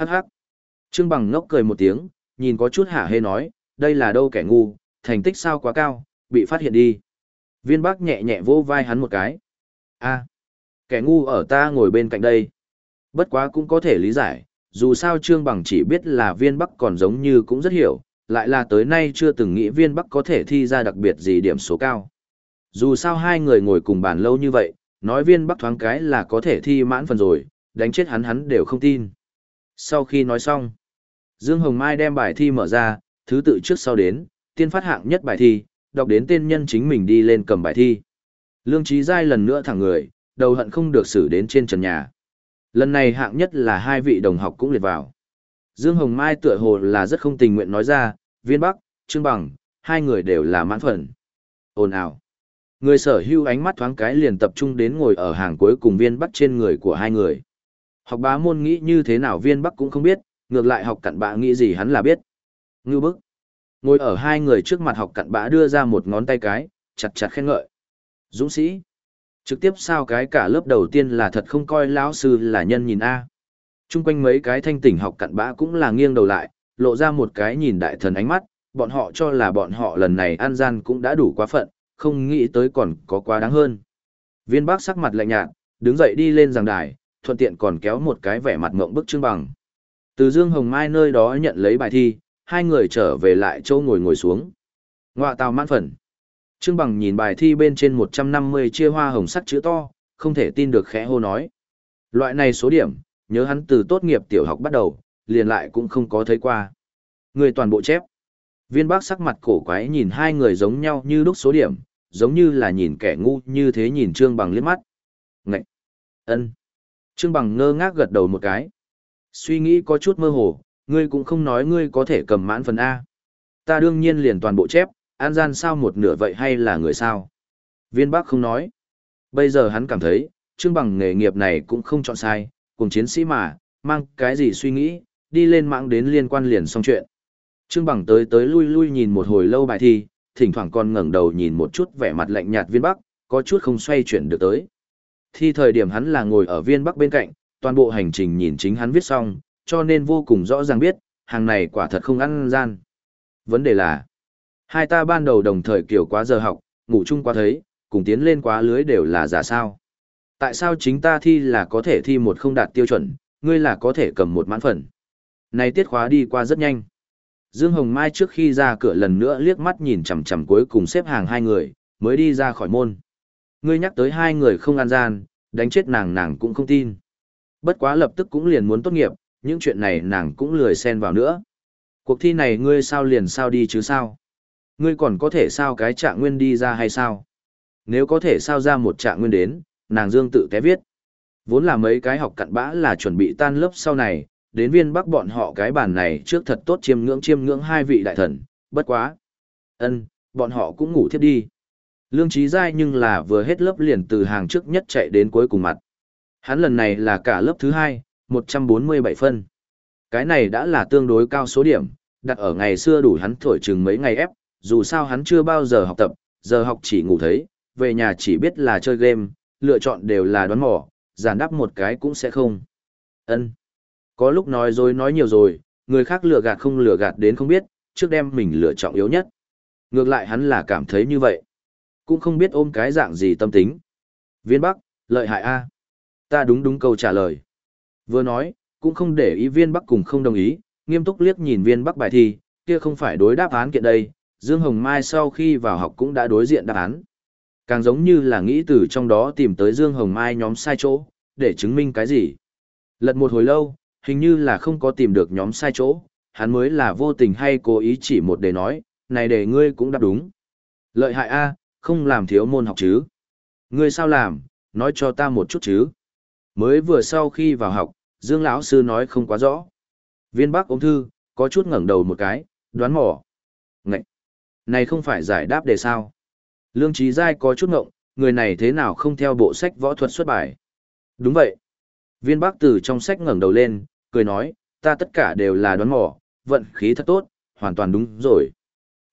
Hắc hắc. Trương Bằng ngốc cười một tiếng, nhìn có chút hả hê nói, đây là đâu kẻ ngu, thành tích sao quá cao, bị phát hiện đi. Viên Bắc nhẹ nhẹ vô vai hắn một cái. a kẻ ngu ở ta ngồi bên cạnh đây. Bất quá cũng có thể lý giải, dù sao Trương Bằng chỉ biết là viên Bắc còn giống như cũng rất hiểu, lại là tới nay chưa từng nghĩ viên Bắc có thể thi ra đặc biệt gì điểm số cao. Dù sao hai người ngồi cùng bàn lâu như vậy, nói viên Bắc thoáng cái là có thể thi mãn phần rồi, đánh chết hắn hắn đều không tin. Sau khi nói xong, Dương Hồng Mai đem bài thi mở ra, thứ tự trước sau đến, tiên phát hạng nhất bài thi, đọc đến tên nhân chính mình đi lên cầm bài thi. Lương Trí Giai lần nữa thẳng người, đầu hận không được xử đến trên trần nhà. Lần này hạng nhất là hai vị đồng học cũng liệt vào. Dương Hồng Mai tựa hồ là rất không tình nguyện nói ra, viên bắc, trương bằng, hai người đều là mãn phần. Ồn ào. Người sở hữu ánh mắt thoáng cái liền tập trung đến ngồi ở hàng cuối cùng viên bắc trên người của hai người. Học bá môn nghĩ như thế nào viên bắc cũng không biết, ngược lại học cặn bạ nghĩ gì hắn là biết. Ngư bức. Ngồi ở hai người trước mặt học cặn bã đưa ra một ngón tay cái, chặt chặt khen ngợi. Dũng sĩ. Trực tiếp sao cái cả lớp đầu tiên là thật không coi lão sư là nhân nhìn A. Trung quanh mấy cái thanh tỉnh học cặn bã cũng là nghiêng đầu lại, lộ ra một cái nhìn đại thần ánh mắt, bọn họ cho là bọn họ lần này an gian cũng đã đủ quá phận, không nghĩ tới còn có quá đáng hơn. Viên bác sắc mặt lạnh nhạt, đứng dậy đi lên giảng đài, thuận tiện còn kéo một cái vẻ mặt ngộng bức trưng bằng. Từ Dương Hồng Mai nơi đó nhận lấy bài thi, hai người trở về lại chỗ ngồi ngồi xuống. Ngoạ tàu mãn phần. Trương Bằng nhìn bài thi bên trên 150 chia hoa hồng sắc chữ to, không thể tin được khẽ hô nói. Loại này số điểm, nhớ hắn từ tốt nghiệp tiểu học bắt đầu, liền lại cũng không có thấy qua. Người toàn bộ chép. Viên bác sắc mặt cổ quái nhìn hai người giống nhau như đúc số điểm, giống như là nhìn kẻ ngu như thế nhìn Trương Bằng liếc mắt. Ngậy! ân Trương Bằng ngơ ngác gật đầu một cái. Suy nghĩ có chút mơ hồ, ngươi cũng không nói ngươi có thể cầm mãn phần A. Ta đương nhiên liền toàn bộ chép, an gian sao một nửa vậy hay là người sao? Viên Bắc không nói. Bây giờ hắn cảm thấy, Trương Bằng nghề nghiệp này cũng không chọn sai, cùng chiến sĩ mà, mang cái gì suy nghĩ, đi lên mạng đến liên quan liền xong chuyện. Trương Bằng tới tới lui lui nhìn một hồi lâu bài thi, thỉnh thoảng còn ngẩng đầu nhìn một chút vẻ mặt lạnh nhạt viên Bắc, có chút không xoay chuyển được tới. Thi thời điểm hắn là ngồi ở viên Bắc bên cạnh, toàn bộ hành trình nhìn chính hắn viết xong, cho nên vô cùng rõ ràng biết, hàng này quả thật không ăn gian. Vấn đề là, hai ta ban đầu đồng thời kiểu quá giờ học, ngủ chung quá thấy, cùng tiến lên quá lưới đều là giả sao. Tại sao chính ta thi là có thể thi một không đạt tiêu chuẩn, ngươi là có thể cầm một mãn phần. Này tiết khóa đi qua rất nhanh. Dương Hồng Mai trước khi ra cửa lần nữa liếc mắt nhìn chằm chằm cuối cùng xếp hàng hai người, mới đi ra khỏi môn. Ngươi nhắc tới hai người không ăn gian, đánh chết nàng nàng cũng không tin. Bất quá lập tức cũng liền muốn tốt nghiệp, những chuyện này nàng cũng lười xen vào nữa. Cuộc thi này ngươi sao liền sao đi chứ sao? Ngươi còn có thể sao cái trạng nguyên đi ra hay sao? Nếu có thể sao ra một trạng nguyên đến, nàng dương tự té viết. Vốn là mấy cái học cặn bã là chuẩn bị tan lớp sau này, đến viên bắc bọn họ cái bàn này trước thật tốt chiêm ngưỡng chiêm ngưỡng hai vị đại thần, bất quá. ân bọn họ cũng ngủ thiếp đi. Lương trí giai nhưng là vừa hết lớp liền từ hàng trước nhất chạy đến cuối cùng mặt. Hắn lần này là cả lớp thứ hai, 147 phân. Cái này đã là tương đối cao số điểm, đặt ở ngày xưa đủ hắn thổi chừng mấy ngày ép, dù sao hắn chưa bao giờ học tập, giờ học chỉ ngủ thấy, về nhà chỉ biết là chơi game, lựa chọn đều là đoán mò, giản đáp một cái cũng sẽ không. Ân, Có lúc nói dối nói nhiều rồi, người khác lừa gạt không lừa gạt đến không biết, trước đem mình lựa chọn yếu nhất. Ngược lại hắn là cảm thấy như vậy. Cũng không biết ôm cái dạng gì tâm tính. Viên Bắc, lợi hại A. Ta đúng đúng câu trả lời. Vừa nói, cũng không để ý viên bắc cùng không đồng ý, nghiêm túc liếc nhìn viên bắc bài thi, kia không phải đối đáp án kiện đây, Dương Hồng Mai sau khi vào học cũng đã đối diện đáp án. Càng giống như là nghĩ từ trong đó tìm tới Dương Hồng Mai nhóm sai chỗ, để chứng minh cái gì. Lật một hồi lâu, hình như là không có tìm được nhóm sai chỗ, hắn mới là vô tình hay cố ý chỉ một đề nói, này để ngươi cũng đáp đúng. Lợi hại A, không làm thiếu môn học chứ. Ngươi sao làm, nói cho ta một chút chứ. Mới vừa sau khi vào học, Dương lão sư nói không quá rõ. Viên Bắc ôm thư, có chút ngẩng đầu một cái, đoán mò. Ngậy! Này không phải giải đáp đề sao? Lương Trí Giai có chút ngộng, người này thế nào không theo bộ sách võ thuật xuất bài? Đúng vậy. Viên Bắc từ trong sách ngẩng đầu lên, cười nói, ta tất cả đều là đoán mò, vận khí thật tốt, hoàn toàn đúng rồi.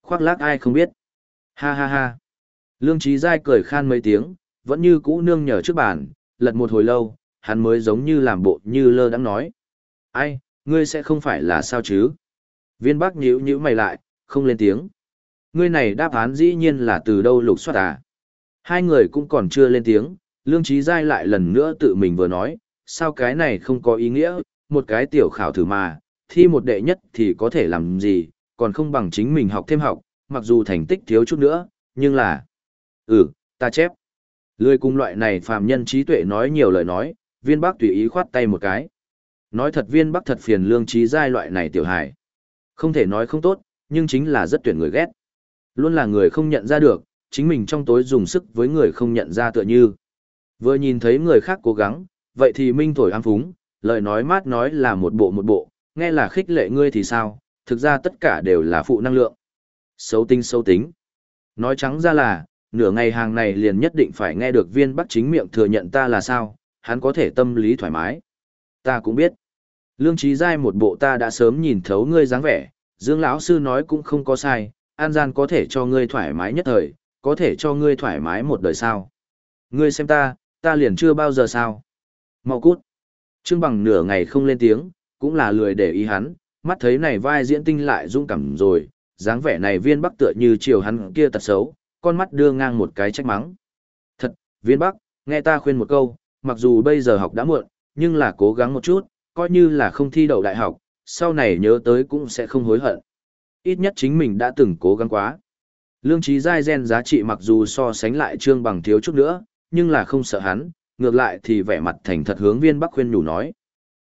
Khoác lác ai không biết. Ha ha ha. Lương Trí Giai cười khan mấy tiếng, vẫn như cũ nương nhờ trước bàn, lật một hồi lâu, hắn mới giống như làm bộ như lơ đắng nói. Ai, Ngươi sẽ không phải là sao chứ? Viên Bắc nhíu nhíu mày lại, không lên tiếng. Ngươi này đáp án dĩ nhiên là từ đâu lục soát à? Hai người cũng còn chưa lên tiếng, Lương Trí Giai lại lần nữa tự mình vừa nói, sao cái này không có ý nghĩa, một cái tiểu khảo thử mà, thi một đệ nhất thì có thể làm gì, còn không bằng chính mình học thêm học, mặc dù thành tích thiếu chút nữa, nhưng là... Ừ, ta chép. Lười cùng loại này phàm nhân trí tuệ nói nhiều lời nói, viên bắc tùy ý khoát tay một cái. Nói thật viên bắc thật phiền lương trí giai loại này tiểu hài. Không thể nói không tốt, nhưng chính là rất tuyển người ghét. Luôn là người không nhận ra được, chính mình trong tối dùng sức với người không nhận ra tựa như. Vừa nhìn thấy người khác cố gắng, vậy thì minh thổi am phúng, lời nói mát nói là một bộ một bộ, nghe là khích lệ ngươi thì sao, thực ra tất cả đều là phụ năng lượng. Xấu tinh xấu tính. Nói trắng ra là, nửa ngày hàng này liền nhất định phải nghe được viên bắc chính miệng thừa nhận ta là sao, hắn có thể tâm lý thoải mái. Ta cũng biết. Lương trí giai một bộ ta đã sớm nhìn thấu ngươi dáng vẻ, Dương lão sư nói cũng không có sai, an gian có thể cho ngươi thoải mái nhất thời, có thể cho ngươi thoải mái một đời sao. Ngươi xem ta, ta liền chưa bao giờ sao. Mau cút. Trương bằng nửa ngày không lên tiếng, cũng là lười để ý hắn, mắt thấy này vai diễn tinh lại dung cảm rồi, dáng vẻ này viên bắc tựa như chiều hắn kia tật xấu, con mắt đưa ngang một cái trách mắng. Thật, viên bắc, nghe ta khuyên một câu, mặc dù bây giờ học đã muộn, nhưng là cố gắng một chút, coi như là không thi đậu đại học, sau này nhớ tới cũng sẽ không hối hận. Ít nhất chính mình đã từng cố gắng quá. Lương trí giai gen giá trị mặc dù so sánh lại trương bằng thiếu chút nữa, nhưng là không sợ hắn, ngược lại thì vẻ mặt thành thật hướng viên bắc khuyên nhủ nói.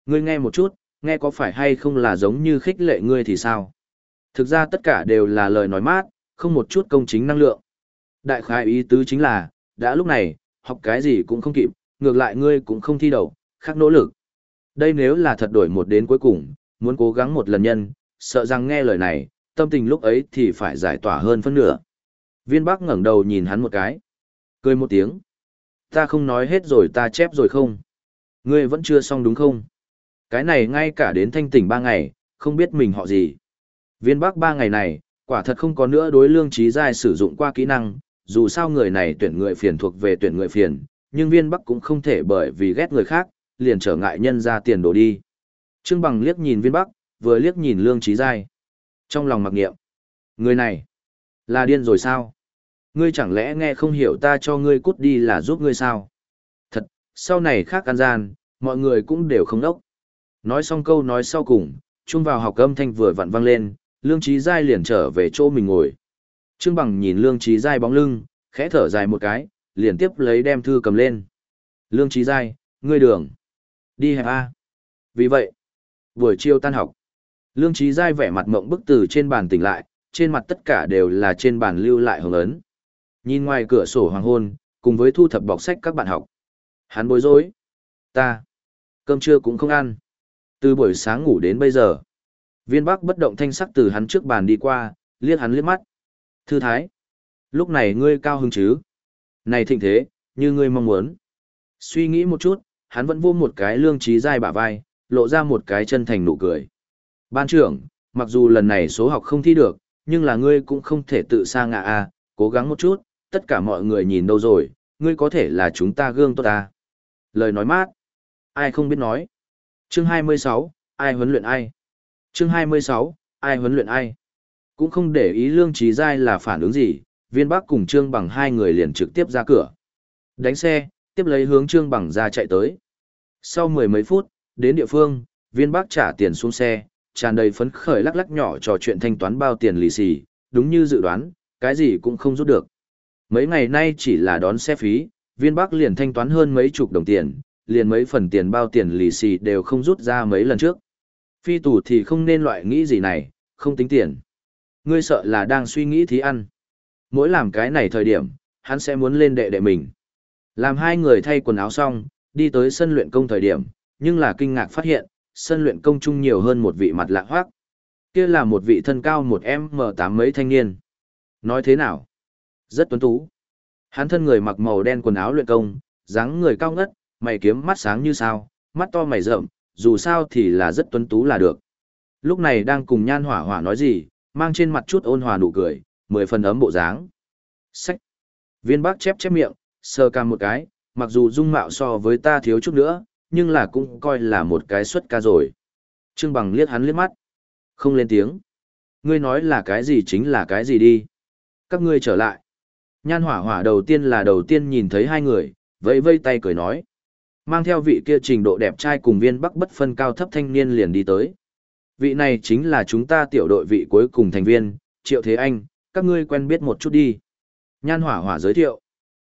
Ngươi nghe một chút, nghe có phải hay không là giống như khích lệ ngươi thì sao? Thực ra tất cả đều là lời nói mát, không một chút công chính năng lượng. Đại khái ý tứ chính là, đã lúc này, học cái gì cũng không kịp, ngược lại ngươi cũng không thi đầu, khác nỗ lực. Đây nếu là thật đổi một đến cuối cùng, muốn cố gắng một lần nhân, sợ rằng nghe lời này, tâm tình lúc ấy thì phải giải tỏa hơn phân nửa. Viên Bắc ngẩng đầu nhìn hắn một cái. Cười một tiếng. Ta không nói hết rồi ta chép rồi không? Ngươi vẫn chưa xong đúng không? Cái này ngay cả đến thanh tỉnh ba ngày, không biết mình họ gì. Viên Bắc ba ngày này, quả thật không có nữa đối lương trí giai sử dụng qua kỹ năng, dù sao người này tuyển người phiền thuộc về tuyển người phiền, nhưng viên Bắc cũng không thể bởi vì ghét người khác, liền trở ngại nhân ra tiền đổ đi. Trương Bằng liếc nhìn viên Bắc, vừa liếc nhìn lương trí giai. Trong lòng mặc nghiệm, người này, là điên rồi sao? Ngươi chẳng lẽ nghe không hiểu ta cho ngươi cút đi là giúp ngươi sao? Thật, sau này khác ăn gian, mọi người cũng đều không đốc. Nói xong câu nói sau cùng, chung vào học âm thanh vừa vặn vang lên, Lương Trí Giai liền trở về chỗ mình ngồi. Trương Bằng nhìn Lương Trí Giai bóng lưng, khẽ thở dài một cái, liền tiếp lấy đem thư cầm lên. Lương Trí Giai, ngươi đường. Đi hẹp A. Vì vậy, buổi chiều tan học, Lương Trí Giai vẻ mặt mộng bức từ trên bàn tỉnh lại, trên mặt tất cả đều là trên bàn lưu lại hồng ấn. Nhìn ngoài cửa sổ hoàng hôn, cùng với thu thập bọc sách các bạn học. Hắn bối rối. Ta. Cơm trưa cũng không ăn. Từ buổi sáng ngủ đến bây giờ. Viên Bắc bất động thanh sắc từ hắn trước bàn đi qua, liếc hắn liếc mắt. Thư thái. Lúc này ngươi cao hứng chứ? Này thịnh thế, như ngươi mong muốn. Suy nghĩ một chút, hắn vẫn vô một cái lương trí dai bả vai, lộ ra một cái chân thành nụ cười. Ban trưởng, mặc dù lần này số học không thi được, nhưng là ngươi cũng không thể tự sa ngạ a, à, cố gắng một chút, tất cả mọi người nhìn đâu rồi, ngươi có thể là chúng ta gương tốt ta. Lời nói mát. Ai không biết nói. Chương 26, ai huấn luyện ai? Chương 26, ai huấn luyện ai? Cũng không để ý Lương Trí Giai là phản ứng gì, viên bắc cùng Trương Bằng hai người liền trực tiếp ra cửa. Đánh xe, tiếp lấy hướng Trương Bằng ra chạy tới. Sau mười mấy phút, đến địa phương, viên bắc trả tiền xuống xe, tràn đầy phấn khởi lắc lắc nhỏ trò chuyện thanh toán bao tiền lì xì, đúng như dự đoán, cái gì cũng không rút được. Mấy ngày nay chỉ là đón xe phí, viên bắc liền thanh toán hơn mấy chục đồng tiền, liền mấy phần tiền bao tiền lì xì đều không rút ra mấy lần trước. Phi tù thì không nên loại nghĩ gì này, không tính tiền. Ngươi sợ là đang suy nghĩ thí ăn. Mỗi làm cái này thời điểm, hắn sẽ muốn lên đệ đệ mình. Làm hai người thay quần áo xong, đi tới sân luyện công thời điểm, nhưng là kinh ngạc phát hiện, sân luyện công chung nhiều hơn một vị mặt lạ hoác. Kia là một vị thân cao một m tám mấy thanh niên. Nói thế nào? Rất tuấn tú. Hắn thân người mặc màu đen quần áo luyện công, dáng người cao ngất, mày kiếm mắt sáng như sao, mắt to mày rậm, dù sao thì là rất tuấn tú là được. Lúc này đang cùng nhan hỏa hỏa nói gì, mang trên mặt chút ôn hòa nụ cười, mười phần ấm bộ dáng. Sách. Viên bác chép chép miệng, sơ cam một cái, mặc dù dung mạo so với ta thiếu chút nữa, nhưng là cũng coi là một cái xuất ca rồi. Trương Bằng liếc hắn liếc mắt. Không lên tiếng. Ngươi nói là cái gì chính là cái gì đi. Các ngươi trở lại. Nhan hỏa hỏa đầu tiên là đầu tiên nhìn thấy hai người, vẫy vây tay cười nói. Mang theo vị kia trình độ đẹp trai cùng viên bắc bất phân cao thấp thanh niên liền đi tới. Vị này chính là chúng ta tiểu đội vị cuối cùng thành viên, Triệu Thế Anh, các ngươi quen biết một chút đi. Nhan hỏa hỏa giới thiệu.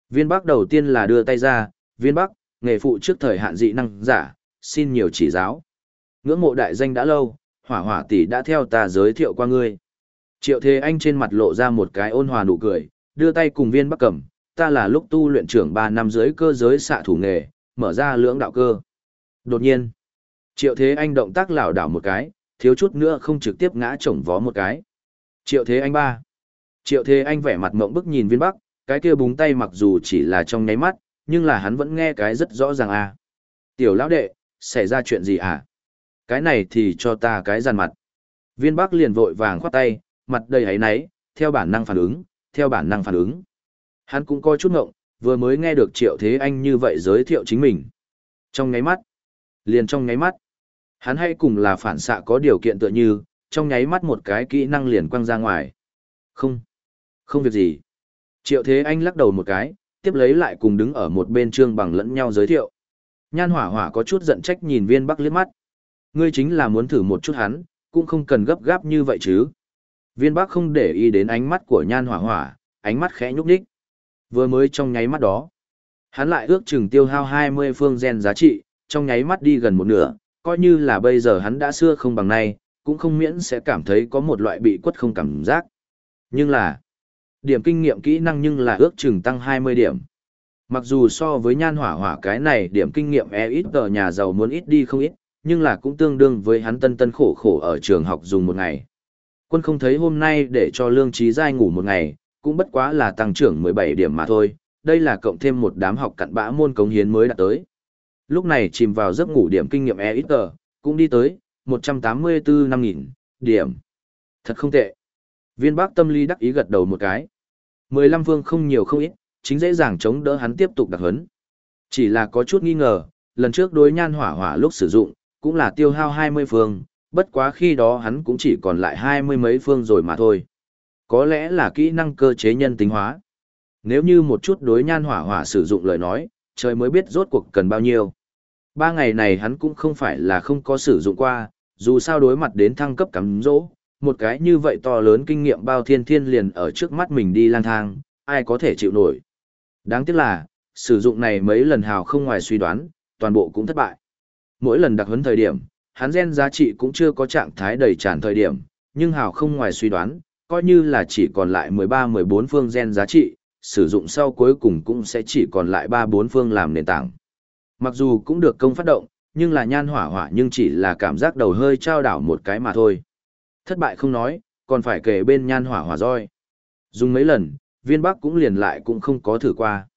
Viên bắc đầu tiên là đưa tay ra, viên bắc, nghề phụ trước thời hạn dị năng giả, xin nhiều chỉ giáo. Ngưỡng mộ đại danh đã lâu, hỏa hỏa tỷ đã theo ta giới thiệu qua ngươi. Triệu Thế Anh trên mặt lộ ra một cái ôn hòa nụ cười, đưa tay cùng viên bắc cầm ta là lúc tu luyện trưởng 3 năm dưới cơ giới xạ thủ nghề, mở ra lưỡng đạo cơ. Đột nhiên, Triệu Thế Anh động tác lảo đảo một cái, thiếu chút nữa không trực tiếp ngã chổng vó một cái. Triệu Thế Anh ba. Triệu Thế Anh vẻ mặt mộng bức nhìn viên bắc, cái kia búng tay mặc dù chỉ là trong nháy mắt, nhưng là hắn vẫn nghe cái rất rõ ràng à. Tiểu lão đệ, xảy ra chuyện gì à? Cái này thì cho ta cái giàn mặt. Viên bắc liền vội vàng khoát tay, mặt đầy hấy náy, theo bản năng phản ứng, theo bản năng phản ứng. Hắn cũng coi chút ngộng, vừa mới nghe được Triệu Thế Anh như vậy giới thiệu chính mình. Trong nháy mắt, liền trong nháy mắt, hắn hay cùng là phản xạ có điều kiện tựa như, trong nháy mắt một cái kỹ năng liền quăng ra ngoài. Không, không việc gì. Triệu Thế Anh lắc đầu một cái, tiếp lấy lại cùng đứng ở một bên trương bằng lẫn nhau giới thiệu. Nhan hỏa hỏa có chút giận trách nhìn viên bắc liếc mắt. Ngươi chính là muốn thử một chút hắn, cũng không cần gấp gáp như vậy chứ. Viên bắc không để ý đến ánh mắt của nhan hỏa hỏa, ánh mắt khẽ nhúc nhích. Vừa mới trong nháy mắt đó, hắn lại ước chừng tiêu hao 20 phương gen giá trị, trong nháy mắt đi gần một nửa, coi như là bây giờ hắn đã xưa không bằng nay, cũng không miễn sẽ cảm thấy có một loại bị quất không cảm giác. Nhưng là, điểm kinh nghiệm kỹ năng nhưng là ước chừng tăng 20 điểm. Mặc dù so với nhan hỏa hỏa cái này điểm kinh nghiệm e ít tờ nhà giàu muốn ít đi không ít, nhưng là cũng tương đương với hắn tân tân khổ khổ ở trường học dùng một ngày. Quân không thấy hôm nay để cho lương trí giai ngủ một ngày, cũng bất quá là tăng trưởng 17 điểm mà thôi, đây là cộng thêm một đám học cặn bã môn cống hiến mới đạt tới. Lúc này chìm vào giấc ngủ điểm kinh nghiệm e ít tờ, cũng đi tới, 184 năm nghìn điểm. Thật không tệ. Viên bác tâm lý đắc ý gật đầu một cái. 15 vương không nhiều không ít, chính dễ dàng chống đỡ hắn tiếp tục đặc hấn. Chỉ là có chút nghi ngờ, lần trước đối nhan hỏa hỏa lúc sử dụng, cũng là tiêu hao 20 phương, bất quá khi đó hắn cũng chỉ còn lại hai mươi mấy phương rồi mà thôi. Có lẽ là kỹ năng cơ chế nhân tính hóa. Nếu như một chút đối nhan hỏa hỏa sử dụng lời nói, trời mới biết rốt cuộc cần bao nhiêu. Ba ngày này hắn cũng không phải là không có sử dụng qua, dù sao đối mặt đến thăng cấp cắm dỗ, một cái như vậy to lớn kinh nghiệm bao thiên thiên liền ở trước mắt mình đi lang thang, ai có thể chịu nổi. Đáng tiếc là, sử dụng này mấy lần hào không ngoài suy đoán, toàn bộ cũng thất bại. Mỗi lần đặc huấn thời điểm, hắn gen giá trị cũng chưa có trạng thái đầy tràn thời điểm, nhưng hào không ngoài suy đoán, coi như là chỉ còn lại 13-14 phương gen giá trị, sử dụng sau cuối cùng cũng sẽ chỉ còn lại 3-4 phương làm nền tảng. Mặc dù cũng được công phát động, nhưng là nhan hỏa hỏa nhưng chỉ là cảm giác đầu hơi trao đảo một cái mà thôi. Thất bại không nói, còn phải kể bên nhan hỏa hỏa roi. Dùng mấy lần, viên bắc cũng liền lại cũng không có thử qua.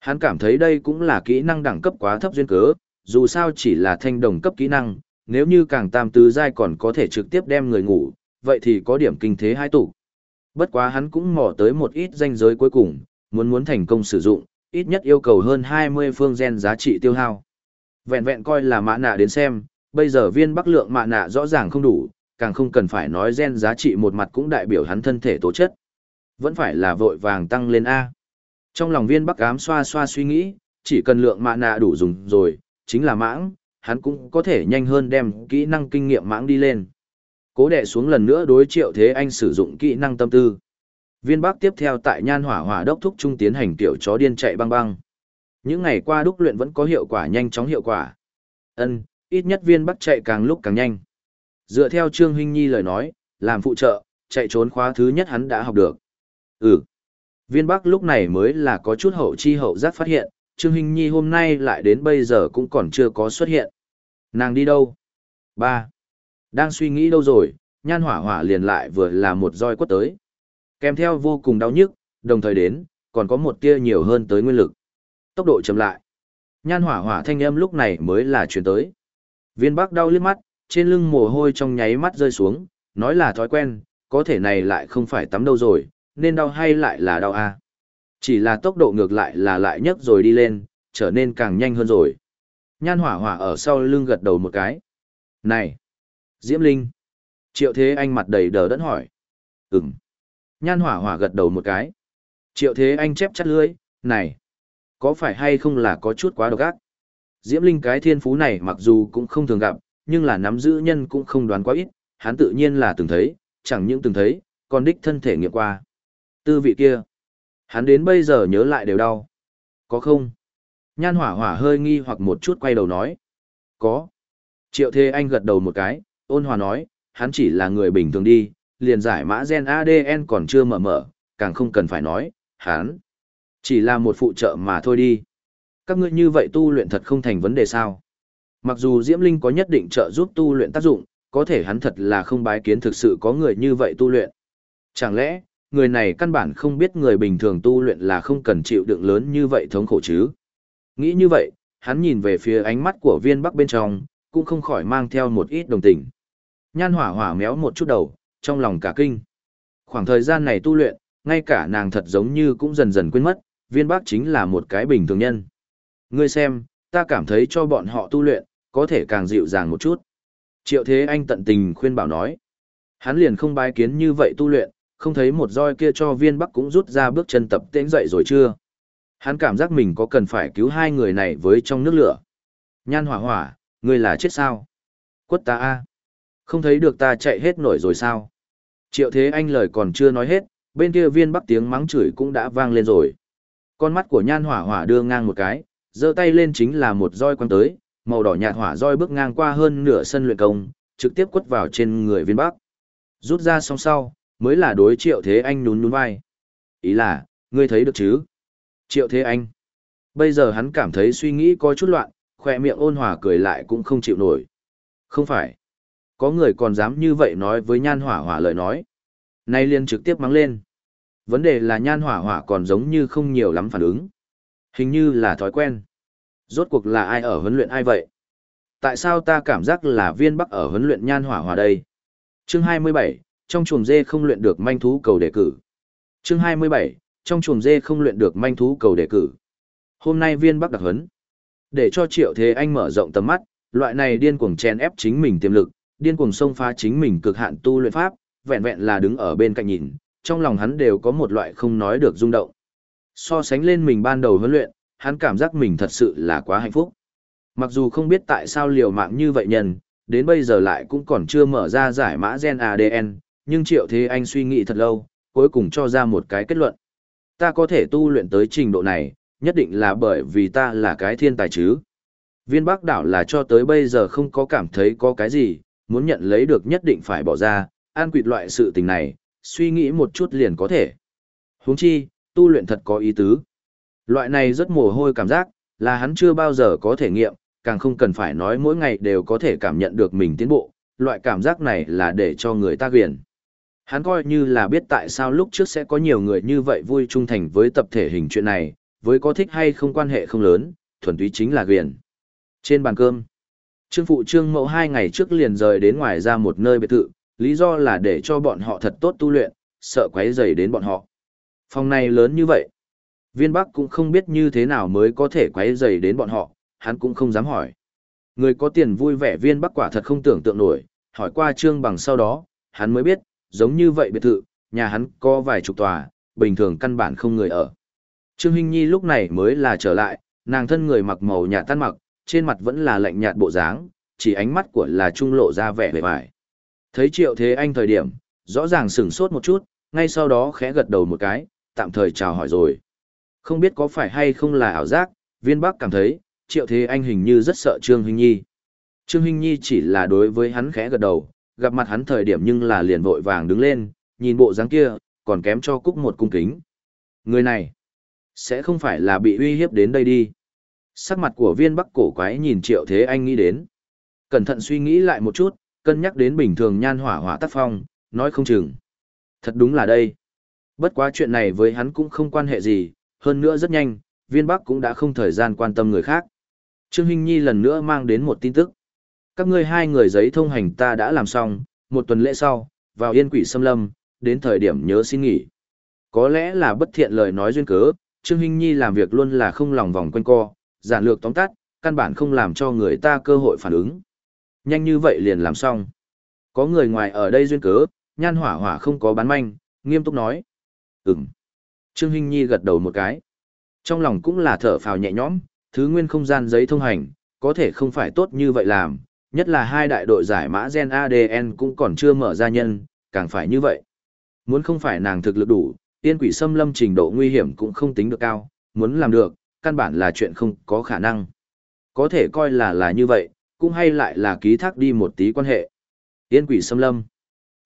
Hắn cảm thấy đây cũng là kỹ năng đẳng cấp quá thấp duyên cớ, dù sao chỉ là thanh đồng cấp kỹ năng, nếu như càng tam tứ giai còn có thể trực tiếp đem người ngủ, vậy thì có điểm kinh thế hai tụ. Bất quá hắn cũng mò tới một ít danh giới cuối cùng, muốn muốn thành công sử dụng, ít nhất yêu cầu hơn 20 phương gen giá trị tiêu hao. Vẹn vẹn coi là mã nạ đến xem, bây giờ viên bắc lượng mã nạ rõ ràng không đủ, càng không cần phải nói gen giá trị một mặt cũng đại biểu hắn thân thể tố chất. Vẫn phải là vội vàng tăng lên A. Trong lòng viên bắc ám xoa xoa suy nghĩ, chỉ cần lượng mã nạ đủ dùng rồi, chính là mãng, hắn cũng có thể nhanh hơn đem kỹ năng kinh nghiệm mãng đi lên. Cố đệ xuống lần nữa đối triệu thế anh sử dụng kỹ năng tâm tư. Viên bắc tiếp theo tại nhan hỏa hỏa đốc thúc trung tiến hành tiểu chó điên chạy băng băng. Những ngày qua đúc luyện vẫn có hiệu quả nhanh chóng hiệu quả. Ân, ít nhất viên bắc chạy càng lúc càng nhanh. Dựa theo Trương Huynh Nhi lời nói, làm phụ trợ, chạy trốn khóa thứ nhất hắn đã học được. Ừ. Viên bắc lúc này mới là có chút hậu chi hậu giác phát hiện, Trương huynh Nhi hôm nay lại đến bây giờ cũng còn chưa có xuất hiện. Nàng đi đâu? Ba. Đang suy nghĩ đâu rồi, nhan hỏa hỏa liền lại vừa là một roi quất tới. Kèm theo vô cùng đau nhức, đồng thời đến, còn có một tia nhiều hơn tới nguyên lực. Tốc độ chậm lại. Nhan hỏa hỏa thanh âm lúc này mới là chuyển tới. Viên bắc đau liếc mắt, trên lưng mồ hôi trong nháy mắt rơi xuống, nói là thói quen, có thể này lại không phải tắm đâu rồi, nên đau hay lại là đau a chỉ là tốc độ ngược lại là lại nhấc rồi đi lên, trở nên càng nhanh hơn rồi. Nhan hỏa hỏa ở sau lưng gật đầu một cái. Này! Diễm Linh. Triệu Thế Anh mặt đầy đờ đẫn hỏi. Ừm. Nhan hỏa hỏa gật đầu một cái. Triệu Thế Anh chép chắt lưỡi, này. Có phải hay không là có chút quá độc ác? Diễm Linh cái thiên phú này mặc dù cũng không thường gặp, nhưng là nắm giữ nhân cũng không đoán quá ít, hắn tự nhiên là từng thấy, chẳng những từng thấy, còn đích thân thể nghiệm qua. Tư vị kia, hắn đến bây giờ nhớ lại đều đau. Có không? Nhan hỏa hỏa hơi nghi hoặc một chút quay đầu nói. Có. Triệu Thế Anh gật đầu một cái, ôn hòa nói, hắn chỉ là người bình thường đi, liền giải mã gen ADN còn chưa mở mở, càng không cần phải nói, hắn chỉ là một phụ trợ mà thôi đi. Các ngươi như vậy tu luyện thật không thành vấn đề sao. Mặc dù Diễm Linh có nhất định trợ giúp tu luyện tác dụng, có thể hắn thật là không bái kiến thực sự có người như vậy tu luyện. Chẳng lẽ, người này căn bản không biết người bình thường tu luyện là không cần chịu đựng lớn như vậy thống khổ chứ? Nghĩ như vậy, hắn nhìn về phía ánh mắt của viên bắc bên trong, cũng không khỏi mang theo một ít đồng tình. Nhan hỏa hỏa méo một chút đầu, trong lòng cả kinh. Khoảng thời gian này tu luyện, ngay cả nàng thật giống như cũng dần dần quên mất, viên bắc chính là một cái bình thường nhân. Ngươi xem, ta cảm thấy cho bọn họ tu luyện, có thể càng dịu dàng một chút. Triệu Thế Anh tận tình khuyên bảo nói. Hắn liền không bái kiến như vậy tu luyện, không thấy một roi kia cho viên bắc cũng rút ra bước chân tập tễnh dậy rồi chưa. Hắn cảm giác mình có cần phải cứu hai người này với trong nước lửa. Nhan hỏa hỏa, ngươi là chết sao? Quất ta a không thấy được ta chạy hết nổi rồi sao? Triệu Thế Anh lời còn chưa nói hết, bên kia viên bắc tiếng mắng chửi cũng đã vang lên rồi. Con mắt của nhan hỏa hỏa đưa ngang một cái, giơ tay lên chính là một roi quăng tới, màu đỏ nhạt hỏa roi bước ngang qua hơn nửa sân luyện công, trực tiếp quất vào trên người viên bắc. Rút ra xong sau, mới là đối triệu thế anh nhún nhún vai. Ý là, ngươi thấy được chứ? Triệu thế anh. Bây giờ hắn cảm thấy suy nghĩ có chút loạn, khoe miệng ôn hòa cười lại cũng không chịu nổi. Không phải. Có người còn dám như vậy nói với nhan hỏa hỏa lời nói. Nay liền trực tiếp mắng lên. Vấn đề là nhan hỏa hỏa còn giống như không nhiều lắm phản ứng. Hình như là thói quen. Rốt cuộc là ai ở huấn luyện ai vậy? Tại sao ta cảm giác là viên bắc ở huấn luyện nhan hỏa hỏa đây? Chương 27, trong chuồng dê không luyện được manh thú cầu đề cử. Chương 27, trong chuồng dê không luyện được manh thú cầu đề cử. Hôm nay viên bắc đặc huấn. Để cho triệu thế anh mở rộng tầm mắt, loại này điên cuồng chen ép chính mình tiềm lực, điên cuồng xông phá chính mình cực hạn tu luyện pháp, vẹn vẹn là đứng ở bên cạnh nhìn, trong lòng hắn đều có một loại không nói được rung động. So sánh lên mình ban đầu huấn luyện, hắn cảm giác mình thật sự là quá hạnh phúc. Mặc dù không biết tại sao liều mạng như vậy nhân, đến bây giờ lại cũng còn chưa mở ra giải mã gen ADN, nhưng Triệu Thế Anh suy nghĩ thật lâu, cuối cùng cho ra một cái kết luận. Ta có thể tu luyện tới trình độ này, nhất định là bởi vì ta là cái thiên tài chứ. Viên Bắc đảo là cho tới bây giờ không có cảm thấy có cái gì, muốn nhận lấy được nhất định phải bỏ ra, an quỵt loại sự tình này, suy nghĩ một chút liền có thể. Huống chi, tu luyện thật có ý tứ. Loại này rất mồ hôi cảm giác, là hắn chưa bao giờ có thể nghiệm, càng không cần phải nói mỗi ngày đều có thể cảm nhận được mình tiến bộ, loại cảm giác này là để cho người ta quyền. Hắn coi như là biết tại sao lúc trước sẽ có nhiều người như vậy vui trung thành với tập thể hình chuyện này, với có thích hay không quan hệ không lớn, thuần túy chính là quyền. Trên bàn cơm, Trương Phụ Trương Mậu hai ngày trước liền rời đến ngoài ra một nơi biệt thự, lý do là để cho bọn họ thật tốt tu luyện, sợ quấy rầy đến bọn họ. Phòng này lớn như vậy, Viên Bắc cũng không biết như thế nào mới có thể quấy rầy đến bọn họ, hắn cũng không dám hỏi. Người có tiền vui vẻ Viên Bắc quả thật không tưởng tượng nổi, hỏi qua Trương Bằng sau đó, hắn mới biết, giống như vậy biệt thự, nhà hắn có vài chục tòa, bình thường căn bản không người ở. Trương Hinh Nhi lúc này mới là trở lại, nàng thân người mặc màu nhạt tan mặc, trên mặt vẫn là lạnh nhạt bộ dáng, chỉ ánh mắt của là trung lộ ra vẻ vẻ vải. Thấy Triệu Thế Anh thời điểm, rõ ràng sửng sốt một chút, ngay sau đó khẽ gật đầu một cái, tạm thời chào hỏi rồi. Không biết có phải hay không là ảo giác, viên bắc cảm thấy, triệu thế anh hình như rất sợ Trương Hinh Nhi. Trương Hinh Nhi chỉ là đối với hắn khẽ gật đầu, gặp mặt hắn thời điểm nhưng là liền vội vàng đứng lên, nhìn bộ dáng kia, còn kém cho cúc một cung kính. Người này, sẽ không phải là bị uy hiếp đến đây đi. Sắc mặt của viên bắc cổ quái nhìn triệu thế anh nghĩ đến. Cẩn thận suy nghĩ lại một chút, cân nhắc đến bình thường nhan hỏa hỏa tác phong, nói không chừng. Thật đúng là đây. Bất quá chuyện này với hắn cũng không quan hệ gì, hơn nữa rất nhanh, viên bắc cũng đã không thời gian quan tâm người khác. Trương Hinh Nhi lần nữa mang đến một tin tức. Các ngươi hai người giấy thông hành ta đã làm xong, một tuần lễ sau, vào yên quỷ xâm lâm, đến thời điểm nhớ xin nghỉ. Có lẽ là bất thiện lời nói duyên cớ, Trương Hinh Nhi làm việc luôn là không lòng vòng quanh co, giản lược tóm tắt, căn bản không làm cho người ta cơ hội phản ứng. Nhanh như vậy liền làm xong. Có người ngoài ở đây duyên cớ, nhan hỏa hỏa không có bán manh, nghiêm túc nói. Ừm. Trương Hinh Nhi gật đầu một cái. Trong lòng cũng là thở phào nhẹ nhõm, thứ nguyên không gian giấy thông hành, có thể không phải tốt như vậy làm, nhất là hai đại đội giải mã gen ADN cũng còn chưa mở ra nhân, càng phải như vậy. Muốn không phải nàng thực lực đủ, tiên quỷ xâm lâm trình độ nguy hiểm cũng không tính được cao, muốn làm được, căn bản là chuyện không có khả năng. Có thể coi là là như vậy, cũng hay lại là ký thác đi một tí quan hệ. yên quỷ xâm lâm.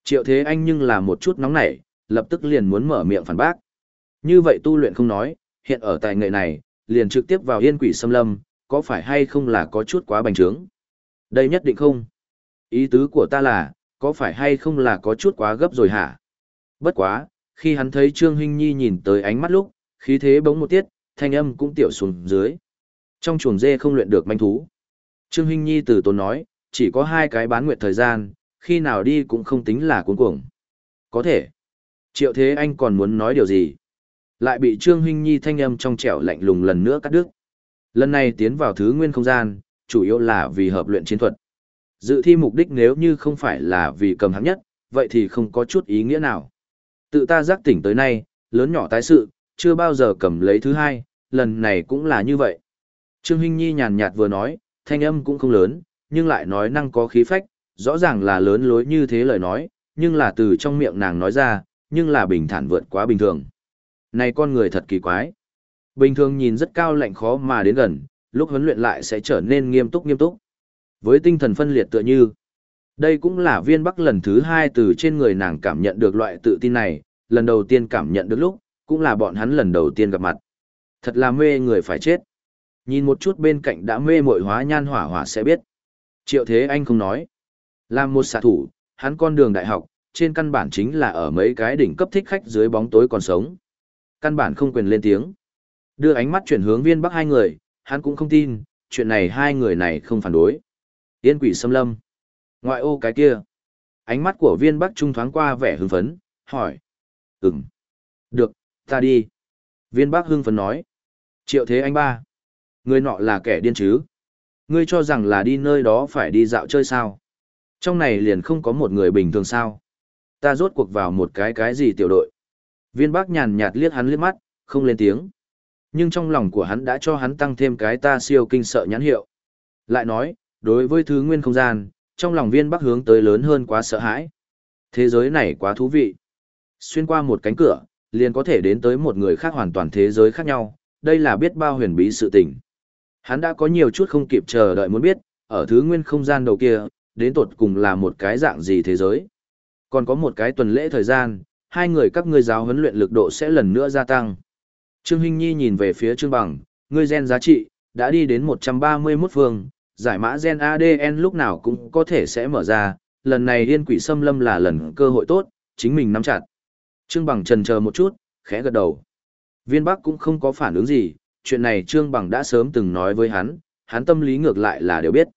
Triệu Thế Anh nhưng là một chút nóng nảy, lập tức liền muốn mở miệng phản bác. Như vậy tu luyện không nói, hiện ở tài nghệ này, liền trực tiếp vào yên quỷ xâm lâm, có phải hay không là có chút quá bành trướng? Đây nhất định không. Ý tứ của ta là, có phải hay không là có chút quá gấp rồi hả? Bất quá, khi hắn thấy Trương Hinh Nhi nhìn tới ánh mắt lúc, khí thế bỗng một tiết, thanh âm cũng tiểu xuống dưới. Trong chuồng dê không luyện được manh thú. Trương Hinh Nhi từ tốn nói, chỉ có hai cái bán nguyệt thời gian, khi nào đi cũng không tính là cuốn cuồng. Có thể. Triệu Thế Anh còn muốn nói điều gì? Lại bị Trương Hinh Nhi thanh âm trong trẻo lạnh lùng lần nữa cắt đứt. Lần này tiến vào thứ nguyên không gian, chủ yếu là vì hợp luyện chiến thuật. Dự thi mục đích nếu như không phải là vì cầm hạng nhất, vậy thì không có chút ý nghĩa nào. Tự ta giác tỉnh tới nay, lớn nhỏ tái sự, chưa bao giờ cầm lấy thứ hai, lần này cũng là như vậy. Trương Hinh Nhi nhàn nhạt vừa nói, thanh âm cũng không lớn, nhưng lại nói năng có khí phách, rõ ràng là lớn lối như thế lời nói, nhưng là từ trong miệng nàng nói ra, nhưng là bình thản vượt quá bình thường. Này con người thật kỳ quái. Bình thường nhìn rất cao lạnh khó mà đến gần, lúc huấn luyện lại sẽ trở nên nghiêm túc nghiêm túc. Với tinh thần phân liệt tựa như, đây cũng là viên bắc lần thứ hai từ trên người nàng cảm nhận được loại tự tin này, lần đầu tiên cảm nhận được lúc, cũng là bọn hắn lần đầu tiên gặp mặt. Thật là mê người phải chết. Nhìn một chút bên cạnh đã mê mội hóa nhan hỏa hỏa sẽ biết. Triệu Thế Anh không nói. Làm một xạ thủ, hắn con đường đại học, trên căn bản chính là ở mấy cái đỉnh cấp thích khách dưới bóng tối còn sống. Căn bản không quyền lên tiếng. Đưa ánh mắt chuyển hướng viên bắc hai người, hắn cũng không tin, chuyện này hai người này không phản đối. Yên quỷ xâm lâm. Ngoại ô cái kia. Ánh mắt của viên bắc trung thoáng qua vẻ hưng phấn, hỏi. Ừm. Được, ta đi. Viên bác hưng phấn nói. Triệu thế anh ba. Người nọ là kẻ điên chứ. Ngươi cho rằng là đi nơi đó phải đi dạo chơi sao. Trong này liền không có một người bình thường sao. Ta rốt cuộc vào một cái cái gì tiểu đội. Viên bác nhàn nhạt liếc hắn liếc mắt, không lên tiếng. Nhưng trong lòng của hắn đã cho hắn tăng thêm cái ta siêu kinh sợ nhãn hiệu. Lại nói, đối với thứ nguyên không gian, trong lòng viên bắc hướng tới lớn hơn quá sợ hãi. Thế giới này quá thú vị. Xuyên qua một cánh cửa, liền có thể đến tới một người khác hoàn toàn thế giới khác nhau, đây là biết bao huyền bí sự tình. Hắn đã có nhiều chút không kịp chờ đợi muốn biết, ở thứ nguyên không gian đầu kia, đến tột cùng là một cái dạng gì thế giới. Còn có một cái tuần lễ thời gian, hai người các ngươi giáo huấn luyện lực độ sẽ lần nữa gia tăng. Trương Hinh Nhi nhìn về phía Trương Bằng, ngươi gen giá trị, đã đi đến 131 phương, giải mã gen ADN lúc nào cũng có thể sẽ mở ra, lần này điên quỷ xâm lâm là lần cơ hội tốt, chính mình nắm chặt. Trương Bằng trần chờ một chút, khẽ gật đầu. Viên Bắc cũng không có phản ứng gì, chuyện này Trương Bằng đã sớm từng nói với hắn, hắn tâm lý ngược lại là đều biết.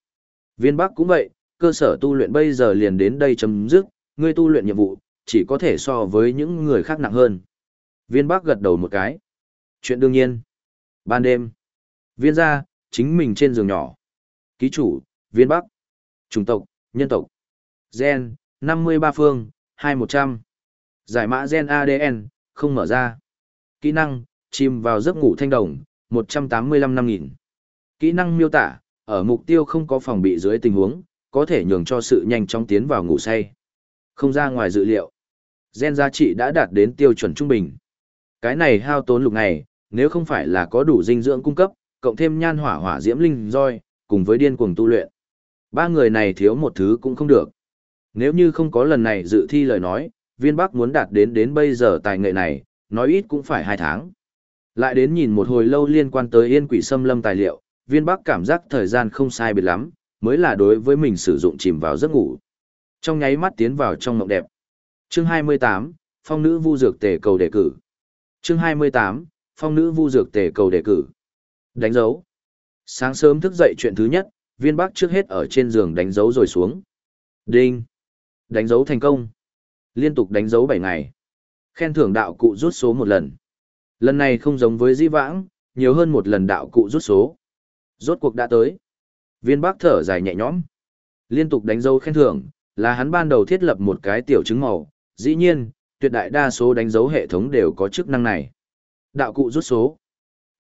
Viên Bắc cũng vậy, cơ sở tu luyện bây giờ liền đến đây chấm dứt, ngươi tu luyện nhiệm vụ, chỉ có thể so với những người khác nặng hơn. Viên Bắc gật đầu một cái. Chuyện đương nhiên. Ban đêm. Viên gia, chính mình trên giường nhỏ. Ký chủ, Viên Bắc. Chủng tộc, nhân tộc. Gen, 53 phương, 2100. Giải mã gen ADN, không mở ra. Kỹ năng, chìm vào giấc ngủ thanh đồng, 185 năm nghìn. Kỹ năng miêu tả, ở mục tiêu không có phòng bị dưới tình huống, có thể nhường cho sự nhanh chóng tiến vào ngủ say. Không ra ngoài dự liệu. Gen giá trị đã đạt đến tiêu chuẩn trung bình. Cái này hao tốn lục này, nếu không phải là có đủ dinh dưỡng cung cấp, cộng thêm nhan hỏa hỏa diễm linh roi, cùng với điên cuồng tu luyện. Ba người này thiếu một thứ cũng không được. Nếu như không có lần này dự thi lời nói, viên bắc muốn đạt đến đến bây giờ tài nghệ này, nói ít cũng phải hai tháng. Lại đến nhìn một hồi lâu liên quan tới yên quỷ xâm lâm tài liệu, viên bắc cảm giác thời gian không sai biệt lắm, mới là đối với mình sử dụng chìm vào giấc ngủ. Trong nháy mắt tiến vào trong mộng đẹp. Chương 28, Phong nữ vu dược tề cầu đề cử. Chương 28, Phong nữ vu dược tề cầu đề cử. Đánh dấu. Sáng sớm thức dậy chuyện thứ nhất, viên bắc trước hết ở trên giường đánh dấu rồi xuống. Đinh. Đánh dấu thành công. Liên tục đánh dấu 7 ngày. Khen thưởng đạo cụ rút số một lần. Lần này không giống với di vãng, nhiều hơn một lần đạo cụ rút số. Rốt cuộc đã tới. Viên bác thở dài nhẹ nhõm. Liên tục đánh dấu khen thưởng, Là hắn ban đầu thiết lập một cái tiểu chứng màu, dĩ nhiên, tuyệt đại đa số đánh dấu hệ thống đều có chức năng này. Đạo cụ rút số.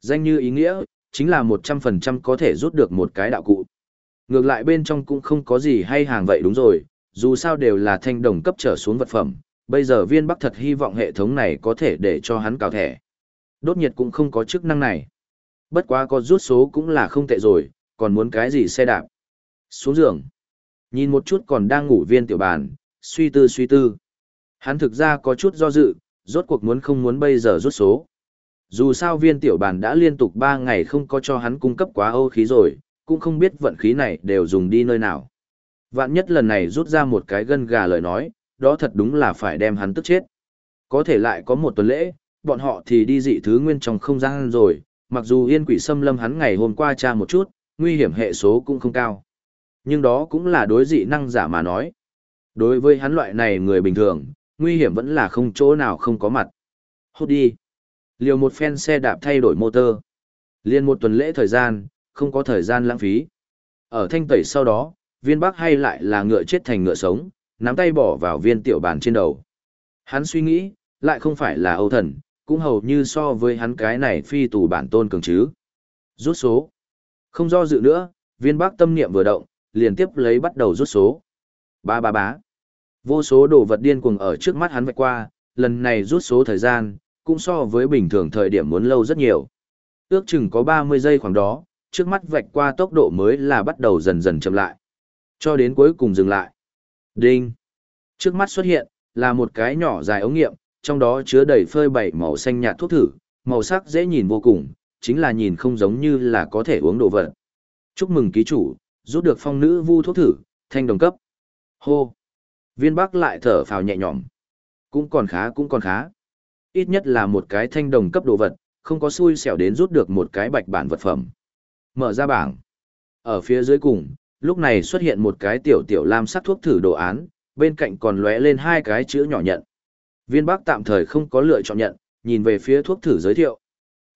Danh như ý nghĩa, chính là 100% có thể rút được một cái đạo cụ. Ngược lại bên trong cũng không có gì hay hàng vậy đúng rồi, dù sao đều là thanh đồng cấp trở xuống vật phẩm, bây giờ viên bắc thật hy vọng hệ thống này có thể để cho hắn cào thẻ. Đốt nhiệt cũng không có chức năng này. Bất quá có rút số cũng là không tệ rồi, còn muốn cái gì xe đạp. Xuống giường. Nhìn một chút còn đang ngủ viên tiểu bàn, suy tư suy tư. Hắn thực ra có chút do dự, rốt cuộc muốn không muốn bây giờ rút số. Dù sao viên tiểu bàn đã liên tục 3 ngày không có cho hắn cung cấp quá âu khí rồi, cũng không biết vận khí này đều dùng đi nơi nào. Vạn nhất lần này rút ra một cái gân gà lời nói, đó thật đúng là phải đem hắn tức chết. Có thể lại có một tuần lễ, bọn họ thì đi dị thứ nguyên trong không gian rồi, mặc dù yên quỷ xâm lâm hắn ngày hôm qua tra một chút, nguy hiểm hệ số cũng không cao. Nhưng đó cũng là đối dị năng giả mà nói. Đối với hắn loại này người bình thường, nguy hiểm vẫn là không chỗ nào không có mặt. Hốt đi. Liều một phen xe đạp thay đổi motor. Liên một tuần lễ thời gian, không có thời gian lãng phí. Ở thanh tẩy sau đó, viên bắc hay lại là ngựa chết thành ngựa sống, nắm tay bỏ vào viên tiểu bàn trên đầu. Hắn suy nghĩ, lại không phải là âu thần, cũng hầu như so với hắn cái này phi tù bản tôn cường chứ. Rút số. Không do dự nữa, viên bắc tâm niệm vừa động, liền tiếp lấy bắt đầu rút số. Ba ba bá. Vô số đồ vật điên cuồng ở trước mắt hắn vạch qua, lần này rút số thời gian, cũng so với bình thường thời điểm muốn lâu rất nhiều. Ước chừng có 30 giây khoảng đó, trước mắt vạch qua tốc độ mới là bắt đầu dần dần chậm lại. Cho đến cuối cùng dừng lại. Đinh. Trước mắt xuất hiện, là một cái nhỏ dài ống nghiệm, trong đó chứa đầy phơi bảy màu xanh nhạt thuốc thử, màu sắc dễ nhìn vô cùng, chính là nhìn không giống như là có thể uống đồ vật. Chúc mừng ký chủ, rút được phong nữ vu thuốc thử, thanh đồng cấp. Hô. Viên Bắc lại thở phào nhẹ nhõm. Cũng còn khá cũng còn khá. Ít nhất là một cái thanh đồng cấp đồ vật, không có xui xẻo đến rút được một cái bạch bản vật phẩm. Mở ra bảng. Ở phía dưới cùng, lúc này xuất hiện một cái tiểu tiểu lam sắc thuốc thử đồ án, bên cạnh còn lóe lên hai cái chữ nhỏ nhận. Viên Bắc tạm thời không có lựa chọn nhận, nhìn về phía thuốc thử giới thiệu.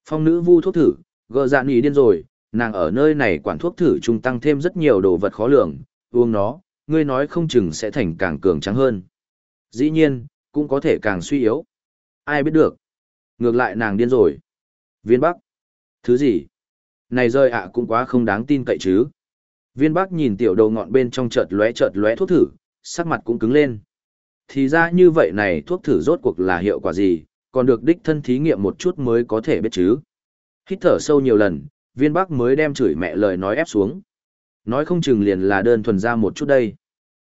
Phong nữ vu thuốc thử, gờ dạ ý điên rồi, nàng ở nơi này quản thuốc thử trung tăng thêm rất nhiều đồ vật khó lường, uống nó, ngươi nói không chừng sẽ thành càng cường trắng hơn. Dĩ nhiên, cũng có thể càng suy yếu. Ai biết được. Ngược lại nàng điên rồi. Viên Bắc. Thứ gì? Này rơi ạ cũng quá không đáng tin cậy chứ. Viên Bắc nhìn tiểu đầu ngọn bên trong chợt lóe chợt lóe thuốc thử, sắc mặt cũng cứng lên. Thì ra như vậy này thuốc thử rốt cuộc là hiệu quả gì, còn được đích thân thí nghiệm một chút mới có thể biết chứ. Hít thở sâu nhiều lần, viên Bắc mới đem chửi mẹ lời nói ép xuống. Nói không chừng liền là đơn thuần ra một chút đây.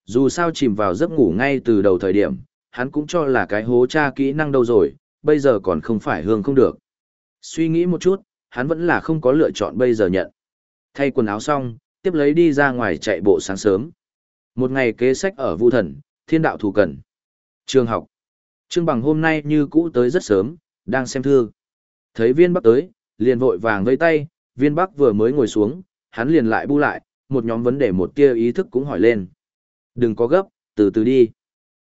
Dù sao chìm vào giấc ngủ ngay từ đầu thời điểm, hắn cũng cho là cái hố tra kỹ năng đâu rồi, bây giờ còn không phải hương không được. Suy nghĩ một chút, hắn vẫn là không có lựa chọn bây giờ nhận. Thay quần áo xong, tiếp lấy đi ra ngoài chạy bộ sáng sớm. Một ngày kế sách ở Vu Thần, Thiên Đạo Thù Cần. Trường học. Trương Bằng hôm nay như cũ tới rất sớm, đang xem thư. Thấy viên bắc tới, liền vội vàng vây tay, viên bắc vừa mới ngồi xuống, hắn liền lại bu lại, một nhóm vấn đề một tia ý thức cũng hỏi lên. Đừng có gấp, từ từ đi.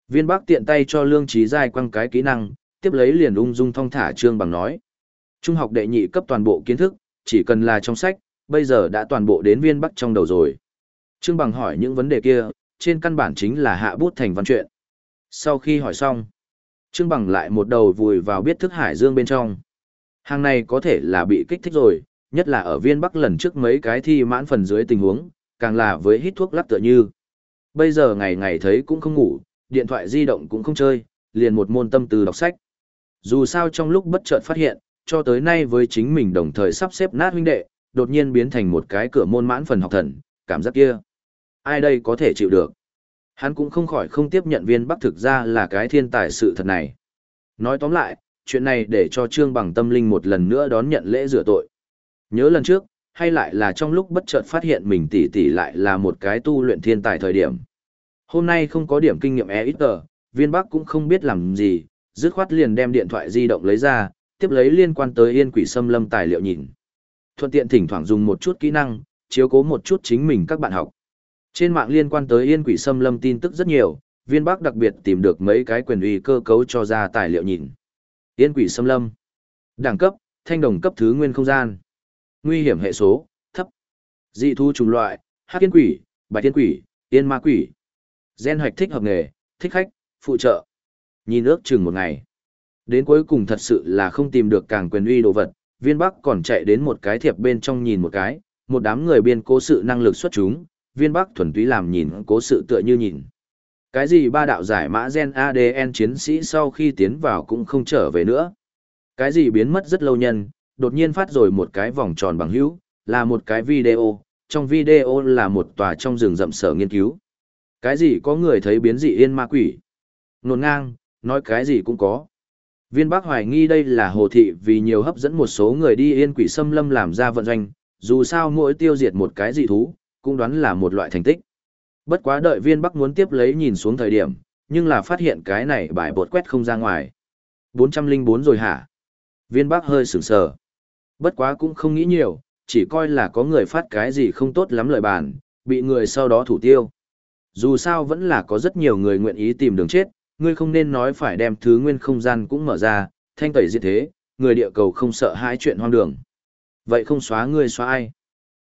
Viên Bắc tiện tay cho Lương Trí Giai quăng cái kỹ năng, tiếp lấy liền ung dung thong thả trương bằng nói. Trung học đệ nhị cấp toàn bộ kiến thức, chỉ cần là trong sách, bây giờ đã toàn bộ đến viên Bắc trong đầu rồi. Trương bằng hỏi những vấn đề kia, trên căn bản chính là hạ bút thành văn chuyện. Sau khi hỏi xong, Trương bằng lại một đầu vùi vào biết thức hải dương bên trong. Hàng này có thể là bị kích thích rồi, nhất là ở viên Bắc lần trước mấy cái thi mãn phần dưới tình huống, càng là với hít thuốc lắc tựa như. Bây giờ ngày ngày thấy cũng không ngủ, điện thoại di động cũng không chơi, liền một môn tâm từ đọc sách. Dù sao trong lúc bất chợt phát hiện, cho tới nay với chính mình đồng thời sắp xếp nát huynh đệ, đột nhiên biến thành một cái cửa môn mãn phần học thần, cảm giác kia. Ai đây có thể chịu được? Hắn cũng không khỏi không tiếp nhận viên bắc thực ra là cái thiên tài sự thật này. Nói tóm lại, chuyện này để cho Trương Bằng tâm linh một lần nữa đón nhận lễ rửa tội. Nhớ lần trước, hay lại là trong lúc bất chợt phát hiện mình tỷ tỷ lại là một cái tu luyện thiên tài thời điểm. Hôm nay không có điểm kinh nghiệm e ít tờ, viên bắc cũng không biết làm gì, dứt khoát liền đem điện thoại di động lấy ra, tiếp lấy liên quan tới yên quỷ xâm lâm tài liệu nhìn. Thuận tiện thỉnh thoảng dùng một chút kỹ năng, chiếu cố một chút chính mình các bạn học. Trên mạng liên quan tới yên quỷ xâm lâm tin tức rất nhiều, viên bắc đặc biệt tìm được mấy cái quyền uy cơ cấu cho ra tài liệu nhìn. Yên quỷ xâm lâm. Đẳng cấp, thanh đồng cấp thứ nguyên không gian. Nguy hiểm hệ số, thấp. Dị thu chủng loại, hắc yên quỷ, bạch yên quỷ, yên ma quỷ. Gen hoạch thích hợp nghề, thích khách, phụ trợ. Nhìn ước chừng một ngày. Đến cuối cùng thật sự là không tìm được càng quyền uy đồ vật, viên bắc còn chạy đến một cái thiệp bên trong nhìn một cái, một đám người biên cố sự năng lực xuất chúng, viên bắc thuần túy làm nhìn cố sự tựa như nhìn. Cái gì ba đạo giải mã gen ADN chiến sĩ sau khi tiến vào cũng không trở về nữa. Cái gì biến mất rất lâu nhân, đột nhiên phát rồi một cái vòng tròn bằng hữu, là một cái video, trong video là một tòa trong rừng rậm sở nghiên cứu. Cái gì có người thấy biến dị yên ma quỷ? Nồn ngang, nói cái gì cũng có. Viên Bắc hoài nghi đây là hồ thị vì nhiều hấp dẫn một số người đi yên quỷ xâm lâm làm ra vận doanh, dù sao mỗi tiêu diệt một cái dị thú, cũng đoán là một loại thành tích. Bất quá đợi viên Bắc muốn tiếp lấy nhìn xuống thời điểm, nhưng là phát hiện cái này bài bột quét không ra ngoài. 404 rồi hả? Viên Bắc hơi sửng sờ. Bất quá cũng không nghĩ nhiều, chỉ coi là có người phát cái gì không tốt lắm lời bàn, bị người sau đó thủ tiêu. Dù sao vẫn là có rất nhiều người nguyện ý tìm đường chết, ngươi không nên nói phải đem thứ nguyên không gian cũng mở ra, thanh tẩy diệt thế, người địa cầu không sợ hãi chuyện hoang đường. Vậy không xóa ngươi xóa ai?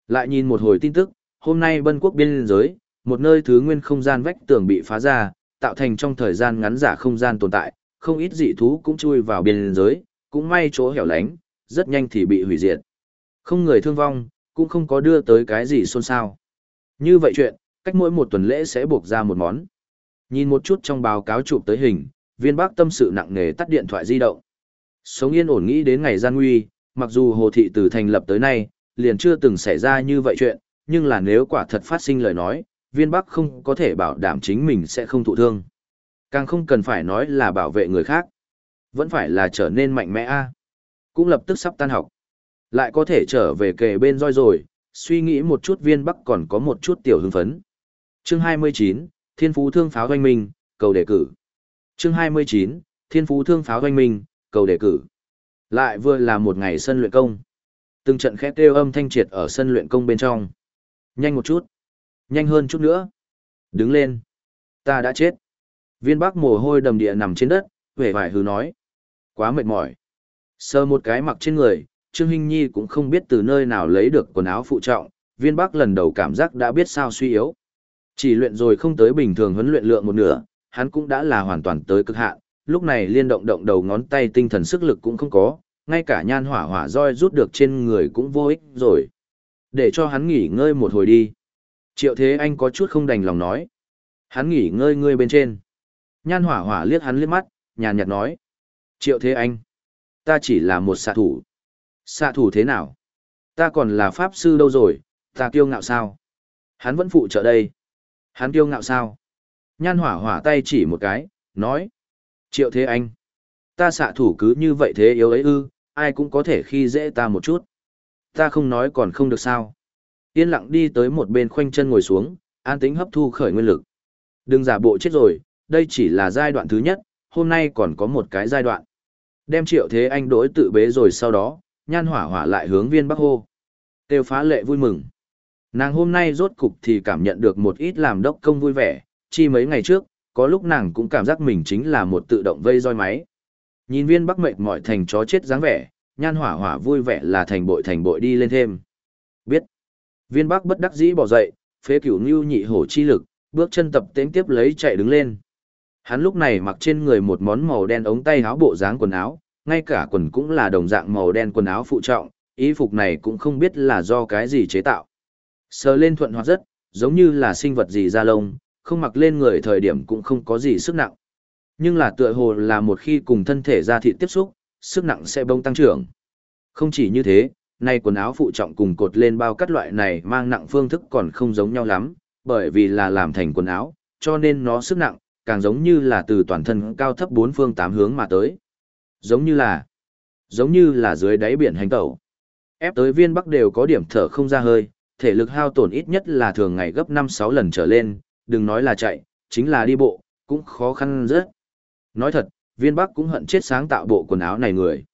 Lại nhìn một hồi tin tức, hôm nay bân quốc biên giới, một nơi thứ nguyên không gian vách tường bị phá ra, tạo thành trong thời gian ngắn giả không gian tồn tại, không ít dị thú cũng chui vào biên giới, cũng may chỗ hẻo lánh, rất nhanh thì bị hủy diệt. Không người thương vong, cũng không có đưa tới cái gì xôn xao. Như vậy chuyện, cách mỗi một tuần lễ sẽ buộc ra một món. Nhìn một chút trong báo cáo chụp tới hình, viên bác tâm sự nặng nề tắt điện thoại di động. Sống yên ổn nghĩ đến ngày gian nguy, mặc dù hồ thị từ thành lập tới nay, liền chưa từng xảy ra như vậy chuyện, nhưng là nếu quả thật phát sinh lời nói, viên bắc không có thể bảo đảm chính mình sẽ không thụ thương. Càng không cần phải nói là bảo vệ người khác. Vẫn phải là trở nên mạnh mẽ a Cũng lập tức sắp tan học. Lại có thể trở về kề bên roi rồi, suy nghĩ một chút viên bắc còn có một chút tiểu hưng phấn. Chương 29, Thiên Phú Thương Pháo Doanh Minh, cầu đề cử. Chương 29, Thiên Phú Thương Pháo Doanh Minh, cầu đề cử. Lại vừa là một ngày sân luyện công. Từng trận khét kêu âm thanh triệt ở sân luyện công bên trong. Nhanh một chút. Nhanh hơn chút nữa. Đứng lên. Ta đã chết. Viên bắc mồ hôi đầm địa nằm trên đất, vẻ vải hứ nói. Quá mệt mỏi. Sờ một cái mặc trên người, Trương Hinh Nhi cũng không biết từ nơi nào lấy được quần áo phụ trọng, viên bắc lần đầu cảm giác đã biết sao suy yếu. Chỉ luyện rồi không tới bình thường huấn luyện lượng một nửa, hắn cũng đã là hoàn toàn tới cực hạn, lúc này liên động động đầu ngón tay tinh thần sức lực cũng không có, ngay cả nhan hỏa hỏa roi rút được trên người cũng vô ích rồi. Để cho hắn nghỉ ngơi một hồi đi. Triệu Thế Anh có chút không đành lòng nói. Hắn nghỉ ngơi ngươi bên trên. Nhan hỏa hỏa liếc hắn liếc mắt, nhàn nhạt nói. Triệu Thế Anh. Ta chỉ là một xạ thủ. Xạ thủ thế nào? Ta còn là pháp sư đâu rồi, ta kiêu ngạo sao? Hắn vẫn phụ trợ đây. Hắn kiêu ngạo sao? Nhan hỏa hỏa tay chỉ một cái, nói. Triệu Thế Anh. Ta xạ thủ cứ như vậy thế yếu ấy ư, ai cũng có thể khi dễ ta một chút. Ta không nói còn không được sao. Yên lặng đi tới một bên khoanh chân ngồi xuống, an tĩnh hấp thu khởi nguyên lực. Đừng giả bộ chết rồi, đây chỉ là giai đoạn thứ nhất, hôm nay còn có một cái giai đoạn. Đem triệu thế anh đối tự bế rồi sau đó, nhan hỏa hỏa lại hướng viên bắc hô. Tiêu phá lệ vui mừng. Nàng hôm nay rốt cục thì cảm nhận được một ít làm đốc công vui vẻ, chi mấy ngày trước, có lúc nàng cũng cảm giác mình chính là một tự động vây roi máy. Nhìn viên bắc mệt mỏi thành chó chết dáng vẻ, nhan hỏa hỏa vui vẻ là thành bội thành bội đi lên thêm. Biết. Viên bắc bất đắc dĩ bỏ dậy, phế cửu ngưu nhị hổ chi lực, bước chân tập tiến tiếp lấy chạy đứng lên. Hắn lúc này mặc trên người một món màu đen ống tay áo bộ dáng quần áo, ngay cả quần cũng là đồng dạng màu đen quần áo phụ trọng, y phục này cũng không biết là do cái gì chế tạo. Sờ lên thuận hoạt rất, giống như là sinh vật gì da lông, không mặc lên người thời điểm cũng không có gì sức nặng. Nhưng là tựa hồ là một khi cùng thân thể da thịt tiếp xúc, sức nặng sẽ bông tăng trưởng. Không chỉ như thế, nay quần áo phụ trọng cùng cột lên bao cắt loại này mang nặng phương thức còn không giống nhau lắm, bởi vì là làm thành quần áo, cho nên nó sức nặng, càng giống như là từ toàn thân cao thấp bốn phương tám hướng mà tới. Giống như là, giống như là dưới đáy biển hành tẩu. Ép tới viên bắc đều có điểm thở không ra hơi, thể lực hao tổn ít nhất là thường ngày gấp 5-6 lần trở lên, đừng nói là chạy, chính là đi bộ, cũng khó khăn rất. Nói thật, viên bắc cũng hận chết sáng tạo bộ quần áo này người.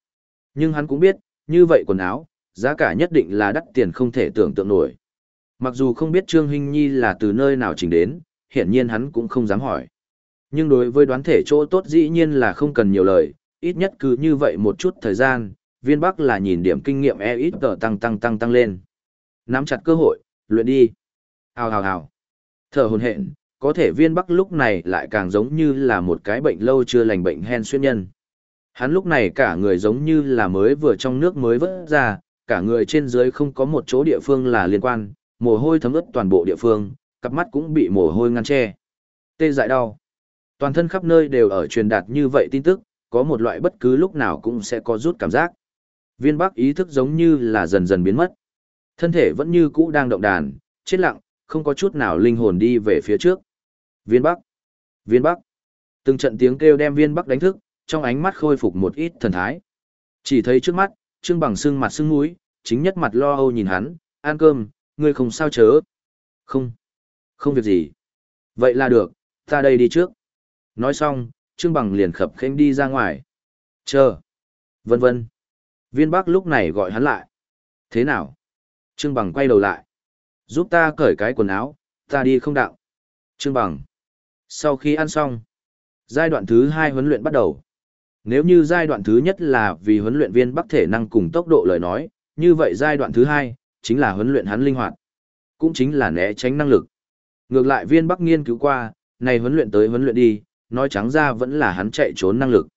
Nhưng hắn cũng biết, như vậy quần áo, giá cả nhất định là đắt tiền không thể tưởng tượng nổi. Mặc dù không biết Trương Hinh Nhi là từ nơi nào trình đến, hiển nhiên hắn cũng không dám hỏi. Nhưng đối với đoán thể chỗ tốt dĩ nhiên là không cần nhiều lời, ít nhất cứ như vậy một chút thời gian, viên bắc là nhìn điểm kinh nghiệm e ít tờ tăng tăng tăng tăng lên. Nắm chặt cơ hội, luyện đi. Hào hào hào. Thở hồn hện, có thể viên bắc lúc này lại càng giống như là một cái bệnh lâu chưa lành bệnh hen xuyên nhân. Hắn lúc này cả người giống như là mới vừa trong nước mới vớt ra, cả người trên dưới không có một chỗ địa phương là liên quan, mồ hôi thấm ướt toàn bộ địa phương, cặp mắt cũng bị mồ hôi ngăn che. Tê dại đau. Toàn thân khắp nơi đều ở truyền đạt như vậy tin tức, có một loại bất cứ lúc nào cũng sẽ có rút cảm giác. Viên bắc ý thức giống như là dần dần biến mất. Thân thể vẫn như cũ đang động đàn, chết lặng, không có chút nào linh hồn đi về phía trước. Viên bắc. Viên bắc. Từng trận tiếng kêu đem viên bắc đánh thức, trong ánh mắt khôi phục một ít thần thái. Chỉ thấy trước mắt, Trương Bằng sưng mặt sưng mũi, chính nhất mặt lo âu nhìn hắn, ăn cơm, ngươi không sao chớ. Không. Không việc gì. Vậy là được, ta đây đi trước. Nói xong, Trương Bằng liền khập khênh đi ra ngoài. Chờ. Vân vân. Viên Bắc lúc này gọi hắn lại. Thế nào? Trương Bằng quay đầu lại. Giúp ta cởi cái quần áo, ta đi không đạo. Trương Bằng. Sau khi ăn xong, giai đoạn thứ hai huấn luyện bắt đầu. Nếu như giai đoạn thứ nhất là vì huấn luyện viên Bắc thể năng cùng tốc độ lời nói, như vậy giai đoạn thứ hai, chính là huấn luyện hắn linh hoạt. Cũng chính là né tránh năng lực. Ngược lại viên Bắc nghiên cứu qua, này huấn luyện tới huấn luyện đi, nói trắng ra vẫn là hắn chạy trốn năng lực.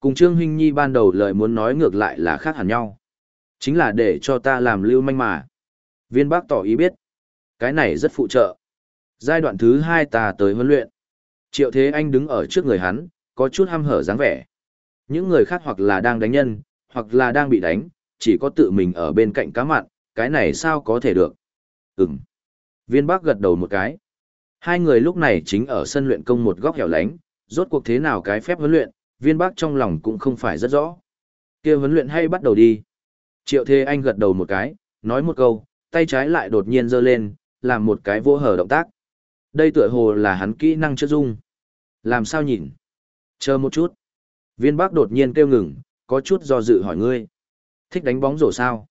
Cùng Trương Huynh Nhi ban đầu lời muốn nói ngược lại là khác hẳn nhau. Chính là để cho ta làm lưu manh mà. Viên bác tỏ ý biết. Cái này rất phụ trợ. Giai đoạn thứ hai ta tới huấn luyện. Triệu Thế Anh đứng ở trước người hắn, có chút ham hở dáng vẻ. Những người khác hoặc là đang đánh nhân, hoặc là đang bị đánh, chỉ có tự mình ở bên cạnh cá mặn, cái này sao có thể được. Ừm. Viên bác gật đầu một cái. Hai người lúc này chính ở sân luyện công một góc hẻo lánh, rốt cuộc thế nào cái phép huấn luyện, viên bác trong lòng cũng không phải rất rõ. kia huấn luyện hay bắt đầu đi. Triệu Thế Anh gật đầu một cái, nói một câu, tay trái lại đột nhiên giơ lên, làm một cái vô hở động tác. Đây tựa hồ là hắn kỹ năng chưa dung. Làm sao nhìn? Chờ một chút. Viên bác đột nhiên kêu ngừng, có chút do dự hỏi ngươi. Thích đánh bóng rổ sao?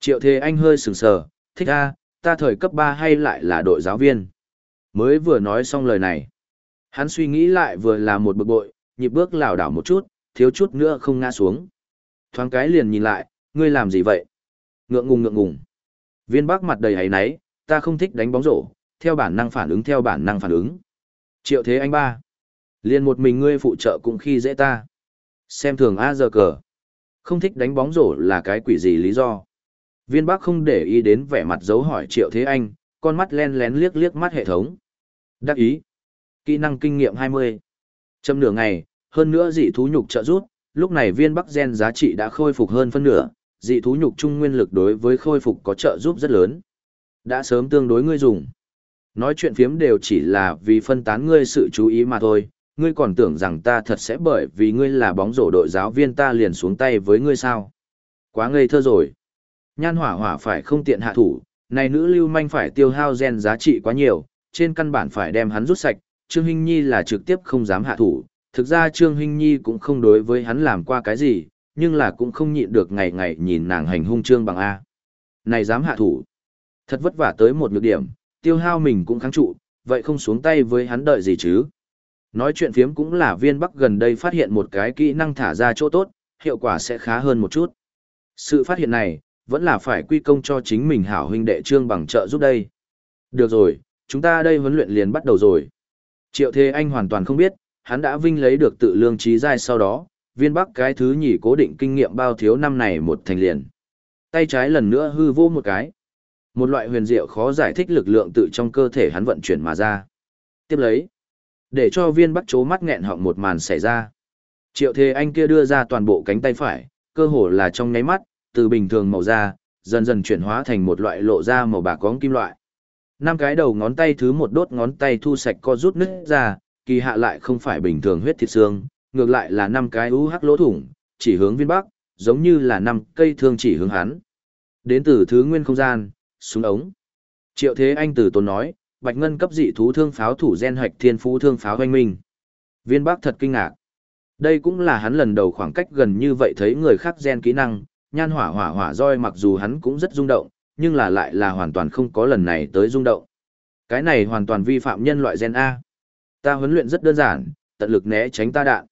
Triệu Thế Anh hơi sừng sờ, thích a, ta thời cấp 3 hay lại là đội giáo viên? Mới vừa nói xong lời này. Hắn suy nghĩ lại vừa là một bực bội, nhịp bước lảo đảo một chút, thiếu chút nữa không ngã xuống. Thoáng cái liền nhìn lại, ngươi làm gì vậy? Ngượng ngùng ngượng ngùng. Viên Bắc mặt đầy hấy náy, ta không thích đánh bóng rổ, theo bản năng phản ứng theo bản năng phản ứng. Triệu thế anh ba. Liền một mình ngươi phụ trợ cũng khi dễ ta. Xem thường A giờ cờ. Không thích đánh bóng rổ là cái quỷ gì lý do. Viên Bắc không để ý đến vẻ mặt dấu hỏi triệu thế anh, con mắt len lén liếc liếc mắt hệ thống. Đắc ý. Kỹ năng kinh nghiệm 20. Châm nửa ngày, hơn nữa dị thú nhục trợ rút, lúc này viên bắc gen giá trị đã khôi phục hơn phân nửa, dị thú nhục trung nguyên lực đối với khôi phục có trợ giúp rất lớn. Đã sớm tương đối ngươi dùng. Nói chuyện phiếm đều chỉ là vì phân tán ngươi sự chú ý mà thôi, ngươi còn tưởng rằng ta thật sẽ bởi vì ngươi là bóng rổ đội giáo viên ta liền xuống tay với ngươi sao. Quá ngây thơ rồi. Nhan hỏa hỏa phải không tiện hạ thủ, này nữ lưu manh phải tiêu hao gen giá trị quá nhiều, trên căn bản phải đem hắn rút sạch, Trương Hinh Nhi là trực tiếp không dám hạ thủ, thực ra Trương Hinh Nhi cũng không đối với hắn làm qua cái gì, nhưng là cũng không nhịn được ngày ngày nhìn nàng hành hung Trương bằng A. Này dám hạ thủ, thật vất vả tới một nhược điểm, tiêu hao mình cũng kháng trụ, vậy không xuống tay với hắn đợi gì chứ. Nói chuyện phiếm cũng là viên bắc gần đây phát hiện một cái kỹ năng thả ra chỗ tốt, hiệu quả sẽ khá hơn một chút. Sự phát hiện này, vẫn là phải quy công cho chính mình hảo huynh đệ trương bằng trợ giúp đây. Được rồi, chúng ta đây huấn luyện liền bắt đầu rồi. Triệu Thế Anh hoàn toàn không biết, hắn đã vinh lấy được tự lương trí giai sau đó, viên bắc cái thứ nhỉ cố định kinh nghiệm bao thiếu năm này một thành liền. Tay trái lần nữa hư vô một cái. Một loại huyền diệu khó giải thích lực lượng tự trong cơ thể hắn vận chuyển mà ra. Tiếp lấy, để cho viên bắc chố mắt nghẹn họng một màn xảy ra. Triệu Thế Anh kia đưa ra toàn bộ cánh tay phải, cơ hồ là trong nháy mắt, từ bình thường màu da, dần dần chuyển hóa thành một loại lộ da màu bạc cóng kim loại. Năm cái đầu ngón tay thứ một đốt ngón tay thu sạch co rút nứt ra, kỳ hạ lại không phải bình thường huyết thịt xương, ngược lại là năm cái u hắc lỗ thủng, chỉ hướng viên bắc, giống như là năm cây thương chỉ hướng hắn. Đến từ thứ nguyên không gian, súng ống. Triệu Thế Anh từ tốn nói, Bạch Ngân cấp dị thú thương pháo thủ gen hoạch thiên phú thương pháo hoanh minh. Viên Bắc thật kinh ngạc. Đây cũng là hắn lần đầu khoảng cách gần như vậy thấy người khác gen kỹ năng, nhan hỏa hỏa hỏa roi mặc dù hắn cũng rất rung động, nhưng là lại là hoàn toàn không có lần này tới rung động. Cái này hoàn toàn vi phạm nhân loại gen A. Ta huấn luyện rất đơn giản, tận lực né tránh ta đạn.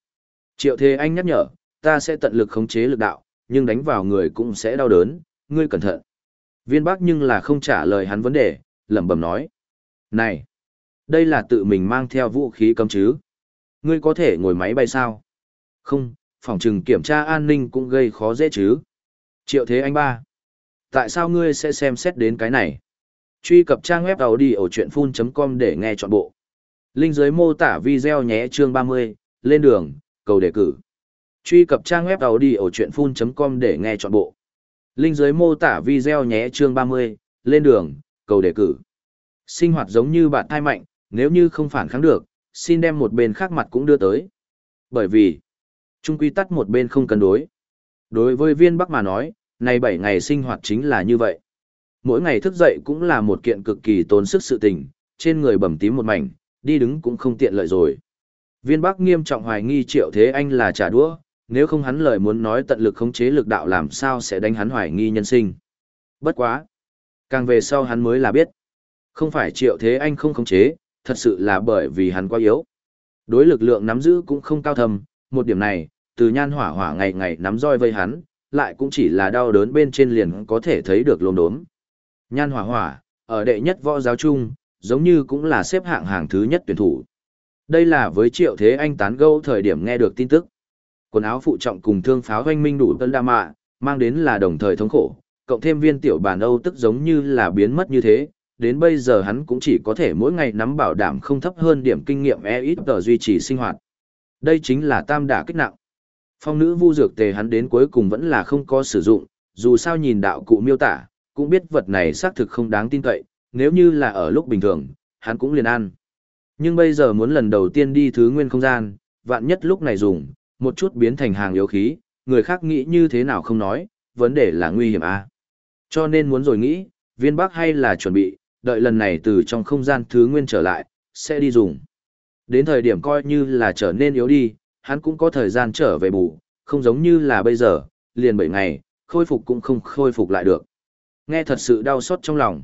Triệu Thế Anh nhắc nhở, ta sẽ tận lực khống chế lực đạo, nhưng đánh vào người cũng sẽ đau đớn, ngươi cẩn thận. Viên Bắc nhưng là không trả lời hắn vấn đề, lẩm bẩm nói. Này, Đây là tự mình mang theo vũ khí cấm chứ. Ngươi có thể ngồi máy bay sao? Không, phòng trừng kiểm tra an ninh cũng gây khó dễ chứ. Triệu thế anh ba. Tại sao ngươi sẽ xem xét đến cái này? Truy cập trang web đầu đi ở chuyện full.com để nghe trọn bộ. Linh dưới mô tả video nhé chương 30, lên đường, cầu đề cử. Truy cập trang web đầu đi ở chuyện full.com để nghe trọn bộ. Linh dưới mô tả video nhé chương 30, lên đường, cầu đề cử. Sinh hoạt giống như bạn thai mạnh, nếu như không phản kháng được, xin đem một bên khác mặt cũng đưa tới. Bởi vì, trung quy tắt một bên không cân đối. Đối với viên bắc mà nói, này 7 ngày sinh hoạt chính là như vậy. Mỗi ngày thức dậy cũng là một kiện cực kỳ tốn sức sự tình, trên người bầm tím một mảnh, đi đứng cũng không tiện lợi rồi. Viên bắc nghiêm trọng hoài nghi triệu thế anh là trả đũa, nếu không hắn lời muốn nói tận lực khống chế lực đạo làm sao sẽ đánh hắn hoài nghi nhân sinh. Bất quá. Càng về sau hắn mới là biết. Không phải triệu thế anh không khống chế, thật sự là bởi vì hắn quá yếu. Đối lực lượng nắm giữ cũng không cao thầm, một điểm này, từ nhan hỏa hỏa ngày ngày nắm roi vây hắn, lại cũng chỉ là đau đớn bên trên liền có thể thấy được lồn đốm. Nhan hỏa hỏa, ở đệ nhất võ giáo chung, giống như cũng là xếp hạng hàng thứ nhất tuyển thủ. Đây là với triệu thế anh tán gẫu thời điểm nghe được tin tức. Quần áo phụ trọng cùng thương pháo hoanh minh đủ tân đa mạ, mang đến là đồng thời thống khổ, cộng thêm viên tiểu bản Âu tức giống như là biến mất như thế, đến bây giờ hắn cũng chỉ có thể mỗi ngày nắm bảo đảm không thấp hơn điểm kinh nghiệm e ít tờ duy trì sinh hoạt. Đây chính là tam đả kích nặng. Phong nữ vu dược tề hắn đến cuối cùng vẫn là không có sử dụng, dù sao nhìn đạo cụ miêu tả, cũng biết vật này xác thực không đáng tin cậy, nếu như là ở lúc bình thường, hắn cũng liền ăn. Nhưng bây giờ muốn lần đầu tiên đi thứ nguyên không gian, vạn nhất lúc này dùng, một chút biến thành hàng yếu khí, người khác nghĩ như thế nào không nói, vấn đề là nguy hiểm à. Cho nên muốn rồi nghĩ, viên bắc hay là chuẩn bị, đợi lần này từ trong không gian thứ nguyên trở lại, sẽ đi dùng. Đến thời điểm coi như là trở nên yếu đi, hắn cũng có thời gian trở về bù, không giống như là bây giờ, liền 7 ngày, khôi phục cũng không khôi phục lại được. Nghe thật sự đau xót trong lòng.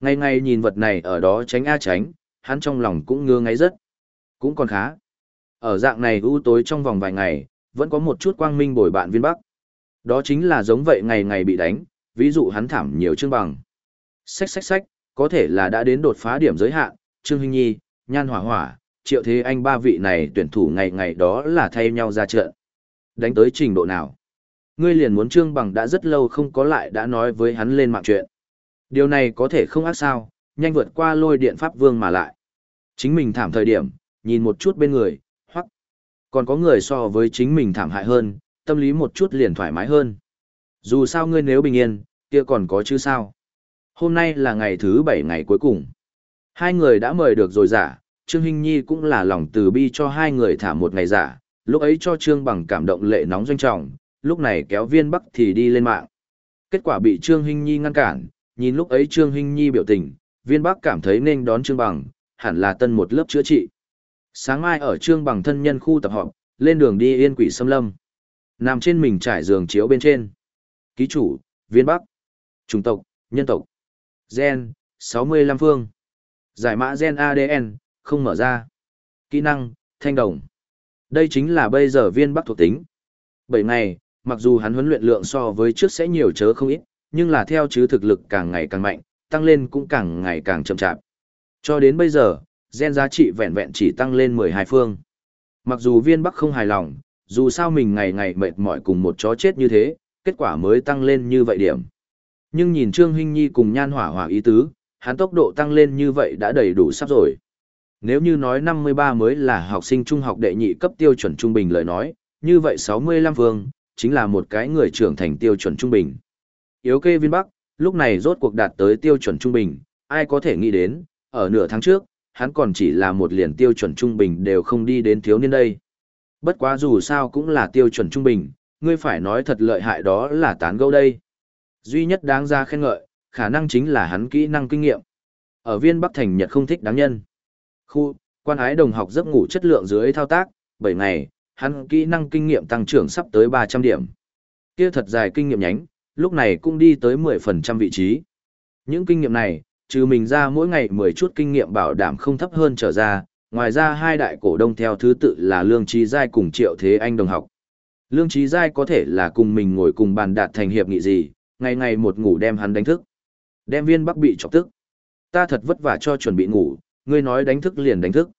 Ngày ngày nhìn vật này ở đó tránh a tránh, hắn trong lòng cũng ngơ ngáy rất. Cũng còn khá. Ở dạng này u tối trong vòng vài ngày, vẫn có một chút quang minh bồi bạn viên bắc. Đó chính là giống vậy ngày ngày bị đánh, ví dụ hắn thảm nhiều chương bằng. Xách xách xách, có thể là đã đến đột phá điểm giới hạn, Trương Hinh Nhi, Nhan Hỏa Hỏa, Triệu Thế Anh ba vị này tuyển thủ ngày ngày đó là thay nhau ra trận. Đánh tới trình độ nào? Ngươi liền muốn Trương Bằng đã rất lâu không có lại đã nói với hắn lên mạng chuyện. Điều này có thể không ác sao, nhanh vượt qua lôi điện pháp vương mà lại. Chính mình thảm thời điểm, nhìn một chút bên người, hoặc còn có người so với chính mình thảm hại hơn, tâm lý một chút liền thoải mái hơn. Dù sao ngươi nếu bình yên, kia còn có chứ sao. Hôm nay là ngày thứ bảy ngày cuối cùng. Hai người đã mời được rồi giả, Trương Hinh Nhi cũng là lòng từ bi cho hai người thả một ngày giả, lúc ấy cho Trương Bằng cảm động lệ nóng doanh trọng, lúc này kéo viên bắc thì đi lên mạng. Kết quả bị Trương Hinh Nhi ngăn cản, nhìn lúc ấy Trương Hinh Nhi biểu tình, viên bắc cảm thấy nên đón Trương Bằng, hẳn là tân một lớp chữa trị. Sáng mai ở Trương Bằng thân nhân khu tập họp, lên đường đi yên quỷ xâm lâm. Nằm trên mình trải giường chiếu bên trên. Ký chủ, viên bắc, chủng tộc, nhân tộc. Gen, 65 phương. Giải mã gen ADN, không mở ra. Kỹ năng, thanh đồng. Đây chính là bây giờ viên bắc thuộc tính. Bảy ngày, mặc dù hắn huấn luyện lượng so với trước sẽ nhiều chớ không ít, nhưng là theo chứ thực lực càng ngày càng mạnh, tăng lên cũng càng ngày càng chậm chạp. Cho đến bây giờ, gen giá trị vẹn vẹn chỉ tăng lên 12 phương. Mặc dù viên bắc không hài lòng, dù sao mình ngày ngày mệt mỏi cùng một chó chết như thế, kết quả mới tăng lên như vậy điểm. Nhưng nhìn Trương Hinh Nhi cùng nhan hỏa hỏa ý tứ, hắn tốc độ tăng lên như vậy đã đầy đủ sắp rồi. Nếu như nói 53 mới là học sinh trung học đệ nhị cấp tiêu chuẩn trung bình lời nói, như vậy 65 vương, chính là một cái người trưởng thành tiêu chuẩn trung bình. Yếu kê viên Bắc, lúc này rốt cuộc đạt tới tiêu chuẩn trung bình, ai có thể nghĩ đến, ở nửa tháng trước, hắn còn chỉ là một liền tiêu chuẩn trung bình đều không đi đến thiếu niên đây. Bất quá dù sao cũng là tiêu chuẩn trung bình, ngươi phải nói thật lợi hại đó là tán gẫu đây. Duy nhất đáng ra khen ngợi, khả năng chính là hắn kỹ năng kinh nghiệm. Ở viên Bắc Thành Nhật không thích đáng nhân. Khu, quan ái đồng học giấc ngủ chất lượng dưới thao tác, 7 ngày, hắn kỹ năng kinh nghiệm tăng trưởng sắp tới 300 điểm. Kia thật dài kinh nghiệm nhánh, lúc này cũng đi tới 10% vị trí. Những kinh nghiệm này, trừ mình ra mỗi ngày 10 chút kinh nghiệm bảo đảm không thấp hơn trở ra, ngoài ra hai đại cổ đông theo thứ tự là Lương Trí Giai cùng Triệu Thế Anh đồng học. Lương Trí Giai có thể là cùng mình ngồi cùng bàn đạt thành hiệp nghị gì, ngày ngày một ngủ đem hắn đánh thức. Đem viên bắc bị chọc tức. Ta thật vất vả cho chuẩn bị ngủ, Ngươi nói đánh thức liền đánh thức.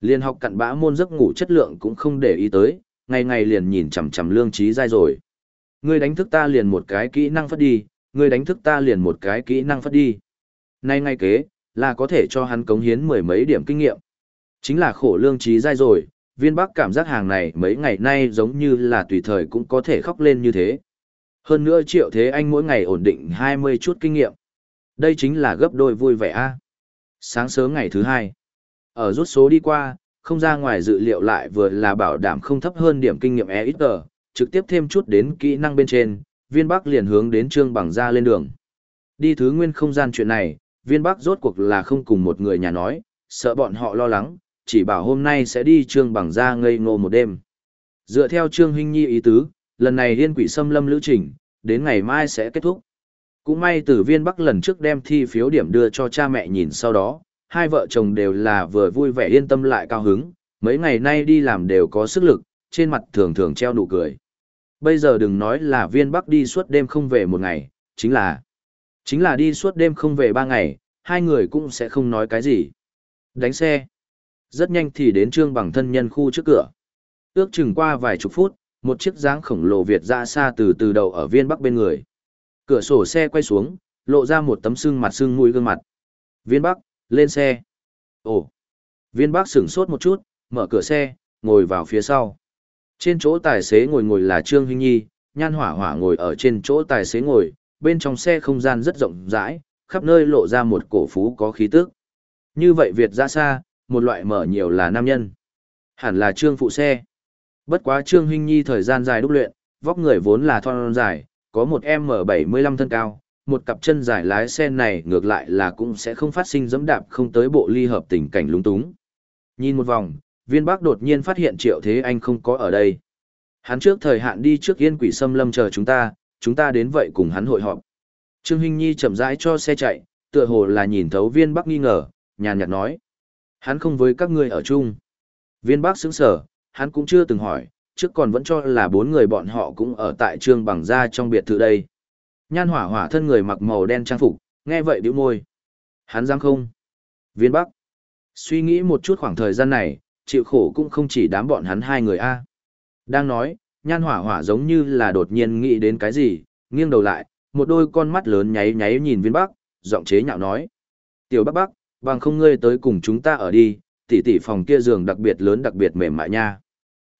Liền học cặn bã môn giấc ngủ chất lượng cũng không để ý tới, ngày ngày liền nhìn chằm chằm lương trí giai rồi. Ngươi đánh thức ta liền một cái kỹ năng phát đi, ngươi đánh thức ta liền một cái kỹ năng phát đi. Nay ngay kế, là có thể cho hắn cống hiến mười mấy điểm kinh nghiệm. Chính là khổ lương trí dai rồi, viên bắc cảm giác hàng này mấy ngày nay giống như là tùy thời cũng có thể khóc lên như thế. Hơn nữa triệu thế anh mỗi ngày ổn định 20 chút kinh nghiệm. Đây chính là gấp đôi vui vẻ a. Sáng sớm ngày thứ hai, ở rút số đi qua, không ra ngoài dự liệu lại vừa là bảo đảm không thấp hơn điểm kinh nghiệm e ít tờ, trực tiếp thêm chút đến kỹ năng bên trên, viên bắc liền hướng đến trương bằng ra lên đường. Đi thứ nguyên không gian chuyện này, viên bắc rốt cuộc là không cùng một người nhà nói, sợ bọn họ lo lắng, chỉ bảo hôm nay sẽ đi trương bằng ra ngây ngô một đêm. Dựa theo trương huynh nhi ý tứ, lần này liên quỷ xâm lâm lữ trình, đến ngày mai sẽ kết thúc. Cũng may tử viên bắc lần trước đem thi phiếu điểm đưa cho cha mẹ nhìn sau đó, hai vợ chồng đều là vừa vui vẻ yên tâm lại cao hứng, mấy ngày nay đi làm đều có sức lực, trên mặt thường thường treo nụ cười. Bây giờ đừng nói là viên bắc đi suốt đêm không về một ngày, chính là chính là đi suốt đêm không về ba ngày, hai người cũng sẽ không nói cái gì. Đánh xe. Rất nhanh thì đến trương bằng thân nhân khu trước cửa. Ước chừng qua vài chục phút, một chiếc dáng khổng lồ Việt ra xa từ từ đầu ở viên bắc bên người. Cửa sổ xe quay xuống, lộ ra một tấm xương mặt xương mũi gương mặt. Viên bắc, lên xe. Ồ. Viên bắc sửng sốt một chút, mở cửa xe, ngồi vào phía sau. Trên chỗ tài xế ngồi ngồi là Trương Hinh Nhi, nhan hỏa hỏa ngồi ở trên chỗ tài xế ngồi, bên trong xe không gian rất rộng rãi, khắp nơi lộ ra một cổ phú có khí tức. Như vậy Việt ra xa, một loại mở nhiều là nam nhân. Hẳn là Trương phụ xe. Bất quá Trương huynh Nhi thời gian dài đúc luyện, vóc người vốn là thon dài, có một M75 thân cao, một cặp chân dài lái xe này ngược lại là cũng sẽ không phát sinh dẫm đạp không tới bộ ly hợp tình cảnh lúng túng. Nhìn một vòng, viên bác đột nhiên phát hiện triệu thế anh không có ở đây. Hắn trước thời hạn đi trước yên quỷ xâm lâm chờ chúng ta, chúng ta đến vậy cùng hắn hội họp. Trương Hinh Nhi chậm rãi cho xe chạy, tựa hồ là nhìn thấu viên bắc nghi ngờ, nhàn nhạt nói. Hắn không với các ngươi ở chung. Viên bắc sững sờ, hắn cũng chưa từng hỏi, trước còn vẫn cho là bốn người bọn họ cũng ở tại trương bằng gia trong biệt thự đây. Nhan hỏa hỏa thân người mặc màu đen trang phục, nghe vậy bĩu môi. Hắn dám không? Viên Bắc. Suy nghĩ một chút khoảng thời gian này, chịu khổ cũng không chỉ đám bọn hắn hai người a. Đang nói, nhan hỏa hỏa giống như là đột nhiên nghĩ đến cái gì, nghiêng đầu lại, một đôi con mắt lớn nháy nháy nhìn viên Bắc, giọng chế nhạo nói. Tiểu Bắc Bắc, bằng không ngươi tới cùng chúng ta ở đi, tỷ tỷ phòng kia giường đặc biệt lớn đặc biệt mềm mại nha.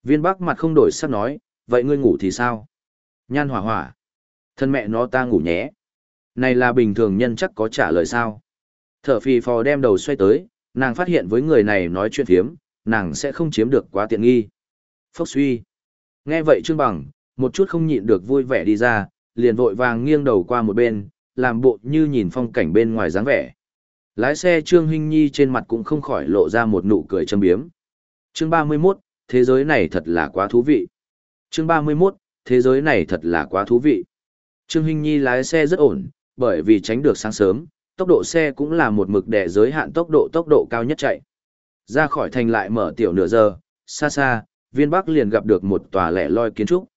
Viên Bắc mặt không đổi sắc nói, vậy ngươi ngủ thì sao? Nhan hỏa hỏa. Thân mẹ nó ta ngủ nhé. Này là bình thường nhân chắc có trả lời sao? Thở phì phò đem đầu xoay tới, nàng phát hiện với người này nói chuyện thiếm, nàng sẽ không chiếm được quá tiện nghi. Phốc suy. Nghe vậy Trương Bằng, một chút không nhịn được vui vẻ đi ra, liền vội vàng nghiêng đầu qua một bên, làm bộ như nhìn phong cảnh bên ngoài dáng vẻ. Lái xe Trương Hinh Nhi trên mặt cũng không khỏi lộ ra một nụ cười châm biếm. Chương 31, thế giới này thật là quá thú vị. Chương 31, thế giới này thật là quá thú vị. Trương Hinh Nhi lái xe rất ổn, bởi vì tránh được sáng sớm, tốc độ xe cũng là một mực đè giới hạn tốc độ tốc độ cao nhất chạy. Ra khỏi thành lại mở tiểu nửa giờ, xa xa, viên bắc liền gặp được một tòa lẻ loi kiến trúc.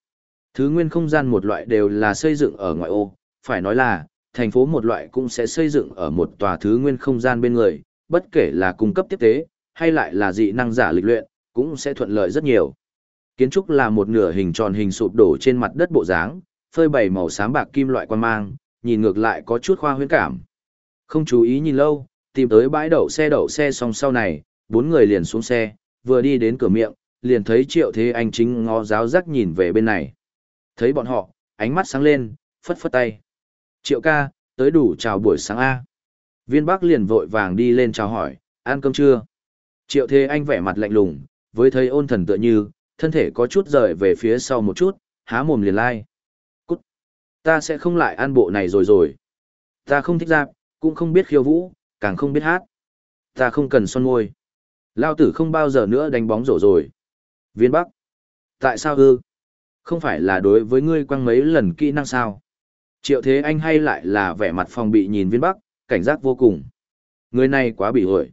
Thứ nguyên không gian một loại đều là xây dựng ở ngoại ô, phải nói là, thành phố một loại cũng sẽ xây dựng ở một tòa thứ nguyên không gian bên người, bất kể là cung cấp tiếp tế, hay lại là dị năng giả lịch luyện, cũng sẽ thuận lợi rất nhiều. Kiến trúc là một nửa hình tròn hình sụp đổ trên mặt đất bộ dáng, phơi bày màu xám bạc kim loại quan mang, nhìn ngược lại có chút khoa huyễn cảm. Không chú ý nhìn lâu, tìm tới bãi đậu xe đậu xe xong sau này, bốn người liền xuống xe, vừa đi đến cửa miệng, liền thấy Triệu Thế Anh chính ngó giáo giác nhìn về bên này. Thấy bọn họ, ánh mắt sáng lên, phất phất tay. Triệu ca, tới đủ chào buổi sáng A. Viên Bắc liền vội vàng đi lên chào hỏi, ăn cơm chưa? Triệu Thế Anh vẻ mặt lạnh lùng, với thấy ôn thần tựa như, thân thể có chút rời về phía sau một chút, há mồm liền lai. Cút! Ta sẽ không lại ăn bộ này rồi rồi. Ta không thích giáp, cũng không biết khiêu vũ, càng không biết hát. Ta không cần son môi. Lao tử không bao giờ nữa đánh bóng rổ rồi. Viên Bắc! Tại sao ư? Không phải là đối với ngươi quăng mấy lần kỹ năng sao? Triệu Thế Anh hay lại là vẻ mặt phòng bị nhìn viên Bắc, cảnh giác vô cùng. Người này quá bị hội.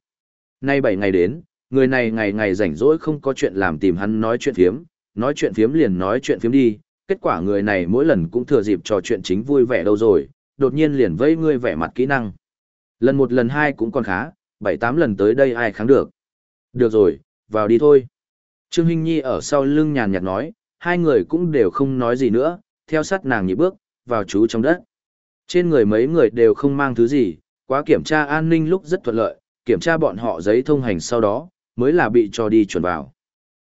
Nay 7 ngày đến, người này ngày ngày rảnh rỗi không có chuyện làm tìm hắn nói chuyện phiếm, nói chuyện phiếm liền nói chuyện phiếm đi, kết quả người này mỗi lần cũng thừa dịp trò chuyện chính vui vẻ đâu rồi, đột nhiên liền vây ngươi vẻ mặt kỹ năng. Lần một lần hai cũng còn khá, bảy tám lần tới đây ai kháng được. Được rồi, vào đi thôi. Trương Hinh Nhi ở sau lưng nhàn nhạt nói, hai người cũng đều không nói gì nữa, theo sát nàng nhị bước, vào trú trong đất. Trên người mấy người đều không mang thứ gì, quá kiểm tra an ninh lúc rất thuận lợi, kiểm tra bọn họ giấy thông hành sau đó, mới là bị cho đi chuẩn vào.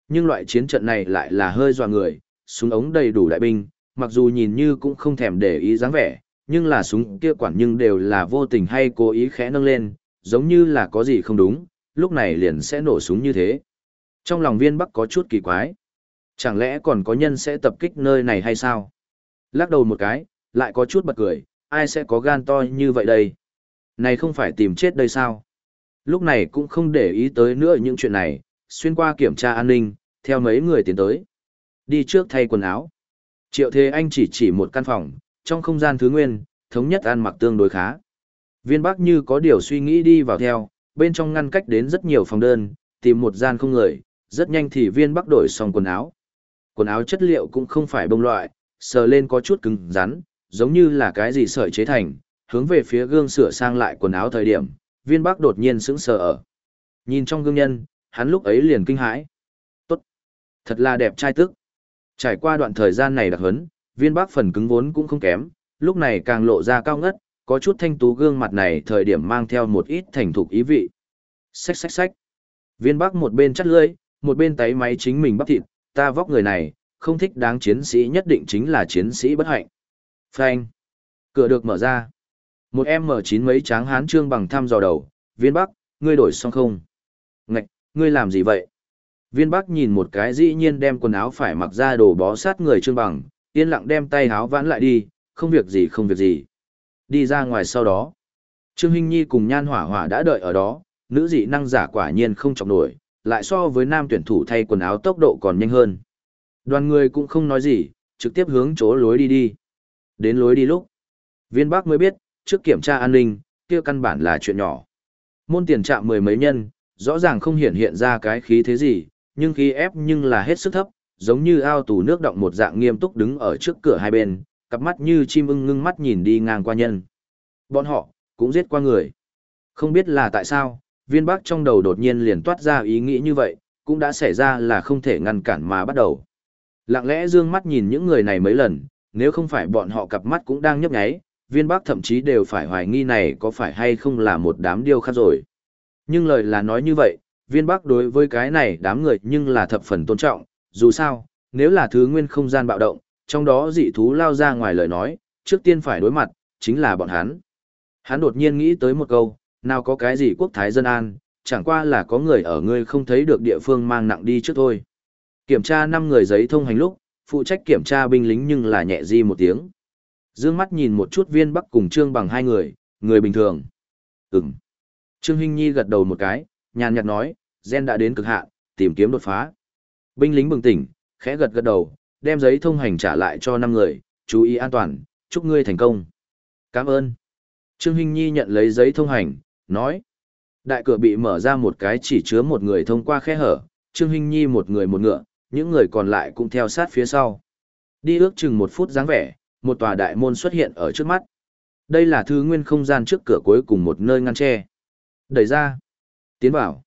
Nhưng loại chiến trận này lại là hơi dọa người, súng ống đầy đủ đại binh, mặc dù nhìn như cũng không thèm để ý dáng vẻ, nhưng là súng kia quản nhưng đều là vô tình hay cố ý khẽ nâng lên, giống như là có gì không đúng, lúc này liền sẽ nổ súng như thế. Trong lòng viên bắc có chút kỳ quái. Chẳng lẽ còn có nhân sẽ tập kích nơi này hay sao? Lắc đầu một cái, lại có chút bật cười, ai sẽ có gan to như vậy đây? Này không phải tìm chết đây sao? Lúc này cũng không để ý tới nữa những chuyện này, xuyên qua kiểm tra an ninh, theo mấy người tiến tới. Đi trước thay quần áo. Triệu Thế Anh chỉ chỉ một căn phòng, trong không gian thứ nguyên, thống nhất ăn mặc tương đối khá. Viên Bắc như có điều suy nghĩ đi vào theo, bên trong ngăn cách đến rất nhiều phòng đơn, tìm một gian không người, rất nhanh thì viên Bắc đổi xong quần áo. Quần áo chất liệu cũng không phải bông loại, sờ lên có chút cứng rắn, giống như là cái gì sợi chế thành, hướng về phía gương sửa sang lại quần áo thời điểm, viên Bắc đột nhiên sững sờ ở. Nhìn trong gương nhân, hắn lúc ấy liền kinh hãi. Tốt! Thật là đẹp trai tức. Trải qua đoạn thời gian này đặc hấn, viên Bắc phần cứng vốn cũng không kém, lúc này càng lộ ra cao ngất, có chút thanh tú gương mặt này thời điểm mang theo một ít thành thục ý vị. Xách xách xách. Viên Bắc một bên chắt lưỡi, một bên tay máy chính mình bắp thịt, ta vóc người này, không thích đáng chiến sĩ nhất định chính là chiến sĩ bất hạnh. Phanh. Cửa được mở ra. Một em mở chín mấy tráng hán trương bằng thăm dò đầu, viên bắc, ngươi đổi xong không? Ngạch, ngươi làm gì vậy? Viên bắc nhìn một cái dĩ nhiên đem quần áo phải mặc ra đồ bó sát người trương bằng, yên lặng đem tay áo vãn lại đi, không việc gì không việc gì. Đi ra ngoài sau đó. Trương Hinh Nhi cùng Nhan Hỏa Hỏa đã đợi ở đó, nữ dị năng giả quả nhiên không trọng nổi, lại so với nam tuyển thủ thay quần áo tốc độ còn nhanh hơn. Đoàn người cũng không nói gì, trực tiếp hướng chỗ lối đi đi. Đến lối đi lúc, viên bác mới biết, trước kiểm tra an ninh, kia căn bản là chuyện nhỏ. Môn tiền trạm mười mấy nhân, rõ ràng không hiện hiện ra cái khí thế gì, nhưng khí ép nhưng là hết sức thấp, giống như ao tù nước động một dạng nghiêm túc đứng ở trước cửa hai bên, cặp mắt như chim ưng ngưng mắt nhìn đi ngang qua nhân. Bọn họ, cũng giết qua người. Không biết là tại sao, viên bác trong đầu đột nhiên liền toát ra ý nghĩ như vậy, cũng đã xảy ra là không thể ngăn cản mà bắt đầu. Lặng lẽ dương mắt nhìn những người này mấy lần, nếu không phải bọn họ cặp mắt cũng đang nhấp nháy, viên bác thậm chí đều phải hoài nghi này có phải hay không là một đám điêu khắc rồi. Nhưng lời là nói như vậy, viên bác đối với cái này đám người nhưng là thập phần tôn trọng, dù sao, nếu là thứ nguyên không gian bạo động, trong đó dị thú lao ra ngoài lời nói, trước tiên phải đối mặt, chính là bọn hắn. Hắn đột nhiên nghĩ tới một câu, nào có cái gì quốc thái dân an, chẳng qua là có người ở ngươi không thấy được địa phương mang nặng đi trước thôi. Kiểm tra 5 người giấy thông hành lúc, phụ trách kiểm tra binh lính nhưng là nhẹ di một tiếng. Dương mắt nhìn một chút viên bắc cùng Trương bằng hai người, người bình thường. Ừm. Trương Hinh Nhi gật đầu một cái, nhàn nhạt nói, gen đã đến cực hạn, tìm kiếm đột phá. Binh lính bừng tỉnh, khẽ gật gật đầu, đem giấy thông hành trả lại cho 5 người, chú ý an toàn, chúc ngươi thành công. Cảm ơn. Trương Hinh Nhi nhận lấy giấy thông hành, nói. Đại cửa bị mở ra một cái chỉ chứa một người thông qua khe hở, Trương Hinh Nhi một người một ngựa, những người còn lại cũng theo sát phía sau. Đi ước chừng một phút dáng vẻ, một tòa đại môn xuất hiện ở trước mắt. Đây là thư nguyên không gian trước cửa cuối cùng một nơi ngăn tre. Đẩy ra. Tiến vào.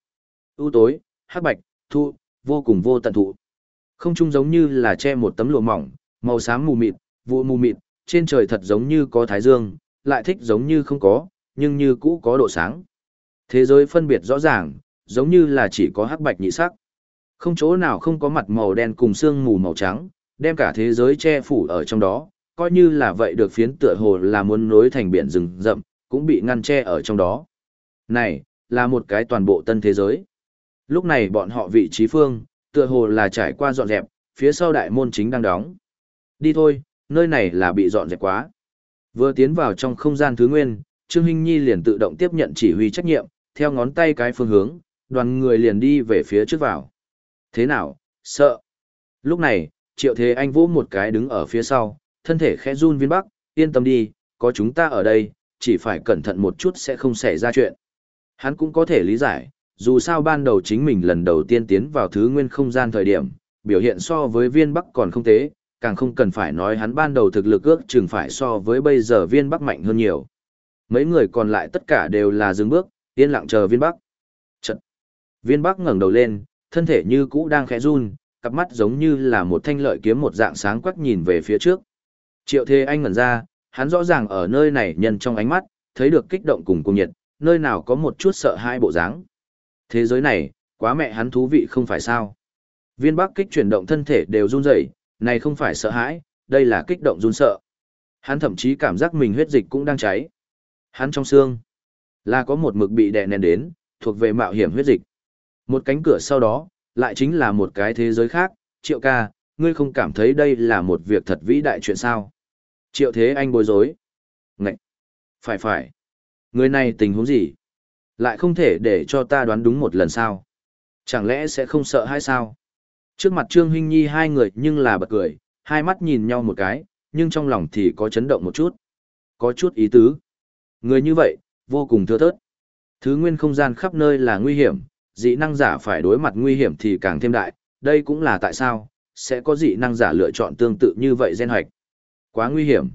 u tối, hắc bạch, thu, vô cùng vô tận thụ. Không trung giống như là che một tấm lụa mỏng, màu xám mù mịt, vụ mù mịt, trên trời thật giống như có thái dương, lại thích giống như không có, nhưng như cũ có độ sáng. Thế giới phân biệt rõ ràng, giống như là chỉ có hắc bạch nhị sắc. Không chỗ nào không có mặt màu đen cùng xương mù màu trắng, đem cả thế giới che phủ ở trong đó, coi như là vậy được phiến tựa hồ là muốn nối thành biển rừng rậm, cũng bị ngăn che ở trong đó. Này, là một cái toàn bộ tân thế giới. Lúc này bọn họ vị trí phương, tựa hồ là trải qua dọn dẹp, phía sau đại môn chính đang đóng. Đi thôi, nơi này là bị dọn dẹp quá. Vừa tiến vào trong không gian thứ nguyên, Trương Hinh Nhi liền tự động tiếp nhận chỉ huy trách nhiệm, theo ngón tay cái phương hướng, đoàn người liền đi về phía trước vào. Thế nào, sợ. Lúc này, Triệu Thế Anh vỗ một cái đứng ở phía sau, thân thể khẽ run viên bắc, yên tâm đi, có chúng ta ở đây, chỉ phải cẩn thận một chút sẽ không xảy ra chuyện. Hắn cũng có thể lý giải, dù sao ban đầu chính mình lần đầu tiên tiến vào thứ nguyên không gian thời điểm, biểu hiện so với viên bắc còn không tế, càng không cần phải nói hắn ban đầu thực lực ước chừng phải so với bây giờ viên bắc mạnh hơn nhiều. Mấy người còn lại tất cả đều là dừng bước, yên lặng chờ viên bắc. Trận. Viên bắc ngẩng đầu lên, thân thể như cũ đang khẽ run, cặp mắt giống như là một thanh lợi kiếm một dạng sáng quắc nhìn về phía trước. Triệu Thế Anh ngẩn ra, hắn rõ ràng ở nơi này nhân trong ánh mắt, thấy được kích động cùng cùng nhiệt, nơi nào có một chút sợ hai bộ dáng. Thế giới này, quá mẹ hắn thú vị không phải sao. Viên Bắc kích chuyển động thân thể đều run rẩy, này không phải sợ hãi, đây là kích động run sợ. Hắn thậm chí cảm giác mình huyết dịch cũng đang cháy. Hắn trong xương, là có một mực bị đè nén đến, thuộc về mạo hiểm huyết dịch. Một cánh cửa sau đó, lại chính là một cái thế giới khác, triệu ca, ngươi không cảm thấy đây là một việc thật vĩ đại chuyện sao? Triệu thế anh bối rối. Ngậy! Phải phải. Người này tình huống gì? Lại không thể để cho ta đoán đúng một lần sao? Chẳng lẽ sẽ không sợ hay sao? Trước mặt Trương Huynh Nhi hai người nhưng là bật cười, hai mắt nhìn nhau một cái, nhưng trong lòng thì có chấn động một chút. Có chút ý tứ. Người như vậy, vô cùng thưa thớt. Thứ nguyên không gian khắp nơi là nguy hiểm, dị năng giả phải đối mặt nguy hiểm thì càng thêm đại, đây cũng là tại sao, sẽ có dị năng giả lựa chọn tương tự như vậy gen hoạch. Quá nguy hiểm.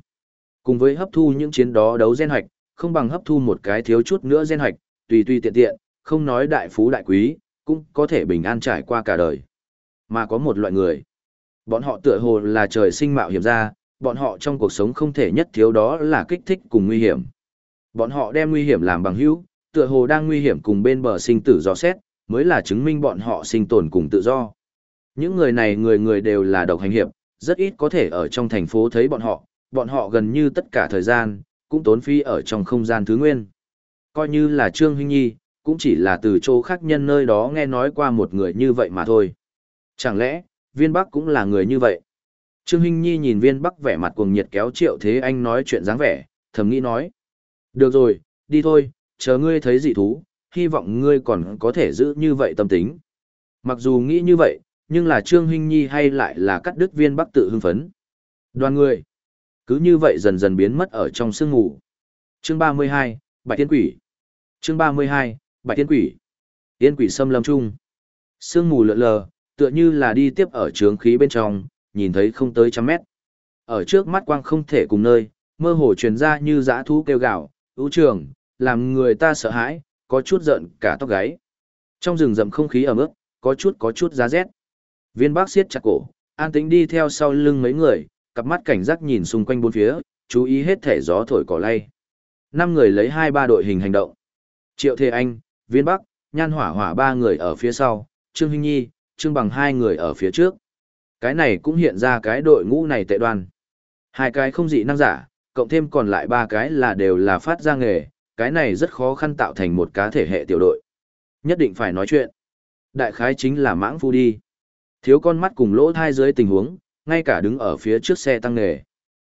Cùng với hấp thu những chiến đó đấu gen hoạch, không bằng hấp thu một cái thiếu chút nữa gen hoạch, tùy tùy tiện tiện, không nói đại phú đại quý, cũng có thể bình an trải qua cả đời. Mà có một loại người, bọn họ tựa hồ là trời sinh mạo hiểm ra, bọn họ trong cuộc sống không thể nhất thiếu đó là kích thích cùng nguy hiểm. Bọn họ đem nguy hiểm làm bằng hữu, tựa hồ đang nguy hiểm cùng bên bờ sinh tử do xét, mới là chứng minh bọn họ sinh tồn cùng tự do. Những người này người người đều là độc hành hiệp, rất ít có thể ở trong thành phố thấy bọn họ, bọn họ gần như tất cả thời gian, cũng tốn phí ở trong không gian thứ nguyên. Coi như là Trương Huynh Nhi, cũng chỉ là từ chỗ khác nhân nơi đó nghe nói qua một người như vậy mà thôi. Chẳng lẽ, viên bắc cũng là người như vậy? Trương Huynh Nhi nhìn viên bắc vẻ mặt cuồng nhiệt kéo triệu thế anh nói chuyện dáng vẻ, thầm nghĩ nói. Được rồi, đi thôi, chờ ngươi thấy dị thú, hy vọng ngươi còn có thể giữ như vậy tâm tính. Mặc dù nghĩ như vậy, nhưng là Trương Hinh Nhi hay lại là cắt đứt viên bắc tự hưng phấn. Đoàn người, cứ như vậy dần dần biến mất ở trong sương ngủ. Chương 32, Bạch Tiên Quỷ. Chương 32, Bạch Tiên Quỷ. Tiên Quỷ xâm lâm trung. Sương mù lượn lờ, tựa như là đi tiếp ở trướng khí bên trong, nhìn thấy không tới trăm mét. Ở trước mắt quang không thể cùng nơi, mơ hồ truyền ra như dã thú kêu gào, ưu trường, làm người ta sợ hãi, có chút giận cả tóc gáy. Trong rừng rậm không khí ẩm ướt, có chút có chút giá rét. Viên bác siết chặt cổ, an tĩnh đi theo sau lưng mấy người, cặp mắt cảnh giác nhìn xung quanh bốn phía, chú ý hết thể gió thổi cỏ lay. Năm người lấy hai ba đội hình hành động. Triệu Thế Anh, Viên Bắc, Nhan Hỏa Hỏa ba người ở phía sau, Trương Hinh Nhi, Trương Bằng hai người ở phía trước. Cái này cũng hiện ra cái đội ngũ này tệ đoan. Hai cái không dị năng giả, cộng thêm còn lại ba cái là đều là phát ra nghề, cái này rất khó khăn tạo thành một cá thể hệ tiểu đội. Nhất định phải nói chuyện. Đại khái chính là mãng phu đi. Thiếu con mắt cùng lỗ thai dưới tình huống, ngay cả đứng ở phía trước xe tăng nghề.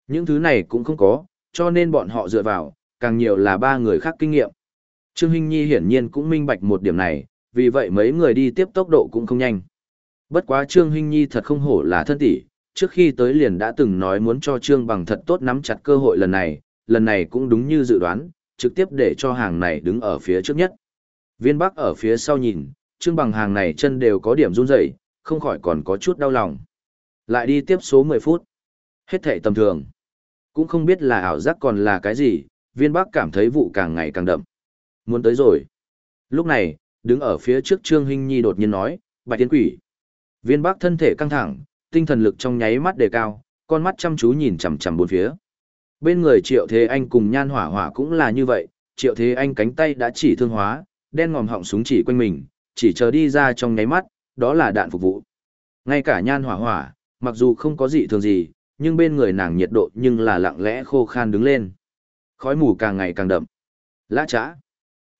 Những thứ này cũng không có, cho nên bọn họ dựa vào, càng nhiều là ba người khác kinh nghiệm. Trương Hinh Nhi hiển nhiên cũng minh bạch một điểm này, vì vậy mấy người đi tiếp tốc độ cũng không nhanh. Bất quá Trương Hinh Nhi thật không hổ là thân tỷ, trước khi tới liền đã từng nói muốn cho Trương bằng thật tốt nắm chặt cơ hội lần này, lần này cũng đúng như dự đoán, trực tiếp để cho hàng này đứng ở phía trước nhất. Viên Bắc ở phía sau nhìn, Trương bằng hàng này chân đều có điểm run rẩy, không khỏi còn có chút đau lòng. Lại đi tiếp số 10 phút. Hết thể tầm thường. Cũng không biết là ảo giác còn là cái gì, viên Bắc cảm thấy vụ càng ngày càng đậm. Muốn tới rồi. Lúc này, đứng ở phía trước Trương Hinh Nhi đột nhiên nói, bạch tiên quỷ. Viên Bắc thân thể căng thẳng, tinh thần lực trong nháy mắt đề cao, con mắt chăm chú nhìn chằm chằm bốn phía. Bên người Triệu Thế Anh cùng Nhan Hỏa Hỏa cũng là như vậy, Triệu Thế Anh cánh tay đã chỉ thương hóa, đen ngòm họng súng chỉ quanh mình, chỉ chờ đi ra trong nháy mắt, đó là đạn phục vụ. Ngay cả Nhan Hỏa Hỏa, mặc dù không có gì thường gì, nhưng bên người nàng nhiệt độ nhưng là lặng lẽ khô khan đứng lên. Khói mù càng ngày càng đậm. Lá chã.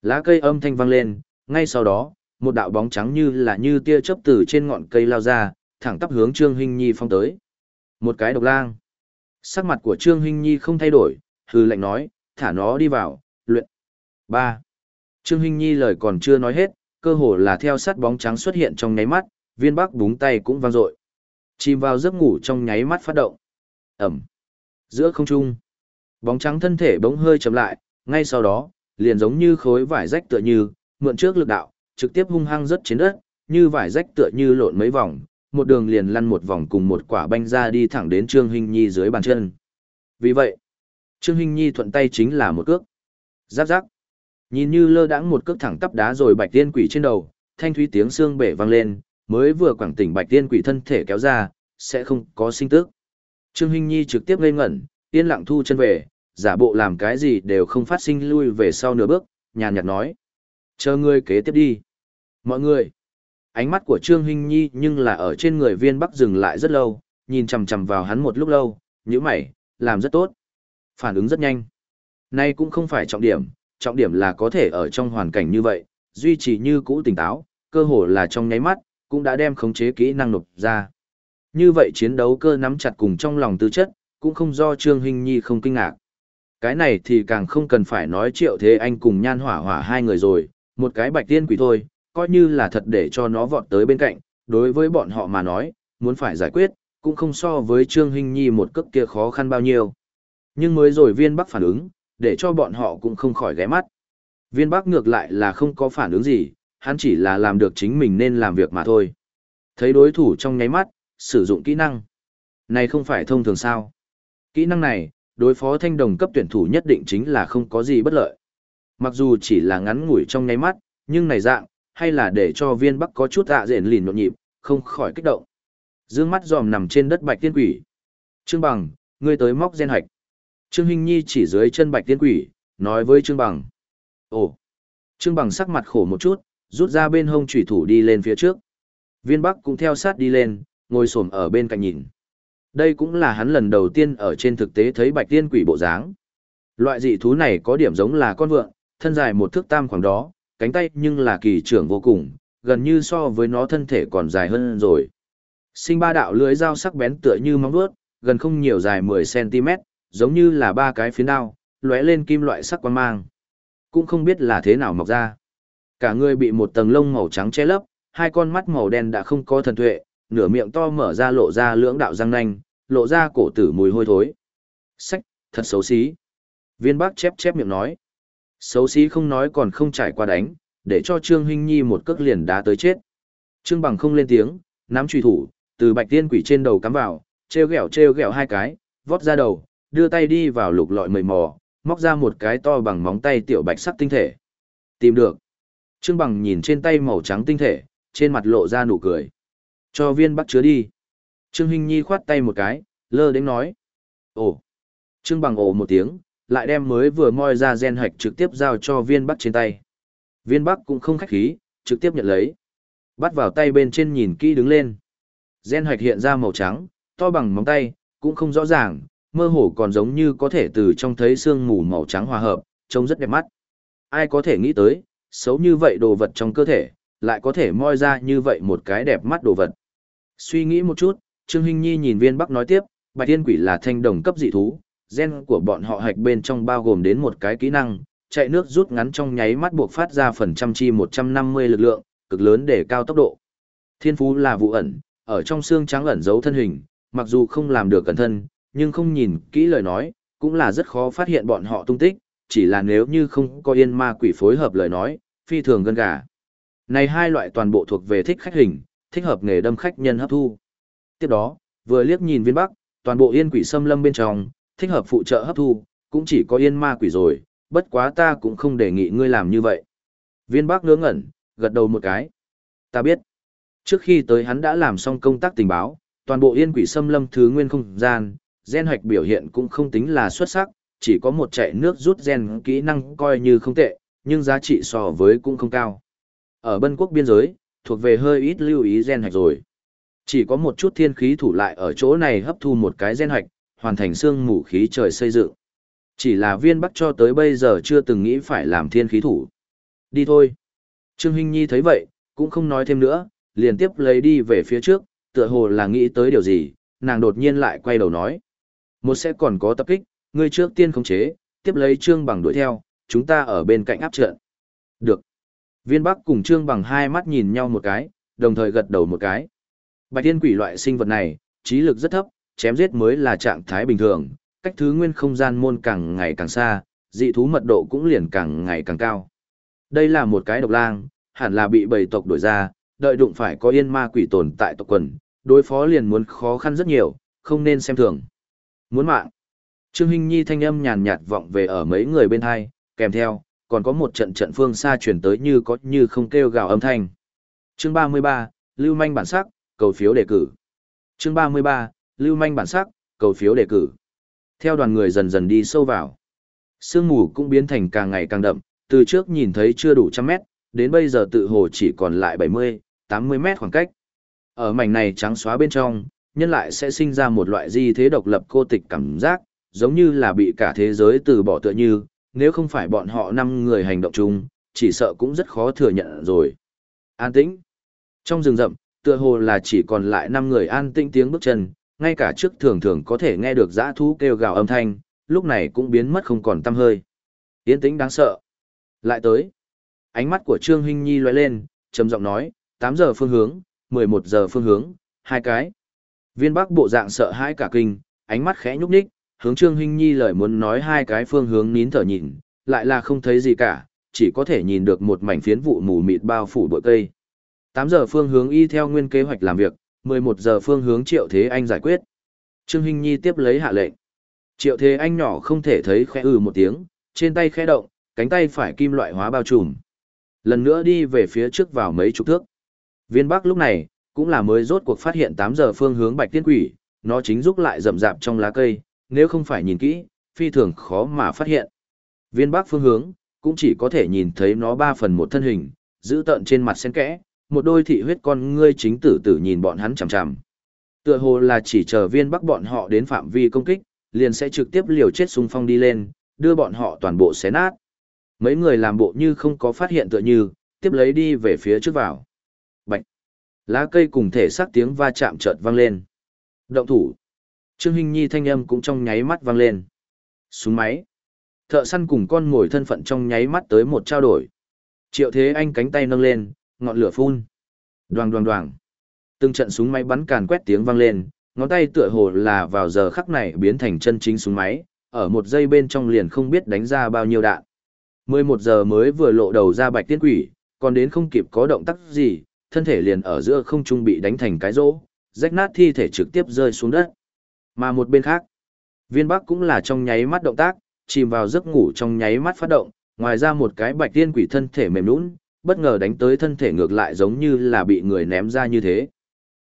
Lá cây âm thanh vang lên, ngay sau đó, một đạo bóng trắng như là như tia chớp từ trên ngọn cây lao ra, thẳng tắp hướng Trương Hinh Nhi phong tới. Một cái độc lang. Sắc mặt của Trương Hinh Nhi không thay đổi, hừ lạnh nói, thả nó đi vào, luyện. ba Trương Hinh Nhi lời còn chưa nói hết, cơ hồ là theo sát bóng trắng xuất hiện trong nháy mắt, viên bắc búng tay cũng vang dội. Chìm vào giấc ngủ trong nháy mắt phát động. Ẩm. Giữa không trung, bóng trắng thân thể bỗng hơi chậm lại, ngay sau đó, liền giống như khối vải rách tựa như, mượn trước lực đạo, trực tiếp hung hăng rớt trên đất, như vải rách tựa như lộn mấy vòng, một đường liền lăn một vòng cùng một quả banh ra đi thẳng đến Trương Hinh Nhi dưới bàn chân. Vì vậy, Trương Hinh Nhi thuận tay chính là một cước. Giáp giáp. Nhìn như lơ đãng một cước thẳng tắp đá rồi bạch tiên quỷ trên đầu, thanh thúy tiếng xương bể vang lên, mới vừa quảng tỉnh bạch tiên quỷ thân thể kéo ra, sẽ không có sinh tức. Trương Hinh Nhi trực tiếp ngây ngẩn, yên lặng thu chân về, giả bộ làm cái gì đều không phát sinh lui về sau nửa bước, nhàn nhạt nói. Chờ ngươi kế tiếp đi. Mọi người. Ánh mắt của Trương Hinh Nhi nhưng là ở trên người viên bắc dừng lại rất lâu, nhìn chằm chằm vào hắn một lúc lâu, như mày, làm rất tốt. Phản ứng rất nhanh. Nay cũng không phải trọng điểm, trọng điểm là có thể ở trong hoàn cảnh như vậy, duy trì như cũ tỉnh táo, cơ hồ là trong nháy mắt, cũng đã đem khống chế kỹ năng nộp ra. Như vậy chiến đấu cơ nắm chặt cùng trong lòng tư chất, cũng không do Trương Hinh Nhi không kinh ngạc. Cái này thì càng không cần phải nói triệu thế anh cùng nhan hỏa hỏa hai người rồi, một cái bạch tiên quỷ thôi, coi như là thật để cho nó vọt tới bên cạnh, đối với bọn họ mà nói, muốn phải giải quyết, cũng không so với Trương Hinh Nhi một cước kia khó khăn bao nhiêu. Nhưng mới rồi viên bắc phản ứng, để cho bọn họ cũng không khỏi ghé mắt. Viên bắc ngược lại là không có phản ứng gì, hắn chỉ là làm được chính mình nên làm việc mà thôi. Thấy đối thủ trong nháy mắt, sử dụng kỹ năng. Này không phải thông thường sao. Kỹ năng này, đối phó thanh đồng cấp tuyển thủ nhất định chính là không có gì bất lợi. Mặc dù chỉ là ngắn ngủi trong nháy mắt, nhưng này dạng, hay là để cho viên bắc có chút ạ à rền lìn nhộn nhịp, không khỏi kích động. Dương mắt dòm nằm trên đất bạch tiên quỷ. Trương Bằng, ngươi tới móc gen hạch. Trương Hinh Nhi chỉ dưới chân bạch tiên quỷ, nói với Trương Bằng. Ồ! Trương Bằng sắc mặt khổ một chút, rút ra bên hông chủy thủ đi lên phía trước. Viên Bắc cũng theo sát đi lên, ngồi xổm ở bên cạnh nhìn. Đây cũng là hắn lần đầu tiên ở trên thực tế thấy bạch tiên quỷ bộ dáng. Loại dị thú này có điểm giống là con vượn, thân dài một thước tam khoảng đó, cánh tay nhưng là kỳ trưởng vô cùng, gần như so với nó thân thể còn dài hơn rồi. Sinh ba đạo lưới dao sắc bén tựa như móng vuốt, gần không nhiều dài 10cm, giống như là ba cái phiến đao, lóe lên kim loại sắc quang mang. Cũng không biết là thế nào mọc ra. Cả người bị một tầng lông màu trắng che lấp, hai con mắt màu đen đã không có thần tuệ, nửa miệng to mở ra lộ ra lưỡng đạo răng nanh, lộ ra cổ tử mùi hôi thối. Sách, thật xấu xí. Viên bác chép chép miệng nói. Xấu xí không nói còn không trải qua đánh, để cho Trương Hinh Nhi một cước liền đá tới chết. Trương Bằng không lên tiếng, nắm truy thủ, từ bạch tiên quỷ trên đầu cắm vào, treo gẹo treo gẹo hai cái, vót ra đầu, đưa tay đi vào lục lọi mầy mò, móc ra một cái to bằng móng tay tiểu bạch sắc tinh thể. Tìm được. Trương Bằng nhìn trên tay màu trắng tinh thể, trên mặt lộ ra nụ cười. Cho viên bắt chứa đi. Trương Hinh Nhi khoát tay một cái, lơ đến nói. Ồ. Trương Bằng ồ một tiếng, lại đem mới vừa moi ra gen hạch trực tiếp giao cho viên bắc trên tay. Viên bắc cũng không khách khí, trực tiếp nhận lấy. Bắt vào tay bên trên nhìn kỹ đứng lên. Gen hạch hiện ra màu trắng, to bằng móng tay, cũng không rõ ràng, mơ hồ còn giống như có thể từ trong thấy xương mù màu trắng hòa hợp, trông rất đẹp mắt. Ai có thể nghĩ tới, xấu như vậy đồ vật trong cơ thể, lại có thể moi ra như vậy một cái đẹp mắt đồ vật. Suy nghĩ một chút, Trương Hinh Nhi nhìn viên bắc nói tiếp, bạch tiên quỷ là thanh đồng cấp dị thú, gen của bọn họ hạch bên trong bao gồm đến một cái kỹ năng, chạy nước rút ngắn trong nháy mắt buộc phát ra phần trăm chi 150 lực lượng, cực lớn để cao tốc độ. Thiên phú là vụ ẩn, ở trong xương trắng ẩn giấu thân hình, mặc dù không làm được cẩn thân, nhưng không nhìn kỹ lời nói, cũng là rất khó phát hiện bọn họ tung tích, chỉ là nếu như không có yên ma quỷ phối hợp lời nói, phi thường gân gà. Này hai loại toàn bộ thuộc về thích khách hình, thích hợp nghề đâm khách nhân hấp thu. Tiếp đó, vừa liếc nhìn viên bắc, toàn bộ yên quỷ xâm lâm bên trong, thích hợp phụ trợ hấp thu, cũng chỉ có yên ma quỷ rồi, bất quá ta cũng không đề nghị ngươi làm như vậy. Viên bác ngớ ngẩn, gật đầu một cái. Ta biết. Trước khi tới hắn đã làm xong công tác tình báo, toàn bộ yên quỷ xâm lâm thứ nguyên không gian, gen hoạch biểu hiện cũng không tính là xuất sắc, chỉ có một chạy nước rút gen kỹ năng coi như không tệ, nhưng giá trị so với cũng không cao. Ở bân quốc biên giới, thuộc về hơi ít lưu ý gen hoạch rồi. Chỉ có một chút thiên khí thủ lại ở chỗ này hấp thu một cái gen hoạch hoàn thành xương mù khí trời xây dựng. Chỉ là viên bắc cho tới bây giờ chưa từng nghĩ phải làm thiên khí thủ. Đi thôi. Trương Hinh Nhi thấy vậy, cũng không nói thêm nữa, liền tiếp lấy đi về phía trước, tựa hồ là nghĩ tới điều gì, nàng đột nhiên lại quay đầu nói. Một sẽ còn có tập kích, ngươi trước tiên khống chế, tiếp lấy Trương Bằng đuổi theo, chúng ta ở bên cạnh áp trận. Được. Viên Bắc cùng Trương Bằng hai mắt nhìn nhau một cái, đồng thời gật đầu một cái. Bạch thiên quỷ loại sinh vật này, trí lực rất thấp, chém giết mới là trạng thái bình thường, cách thứ nguyên không gian môn càng ngày càng xa, dị thú mật độ cũng liền càng ngày càng cao. Đây là một cái độc lang, hẳn là bị bầy tộc đuổi ra, đợi đụng phải có yên ma quỷ tồn tại tộc quần, đối phó liền muốn khó khăn rất nhiều, không nên xem thường. Muốn mạng. Trương Hinh Nhi thanh âm nhàn nhạt vọng về ở mấy người bên hai, kèm theo, còn có một trận trận phương xa chuyển tới như có như không kêu gào âm thanh. Chương 33, Lưu Manh bản sắc, cầu phiếu đề cử. Chương 33, Lưu Manh bản sắc, cầu phiếu đề cử. Theo đoàn người dần dần đi sâu vào. Sương mù cũng biến thành càng ngày càng đậm, từ trước nhìn thấy chưa đủ trăm mét, đến bây giờ tự hồ chỉ còn lại 70, 80 mét khoảng cách. Ở mảnh này trắng xóa bên trong, nhân lại sẽ sinh ra một loại di thế độc lập cô tịch cảm giác, giống như là bị cả thế giới từ bỏ tựa như, nếu không phải bọn họ năm người hành động chung, chỉ sợ cũng rất khó thừa nhận rồi. An tĩnh. Trong rừng rậm, tựa hồ là chỉ còn lại năm người an tĩnh tiếng bước chân, ngay cả trước thường thường có thể nghe được dã thú kêu gào âm thanh, lúc này cũng biến mất không còn tăm hơi. Yên tĩnh đáng sợ. Lại tới. Ánh mắt của Trương Hinh Nhi lóe lên, trầm giọng nói, 8 giờ phương hướng, 11 giờ phương hướng, hai cái. Viên Bắc bộ dạng sợ hãi cả kinh, ánh mắt khẽ nhúc nhích, hướng Trương Hinh Nhi lời muốn nói hai cái phương hướng nín thở nhìn, lại là không thấy gì cả, chỉ có thể nhìn được một mảnh phiến vụ mù mịt bao phủ bụi cây. 8 giờ phương hướng y theo nguyên kế hoạch làm việc, 11 giờ phương hướng Triệu Thế Anh giải quyết. Trương Hinh Nhi tiếp lấy hạ lệnh. Triệu Thế Anh nhỏ không thể thấy khẽ ừ một tiếng, trên tay khẽ động, cánh tay phải kim loại hóa bao trùm. Lần nữa đi về phía trước vào mấy chục thước. Viên Bắc lúc này, cũng là mới rốt cuộc phát hiện 8 giờ phương hướng Bạch Tiên Quỷ, nó chính rúc lại rậm rạp trong lá cây, nếu không phải nhìn kỹ, phi thường khó mà phát hiện. Viên Bắc phương hướng, cũng chỉ có thể nhìn thấy nó 3 phần một thân hình, giữ tận trên mặt sen kẽ, một đôi thị huyết con ngươi chính tử tử nhìn bọn hắn chằm chằm. Tựa hồ là chỉ chờ viên Bắc bọn họ đến phạm vi công kích, liền sẽ trực tiếp liều chết xung phong đi lên, đưa bọn họ toàn bộ xé nát. Mấy người làm bộ như không có phát hiện tựa như, tiếp lấy đi về phía trước vào. Bạch! Lá cây cùng thể xác tiếng va chạm chợt vang lên. Động thủ! Trương Hinh Nhi thanh âm cũng trong nháy mắt vang lên. Súng máy! Thợ săn cùng con ngồi thân phận trong nháy mắt tới một trao đổi. Triệu Thế Anh cánh tay nâng lên, ngọn lửa phun. Đoàng đoàng đoàng. Từng trận súng máy bắn càn quét tiếng vang lên, ngón tay tựa hồ là vào giờ khắc này biến thành chân chính súng máy, ở một giây bên trong liền không biết đánh ra bao nhiêu đạn. 11 giờ mới vừa lộ đầu ra bạch tiên quỷ, còn đến không kịp có động tác gì, thân thể liền ở giữa không trung bị đánh thành cái rỗ, rách nát thi thể trực tiếp rơi xuống đất. Mà một bên khác, viên bắc cũng là trong nháy mắt động tác, chìm vào giấc ngủ trong nháy mắt phát động, ngoài ra một cái bạch tiên quỷ thân thể mềm nũng, bất ngờ đánh tới thân thể ngược lại giống như là bị người ném ra như thế.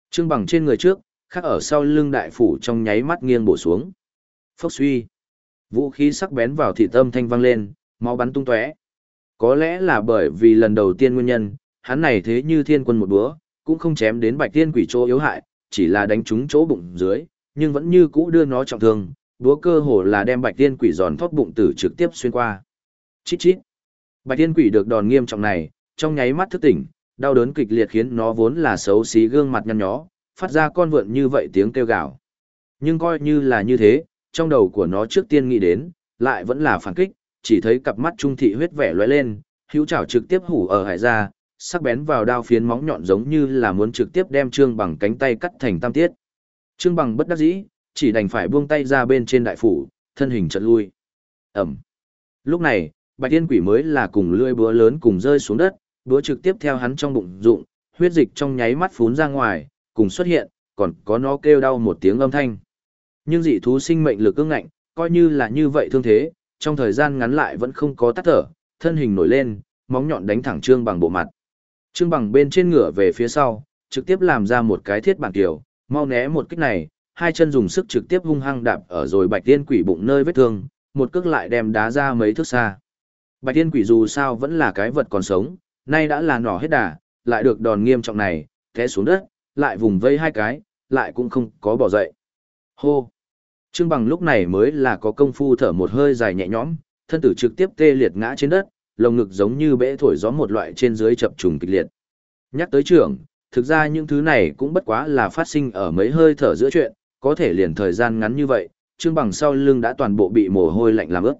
Trương bằng trên người trước, khác ở sau lưng đại phủ trong nháy mắt nghiêng bổ xuống. Phốc suy. Vũ khí sắc bén vào thị tâm thanh vang lên, máu bắn tung tóe. Có lẽ là bởi vì lần đầu tiên nguyên nhân, hắn này thế như thiên quân một búa, cũng không chém đến bạch tiên quỷ chỗ yếu hại, chỉ là đánh trúng chỗ bụng dưới, nhưng vẫn như cũ đưa nó trọng thương, búa cơ hồ là đem bạch tiên quỷ giòn thoát bụng tử trực tiếp xuyên qua. Chít chít. Bạch tiên quỷ được đòn nghiêm trọng này, trong nháy mắt thức tỉnh, đau đớn kịch liệt khiến nó vốn là xấu xí gương mặt nhăn nhó, phát ra con vượn như vậy tiếng kêu gào. Nhưng coi như là như thế, trong đầu của nó trước tiên nghĩ đến, lại vẫn là phản kích, chỉ thấy cặp mắt trung thị huyết vẻ lóe lên, hữu chảo trực tiếp hủ ở hải ra, sắc bén vào đao phiến móng nhọn giống như là muốn trực tiếp đem trương bằng cánh tay cắt thành tam tiết. Trương bằng bất đắc dĩ, chỉ đành phải buông tay ra bên trên đại phủ, thân hình chợt lui. Ẩm. Lúc này, Bạch Tiên Quỷ mới là cùng lưỡi búa lớn cùng rơi xuống đất, búa trực tiếp theo hắn trong bụng dụng, huyết dịch trong nháy mắt phún ra ngoài, cùng xuất hiện, còn có nó kêu đau một tiếng âm thanh. Nhưng dị thú sinh mệnh lực cương ngạnh, coi như là như vậy thương thế, trong thời gian ngắn lại vẫn không có tắt thở, thân hình nổi lên, móng nhọn đánh thẳng Trương Bằng bộ mặt. Trương Bằng bên trên ngửa về phía sau, trực tiếp làm ra một cái thiết bản tiểu, mau né một kích này, hai chân dùng sức trực tiếp hung hăng đạp ở rồi Bạch Tiên Quỷ bụng nơi vết thương, một cước lại đem đá ra mấy thước xa. Bạch Tiên Quỷ dù sao vẫn là cái vật còn sống, nay đã là nỏ hết đà, lại được đòn nghiêm trọng này, té xuống đất, lại vùng vây hai cái, lại cũng không có bỏ dậy. Hô! Trương Bằng lúc này mới là có công phu thở một hơi dài nhẹ nhõm, thân tử trực tiếp tê liệt ngã trên đất, lồng ngực giống như bẽ thổi gió một loại trên dưới chập trùng kịch liệt. Nhắc tới trưởng, thực ra những thứ này cũng bất quá là phát sinh ở mấy hơi thở giữa chuyện, có thể liền thời gian ngắn như vậy, Trương Bằng sau lưng đã toàn bộ bị mồ hôi lạnh làm ướt.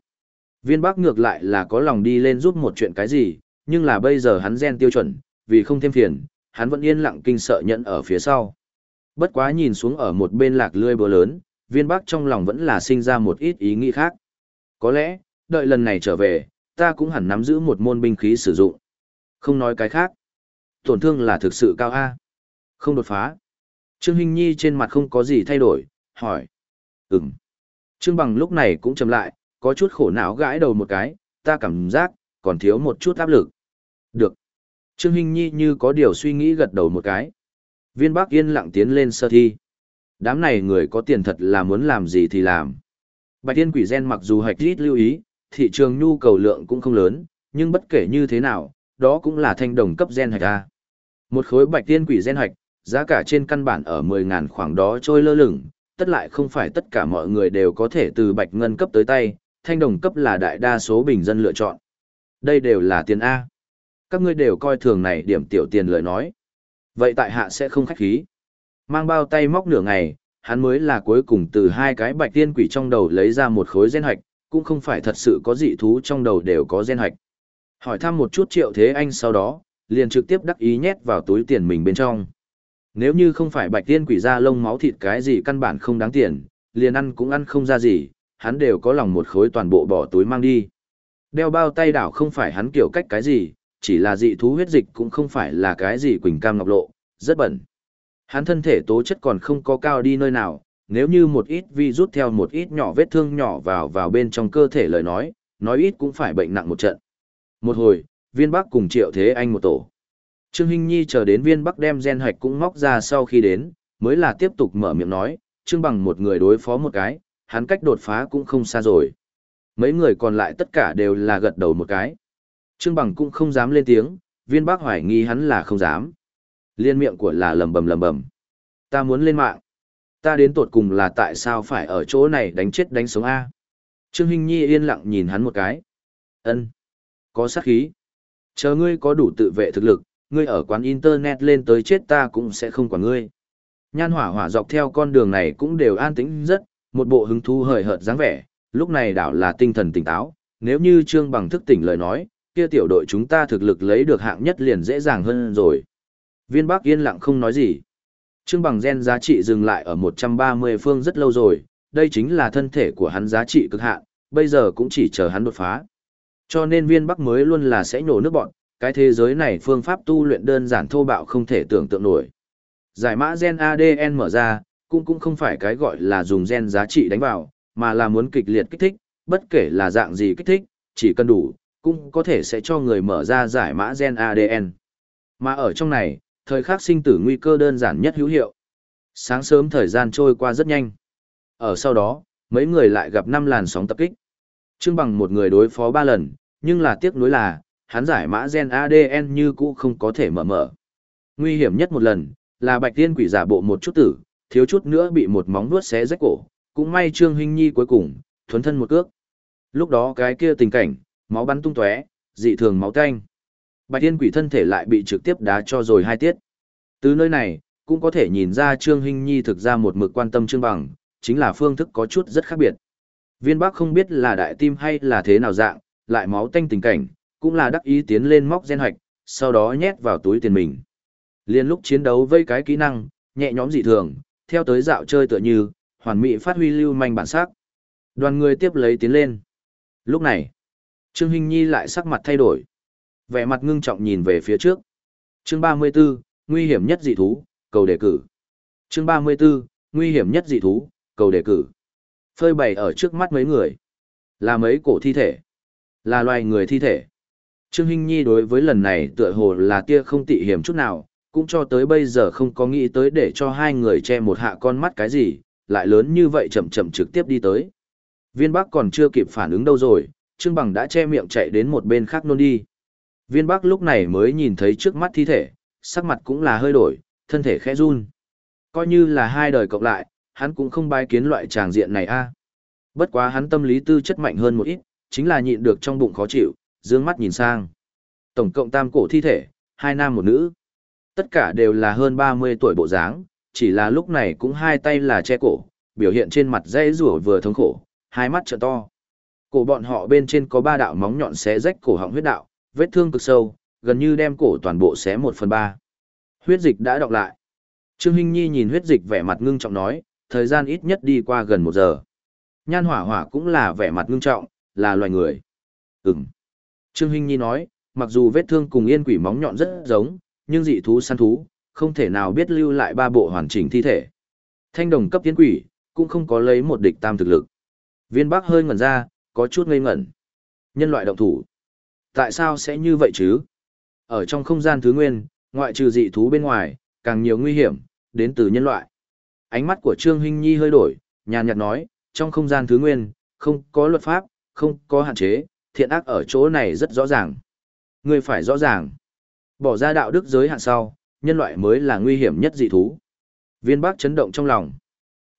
Viên Bắc ngược lại là có lòng đi lên giúp một chuyện cái gì, nhưng là bây giờ hắn gen tiêu chuẩn, vì không thêm phiền, hắn vẫn yên lặng kinh sợ nhận ở phía sau. Bất quá nhìn xuống ở một bên lạc lươi bờ lớn, viên bắc trong lòng vẫn là sinh ra một ít ý nghĩ khác. Có lẽ, đợi lần này trở về, ta cũng hẳn nắm giữ một môn binh khí sử dụng. Không nói cái khác. Tổn thương là thực sự cao A. Không đột phá. Trương Hinh Nhi trên mặt không có gì thay đổi, hỏi. Ừm. Trương Bằng lúc này cũng chầm lại, có chút khổ não gãi đầu một cái, ta cảm giác, còn thiếu một chút áp lực. Được. Trương Hinh Nhi như có điều suy nghĩ gật đầu một cái. Viên Bắc yên lặng tiến lên sơ thi. Đám này người có tiền thật là muốn làm gì thì làm. Bạch tiên quỷ gen mặc dù hạch ít lưu ý, thị trường nhu cầu lượng cũng không lớn, nhưng bất kể như thế nào, đó cũng là thanh đồng cấp gen hạch A. Một khối bạch tiên quỷ gen hạch, giá cả trên căn bản ở 10.000 khoảng đó trôi lơ lửng, tất lại không phải tất cả mọi người đều có thể từ bạch ngân cấp tới tay, thanh đồng cấp là đại đa số bình dân lựa chọn. Đây đều là tiền A. Các ngươi đều coi thường này điểm tiểu tiền lời nói. Vậy tại hạ sẽ không khách khí. Mang bao tay móc nửa ngày, hắn mới là cuối cùng từ hai cái bạch tiên quỷ trong đầu lấy ra một khối gen hạch, cũng không phải thật sự có dị thú trong đầu đều có gen hạch. Hỏi thăm một chút triệu thế anh sau đó, liền trực tiếp đắc ý nhét vào túi tiền mình bên trong. Nếu như không phải bạch tiên quỷ ra lông máu thịt cái gì căn bản không đáng tiền, liền ăn cũng ăn không ra gì, hắn đều có lòng một khối toàn bộ bỏ túi mang đi. Đeo bao tay đảo không phải hắn kiểu cách cái gì, chỉ là dị thú huyết dịch cũng không phải là cái gì quỳnh cam ngọc lộ, rất bẩn. Hắn thân thể tố chất còn không có cao đi nơi nào, nếu như một ít vi rút theo một ít nhỏ vết thương nhỏ vào vào bên trong cơ thể lời nói, nói ít cũng phải bệnh nặng một trận. Một hồi, viên bắc cùng triệu thế anh một tổ. Trương Hinh Nhi chờ đến viên bắc đem gen hạch cũng móc ra sau khi đến, mới là tiếp tục mở miệng nói, Trương bằng một người đối phó một cái, hắn cách đột phá cũng không xa rồi. Mấy người còn lại tất cả đều là gật đầu một cái. Trương bằng cũng không dám lên tiếng, viên Bác hoài nghi hắn là không dám. Liên miệng của là lầm bầm lầm bầm. Ta muốn lên mạng. Ta đến tột cùng là tại sao phải ở chỗ này đánh chết đánh sống A. Trương Hinh Nhi yên lặng nhìn hắn một cái. ân Có sát khí. Chờ ngươi có đủ tự vệ thực lực, ngươi ở quán internet lên tới chết ta cũng sẽ không quản ngươi. Nhan hỏa hỏa dọc theo con đường này cũng đều an tĩnh rất, một bộ hứng thú hời hợt dáng vẻ, lúc này đảo là tinh thần tỉnh táo, nếu như Trương Bằng thức tỉnh lời nói, kia tiểu đội chúng ta thực lực lấy được hạng nhất liền dễ dàng hơn rồi. Viên Bắc yên lặng không nói gì. Trương Bằng gen giá trị dừng lại ở 130 phương rất lâu rồi, đây chính là thân thể của hắn giá trị cực hạn, bây giờ cũng chỉ chờ hắn đột phá. Cho nên viên Bắc mới luôn là sẽ nổ nước bọn, cái thế giới này phương pháp tu luyện đơn giản thô bạo không thể tưởng tượng nổi. Giải mã gen ADN mở ra, cũng cũng không phải cái gọi là dùng gen giá trị đánh vào, mà là muốn kịch liệt kích thích, bất kể là dạng gì kích thích, chỉ cần đủ, cũng có thể sẽ cho người mở ra giải mã gen ADN. Mà ở trong này, thời khắc sinh tử nguy cơ đơn giản nhất hữu hiệu. Sáng sớm thời gian trôi qua rất nhanh. Ở sau đó, mấy người lại gặp năm làn sóng tập kích. Trương bằng một người đối phó ba lần, nhưng là tiếc nuối là, hắn giải mã gen ADN như cũ không có thể mở mở. Nguy hiểm nhất một lần, là bạch tiên quỷ giả bộ một chút tử, thiếu chút nữa bị một móng vuốt xé rách cổ, cũng may Trương Hinh Nhi cuối cùng, thuấn thân một cước. Lúc đó cái kia tình cảnh, máu bắn tung tóe, dị thường máu tanh. Bạch thiên quỷ thân thể lại bị trực tiếp đá cho rồi hai tiết. Từ nơi này, cũng có thể nhìn ra Trương Hinh Nhi thực ra một mực quan tâm Trương Bằng, chính là phương thức có chút rất khác biệt. Viên Bắc không biết là đại tim hay là thế nào dạng, lại máu tanh tình cảnh, cũng là đắc ý tiến lên móc gen hoạch, sau đó nhét vào túi tiền mình. Liên lúc chiến đấu với cái kỹ năng, nhẹ nhõm dị thường, theo tới dạo chơi tựa như, hoàn mỹ phát huy lưu manh bản sắc. Đoàn người tiếp lấy tiến lên. Lúc này, Trương Hinh Nhi lại sắc mặt thay đổi. Vẻ mặt ngưng trọng nhìn về phía trước. Chương 34, nguy hiểm nhất dị thú, cầu đề cử. Chương 34, nguy hiểm nhất dị thú, cầu đề cử. Phơi bày ở trước mắt mấy người. Là mấy cổ thi thể. Là loài người thi thể. Trương Hinh Nhi đối với lần này tựa hồ là tia không tị hiểm chút nào, cũng cho tới bây giờ không có nghĩ tới để cho hai người che một hạ con mắt cái gì, lại lớn như vậy chậm chậm trực tiếp đi tới. Viên Bắc còn chưa kịp phản ứng đâu rồi, Trương Bằng đã che miệng chạy đến một bên khác nôn đi. Viên Bắc lúc này mới nhìn thấy trước mắt thi thể, sắc mặt cũng là hơi đổi, thân thể khẽ run. Coi như là hai đời cộng lại, hắn cũng không bài kiến loại tràng diện này a. Bất quá hắn tâm lý tư chất mạnh hơn một ít, chính là nhịn được trong bụng khó chịu, dương mắt nhìn sang. Tổng cộng tam cổ thi thể, hai nam một nữ. Tất cả đều là hơn 30 tuổi bộ dáng, chỉ là lúc này cũng hai tay là che cổ, biểu hiện trên mặt dây rủa vừa thống khổ, hai mắt trợ to. Cổ bọn họ bên trên có ba đạo móng nhọn xé rách cổ họng huyết đạo, vết thương cực sâu, gần như đem cổ toàn bộ xé một phần ba. Huyết dịch đã đọc lại. Trương Hinh Nhi nhìn huyết dịch vẻ mặt ngưng trọng nói, thời gian ít nhất đi qua gần một giờ. Nhan hỏa hỏa cũng là vẻ mặt ngưng trọng, là loài người. Ừm. Trương Hinh Nhi nói, mặc dù vết thương cùng yên quỷ móng nhọn rất giống, nhưng dị thú săn thú, không thể nào biết lưu lại ba bộ hoàn chỉnh thi thể. Thanh đồng cấp tiến quỷ, cũng không có lấy một địch tam thực lực. Viên Bắc hơi ngẩn ra, có chút ngây ngẩn. Nhân loại động thủ. Tại sao sẽ như vậy chứ? Ở trong không gian thứ nguyên, ngoại trừ dị thú bên ngoài, càng nhiều nguy hiểm, đến từ nhân loại. Ánh mắt của Trương Hinh Nhi hơi đổi, nhàn nhạt nói, trong không gian thứ nguyên, không có luật pháp, không có hạn chế, thiện ác ở chỗ này rất rõ ràng. Người phải rõ ràng. Bỏ ra đạo đức giới hạn sau, nhân loại mới là nguy hiểm nhất dị thú. Viên Bắc chấn động trong lòng.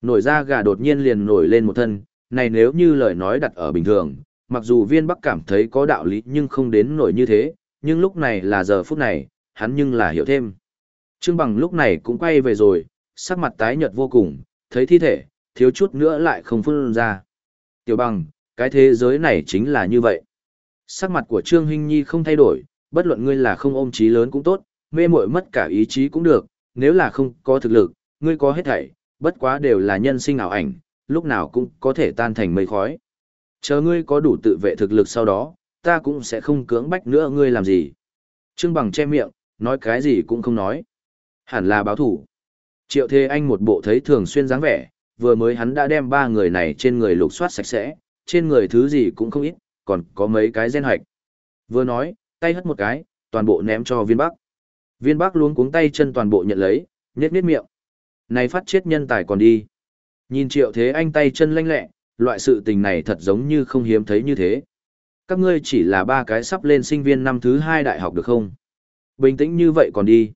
Nổi ra gà đột nhiên liền nổi lên một thân, này nếu như lời nói đặt ở bình thường, mặc dù viên Bắc cảm thấy có đạo lý nhưng không đến nổi như thế, nhưng lúc này là giờ phút này, hắn nhưng là hiểu thêm. Trương Bằng lúc này cũng quay về rồi, sắc mặt tái nhợt vô cùng, thấy thi thể, thiếu chút nữa lại không phun ra. Tiểu Bằng, cái thế giới này chính là như vậy. Sắc mặt của Trương Hinh Nhi không thay đổi, bất luận ngươi là không ôm trí lớn cũng tốt, mê muội mất cả ý chí cũng được, nếu là không có thực lực, ngươi có hết thảy, bất quá đều là nhân sinh ảo ảnh, lúc nào cũng có thể tan thành mây khói. Chờ ngươi có đủ tự vệ thực lực sau đó, ta cũng sẽ không cưỡng bách nữa ngươi làm gì. Trương Bằng che miệng, nói cái gì cũng không nói. Hẳn là báo thủ. Triệu Thế Anh một bộ thấy thường xuyên dáng vẻ, vừa mới hắn đã đem ba người này trên người lục soát sạch sẽ, trên người thứ gì cũng không ít, còn có mấy cái gen hoạch. Vừa nói, tay hất một cái, toàn bộ ném cho viên bắc. Viên bắc luôn cuống tay chân toàn bộ nhận lấy, nhét nhét miệng. Này phát chết nhân tài còn đi. Nhìn triệu thế anh tay chân lanh lẹ, loại sự tình này thật giống như không hiếm thấy như thế. Các ngươi chỉ là ba cái sắp lên sinh viên năm thứ hai đại học được không? Bình tĩnh như vậy còn đi.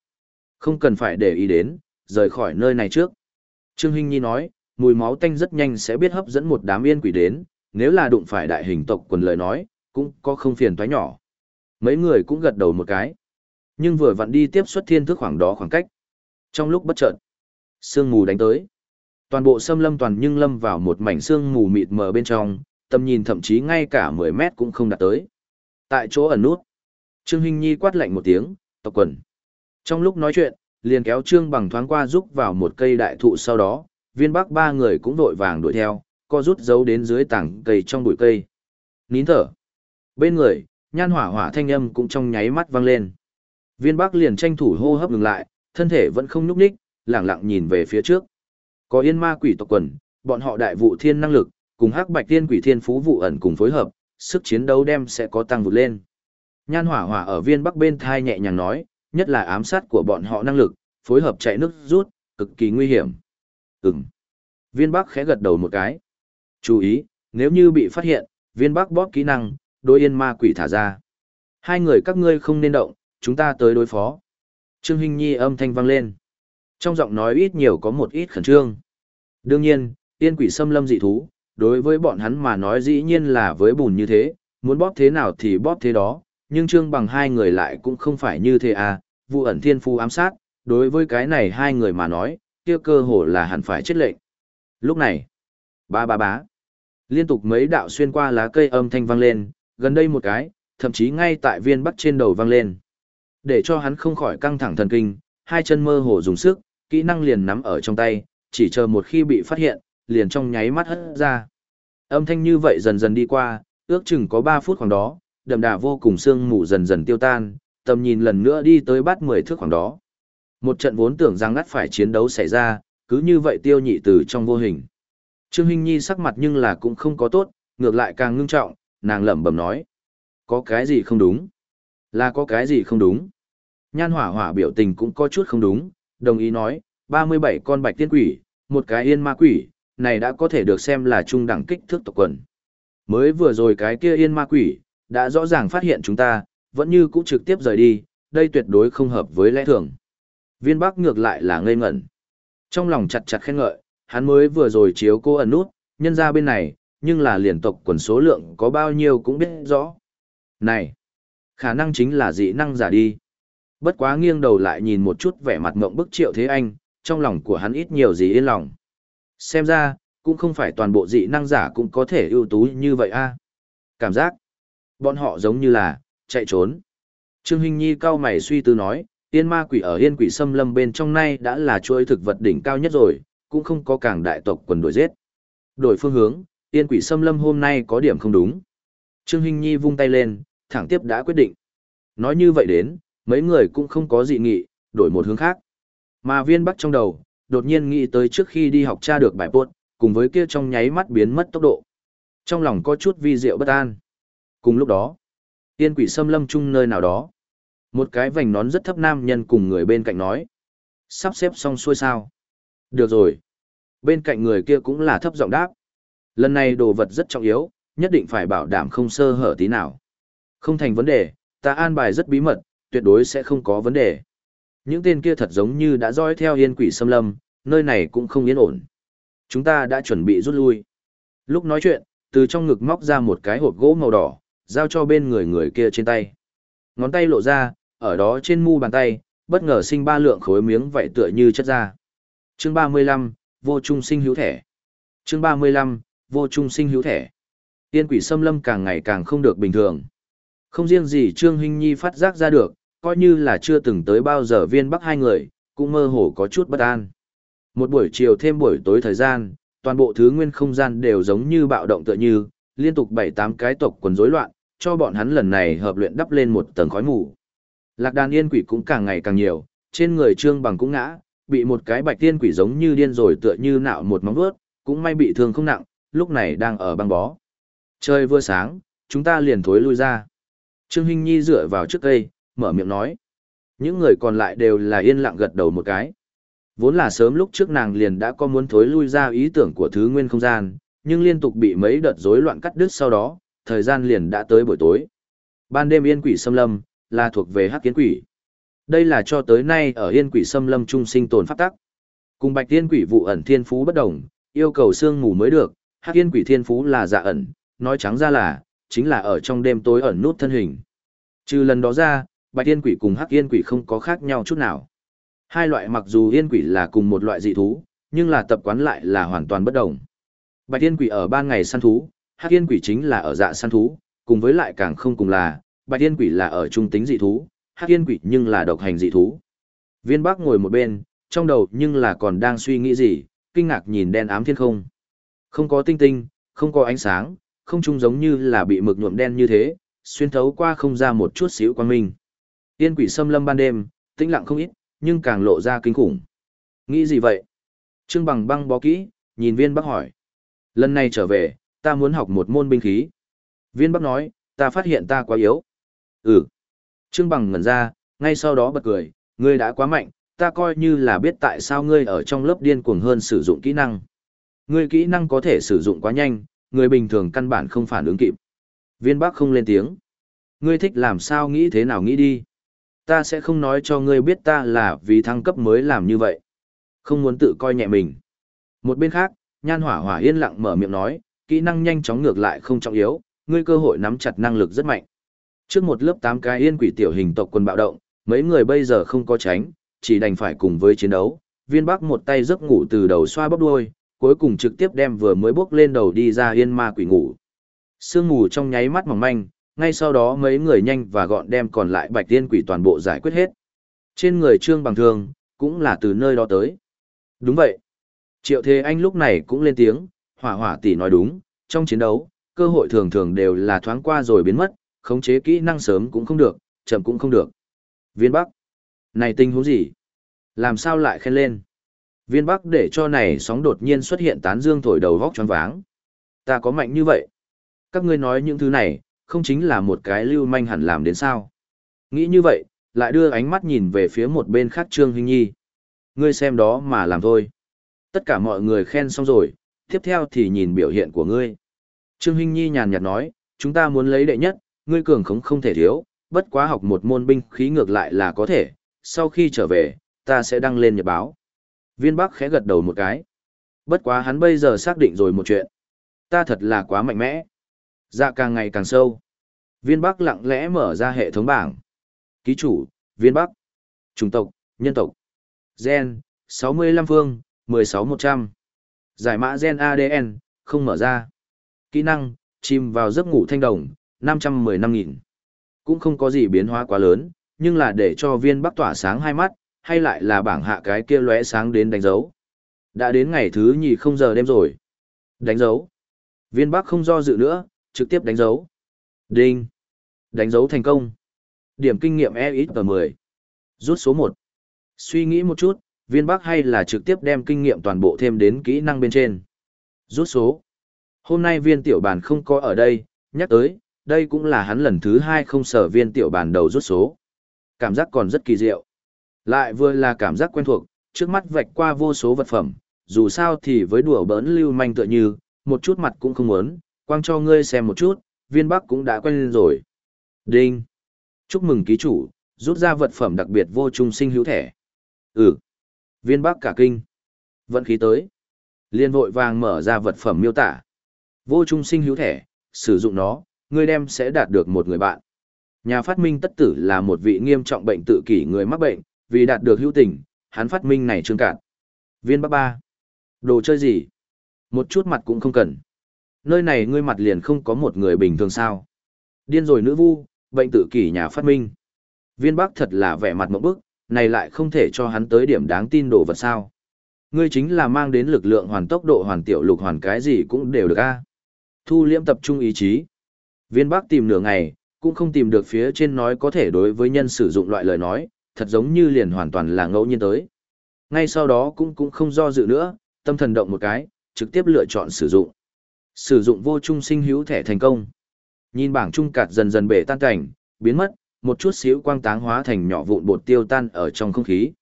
Không cần phải để ý đến, rời khỏi nơi này trước. Trương Hinh Nhi nói, mùi máu tanh rất nhanh sẽ biết hấp dẫn một đám yên quỷ đến, nếu là đụng phải đại hình tộc quần lời nói, cũng có không phiền toái nhỏ. Mấy người cũng gật đầu một cái. Nhưng vừa vặn đi tiếp xuất thiên thức khoảng đó khoảng cách. Trong lúc bất chợt, sương mù đánh tới. Toàn bộ xâm lâm toàn nhưng lâm vào một mảnh xương mù mịt mờ bên trong, tầm nhìn thậm chí ngay cả 10 mét cũng không đạt tới. Tại chỗ ẩn nút, Trương Hinh Nhi quát lạnh một tiếng, tộc quần. Trong lúc nói chuyện, liền kéo Trương bằng thoáng qua rúc vào một cây đại thụ sau đó, viên bắc ba người cũng vội vàng đuổi theo, co rút giấu đến dưới tảng cây trong bụi cây. Nín thở. Bên người, nhan hỏa hỏa thanh âm cũng trong nháy mắt vang lên. Viên bắc liền tranh thủ hô hấp ngừng lại, thân thể vẫn không nhúc nhích, lẳng lặng nhìn về phía trước. Có yên ma quỷ tộc quần, bọn họ đại vụ thiên năng lực, cùng hắc bạch thiên quỷ thiên phú vụ ẩn cùng phối hợp, sức chiến đấu đem sẽ có tăng vụt lên. Nhan hỏa hỏa ở viên bắc bên thai nhẹ nhàng nói, nhất là ám sát của bọn họ năng lực, phối hợp chạy nước rút, cực kỳ nguy hiểm. Ừm. Viên bắc khẽ gật đầu một cái. Chú ý, nếu như bị phát hiện, viên bắc bóp kỹ năng, đối yên ma quỷ thả ra. Hai người các ngươi không nên động, chúng ta tới đối phó. Trương Hinh Nhi âm thanh vang lên. Trong giọng nói ít nhiều có một ít khẩn trương. Đương nhiên, tiên quỷ xâm lâm dị thú, đối với bọn hắn mà nói dĩ nhiên là với bùn như thế, muốn bóp thế nào thì bóp thế đó, nhưng trương bằng hai người lại cũng không phải như thế à, vụ ẩn thiên phu ám sát, đối với cái này hai người mà nói, kia cơ hồ là hẳn phải chết lệnh. Lúc này, ba ba bá, liên tục mấy đạo xuyên qua lá cây âm thanh vang lên, gần đây một cái, thậm chí ngay tại viên bắc trên đầu vang lên. Để cho hắn không khỏi căng thẳng thần kinh, hai chân mơ hồ dùng sức, kỹ năng liền nắm ở trong tay, chỉ chờ một khi bị phát hiện, liền trong nháy mắt hất ra. Âm thanh như vậy dần dần đi qua, ước chừng có 3 phút khoảng đó, đậm đà vô cùng sương mù dần dần tiêu tan, tầm nhìn lần nữa đi tới bát 10 thước khoảng đó. Một trận vốn tưởng rằng ngắt phải chiến đấu xảy ra, cứ như vậy tiêu nhị từ trong vô hình. Trương Hinh Nhi sắc mặt nhưng là cũng không có tốt, ngược lại càng ngưng trọng, nàng lẩm bẩm nói. Có cái gì không đúng? Là có cái gì không đúng? Nhan hỏa hỏa biểu tình cũng có chút không đúng, đồng ý nói, 37 con bạch tiên quỷ, một cái yên ma quỷ, này đã có thể được xem là trung đẳng kích thước tộc quần. Mới vừa rồi cái kia yên ma quỷ, đã rõ ràng phát hiện chúng ta, vẫn như cũ trực tiếp rời đi, đây tuyệt đối không hợp với lẽ thường. Viên Bắc ngược lại là ngây ngẩn. Trong lòng chặt chặt khen ngợi, hắn mới vừa rồi chiếu cô ẩn nút, nhân ra bên này, nhưng là liền tộc quần số lượng có bao nhiêu cũng biết rõ. Này, khả năng chính là dị năng giả đi. Bất quá nghiêng đầu lại nhìn một chút vẻ mặt ngộng bức triệu thế anh, trong lòng của hắn ít nhiều gì yên lòng. Xem ra, cũng không phải toàn bộ dị năng giả cũng có thể ưu tú như vậy a. Cảm giác, bọn họ giống như là, chạy trốn. Trương Hinh Nhi cao mày suy tư nói, yên ma quỷ ở yên quỷ xâm lâm bên trong nay đã là chuỗi thực vật đỉnh cao nhất rồi, cũng không có càng đại tộc quần đuổi giết. Đổi phương hướng, yên quỷ xâm lâm hôm nay có điểm không đúng. Trương Hinh Nhi vung tay lên, thẳng tiếp đã quyết định. Nói như vậy đến, mấy người cũng không có dị nghị, đổi một hướng khác. Mà viên bắc trong đầu, đột nhiên nghĩ tới trước khi đi học tra được bài bột, cùng với kia trong nháy mắt biến mất tốc độ. Trong lòng có chút vi diệu bất an. Cùng lúc đó, tiên quỷ xâm lâm chung nơi nào đó. Một cái vành nón rất thấp nam nhân cùng người bên cạnh nói. Sắp xếp xong xuôi sao? Được rồi. Bên cạnh người kia cũng là thấp giọng đáp. Lần này đồ vật rất trọng yếu, nhất định phải bảo đảm không sơ hở tí nào. Không thành vấn đề, ta an bài rất bí mật, tuyệt đối sẽ không có vấn đề. Những tên kia thật giống như đã dõi theo yên quỷ xâm lâm, nơi này cũng không yên ổn. Chúng ta đã chuẩn bị rút lui. Lúc nói chuyện, từ trong ngực móc ra một cái hộp gỗ màu đỏ, giao cho bên người người kia trên tay. Ngón tay lộ ra, ở đó trên mu bàn tay, bất ngờ sinh ba lượng khối miếng vậy tựa như chất ra. Chương 35, vô trung sinh hữu thể. Chương 35, vô trung sinh hữu thể. Tiên quỷ xâm lâm càng ngày càng không được bình thường. Không riêng gì Trương Hinh Nhi phát giác ra được, coi như là chưa từng tới bao giờ viên bắc hai người, cũng mơ hồ có chút bất an. Một buổi chiều thêm buổi tối thời gian, toàn bộ thứ nguyên không gian đều giống như bạo động tựa như, liên tục bảy tám cái tộc quần rối loạn, cho bọn hắn lần này hợp luyện đắp lên một tầng khói mù. Lạc đàn yên quỷ cũng càng ngày càng nhiều, trên người trương bằng cũng ngã, bị một cái bạch tiên quỷ giống như điên rồi tựa như nạo một móng vuốt, cũng may bị thương không nặng, lúc này đang ở băng bó. Trời vừa sáng, chúng ta liền thối lui ra. Trương Hinh Nhi dựa vào trước cây, mở miệng nói. Những người còn lại đều là yên lặng gật đầu một cái. Vốn là sớm lúc trước nàng liền đã có muốn thối lui ra ý tưởng của thứ nguyên không gian, nhưng liên tục bị mấy đợt rối loạn cắt đứt sau đó, thời gian liền đã tới buổi tối. Ban đêm yên quỷ xâm lâm, là thuộc về hắc kiến quỷ. Đây là cho tới nay ở yên quỷ xâm lâm trung sinh tồn pháp tắc. Cùng bạch tiên quỷ vụ ẩn thiên phú bất đồng, yêu cầu xương ngủ mới được, hắc yên quỷ thiên phú là dạ ẩn, nói trắng ra là, chính là ở trong đêm tối ẩn nút thân hình. Trừ lần đó ra, bạch yên quỷ cùng hắc yên quỷ không có khác nhau chút nào. Hai loại mặc dù yên quỷ là cùng một loại dị thú, nhưng là tập quán lại là hoàn toàn bất đồng. Bạch yên quỷ ở ban ngày săn thú, hắc yên quỷ chính là ở dạ săn thú, cùng với lại càng không cùng là, bạch yên quỷ là ở trung tính dị thú, hắc yên quỷ nhưng là độc hành dị thú. Viên Bắc ngồi một bên, trong đầu nhưng là còn đang suy nghĩ gì, kinh ngạc nhìn đen ám thiên không. Không có tinh tinh, không có ánh sáng, không trung giống như là bị mực nhuộm đen như thế, xuyên thấu qua không ra một chút xíu quang minh. Yên quỷ xâm lâm ban đêm, tĩnh lặng không ít, nhưng càng lộ ra kinh khủng. Nghĩ gì vậy? Trương Bằng băng bó kỹ, nhìn viên bắc hỏi. Lần này trở về, ta muốn học một môn binh khí. Viên bắc nói, ta phát hiện ta quá yếu. Ừ. Trương Bằng ngẩn ra, ngay sau đó bật cười, ngươi đã quá mạnh, ta coi như là biết tại sao ngươi ở trong lớp điên cuồng hơn sử dụng kỹ năng. Ngươi kỹ năng có thể sử dụng quá nhanh, người bình thường căn bản không phản ứng kịp. Viên Bắc không lên tiếng. Ngươi thích làm sao nghĩ thế nào nghĩ đi. Ta sẽ không nói cho ngươi biết ta là vì thăng cấp mới làm như vậy. Không muốn tự coi nhẹ mình. Một bên khác, Nhan Hỏa Hỏa yên lặng mở miệng nói, kỹ năng nhanh chóng ngược lại không trọng yếu, ngươi cơ hội nắm chặt năng lực rất mạnh. Trước một lớp 8 cái yên quỷ tiểu hình tộc quân bạo động, mấy người bây giờ không có tránh, chỉ đành phải cùng với chiến đấu. Viên Bắc một tay giấc ngủ từ đầu xoa bóp đuôi, cuối cùng trực tiếp đem vừa mới bước lên đầu đi ra yên ma quỷ ngủ. Sương ngủ trong nháy mắt mỏng manh, ngay sau đó mấy người nhanh và gọn đem còn lại bạch tiên quỷ toàn bộ giải quyết hết. Trên người trương bằng thường, cũng là từ nơi đó tới. Đúng vậy. Triệu Thế Anh lúc này cũng lên tiếng, hỏa hỏa tỷ nói đúng, trong chiến đấu, cơ hội thường thường đều là thoáng qua rồi biến mất, khống chế kỹ năng sớm cũng không được, chậm cũng không được. Viên Bắc. Này tình huống gì? Làm sao lại khen lên? Viên Bắc để cho này sóng đột nhiên xuất hiện tán dương thổi đầu vóc choáng váng. Ta có mạnh như vậy? Các ngươi nói những thứ này, không chính là một cái lưu manh hẳn làm đến sao? Nghĩ như vậy, lại đưa ánh mắt nhìn về phía một bên khác Trương Hinh Nhi. Ngươi xem đó mà làm thôi. Tất cả mọi người khen xong rồi, tiếp theo thì nhìn biểu hiện của ngươi. Trương Hinh Nhi nhàn nhạt nói, chúng ta muốn lấy đệ nhất, ngươi cường khống không thể thiếu, bất quá học một môn binh khí ngược lại là có thể, sau khi trở về, ta sẽ đăng lên nhật báo. Viên Bắc khẽ gật đầu một cái. Bất quá hắn bây giờ xác định rồi một chuyện. Ta thật là quá mạnh mẽ. Dạ càng ngày càng sâu. Viên Bắc lặng lẽ mở ra hệ thống bảng. Ký chủ, Viên Bắc. Chủng tộc, nhân tộc. Gen, 65 phương, 16100. Giải mã gen ADN, không mở ra. Kỹ năng, chìm vào giấc ngủ thanh đồng, 515.000. Cũng không có gì biến hóa quá lớn, nhưng là để cho viên bắc tỏa sáng hai mắt, hay lại là bảng hạ cái kia lóe sáng đến đánh dấu. Đã đến ngày thứ nhì không giờ đêm rồi. Đánh dấu. Viên bắc không do dự nữa, trực tiếp đánh dấu. Đinh. Đánh dấu thành công. Điểm kinh nghiệm e ít tờ 10. Rút số 1. Suy nghĩ một chút, viên bắc hay là trực tiếp đem kinh nghiệm toàn bộ thêm đến kỹ năng bên trên. Rút số. Hôm nay viên tiểu bàn không có ở đây, nhắc tới, đây cũng là hắn lần thứ hai không sở viên tiểu bản đầu rút số. Cảm giác còn rất kỳ diệu. Lại vừa là cảm giác quen thuộc, trước mắt vạch qua vô số vật phẩm, dù sao thì với đùa bỡn lưu manh tựa như, một chút mặt cũng không muốn, quang cho ngươi xem một chút, viên bắc cũng đã quen lên rồi. Đinh! Chúc mừng ký chủ, rút ra vật phẩm đặc biệt vô trung sinh hữu thẻ. Ừ! Viên bắc cả kinh. Vận khí tới. Liên vội vàng mở ra vật phẩm miêu tả. Vô trung sinh hữu thẻ, sử dụng nó, ngươi đem sẽ đạt được một người bạn. Nhà phát minh tất tử là một vị nghiêm trọng bệnh tự kỷ người mắc bệnh, vì đạt được hữu tình, hắn phát minh này trương cạn. Viên bắc ba. Đồ chơi gì? Một chút mặt cũng không cần. Nơi này ngươi mặt liền không có một người bình thường sao. Điên rồi nữ vu, bệnh tự kỷ nhà phát minh. Viên bắc thật là vẻ mặt mộng bức, này lại không thể cho hắn tới điểm đáng tin đồ vật sao. Ngươi chính là mang đến lực lượng hoàn tốc độ hoàn tiểu lục hoàn cái gì cũng đều được a. Thu liễm tập trung ý chí. Viên Bắc tìm nửa ngày, cũng không tìm được phía trên nói có thể đối với nhân sử dụng loại lời nói, thật giống như liền hoàn toàn là ngẫu nhiên tới. Ngay sau đó cũng cũng không do dự nữa, tâm thần động một cái, trực tiếp lựa chọn sử dụng. Sử dụng vô trung sinh hữu thẻ thành công. Nhìn bảng trung cạt dần dần bể tan cảnh, biến mất, một chút xíu quang táng hóa thành nhỏ vụn bột tiêu tan ở trong không khí.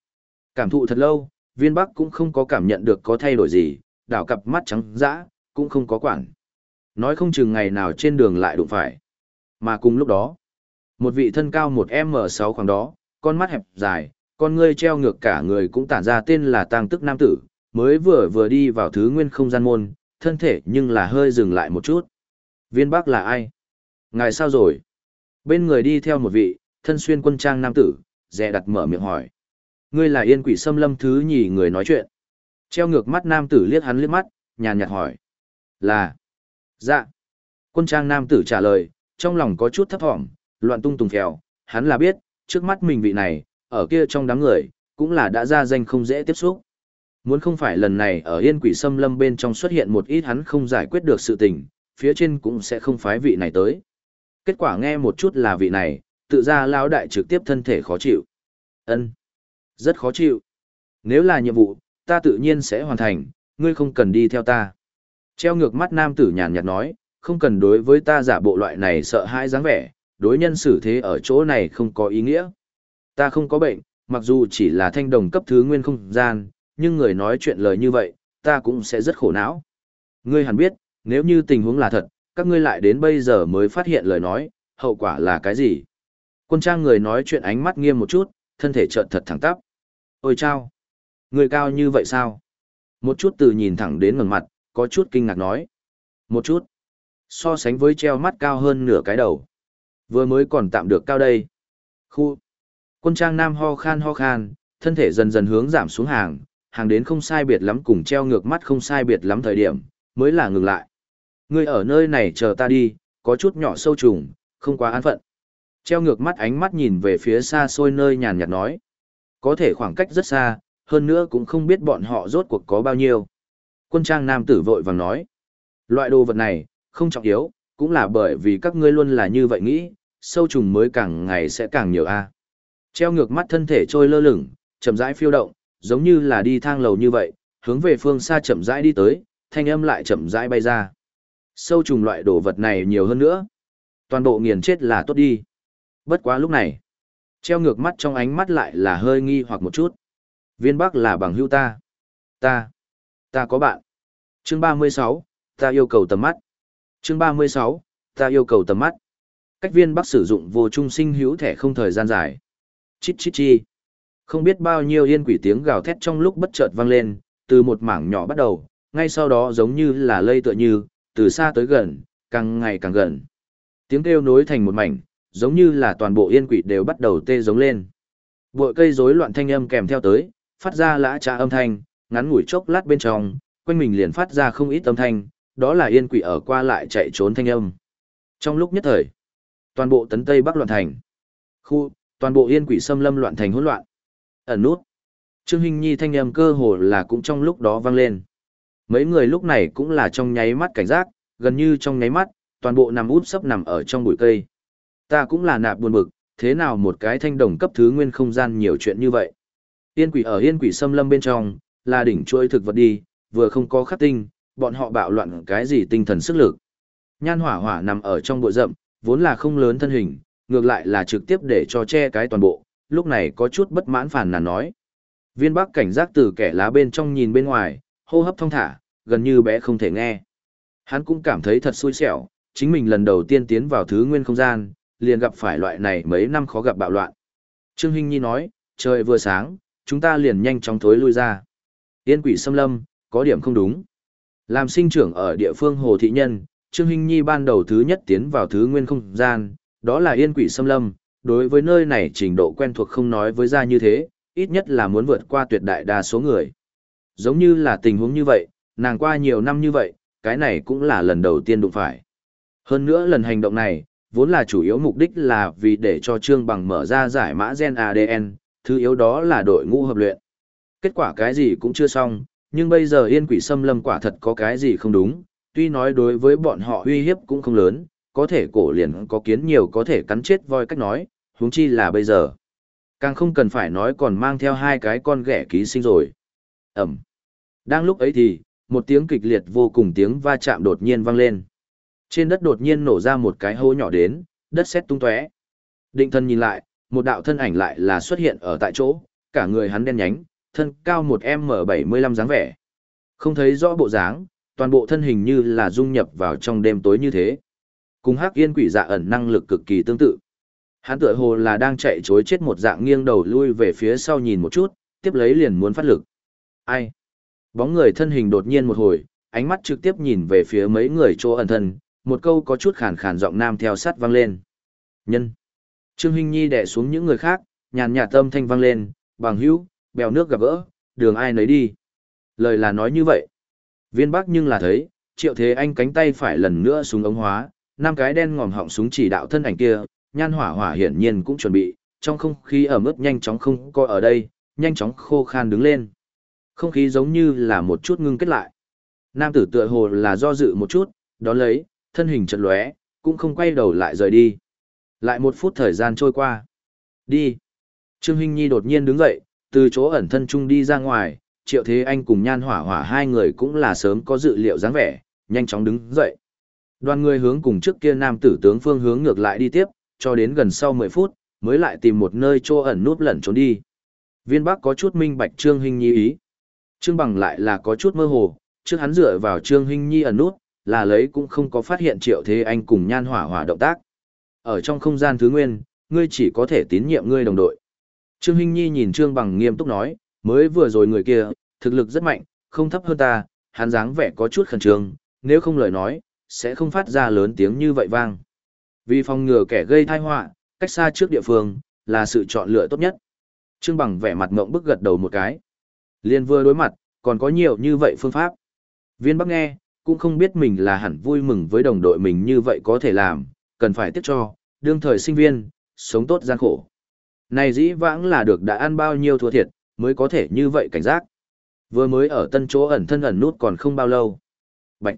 Cảm thụ thật lâu, viên bắc cũng không có cảm nhận được có thay đổi gì, đảo cặp mắt trắng dã, cũng không có quản. Nói không chừng ngày nào trên đường lại đụng phải. Mà cùng lúc đó, một vị thân cao một M6 khoảng đó, con mắt hẹp dài, con ngươi treo ngược cả người cũng tản ra tên là tang tức nam tử, mới vừa vừa đi vào thứ nguyên không gian môn, thân thể nhưng là hơi dừng lại một chút. Viên Bắc là ai? Ngài sao rồi? Bên người đi theo một vị, thân xuyên quân trang nam tử, dè đặt mở miệng hỏi. Ngươi là yên quỷ xâm lâm thứ nhì người nói chuyện. Treo ngược mắt nam tử liếc hắn liếc mắt, nhàn nhạt hỏi. Là. Dạ. Quân trang nam tử trả lời, trong lòng có chút thấp thỏm, loạn tung tùng phèo, hắn là biết, trước mắt mình vị này, ở kia trong đám người, cũng là đã ra danh không dễ tiếp xúc. Muốn không phải lần này ở yên quỷ xâm lâm bên trong xuất hiện một ít hắn không giải quyết được sự tình, phía trên cũng sẽ không phái vị này tới. Kết quả nghe một chút là vị này, tự ra lão đại trực tiếp thân thể khó chịu. ân Rất khó chịu. Nếu là nhiệm vụ, ta tự nhiên sẽ hoàn thành, ngươi không cần đi theo ta. Treo ngược mắt nam tử nhàn nhạt nói, không cần đối với ta giả bộ loại này sợ hãi dáng vẻ, đối nhân xử thế ở chỗ này không có ý nghĩa. Ta không có bệnh, mặc dù chỉ là thanh đồng cấp thứ nguyên không gian, nhưng người nói chuyện lời như vậy, ta cũng sẽ rất khổ não. Ngươi hẳn biết, nếu như tình huống là thật, các ngươi lại đến bây giờ mới phát hiện lời nói, hậu quả là cái gì? Quân trang người nói chuyện ánh mắt nghiêm một chút, thân thể trợn thật thẳng tắp. Ôi chao! Người cao như vậy sao? Một chút từ nhìn thẳng đến ngần mặt, có chút kinh ngạc nói. Một chút. So sánh với treo mắt cao hơn nửa cái đầu. Vừa mới còn tạm được cao đây. Khu. Quân trang nam ho khan ho khan, thân thể dần dần hướng giảm xuống hàng, hàng đến không sai biệt lắm cùng treo ngược mắt không sai biệt lắm thời điểm, mới là ngừng lại. Ngươi ở nơi này chờ ta đi, có chút nhỏ sâu trùng, không quá an phận. Treo ngược mắt ánh mắt nhìn về phía xa xôi nơi nhàn nhạt nói. Có thể khoảng cách rất xa, hơn nữa cũng không biết bọn họ rốt cuộc có bao nhiêu. Quân trang nam tử vội vàng nói. Loại đồ vật này, không trọng yếu, cũng là bởi vì các ngươi luôn là như vậy nghĩ, sâu trùng mới càng ngày sẽ càng nhiều a. Treo ngược mắt thân thể trôi lơ lửng, chậm rãi phiêu động, giống như là đi thang lầu như vậy, hướng về phương xa chậm rãi đi tới, thanh âm lại chậm rãi bay ra. Sâu trùng loại đồ vật này nhiều hơn nữa. Toàn bộ nghiền chết là tốt đi. Bất quá lúc này, treo ngược mắt trong ánh mắt lại là hơi nghi hoặc một chút. Viên Bắc là bằng hữu ta. Ta. Ta có bạn. Chương 36, ta yêu cầu tầm mắt. Chương 36, ta yêu cầu tầm mắt. Cách viên Bắc sử dụng vô trung sinh hữu thẻ không thời gian dài. Chít chít chi. Không biết bao nhiêu yên quỷ tiếng gào thét trong lúc bất chợt vang lên, từ một mảng nhỏ bắt đầu, ngay sau đó giống như là lây tựa như, từ xa tới gần, càng ngày càng gần. Tiếng kêu nối thành một mảnh, giống như là toàn bộ yên quỷ đều bắt đầu tê giống lên. Bội cây rối loạn thanh âm kèm theo tới, phát ra lã trà âm thanh, ngắn ngủi chốc lát bên trong, quanh mình liền phát ra không ít âm thanh, đó là yên quỷ ở qua lại chạy trốn thanh âm. Trong lúc nhất thời, toàn bộ tấn Tây Bắc loạn thành. Khu, toàn bộ yên quỷ xâm lâm loạn thành hỗn loạn. Ẩn nút. Trương Hinh Nhi thanh âm cơ hồ là cũng trong lúc đó vang lên. Mấy người lúc này cũng là trong nháy mắt cảnh giác, gần như trong nháy mắt, toàn bộ nằm út sấp nằm ở trong bụi cây. Ta cũng là nạp buồn bực, thế nào một cái thanh đồng cấp thứ nguyên không gian nhiều chuyện như vậy. Yên quỷ ở yên quỷ xâm lâm bên trong, là đỉnh chuỗi thực vật đi, vừa không có khắc tinh, bọn họ bạo loạn cái gì tinh thần sức lực. Nhan hỏa hỏa nằm ở trong bụi rậm, vốn là không lớn thân hình, ngược lại là trực tiếp để cho che cái toàn bộ, lúc này có chút bất mãn phản nàn nói. Viên bắc cảnh giác từ kẻ lá bên trong nhìn bên ngoài, hô hấp thong thả, gần như bé không thể nghe. Hắn cũng cảm thấy thật xui xẻo, chính mình lần đầu tiên tiến vào thứ nguyên không gian, liền gặp phải loại này mấy năm khó gặp bạo loạn. Trương Hinh Nhi nói, trời vừa sáng, chúng ta liền nhanh chóng thối lui ra. Yên quỷ xâm lâm, có điểm không đúng. Làm sinh trưởng ở địa phương Hồ Thị Nhân, Trương Hinh Nhi ban đầu thứ nhất tiến vào thứ nguyên không gian, đó là yên quỷ xâm lâm. Đối với nơi này trình độ quen thuộc không nói với ra như thế, ít nhất là muốn vượt qua tuyệt đại đa số người. Giống như là tình huống như vậy, nàng qua nhiều năm như vậy, cái này cũng là lần đầu tiên đụng phải. Hơn nữa lần hành động này, vốn là chủ yếu mục đích là vì để cho Trương Bằng mở ra giải mã gen ADN, thứ yếu đó là đội ngũ hợp luyện. Kết quả cái gì cũng chưa xong, nhưng bây giờ yên quỷ xâm lâm quả thật có cái gì không đúng, tuy nói đối với bọn họ uy hiếp cũng không lớn, có thể cổ liền có kiến nhiều có thể cắn chết voi cách nói, huống chi là bây giờ. Càng không cần phải nói còn mang theo hai cái con ghẻ ký sinh rồi. Ẩm. Đang lúc ấy thì, một tiếng kịch liệt vô cùng tiếng va chạm đột nhiên vang lên. Trên đất đột nhiên nổ ra một cái hố nhỏ đến, đất sét tung tóe. Định thân nhìn lại, một đạo thân ảnh lại là xuất hiện ở tại chỗ, cả người hắn đen nhánh, thân cao một m bảy mươi lăm dáng vẻ. Không thấy rõ bộ dáng, toàn bộ thân hình như là dung nhập vào trong đêm tối như thế. Cùng Hắc Yên quỷ dạ ẩn năng lực cực kỳ tương tự. Hắn tựa hồ là đang chạy chối chết một dạng nghiêng đầu lui về phía sau nhìn một chút, tiếp lấy liền muốn phát lực. Ai? Bóng người thân hình đột nhiên một hồi, ánh mắt trực tiếp nhìn về phía mấy người chỗ ẩn thân, một câu có chút khàn khàn giọng nam theo sát vang lên. Nhân. Trương Hinh Nhi đè xuống những người khác, nhàn nhạt tâm thanh vang lên, bằng hữu, bèo nước gặp gỡ, đường ai nấy đi. Lời là nói như vậy. Viên Bắc nhưng là thấy, triệu thế anh cánh tay phải lần nữa xuống ống hóa, năm cái đen ngòm họng súng chỉ đạo thân ảnh kia, nhan hỏa hỏa hiển nhiên cũng chuẩn bị, trong không khí ở mức nhanh chóng không coi ở đây, nhanh chóng khô khan đứng lên. Không khí giống như là một chút ngưng kết lại. Nam tử tựa hồ là do dự một chút, đón lấy, thân hình chật lóe, cũng không quay đầu lại rời đi. Lại một phút thời gian trôi qua. Đi. Trương Hinh Nhi đột nhiên đứng dậy, từ chỗ ẩn thân trung đi ra ngoài, Triệu Thế Anh cùng Nhan Hỏa Hỏa hai người cũng là sớm có dự liệu dáng vẻ, nhanh chóng đứng dậy. Đoàn người hướng cùng trước kia nam tử tướng phương hướng ngược lại đi tiếp, cho đến gần sau 10 phút, mới lại tìm một nơi chỗ ẩn núp lẩn trốn đi. Viên Bắc có chút minh bạch Trương Hinh Nhi ý. Trương Bằng lại là có chút mơ hồ, trước hắn dựa vào Trương Hinh Nhi ẩn nút, là lấy cũng không có phát hiện Triệu Thế Anh cùng Nhan Hỏa Hỏa động tác. Ở trong không gian thứ nguyên, ngươi chỉ có thể tín nhiệm ngươi đồng đội. Trương Hinh Nhi nhìn Trương Bằng nghiêm túc nói, mới vừa rồi người kia, thực lực rất mạnh, không thấp hơn ta, hắn dáng vẻ có chút khẩn trương, nếu không lời nói, sẽ không phát ra lớn tiếng như vậy vang. Vì phòng ngừa kẻ gây tai họa, cách xa trước địa phương, là sự chọn lựa tốt nhất. Trương Bằng vẻ mặt ngậm bức gật đầu một cái. Liên vừa đối mặt, còn có nhiều như vậy phương pháp. Viên Bắc nghe, cũng không biết mình là hẳn vui mừng với đồng đội mình như vậy có thể làm, cần phải tiếp cho, đương thời sinh viên, sống tốt gian khổ. Này dĩ vãng là được đã ăn bao nhiêu thua thiệt, mới có thể như vậy cảnh giác. Vừa mới ở tân chỗ ẩn thân ẩn nút còn không bao lâu. Bạch!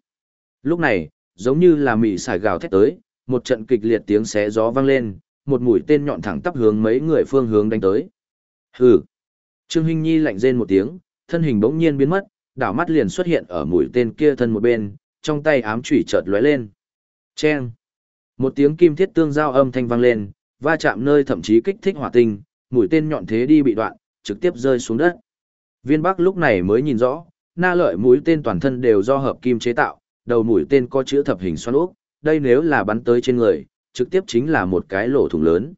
Lúc này, giống như là mị xài gào thét tới, một trận kịch liệt tiếng xé gió vang lên, một mũi tên nhọn thẳng tắp hướng mấy người phương hướng đánh tới. Hừ! Trương Hinh Nhi lạnh rên một tiếng, thân hình bỗng nhiên biến mất, đảo mắt liền xuất hiện ở mũi tên kia thân một bên, trong tay ám chủy chợt lóe lên. Chen! Một tiếng kim thiết tương giao âm thanh vang lên, va chạm nơi thậm chí kích thích hỏa tinh, mũi tên nhọn thế đi bị đoạn, trực tiếp rơi xuống đất. Viên Bắc lúc này mới nhìn rõ, na lợi mũi tên toàn thân đều do hợp kim chế tạo, đầu mũi tên có chữ thập hình xoắn ốc, đây nếu là bắn tới trên người, trực tiếp chính là một cái lỗ thủng lớn.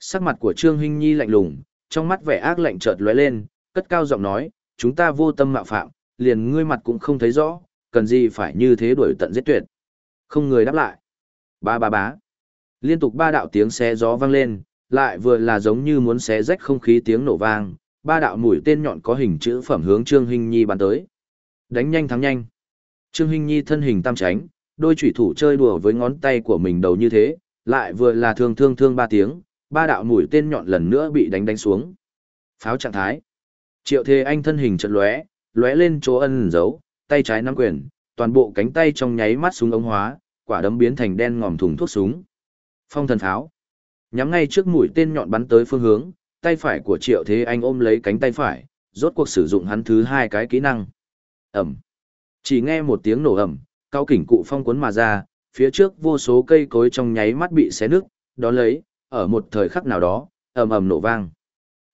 Sắc mặt của Trương Hinh Nhi lạnh lùng, trong mắt vẻ ác lạnh chợt lóe lên, cất cao giọng nói, chúng ta vô tâm mạo phạm, liền ngươi mặt cũng không thấy rõ, cần gì phải như thế đuổi tận giết tuyệt. Không người đáp lại. Ba ba bá. Liên tục ba đạo tiếng xé gió vang lên, lại vừa là giống như muốn xé rách không khí tiếng nổ vang, ba đạo mũi tên nhọn có hình chữ phẩm hướng Trương Hinh Nhi bắn tới. Đánh nhanh thắng nhanh. Trương Hinh Nhi thân hình tam tránh, đôi chủy thủ chơi đùa với ngón tay của mình đầu như thế, lại vừa là thương thương thương ba tiếng, ba đạo mũi tên nhọn lần nữa bị đánh đánh xuống. Pháo trạng thái. Triệu Thế Anh thân hình chợt lóe, lóe lên chỗ ân giấu, tay trái nắm quyền, toàn bộ cánh tay trong nháy mắt súng ống hóa, quả đấm biến thành đen ngòm thùng thuốc súng. Phong thần pháo. Nhắm ngay trước mũi tên nhọn bắn tới phương hướng, tay phải của Triệu Thế Anh ôm lấy cánh tay phải, rốt cuộc sử dụng hắn thứ hai cái kỹ năng. Ẩm. Chỉ nghe một tiếng nổ ẩm, cao kỉnh cụ phong cuốn mà ra, phía trước vô số cây cối trong nháy mắt bị xé nứt, đó lấy, ở một thời khắc nào đó, ầm ầm nổ vang.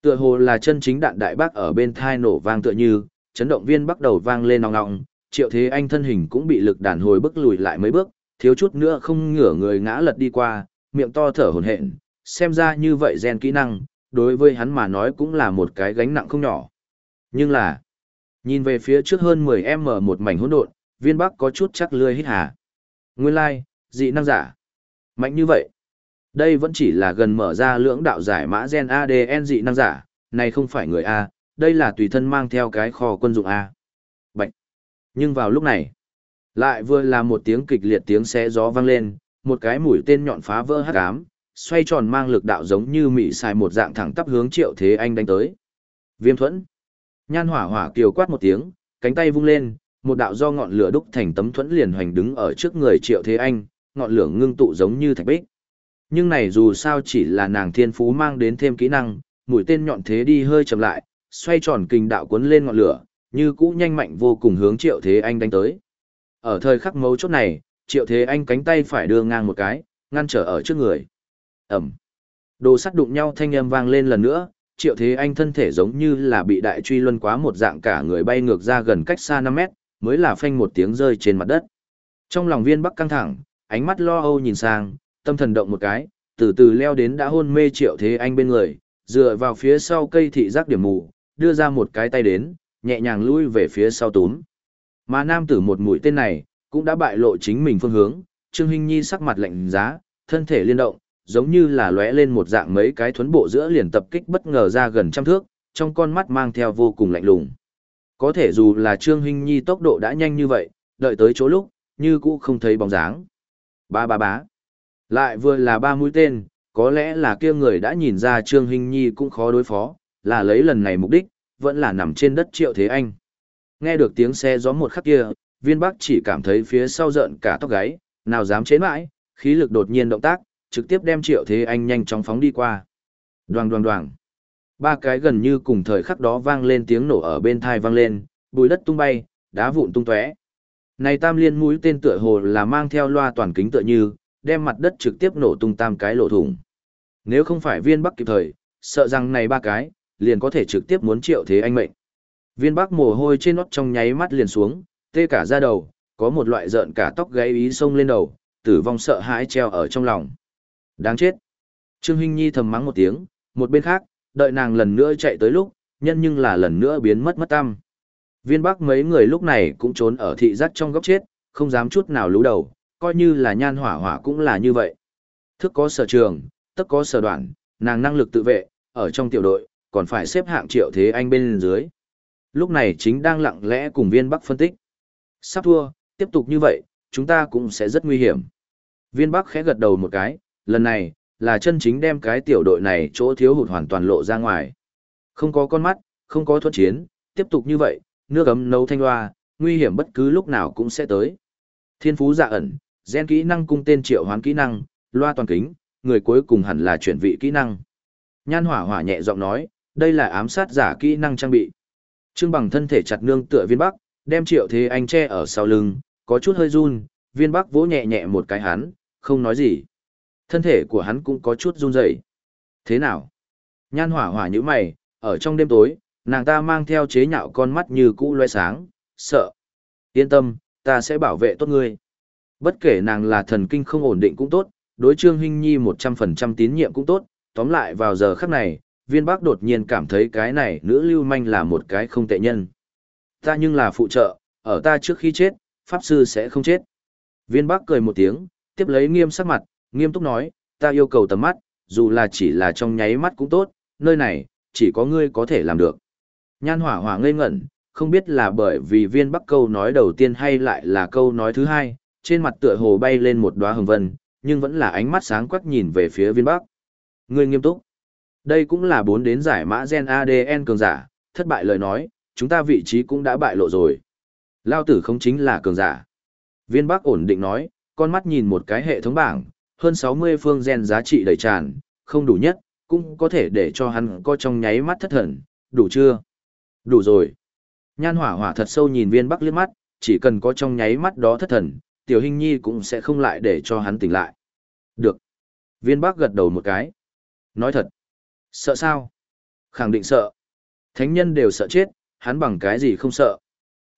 Tựa hồ là chân chính đạn đại bác ở bên thai nổ vang tựa như, chấn động viên bắt đầu vang lên nòng nòng, triệu thế anh thân hình cũng bị lực đàn hồi bức lùi lại mấy bước, thiếu chút nữa không ngửa người ngã lật đi qua, miệng to thở hổn hển, xem ra như vậy gen kỹ năng, đối với hắn mà nói cũng là một cái gánh nặng không nhỏ. Nhưng là, nhìn về phía trước hơn 10m một mảnh hỗn độn, viên bắc có chút chắc lươi hít hà. Nguyên lai, like, dị năng giả. Mạnh như vậy. Đây vẫn chỉ là gần mở ra lưỡng đạo giải mã gen ADN dị năng giả, này không phải người A, đây là tùy thân mang theo cái kho quân dụng A. Bạch. Nhưng vào lúc này, lại vừa là một tiếng kịch liệt tiếng xé gió vang lên, một cái mũi tên nhọn phá vỡ hắc ám, xoay tròn mang lực đạo giống như mị xài một dạng thẳng tắp hướng Triệu Thế Anh đánh tới. Viêm thuẫn. Nhan hỏa hỏa kiều quát một tiếng, cánh tay vung lên, một đạo do ngọn lửa đúc thành tấm thuẫn liền hoành đứng ở trước người Triệu Thế Anh, ngọn lửa ngưng tụ giống như thạch bích. Nhưng này dù sao chỉ là nàng thiên phú mang đến thêm kỹ năng, mũi tên nhọn thế đi hơi chậm lại, xoay tròn kinh đạo cuốn lên ngọn lửa, như cũ nhanh mạnh vô cùng hướng Triệu Thế Anh đánh tới. Ở thời khắc mấu chốt này, Triệu Thế Anh cánh tay phải đưa ngang một cái, ngăn trở ở trước người. Ẩm. Đồ sắt đụng nhau thanh âm vang lên lần nữa, Triệu Thế Anh thân thể giống như là bị đại truy luân quá một dạng cả người bay ngược ra gần cách xa 5 mét, mới là phanh một tiếng rơi trên mặt đất. Trong lòng viên bắc căng thẳng, ánh mắt lo âu nhìn sang, tâm thần động một cái, từ từ leo đến đã hôn mê Triệu Thế Anh bên người, dựa vào phía sau cây thị giác điểm mù, đưa ra một cái tay đến, nhẹ nhàng lui về phía sau túm. Mà nam tử một mũi tên này, cũng đã bại lộ chính mình phương hướng, Trương Hinh Nhi sắc mặt lạnh giá, thân thể liên động, giống như là lóe lên một dạng mấy cái thuấn bộ giữa liền tập kích bất ngờ ra gần trăm thước, trong con mắt mang theo vô cùng lạnh lùng. Có thể dù là Trương Hinh Nhi tốc độ đã nhanh như vậy, đợi tới chỗ lúc, như cũ không thấy bóng dáng. Ba ba bá. Lại vừa là ba mũi tên, có lẽ là kia người đã nhìn ra Trương Hinh Nhi cũng khó đối phó, là lấy lần này mục đích, vẫn là nằm trên đất triệu thế anh. Nghe được tiếng xe gió một khắc kia, viên bắc chỉ cảm thấy phía sau giận cả tóc gáy, nào dám chế mãi, khí lực đột nhiên động tác, trực tiếp đem triệu thế anh nhanh chóng phóng đi qua. Đoàng đoàng đoàng. Ba cái gần như cùng thời khắc đó vang lên tiếng nổ ở bên thai vang lên, bùi đất tung bay, đá vụn tung tóe. Này tam liên mũi tên tựa hồ là mang theo loa toàn kính tựa như, đem mặt đất trực tiếp nổ tung tam cái lỗ thủng. Nếu không phải viên bắc kịp thời, sợ rằng này ba cái, liền có thể trực tiếp muốn triệu thế anh mệnh. Viên bắc mồ hôi trên nót trong nháy mắt liền xuống, tê cả da đầu, có một loại rợn cả tóc gáy ý sông lên đầu, tử vong sợ hãi treo ở trong lòng. Đáng chết. Trương Hinh Nhi thầm mắng một tiếng, một bên khác, đợi nàng lần nữa chạy tới lúc, nhân nhưng là lần nữa biến mất mất tăm. Viên bắc mấy người lúc này cũng trốn ở thị giác trong góc chết, không dám chút nào lú đầu, coi như là nhan hỏa hỏa cũng là như vậy. Thức có sở trường, tất có sở đoạn, nàng năng lực tự vệ, ở trong tiểu đội, còn phải xếp hạng triệu thế anh bên dưới. Lúc này chính đang lặng lẽ cùng viên bắc phân tích. Sắp thua, tiếp tục như vậy, chúng ta cũng sẽ rất nguy hiểm. Viên bắc khẽ gật đầu một cái, lần này, là chân chính đem cái tiểu đội này chỗ thiếu hụt hoàn toàn lộ ra ngoài. Không có con mắt, không có thuận chiến, tiếp tục như vậy, nước ấm nấu thanh loa, nguy hiểm bất cứ lúc nào cũng sẽ tới. Thiên phú dạ ẩn, gen kỹ năng cung tên triệu hoán kỹ năng, loa toàn kính, người cuối cùng hẳn là chuyển vị kỹ năng. Nhan hỏa hỏa nhẹ giọng nói, đây là ám sát giả kỹ năng trang bị. Trương bằng thân thể chặt nương tựa viên bắc, đem triệu thế anh che ở sau lưng, có chút hơi run, viên bắc vỗ nhẹ nhẹ một cái hắn, không nói gì. Thân thể của hắn cũng có chút run rẩy. Thế nào? Nhan hỏa hỏa như mày, ở trong đêm tối, nàng ta mang theo chế nhạo con mắt như cũ loe sáng, sợ. Yên tâm, ta sẽ bảo vệ tốt ngươi. Bất kể nàng là thần kinh không ổn định cũng tốt, đối Trương Hinh Nhi 100% tín nhiệm cũng tốt, tóm lại vào giờ khắc này, viên bác đột nhiên cảm thấy cái này nữ lưu manh là một cái không tệ nhân. Ta nhưng là phụ trợ, ở ta trước khi chết, Pháp Sư sẽ không chết. Viên bác cười một tiếng, tiếp lấy nghiêm sắc mặt, nghiêm túc nói, ta yêu cầu tầm mắt, dù là chỉ là trong nháy mắt cũng tốt, nơi này, chỉ có ngươi có thể làm được. Nhan hỏa hỏa ngây ngẩn, không biết là bởi vì viên bắc câu nói đầu tiên hay lại là câu nói thứ hai, trên mặt tựa hồ bay lên một đóa hồng vân, nhưng vẫn là ánh mắt sáng quắc nhìn về phía viên bắc. Ngươi nghiêm túc. Đây cũng là bốn đến giải mã gen ADN cường giả, thất bại lời nói, chúng ta vị trí cũng đã bại lộ rồi. Lao tử không chính là cường giả. Viên bắc ổn định nói, con mắt nhìn một cái hệ thống bảng, hơn 60 phương gen giá trị đầy tràn, không đủ nhất, cũng có thể để cho hắn có trong nháy mắt thất thần, đủ chưa? Đủ rồi. Nhan hỏa hỏa thật sâu nhìn viên bắc liếc mắt, chỉ cần có trong nháy mắt đó thất thần, tiểu hình nhi cũng sẽ không lại để cho hắn tỉnh lại. Được. Viên Bắc gật đầu một cái. Nói thật. Sợ sao? Khẳng định sợ. Thánh nhân đều sợ chết, hắn bằng cái gì không sợ.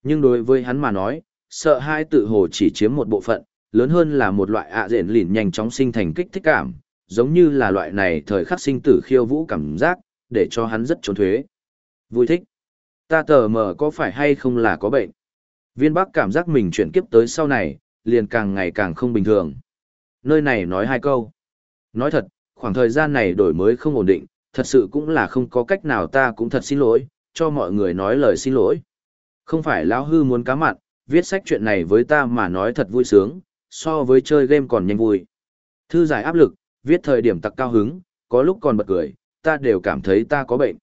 Nhưng đối với hắn mà nói, sợ hai tự hồ chỉ chiếm một bộ phận, lớn hơn là một loại ạ à rện lìn nhanh chóng sinh thành kích thích cảm, giống như là loại này thời khắc sinh tử khiêu vũ cảm giác, để cho hắn rất trốn thuế. Vui thích. Ta tờ mờ có phải hay không là có bệnh? Viên Bắc cảm giác mình chuyển kiếp tới sau này, liền càng ngày càng không bình thường. Nơi này nói hai câu. Nói thật, khoảng thời gian này đổi mới không ổn định, thật sự cũng là không có cách nào ta cũng thật xin lỗi, cho mọi người nói lời xin lỗi. Không phải lão hư muốn cá mặn, viết sách chuyện này với ta mà nói thật vui sướng, so với chơi game còn nhanh vui. Thư giải áp lực, viết thời điểm tặc cao hứng, có lúc còn bật cười, ta đều cảm thấy ta có bệnh.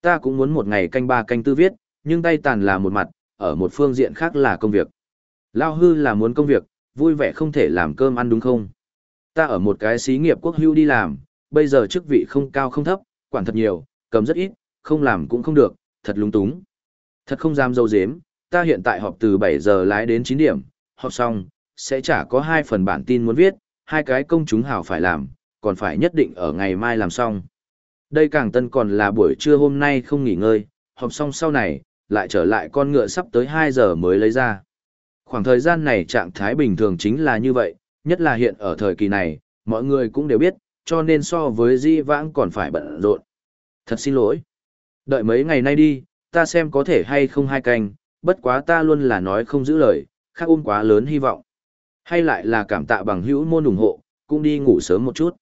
Ta cũng muốn một ngày canh ba canh tư viết, nhưng tay tàn là một mặt, ở một phương diện khác là công việc. Lao hư là muốn công việc, vui vẻ không thể làm cơm ăn đúng không? Ta ở một cái xí nghiệp quốc hưu đi làm, bây giờ chức vị không cao không thấp, quản thật nhiều, cầm rất ít, không làm cũng không được, thật lúng túng. Thật không dám dâu dếm, ta hiện tại họp từ 7 giờ lái đến 9 điểm, họp xong, sẽ chả có hai phần bản tin muốn viết, hai cái công chúng hảo phải làm, còn phải nhất định ở ngày mai làm xong. Đây càng tân còn là buổi trưa hôm nay không nghỉ ngơi, họp xong sau này, lại trở lại con ngựa sắp tới 2 giờ mới lấy ra. Khoảng thời gian này trạng thái bình thường chính là như vậy, nhất là hiện ở thời kỳ này, mọi người cũng đều biết, cho nên so với di vãng còn phải bận rộn. Thật xin lỗi. Đợi mấy ngày nay đi, ta xem có thể hay không hai canh, bất quá ta luôn là nói không giữ lời, khác ôm quá lớn hy vọng. Hay lại là cảm tạ bằng hữu môn ủng hộ, cũng đi ngủ sớm một chút.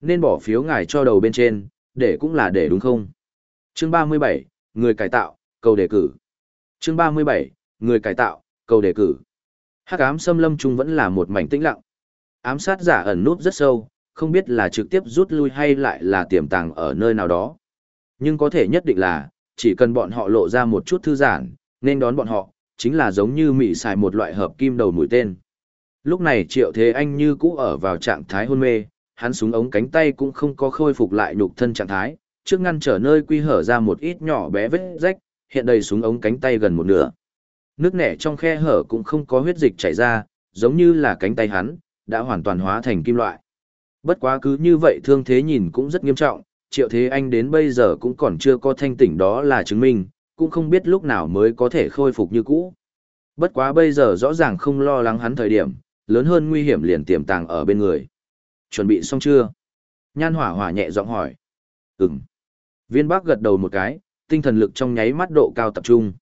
Nên bỏ phiếu ngài cho đầu bên trên, để cũng là để đúng không? Chương 37, người cải tạo, cầu đề cử. Chương 37, người cải tạo, cầu đề cử. Hắc ám xâm lâm trung vẫn là một mảnh tĩnh lặng. Ám sát giả ẩn núp rất sâu, không biết là trực tiếp rút lui hay lại là tiềm tàng ở nơi nào đó. Nhưng có thể nhất định là, chỉ cần bọn họ lộ ra một chút thư giãn, nên đón bọn họ, chính là giống như mị xài một loại hợp kim đầu mũi tên. Lúc này Triệu Thế Anh như cũ ở vào trạng thái hôn mê, hắn súng ống cánh tay cũng không có khôi phục lại nhục thân trạng thái, trước ngăn trở nơi quy hở ra một ít nhỏ bé vết rách, hiện đầy súng ống cánh tay gần một nửa. Nước nẻ trong khe hở cũng không có huyết dịch chảy ra, giống như là cánh tay hắn, đã hoàn toàn hóa thành kim loại. Bất quá cứ như vậy thương thế nhìn cũng rất nghiêm trọng, triệu thế anh đến bây giờ cũng còn chưa có thanh tỉnh đó là chứng minh, cũng không biết lúc nào mới có thể khôi phục như cũ. Bất quá bây giờ rõ ràng không lo lắng hắn thời điểm, lớn hơn nguy hiểm liền tiềm tàng ở bên người. Chuẩn bị xong chưa? Nhan hỏa hỏa nhẹ giọng hỏi. Ừm. Viên bác gật đầu một cái, tinh thần lực trong nháy mắt độ cao tập trung.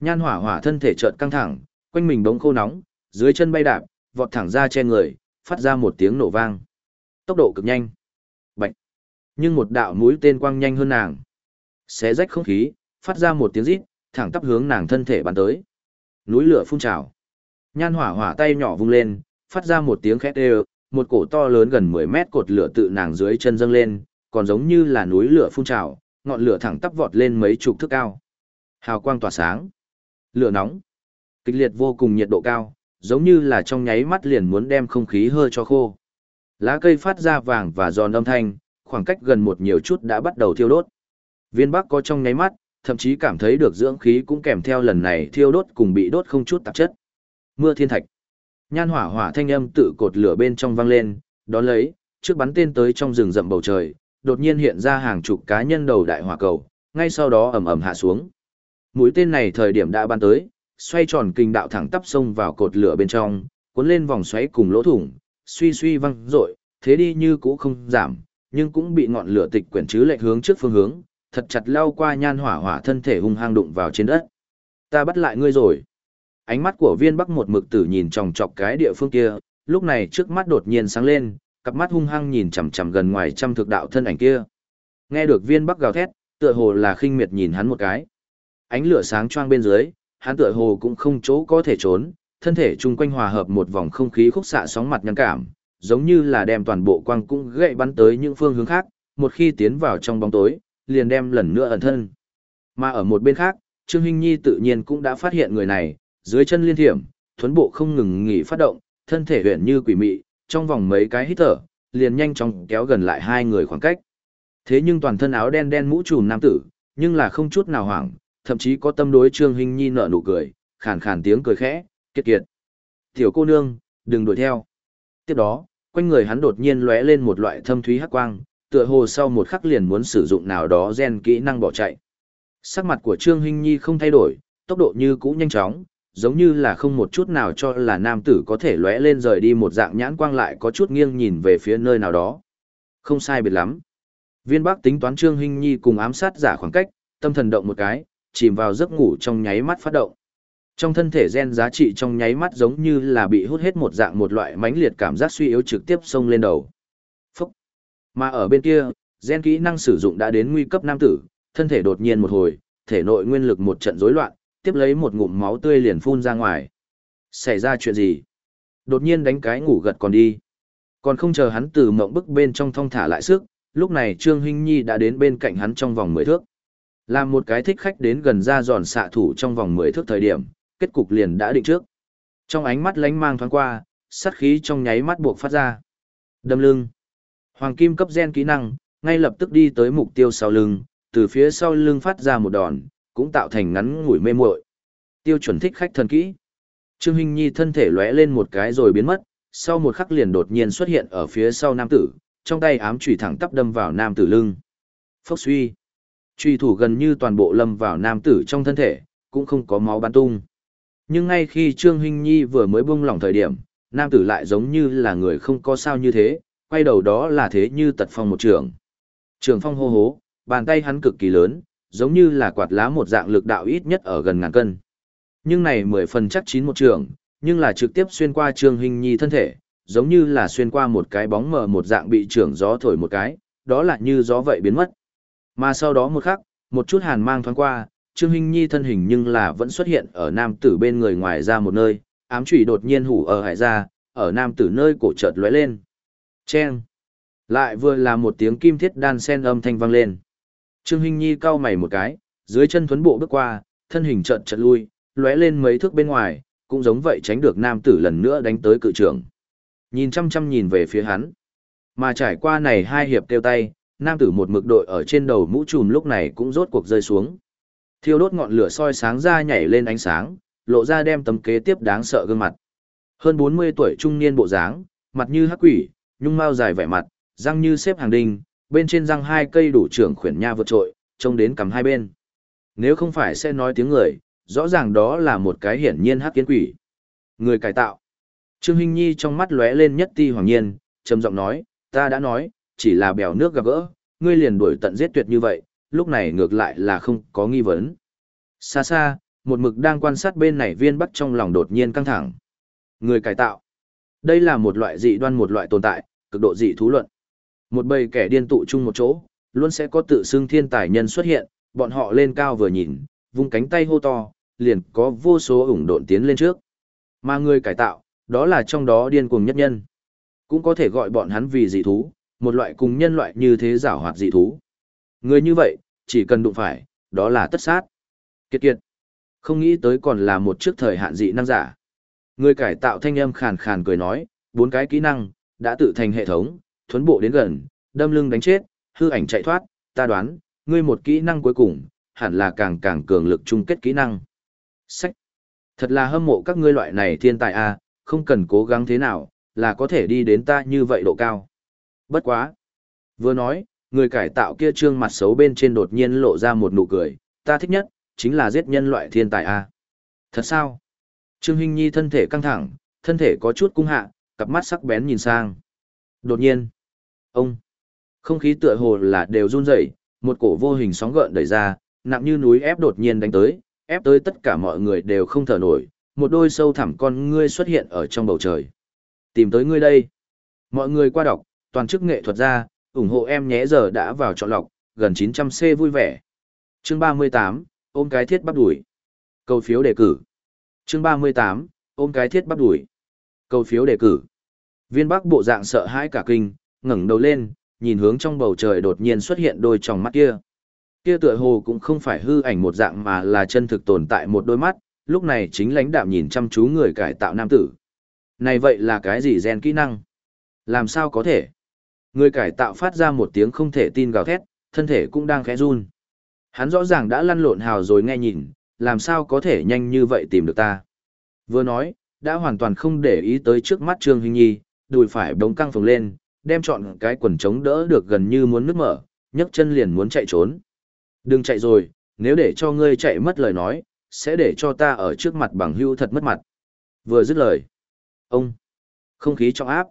Nhan hỏa hỏa thân thể chợt căng thẳng, quanh mình bỗng khô nóng, dưới chân bay đạp, vọt thẳng ra che người, phát ra một tiếng nổ vang. Tốc độ cực nhanh. Bạch. Nhưng một đạo mũi tên quang nhanh hơn nàng. Xé rách không khí, phát ra một tiếng rít, thẳng tắp hướng nàng thân thể bắn tới. Núi lửa phun trào. Nhan hỏa hỏa tay nhỏ vung lên, phát ra một tiếng khét đều, một cổ to lớn gần 10 mét cột lửa tự nàng dưới chân dâng lên, còn giống như là núi lửa phun trào, ngọn lửa thẳng tắp vọt lên mấy chục thước cao. Hào quang tỏa sáng. Lửa nóng. Kịch liệt vô cùng nhiệt độ cao, giống như là trong nháy mắt liền muốn đem không khí hơi cho khô. Lá cây phát ra vàng và giòn âm thanh, khoảng cách gần một nhiều chút đã bắt đầu thiêu đốt. Viên Bắc có trong nháy mắt, thậm chí cảm thấy được dưỡng khí cũng kèm theo lần này thiêu đốt cùng bị đốt không chút tạp chất. Mưa thiên thạch. Nhan hỏa hỏa thanh âm tự cột lửa bên trong vang lên, đó lấy, trước bắn tên tới trong rừng rậm bầu trời, đột nhiên hiện ra hàng chục cá nhân đầu đại hỏa cầu, ngay sau đó ầm ầm hạ xuống. Mũi tên này thời điểm đã bắn tới, xoay tròn kinh đạo thẳng tắp xông vào cột lửa bên trong, cuốn lên vòng xoáy cùng lỗ thủng, suy suy văng rội, thế đi như cũ không giảm, nhưng cũng bị ngọn lửa tịch quyển chứ lệch hướng trước phương hướng, thật chặt lao qua nhan hỏa hỏa thân thể hung hăng đụng vào trên đất. Ta bắt lại ngươi rồi. Ánh mắt của viên bắc một mực tử nhìn chòng chọc cái địa phương kia, lúc này trước mắt đột nhiên sáng lên, cặp mắt hung hăng nhìn chằm chằm gần ngoài trăm thực đạo thân ảnh kia. Nghe được viên bắc gào thét, tựa hồ là khinh miệt nhìn hắn một cái. Ánh lửa sáng choang bên dưới, hắn tựa hồ cũng không chỗ có thể trốn, thân thể chung quanh hòa hợp một vòng không khí khúc xạ sóng mặt nhăn cảm, giống như là đem toàn bộ quang cũng gậy bắn tới những phương hướng khác, một khi tiến vào trong bóng tối, liền đem lần nữa ẩn thân. Mà ở một bên khác, Trương Hinh Nhi tự nhiên cũng đã phát hiện người này, dưới chân liên thiểm, thuấn bộ không ngừng nghỉ phát động, thân thể huyện như quỷ mị, trong vòng mấy cái hít thở, liền nhanh chóng kéo gần lại hai người khoảng cách. Thế nhưng toàn thân áo đen đen mũ trùm nam tử, nhưng là không chút nào hoảng, thậm chí có tâm đối Trương Hinh Nhi nở nụ cười, khàn khàn tiếng cười khẽ, kiệt kiệt. Tiểu cô nương, đừng đuổi theo. Tiếp đó, quanh người hắn đột nhiên lóe lên một loại thâm thúy hắc quang, tựa hồ sau một khắc liền muốn sử dụng nào đó gen kỹ năng bỏ chạy. Sắc mặt của Trương Hinh Nhi không thay đổi, tốc độ như cũ nhanh chóng, giống như là không một chút nào cho là nam tử có thể lóe lên rời đi một dạng nhãn quang lại có chút nghiêng nhìn về phía nơi nào đó. Không sai biệt lắm. Viên Bắc tính toán Trương Hinh Nhi cùng ám sát giả khoảng cách, tâm thần động một cái, chìm vào giấc ngủ trong nháy mắt phát động. Trong thân thể gen giá trị trong nháy mắt giống như là bị hút hết một dạng một loại mãnh liệt cảm giác suy yếu trực tiếp xông lên đầu. Phúc! Mà ở bên kia, gen kỹ năng sử dụng đã đến nguy cấp nam tử, thân thể đột nhiên một hồi, thể nội nguyên lực một trận rối loạn, tiếp lấy một ngụm máu tươi liền phun ra ngoài. Xảy ra chuyện gì? Đột nhiên đánh cái ngủ gật còn đi. Còn không chờ hắn từ mộng bức bên trong thong thả lại sức, lúc này Trương Hinh Nhi đã đến bên cạnh hắn trong vòng 10 thước. Làm một cái thích khách đến gần ra giòn xạ thủ trong vòng 10 thước thời điểm, kết cục liền đã định trước. Trong ánh mắt lánh mang thoáng qua, sát khí trong nháy mắt buộc phát ra. Đâm lưng. Hoàng kim cấp gen kỹ năng, ngay lập tức đi tới mục tiêu sau lưng, từ phía sau lưng phát ra một đòn, cũng tạo thành ngắn ngủi mê muội. Tiêu chuẩn thích khách thần kỹ. Trương Hinh Nhi thân thể lóe lên một cái rồi biến mất, sau một khắc liền đột nhiên xuất hiện ở phía sau nam tử, trong tay ám chủy thẳng tắp đâm vào nam tử lưng. Phốc suy. Truy thủ gần như toàn bộ lâm vào nam tử trong thân thể, cũng không có máu bắn tung. Nhưng ngay khi Trương Hinh Nhi vừa mới buông lỏng thời điểm, nam tử lại giống như là người không có sao như thế, quay đầu đó là thế như tật phong một trường. Trường phong hô hố, bàn tay hắn cực kỳ lớn, giống như là quạt lá một dạng lực đạo ít nhất ở gần ngàn cân. Nhưng này mười phần chắc chín một trường, nhưng là trực tiếp xuyên qua Trương hình Nhi thân thể, giống như là xuyên qua một cái bóng mờ một dạng bị trưởng gió thổi một cái, đó là như gió vậy biến mất. Mà sau đó một khắc, một chút hàn mang thoáng qua, Trương hình Nhi thân hình nhưng là vẫn xuất hiện ở nam tử bên người ngoài ra một nơi, ám chủy đột nhiên hủ ở hải ra, ở nam tử nơi cổ chợt lóe lên. Chen! Lại vừa là một tiếng kim thiết đan sen âm thanh vang lên. Trương Hinh Nhi cau mày một cái, dưới chân thuấn bộ bước qua, thân hình chợt chợt lui, lóe lên mấy thước bên ngoài, cũng giống vậy tránh được nam tử lần nữa đánh tới cự trưởng. Nhìn chăm chăm nhìn về phía hắn. Mà trải qua này hai hiệp tiêu tay, nam tử một mực đội ở trên đầu mũ trùm lúc này cũng rốt cuộc rơi xuống. Thiêu đốt ngọn lửa soi sáng ra nhảy lên ánh sáng, lộ ra đem tấm kế tiếp đáng sợ gương mặt. Hơn 40 tuổi trung niên bộ dáng, mặt như hắc quỷ, nhung mao dài vẻ mặt, răng như xếp hàng đinh, bên trên răng hai cây đủ trưởng khuyển nha vượt trội, trông đến cầm hai bên. Nếu không phải sẽ nói tiếng người, rõ ràng đó là một cái hiển nhiên hắc kiến quỷ. Người cải tạo. Trương Hinh Nhi trong mắt lóe lên nhất ti hoàng nhiên, trầm giọng nói, ta đã nói, chỉ là bèo nước gặp gỡ, ngươi liền đuổi tận giết tuyệt như vậy, lúc này ngược lại là không có nghi vấn. Xa xa, một mực đang quan sát bên này viên bắc trong lòng đột nhiên căng thẳng. Người cải tạo. Đây là một loại dị đoan một loại tồn tại, cực độ dị thú luận. Một bầy kẻ điên tụ chung một chỗ, luôn sẽ có tự xưng thiên tài nhân xuất hiện, bọn họ lên cao vừa nhìn, vung cánh tay hô to, liền có vô số ủng độn tiến lên trước. Mà người cải tạo, đó là trong đó điên cuồng nhất nhân. Cũng có thể gọi bọn hắn vì dị thú, một loại cùng nhân loại như thế giảo hoạt dị thú. Người như vậy, chỉ cần đụng phải, đó là tất sát. Kiệt kiệt. Không nghĩ tới còn là một trước thời hạn dị năng giả. Người cải tạo thanh âm khàn khàn cười nói, bốn cái kỹ năng, đã tự thành hệ thống, thuấn bộ đến gần, đâm lưng đánh chết, hư ảnh chạy thoát, ta đoán, ngươi một kỹ năng cuối cùng, hẳn là càng càng cường lực chung kết kỹ năng. Sách. Thật là hâm mộ các ngươi loại này thiên tài a, à, không cần cố gắng thế nào, là có thể đi đến ta như vậy độ cao. Bất quá. Vừa nói, người cải tạo kia trương mặt xấu bên trên đột nhiên lộ ra một nụ cười, ta thích nhất, chính là giết nhân loại thiên tài a. Thật sao? Trương Hinh Nhi thân thể căng thẳng, thân thể có chút cung hạ, cặp mắt sắc bén nhìn sang. Đột nhiên, ông, không khí tựa hồ là đều run rẩy, một cổ vô hình sóng gợn đẩy ra, nặng như núi ép đột nhiên đánh tới, ép tới tất cả mọi người đều không thở nổi, một đôi sâu thẳm con ngươi xuất hiện ở trong bầu trời. Tìm tới ngươi đây. Mọi người qua đọc, toàn chức nghệ thuật ra, ủng hộ em nhé giờ đã vào chọn lọc, gần 900C vui vẻ. Chương 38, ôm cái thiết bắt đuổi. Cầu phiếu đề cử. Chương 38, ôm cái thiết bắt đuổi. Cầu phiếu đề cử. Viên Bắc bộ dạng sợ hãi cả kinh, ngẩng đầu lên, nhìn hướng trong bầu trời đột nhiên xuất hiện đôi tròng mắt kia. Kia tựa hồ cũng không phải hư ảnh một dạng mà là chân thực tồn tại một đôi mắt, lúc này chính lãnh đạm nhìn chăm chú người cải tạo nam tử. Này vậy là cái gì gen kỹ năng? Làm sao có thể? Người cải tạo phát ra một tiếng không thể tin gào thét, thân thể cũng đang khẽ run. Hắn rõ ràng đã lăn lộn hào rồi nghe nhìn, làm sao có thể nhanh như vậy tìm được ta. Vừa nói, đã hoàn toàn không để ý tới trước mắt Trương hình Nhi, đùi phải đống căng phồng lên, đem chọn cái quần chống đỡ được gần như muốn nứt mở, nhấc chân liền muốn chạy trốn. Đừng chạy rồi, nếu để cho ngươi chạy mất lời nói, sẽ để cho ta ở trước mặt bằng hưu thật mất mặt. Vừa dứt lời. Ông. Không khí trong áp.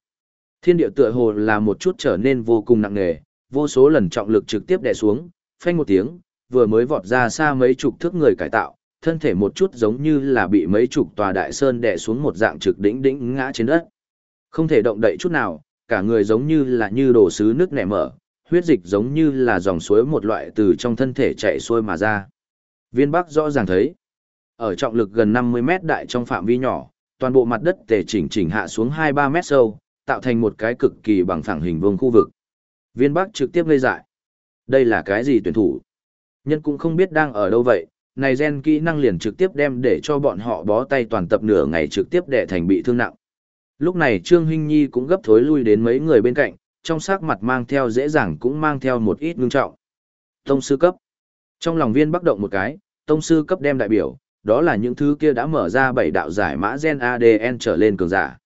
Thiên địa tựa hồ là một chút trở nên vô cùng nặng nề, vô số lần trọng lực trực tiếp đè xuống, phanh một tiếng, vừa mới vọt ra xa mấy chục thước người cải tạo, thân thể một chút giống như là bị mấy chục tòa đại sơn đè xuống một dạng trực đỉnh đỉnh ngã trên đất. Không thể động đậy chút nào, cả người giống như là như đồ sứ nước nẻ mở, huyết dịch giống như là dòng suối một loại từ trong thân thể chạy xuôi mà ra. Viên Bắc rõ ràng thấy, ở trọng lực gần 50 mét đại trong phạm vi nhỏ, toàn bộ mặt đất tề chỉnh chỉnh hạ xuống 2-3 mét sâu, tạo thành một cái cực kỳ bằng phẳng hình vuông khu vực. Viên Bắc trực tiếp ngây dại. Đây là cái gì tuyển thủ? Nhân cũng không biết đang ở đâu vậy, này gen kỹ năng liền trực tiếp đem để cho bọn họ bó tay toàn tập nửa ngày trực tiếp để thành bị thương nặng. Lúc này Trương Hinh Nhi cũng gấp thối lui đến mấy người bên cạnh, trong sắc mặt mang theo dễ dàng cũng mang theo một ít ngưng trọng. Tông sư cấp. Trong lòng viên bắc động một cái, tông sư cấp đem đại biểu, đó là những thứ kia đã mở ra bảy đạo giải mã gen ADN trở lên cường giả.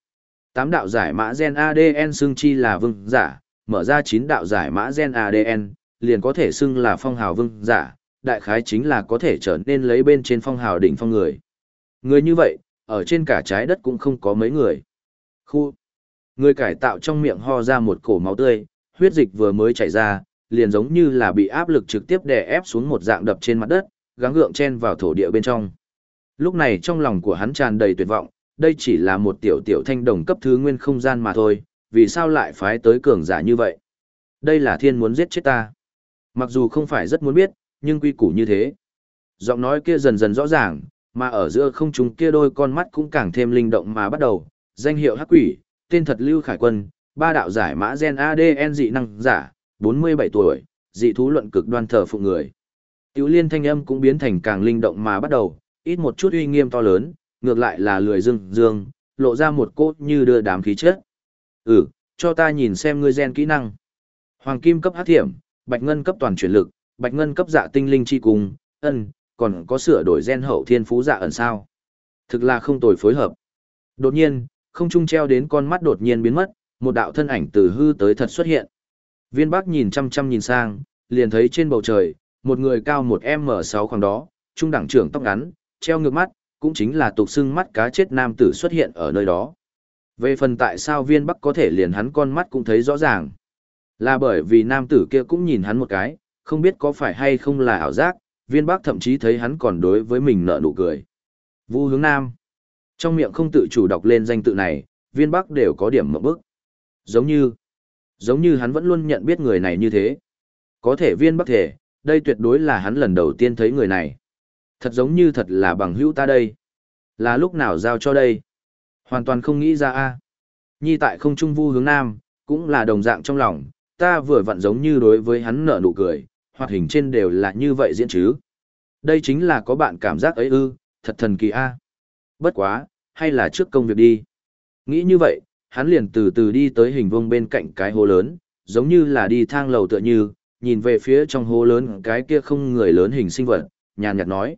Tám đạo giải mã gen ADN xưng chi là vương giả, mở ra chín đạo giải mã gen ADN, liền có thể xưng là phong hào vương giả, đại khái chính là có thể trở nên lấy bên trên phong hào đỉnh phong người. Người như vậy, ở trên cả trái đất cũng không có mấy người. Khu. Người cải tạo trong miệng ho ra một cổ máu tươi, huyết dịch vừa mới chảy ra, liền giống như là bị áp lực trực tiếp đè ép xuống một dạng đập trên mặt đất, gắng gượng chen vào thổ địa bên trong. Lúc này trong lòng của hắn tràn đầy tuyệt vọng, đây chỉ là một tiểu tiểu thanh đồng cấp thứ nguyên không gian mà thôi, vì sao lại phái tới cường giả như vậy? Đây là thiên muốn giết chết ta. Mặc dù không phải rất muốn biết, nhưng quy củ như thế. Giọng nói kia dần dần rõ ràng, mà ở giữa không trung kia đôi con mắt cũng càng thêm linh động mà bắt đầu, danh hiệu hắc quỷ, tên thật Lưu Khải Quân, ba đạo giải mã gen ADN dị năng giả, 47 tuổi, dị thú luận cực đoan thờ phụ người. Tiểu liên thanh âm cũng biến thành càng linh động mà bắt đầu, ít một chút uy nghiêm to lớn, ngược lại là lười dương dương, lộ ra một cốt như đưa đám khí chết. Ừ, cho ta nhìn xem ngươi gen kỹ năng. Hoàng kim cấp hắc thiểm, bạch ngân cấp toàn chuyển lực, bạch ngân cấp dạ tinh linh chi cùng, ân, còn có sửa đổi gen hậu thiên phú dạ ẩn sao. Thực là không tồi phối hợp. Đột nhiên, không trung treo đến con mắt đột nhiên biến mất, một đạo thân ảnh từ hư tới thật xuất hiện. Viên Bắc nhìn chăm chăm nhìn sang, liền thấy trên bầu trời, một người cao một M6 khoảng đó, trung đẳng trưởng tóc ngắn, treo ngược mắt, cũng chính là tục xưng mắt cá chết nam tử xuất hiện ở nơi đó. Về phần tại sao viên Bắc có thể liền hắn con mắt cũng thấy rõ ràng. Là bởi vì nam tử kia cũng nhìn hắn một cái, không biết có phải hay không là ảo giác, viên Bắc thậm chí thấy hắn còn đối với mình nợ nụ cười. Vu hướng nam. Trong miệng không tự chủ đọc lên danh tự này, viên bắc đều có điểm mộng bức. Giống như, giống như hắn vẫn luôn nhận biết người này như thế. Có thể viên bắc thể, đây tuyệt đối là hắn lần đầu tiên thấy người này. Thật giống như thật là bằng hữu ta đây. Là lúc nào giao cho đây? Hoàn toàn không nghĩ ra a. Nhi tại không trung vu hướng nam, cũng là đồng dạng trong lòng, ta vừa vặn giống như đối với hắn nở nụ cười, hoạt hình trên đều là như vậy diễn chứ. Đây chính là có bạn cảm giác ấy ư, thật thần kỳ a. Bất quá, hay là trước công việc đi. Nghĩ như vậy, hắn liền từ từ đi tới hình vuông bên cạnh cái hố lớn, giống như là đi thang lầu tựa như, nhìn về phía trong hố lớn cái kia không người lớn hình sinh vật, nhàn nhạt nói.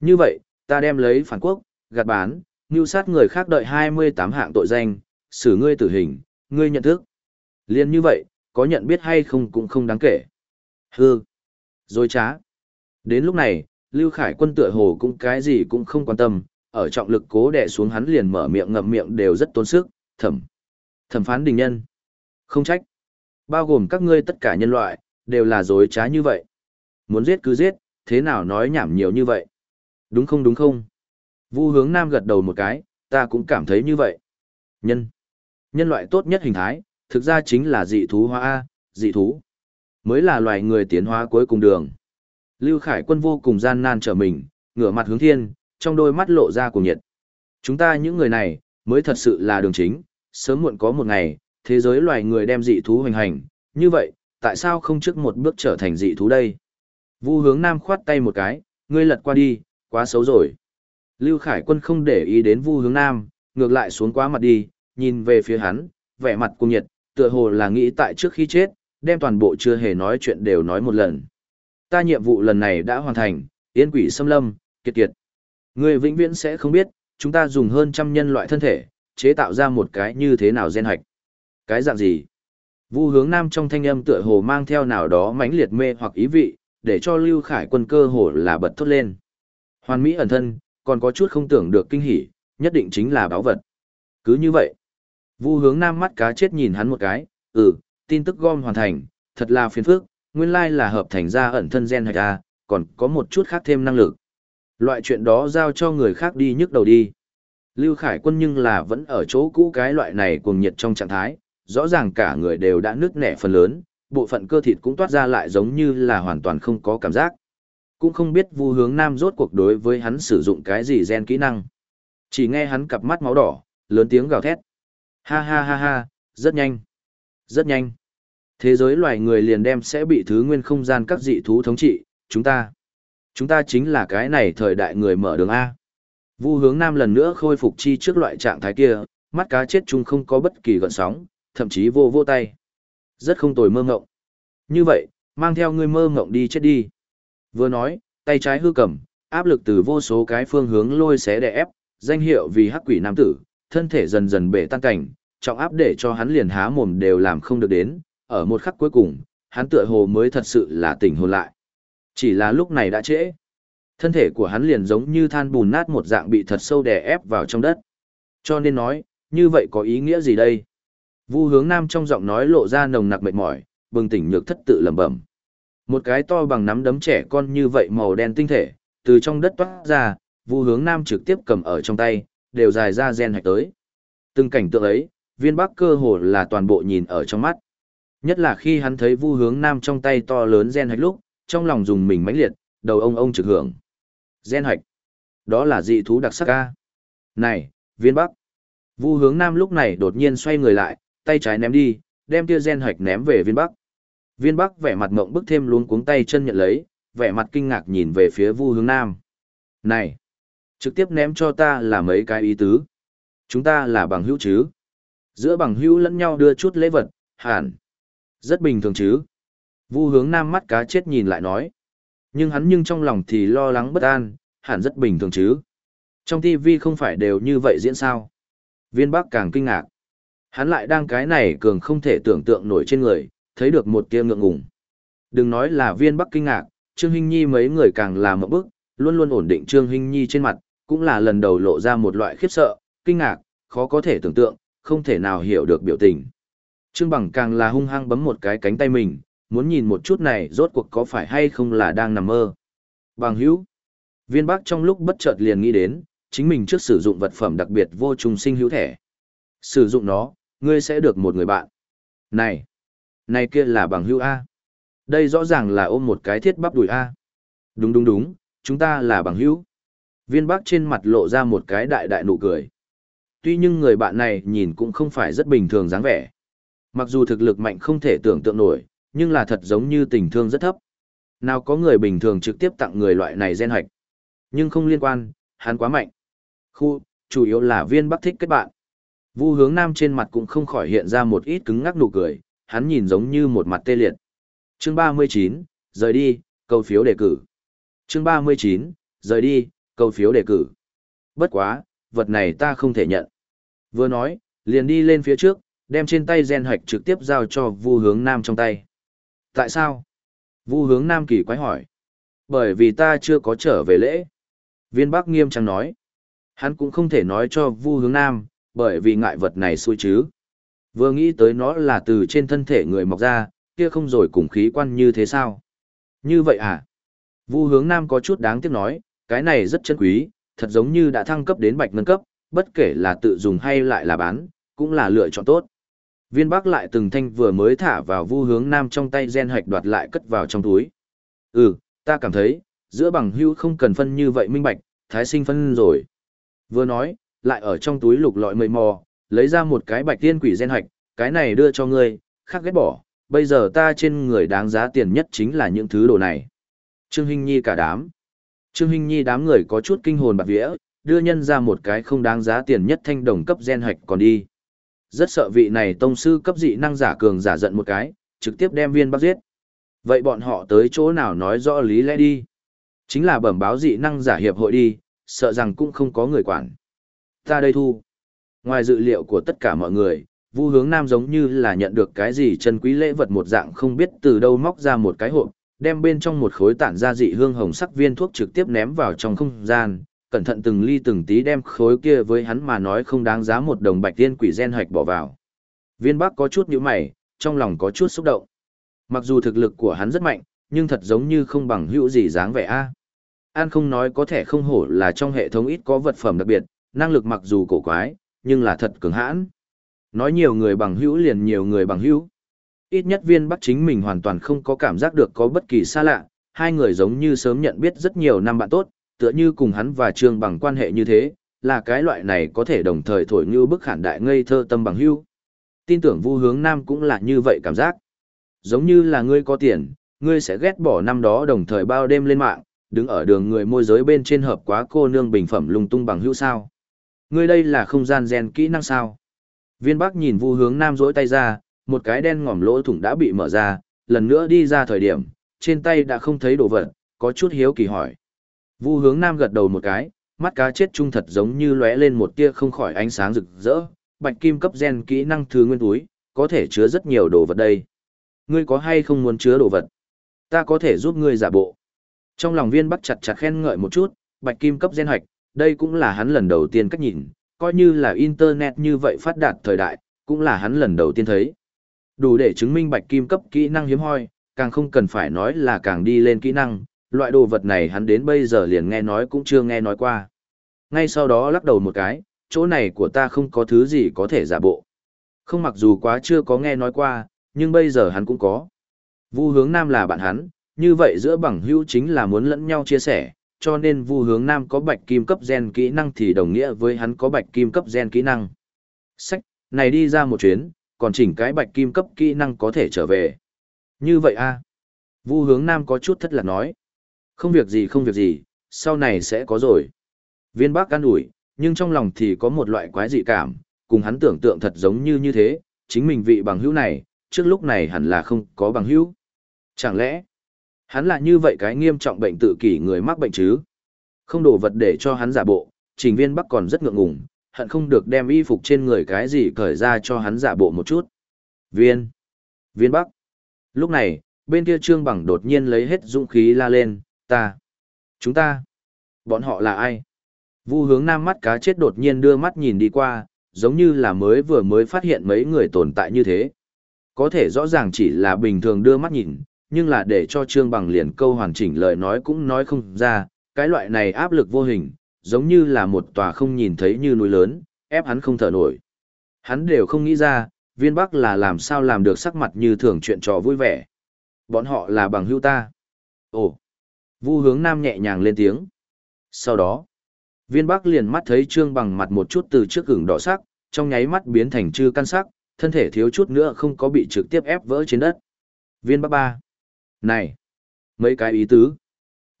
Như vậy, ta đem lấy phản quốc, gạt bán, mưu sát người khác đợi 28 hạng tội danh, xử ngươi tử hình, ngươi nhận thức. Liên như vậy, có nhận biết hay không cũng không đáng kể. Hư. Rồi trá. Đến lúc này, Lưu Khải quân tựa hồ cũng cái gì cũng không quan tâm, ở trọng lực cố đè xuống hắn liền mở miệng ngậm miệng đều rất tốn sức, thẩm. Thẩm phán đình nhân. Không trách. Bao gồm các ngươi tất cả nhân loại, đều là dối trá như vậy. Muốn giết cứ giết, thế nào nói nhảm nhiều như vậy? Đúng không đúng không? Vu hướng nam gật đầu một cái, ta cũng cảm thấy như vậy. Nhân. Nhân loại tốt nhất hình thái, thực ra chính là dị thú hóa A, dị thú. Mới là loài người tiến hóa cuối cùng đường. Lưu Khải quân vô cùng gian nan trở mình, ngửa mặt hướng thiên, trong đôi mắt lộ ra cùng nhiệt. Chúng ta những người này, mới thật sự là đường chính, sớm muộn có một ngày, thế giới loài người đem dị thú hoành hành, như vậy, tại sao không trước một bước trở thành dị thú đây? Vu hướng nam khoát tay một cái, ngươi lật qua đi, quá xấu rồi. Lưu Khải quân không để ý đến vu hướng nam, ngược lại xuống quá mặt đi, nhìn về phía hắn, vẻ mặt cùng nhiệt, tựa hồ là nghĩ tại trước khi chết, đem toàn bộ chưa hề nói chuyện đều nói một lần. Ta nhiệm vụ lần này đã hoàn thành, yên quỷ xâm lâm, kiệt kiệt. Người vĩnh viễn sẽ không biết, chúng ta dùng hơn trăm nhân loại thân thể, chế tạo ra một cái như thế nào gen hạch. Cái dạng gì? Vu hướng nam trong thanh âm tựa hồ mang theo nào đó mãnh liệt mê hoặc ý vị, để cho Lưu Khải quân cơ hồ là bật thốt lên. Hoàn Mỹ ẩn thân, còn có chút không tưởng được kinh hỉ, nhất định chính là báo vật. Cứ như vậy, Vu hướng nam mắt cá chết nhìn hắn một cái, ừ, tin tức gom hoàn thành, thật là phiền phức, nguyên lai là hợp thành ra ẩn thân gen hạch A, còn có một chút khác thêm năng lực. Loại chuyện đó giao cho người khác đi nhức đầu đi. Lưu Khải quân nhưng là vẫn ở chỗ cũ cái loại này cuồng nhiệt trong trạng thái, rõ ràng cả người đều đã nứt nẻ phần lớn, bộ phận cơ thịt cũng toát ra lại giống như là hoàn toàn không có cảm giác. Cũng không biết Vu Hướng Nam rốt cuộc đối với hắn sử dụng cái gì gen kỹ năng. Chỉ nghe hắn cặp mắt máu đỏ, lớn tiếng gào thét. Ha ha ha ha, rất nhanh. Rất nhanh. Thế giới loài người liền đem sẽ bị thứ nguyên không gian các dị thú thống trị, chúng ta. Chúng ta chính là cái này thời đại người mở đường A. Vu hướng nam lần nữa khôi phục chi trước loại trạng thái kia, mắt cá chết chung không có bất kỳ gợn sóng, thậm chí vô vô tay. Rất không tồi mơ ngộng. Như vậy, mang theo ngươi mơ ngộng đi chết đi. Vừa nói, tay trái hư cầm, áp lực từ vô số cái phương hướng lôi xé đè ép, danh hiệu vì hắc quỷ nam tử, thân thể dần dần bể tan cảnh, trọng áp để cho hắn liền há mồm đều làm không được đến, ở một khắc cuối cùng, hắn tựa hồ mới thật sự là tỉnh hồn lại. Chỉ là lúc này đã trễ. Thân thể của hắn liền giống như than bùn nát một dạng bị thật sâu đè ép vào trong đất. Cho nên nói, như vậy có ý nghĩa gì đây? Vu hướng nam trong giọng nói lộ ra nồng nặc mệt mỏi, bừng tỉnh nhược thất tự lẩm bẩm. Một cái to bằng nắm đấm trẻ con như vậy màu đen tinh thể, từ trong đất toát ra, vu hướng nam trực tiếp cầm ở trong tay, đều dài ra gen hạch tới. Từng cảnh tượng ấy, viên bắc cơ hồ là toàn bộ nhìn ở trong mắt. Nhất là khi hắn thấy vu hướng nam trong tay to lớn gen hạch lúc, trong lòng dùng mình mãnh liệt, đầu ông ông trực hưởng. Gen hạch. Đó là dị thú đặc sắc ca. Này, viên bắc. Vu hướng nam lúc này đột nhiên xoay người lại, tay trái ném đi, đem tia gen hạch ném về viên bắc. Viên bắc vẻ mặt ngộng bức thêm luống cuống tay chân nhận lấy, vẻ mặt kinh ngạc nhìn về phía vu hướng nam. Này, trực tiếp ném cho ta là mấy cái ý tứ. Chúng ta là bằng hữu chứ. Giữa bằng hữu lẫn nhau đưa chút lễ vật, hẳn. Rất bình thường chứ. Vu hướng nam mắt cá chết nhìn lại nói. Nhưng hắn nhưng trong lòng thì lo lắng bất an, hẳn rất bình thường chứ. Trong TV không phải đều như vậy diễn sao. Viên Bắc càng kinh ngạc. Hắn lại đang cái này cường không thể tưởng tượng nổi trên người, thấy được một tia ngượng ngùng. Đừng nói là viên Bắc kinh ngạc, Trương Hinh Nhi mấy người càng làm một bước, luôn luôn ổn định Trương Hinh Nhi trên mặt, cũng là lần đầu lộ ra một loại khiếp sợ, kinh ngạc, khó có thể tưởng tượng, không thể nào hiểu được biểu tình. Trương Bằng càng là hung hăng bấm một cái cánh tay mình, muốn nhìn một chút này rốt cuộc có phải hay không là đang nằm mơ. Bằng hữu, viên bắc trong lúc bất chợt liền nghĩ đến, chính mình trước sử dụng vật phẩm đặc biệt vô trùng sinh hữu thẻ. Sử dụng nó, ngươi sẽ được một người bạn. Này, này kia là bằng hữu A. Đây rõ ràng là ôm một cái thiết bắp đùi A. Đúng đúng đúng, chúng ta là bằng hữu. Viên bắc trên mặt lộ ra một cái đại đại nụ cười. Tuy nhưng người bạn này nhìn cũng không phải rất bình thường dáng vẻ. Mặc dù thực lực mạnh không thể tưởng tượng nổi, nhưng là thật giống như tình thương rất thấp. Nào có người bình thường trực tiếp tặng người loại này gen hạch. Nhưng không liên quan, hắn quá mạnh. Khu, chủ yếu là viên bắc thích kết bạn. Vu hướng nam trên mặt cũng không khỏi hiện ra một ít cứng ngắc nụ cười, hắn nhìn giống như một mặt tê liệt. Chương 39, rời đi, câu phiếu đề cử. Chương 39, rời đi, câu phiếu đề cử. Bất quá, vật này ta không thể nhận. Vừa nói, liền đi lên phía trước, đem trên tay gen hạch trực tiếp giao cho Vu Hướng Nam trong tay. Tại sao? Vu Hướng Nam kỳ quái hỏi. Bởi vì ta chưa có trở về lễ. Viên Bắc nghiêm trang nói. Hắn cũng không thể nói cho Vu Hướng Nam, bởi vì ngại vật này xui chứ. Vừa nghĩ tới nó là từ trên thân thể người mọc ra, kia không rồi cùng khí quan như thế sao? Như vậy à? Vu Hướng Nam có chút đáng tiếc nói, cái này rất chân quý, thật giống như đã thăng cấp đến bạch ngân cấp, bất kể là tự dùng hay lại là bán, cũng là lựa chọn tốt. Viên Bắc lại từng thanh vừa mới thả vào vu hướng nam trong tay gen hạch đoạt lại cất vào trong túi. Ừ, ta cảm thấy, giữa bằng hưu không cần phân như vậy minh bạch, thái sinh phân rồi. Vừa nói, lại ở trong túi lục lọi mây mò, lấy ra một cái bạch tiên quỷ gen hạch, cái này đưa cho ngươi, khác ghét bỏ, bây giờ ta trên người đáng giá tiền nhất chính là những thứ đồ này. Trương Hinh Nhi cả đám. Trương Hinh Nhi đám người có chút kinh hồn bạc vía, đưa nhân ra một cái không đáng giá tiền nhất thanh đồng cấp gen hạch còn đi. Rất sợ vị này tông sư cấp dị năng giả cường giả giận một cái, trực tiếp đem viên bắc giết. Vậy bọn họ tới chỗ nào nói rõ lý lẽ đi. Chính là bẩm báo dị năng giả hiệp hội đi, sợ rằng cũng không có người quản. Ta đây thu. Ngoài dự liệu của tất cả mọi người, Vu Hướng Nam giống như là nhận được cái gì chân quý lễ vật một dạng không biết từ đâu móc ra một cái hộp, đem bên trong một khối tản ra dị hương hồng sắc viên thuốc trực tiếp ném vào trong không gian, cẩn thận từng ly từng tí đem khối kia với hắn mà nói không đáng giá một đồng bạch tiên quỷ gen hoạch bỏ vào. Viên Bắc có chút nhíu mày, trong lòng có chút xúc động. Mặc dù thực lực của hắn rất mạnh, nhưng thật giống như không bằng hữu gì dáng vẻ a. An không nói có thể không hổ là trong hệ thống ít có vật phẩm đặc biệt, năng lực mặc dù cổ quái, nhưng là thật cứng hãn. Nói nhiều người bằng hữu liền nhiều người bằng hữu. Ít nhất viên bắc chính mình hoàn toàn không có cảm giác được có bất kỳ xa lạ, hai người giống như sớm nhận biết rất nhiều năm bạn tốt, tựa như cùng hắn và Trương bằng quan hệ như thế, là cái loại này có thể đồng thời thổi như bức khản đại ngây thơ tâm bằng hưu. Tin tưởng Vu Hướng Nam cũng là như vậy cảm giác. Giống như là ngươi có tiền, ngươi sẽ ghét bỏ năm đó đồng thời bao đêm lên mạng, đứng ở đường người môi giới bên trên hợp quá cô nương bình phẩm lung tung bằng hữu sao. Ngươi đây là không gian gen kỹ năng sao. Viên Bắc nhìn Vu Hướng Nam rỗi tay ra, một cái đen ngòm lỗ thủng đã bị mở ra, lần nữa đi ra thời điểm, trên tay đã không thấy đồ vật, có chút hiếu kỳ hỏi. Vu Hướng Nam gật đầu một cái, mắt cá chết trung thật giống như lóe lên một tia không khỏi ánh sáng rực rỡ, bạch kim cấp gen kỹ năng thứ nguyên túi, có thể chứa rất nhiều đồ vật đây. Ngươi có hay không muốn chứa đồ vật? Ta có thể giúp ngươi giả bộ. Trong lòng viên bắc chặt chặt khen ngợi một chút, bạch kim cấp gen hoạch, đây cũng là hắn lần đầu tiên cách nhìn, coi như là internet như vậy phát đạt thời đại, cũng là hắn lần đầu tiên thấy. Đủ để chứng minh bạch kim cấp kỹ năng hiếm hoi, càng không cần phải nói là càng đi lên kỹ năng, loại đồ vật này hắn đến bây giờ liền nghe nói cũng chưa nghe nói qua. Ngay sau đó lắc đầu một cái, chỗ này của ta không có thứ gì có thể giả bộ. Không mặc dù quá chưa có nghe nói qua, nhưng bây giờ hắn cũng có. Vu hướng nam là bạn hắn, như vậy giữa bằng hữu chính là muốn lẫn nhau chia sẻ, cho nên vu hướng nam có bạch kim cấp gen kỹ năng thì đồng nghĩa với hắn có bạch kim cấp gen kỹ năng. Sách, này đi ra một chuyến, còn chỉnh cái bạch kim cấp kỹ năng có thể trở về. Như vậy a Vu hướng nam có chút thất lạc nói. Không việc gì không việc gì, sau này sẽ có rồi. Viên bác can ủi, nhưng trong lòng thì có một loại quái dị cảm, cùng hắn tưởng tượng thật giống như như thế, chính mình vị bằng hữu này, trước lúc này hẳn là không có bằng hữu. Chẳng lẽ, hắn là như vậy cái nghiêm trọng bệnh tự kỷ người mắc bệnh chứ? Không đổ vật để cho hắn giả bộ, trình viên bắc còn rất ngượng ngùng, hận không được đem y phục trên người cái gì cởi ra cho hắn giả bộ một chút. Viên, viên bắc. Lúc này, bên kia trương bằng đột nhiên lấy hết dũng khí la lên, ta, chúng ta, bọn họ là ai? Vu hướng nam mắt cá chết đột nhiên đưa mắt nhìn đi qua, giống như là mới vừa mới phát hiện mấy người tồn tại như thế. Có thể rõ ràng chỉ là bình thường đưa mắt nhìn, nhưng là để cho Trương Bằng liền câu hoàn chỉnh lời nói cũng nói không ra, cái loại này áp lực vô hình, giống như là một tòa không nhìn thấy như núi lớn, ép hắn không thở nổi. Hắn đều không nghĩ ra, viên bắc là làm sao làm được sắc mặt như thường chuyện trò vui vẻ. Bọn họ là bằng hữu ta. Ồ! Vu hướng nam nhẹ nhàng lên tiếng. Sau đó, viên bắc liền mắt thấy Trương Bằng mặt một chút từ trước gừng đỏ sắc, trong nháy mắt biến thành chư căn sắc, thân thể thiếu chút nữa không có bị trực tiếp ép vỡ trên đất. Viên bắc ba. Này! Mấy cái ý tứ.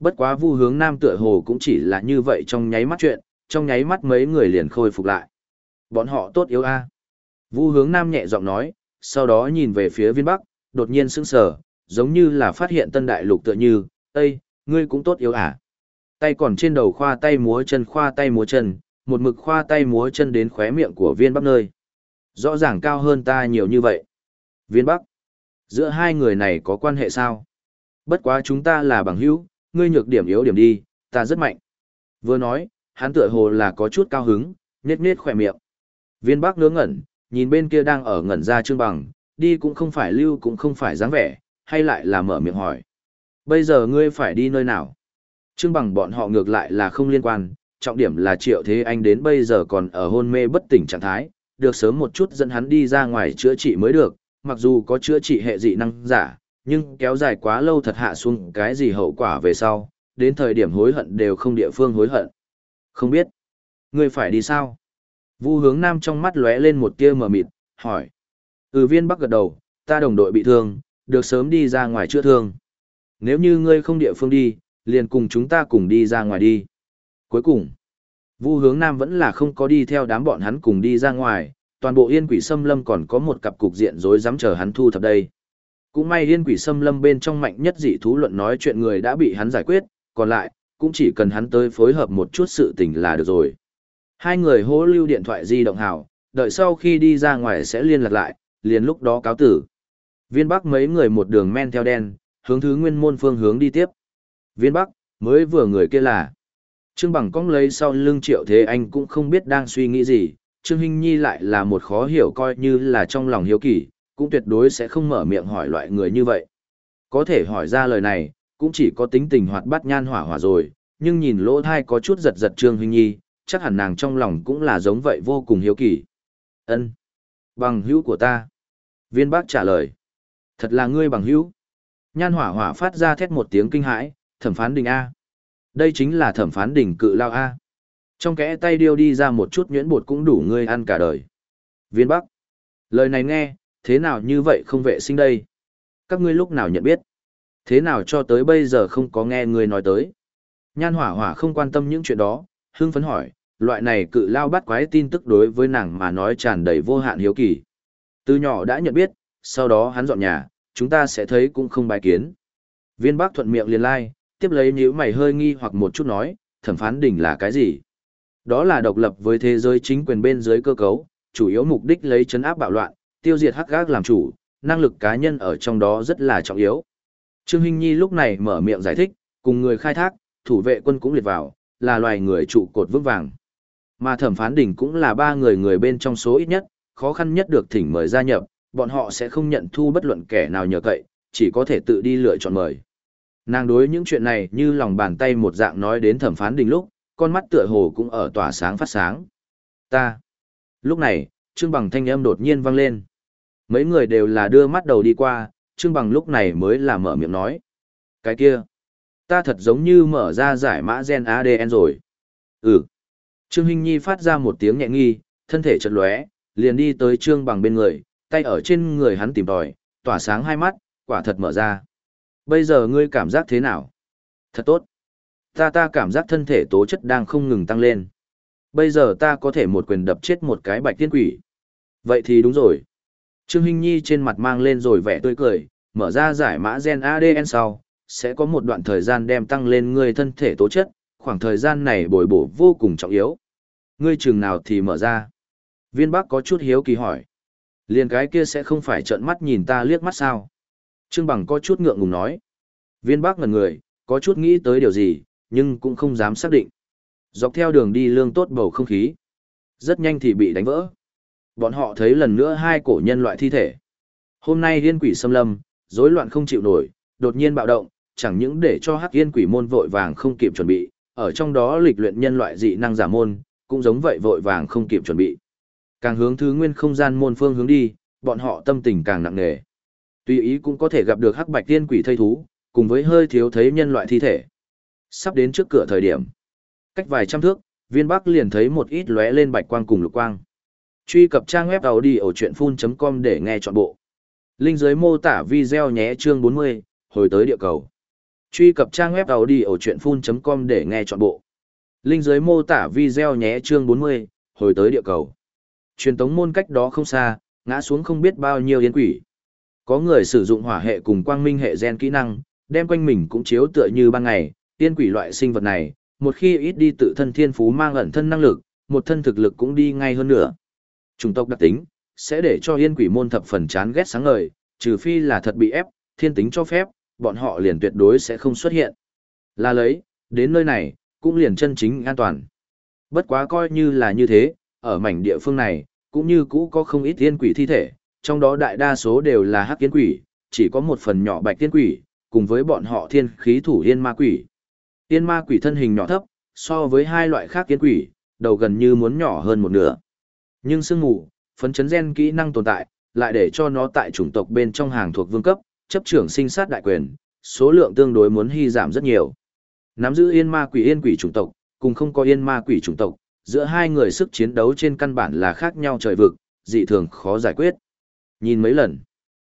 Bất quá vu hướng nam tựa hồ cũng chỉ là như vậy trong nháy mắt chuyện, trong nháy mắt mấy người liền khôi phục lại. Bọn họ tốt yếu a. Vu hướng nam nhẹ giọng nói, sau đó nhìn về phía viên bắc, đột nhiên sững sờ, giống như là phát hiện tân đại lục tựa như, Ê, ngươi cũng tốt yếu à. Tay còn trên đầu khoa tay múa chân khoa tay múa chân, một mực khoa tay múa chân đến khóe miệng của viên bắc nơi. Rõ ràng cao hơn ta nhiều như vậy. Viên bắc, giữa hai người này có quan hệ sao? Bất quá chúng ta là bằng hữu, ngươi nhược điểm yếu điểm đi, ta rất mạnh. Vừa nói, hắn tựa hồ là có chút cao hứng, nết nết khỏe miệng. Viên bắc ngớ ngẩn, nhìn bên kia đang ở ngẩn ra trương bằng, đi cũng không phải lưu cũng không phải dáng vẻ, hay lại là mở miệng hỏi. Bây giờ ngươi phải đi nơi nào? Trương bằng bọn họ ngược lại là không liên quan, trọng điểm là triệu thế anh đến bây giờ còn ở hôn mê bất tỉnh trạng thái, được sớm một chút dẫn hắn đi ra ngoài chữa trị mới được, mặc dù có chữa trị hệ dị năng giả, nhưng kéo dài quá lâu thật hạ xuống cái gì hậu quả về sau, đến thời điểm hối hận đều không địa phương hối hận. Không biết, ngươi phải đi sao? Vu hướng nam trong mắt lóe lên một tia mờ mịt, hỏi. Ừ viên bắc gật đầu, ta đồng đội bị thương, được sớm đi ra ngoài chữa thương. Nếu như ngươi không địa phương đi, liền cùng chúng ta cùng đi ra ngoài đi. Cuối cùng, Vu hướng nam vẫn là không có đi theo đám bọn hắn cùng đi ra ngoài, toàn bộ yên quỷ xâm lâm còn có một cặp cục diện rối rắm chờ hắn thu thập đây. Cũng may yên quỷ xâm lâm bên trong mạnh nhất dị thú luận nói chuyện người đã bị hắn giải quyết, còn lại, cũng chỉ cần hắn tới phối hợp một chút sự tình là được rồi. Hai người hô lưu điện thoại di động hảo, đợi sau khi đi ra ngoài sẽ liên lạc lại, liền lúc đó cáo tử. Viên Bắc mấy người một đường men theo đen, hướng thứ nguyên môn phương hướng đi tiếp. Viên Bắc, mới vừa người kia là. Trương Bằng cong lấy sau lưng triệu thế anh cũng không biết đang suy nghĩ gì, Trương Hinh Nhi lại là một khó hiểu coi như là trong lòng hiếu kỳ, cũng tuyệt đối sẽ không mở miệng hỏi loại người như vậy. Có thể hỏi ra lời này, cũng chỉ có tính tình hoạt bát nhan hỏa hỏa rồi, nhưng nhìn lỗ thai có chút giật giật Trương Hinh Nhi, chắc hẳn nàng trong lòng cũng là giống vậy vô cùng hiếu kỳ. Ân, Bằng hữu của ta. Viên bác trả lời. Thật là ngươi bằng hữu. Nhan hỏa hỏa phát ra thét một tiếng kinh hãi, thẩm phán đình A. Đây chính là thẩm phán đình cự lao A. Trong kẽ tay điêu đi ra một chút nhuyễn bột cũng đủ ngươi ăn cả đời. Viên Bắc. Lời này nghe, thế nào như vậy không vệ sinh đây? Các ngươi lúc nào nhận biết? Thế nào cho tới bây giờ không có nghe ngươi nói tới? Nhan hỏa hỏa không quan tâm những chuyện đó, hưng phấn hỏi, loại này cự lao bắt quái tin tức đối với nàng mà nói tràn đầy vô hạn hiếu kỳ. Từ nhỏ đã nhận biết, sau đó hắn dọn nhà, chúng ta sẽ thấy cũng không bài kiến. Viên bác thuận miệng liền lai, like, tiếp lấy nhíu mày hơi nghi hoặc một chút nói, thẩm phán đỉnh là cái gì? Đó là độc lập với thế giới chính quyền bên dưới cơ cấu, chủ yếu mục đích lấy chấn áp bạo loạn, tiêu diệt hắc gác làm chủ, năng lực cá nhân ở trong đó rất là trọng yếu. Trương Hinh Nhi lúc này mở miệng giải thích, cùng người khai thác, thủ vệ quân cũng liệt vào, là loài người trụ cột vững vàng. Mà thẩm phán đỉnh cũng là ba người người bên trong số ít nhất, khó khăn nhất được thỉnh mời gia nhập, bọn họ sẽ không nhận thu bất luận kẻ nào nhờ cậy, chỉ có thể tự đi lựa chọn mời. Nàng đối những chuyện này như lòng bàn tay một dạng nói đến thẩm phán đình lúc, con mắt tựa hồ cũng ở tỏa sáng phát sáng. Ta. Lúc này, Trương Bằng thanh âm đột nhiên vang lên. Mấy người đều là đưa mắt đầu đi qua, Trương Bằng lúc này mới là mở miệng nói. Cái kia. Ta thật giống như mở ra giải mã gen ADN rồi. Ừ. Trương Hinh Nhi phát ra một tiếng nhẹ nghi, thân thể chật lóe, liền đi tới Trương Bằng bên người, tay ở trên người hắn tìm tòi, tỏa sáng hai mắt, quả thật mở ra. Bây giờ ngươi cảm giác thế nào? Thật tốt. Ta ta cảm giác thân thể tố chất đang không ngừng tăng lên. Bây giờ ta có thể một quyền đập chết một cái bạch tiên quỷ. Vậy thì đúng rồi. Trương Hinh Nhi trên mặt mang lên rồi vẻ tươi cười, mở ra giải mã gen ADN sau, sẽ có một đoạn thời gian đem tăng lên ngươi thân thể tố chất, khoảng thời gian này bồi bổ vô cùng trọng yếu. Ngươi chừng nào thì mở ra. Viên Bắc có chút hiếu kỳ hỏi. Liền cái kia sẽ không phải trợn mắt nhìn ta liếc mắt sao? Trương Bằng có chút ngượng ngùng nói. Viên bác ngần người, có chút nghĩ tới điều gì, nhưng cũng không dám xác định. Dọc theo đường đi lương tốt bầu không khí. Rất nhanh thì bị đánh vỡ. Bọn họ thấy lần nữa hai cổ nhân loại thi thể. Hôm nay liên quỷ xâm lâm, rối loạn không chịu nổi, đột nhiên bạo động, chẳng những để cho hắc yên quỷ môn vội vàng không kịp chuẩn bị, ở trong đó lịch luyện nhân loại dị năng giả môn, cũng giống vậy vội vàng không kịp chuẩn bị. Càng hướng thứ nguyên không gian môn phương hướng đi, bọn họ tâm tình càng nặng nề. Tuy ý cũng có thể gặp được hắc bạch tiên quỷ thây thú, cùng với hơi thiếu thấy nhân loại thi thể. Sắp đến trước cửa thời điểm. Cách vài trăm thước, viên bắc liền thấy một ít lóe lên bạch quang cùng lục quang. Truy cập trang web đầu đi ở chuyện full.com để nghe trọn bộ. Linh dưới mô tả video nhé chương 40, hồi tới địa cầu. Truy cập trang web đầu đi ở chuyện full.com để nghe trọn bộ. Linh dưới mô tả video nhé chương 40, hồi tới địa cầu. Truyền tống môn cách đó không xa, ngã xuống không biết bao nhiêu yên quỷ. Có người sử dụng hỏa hệ cùng quang minh hệ gen kỹ năng, đem quanh mình cũng chiếu tựa như ban ngày, tiên quỷ loại sinh vật này, một khi ít đi tự thân thiên phú mang ẩn thân năng lực, một thân thực lực cũng đi ngay hơn nữa. Chủng tộc đặc tính, sẽ để cho yên quỷ môn thập phần chán ghét sáng ngời, trừ phi là thật bị ép, thiên tính cho phép, bọn họ liền tuyệt đối sẽ không xuất hiện. Là lấy, đến nơi này, cũng liền chân chính an toàn. Bất quá coi như là như thế, ở mảnh địa phương này, cũng như cũ có không ít yên quỷ thi thể, trong đó đại đa số đều là hắc yên quỷ, chỉ có một phần nhỏ bạch tiên quỷ, cùng với bọn họ thiên khí thủ yên ma quỷ. Yên ma quỷ thân hình nhỏ thấp, so với hai loại khác yên quỷ, đầu gần như muốn nhỏ hơn một nửa. Nhưng sương mù, phấn chấn gen kỹ năng tồn tại, lại để cho nó tại chủng tộc bên trong hàng thuộc vương cấp, chấp trưởng sinh sát đại quyền, số lượng tương đối muốn hy giảm rất nhiều. Nắm giữ yên ma quỷ yên quỷ chủng tộc, cùng không có yên ma quỷ chủng tộc, giữa hai người sức chiến đấu trên căn bản là khác nhau trời vực, dị thường khó giải quyết. Nhìn mấy lần,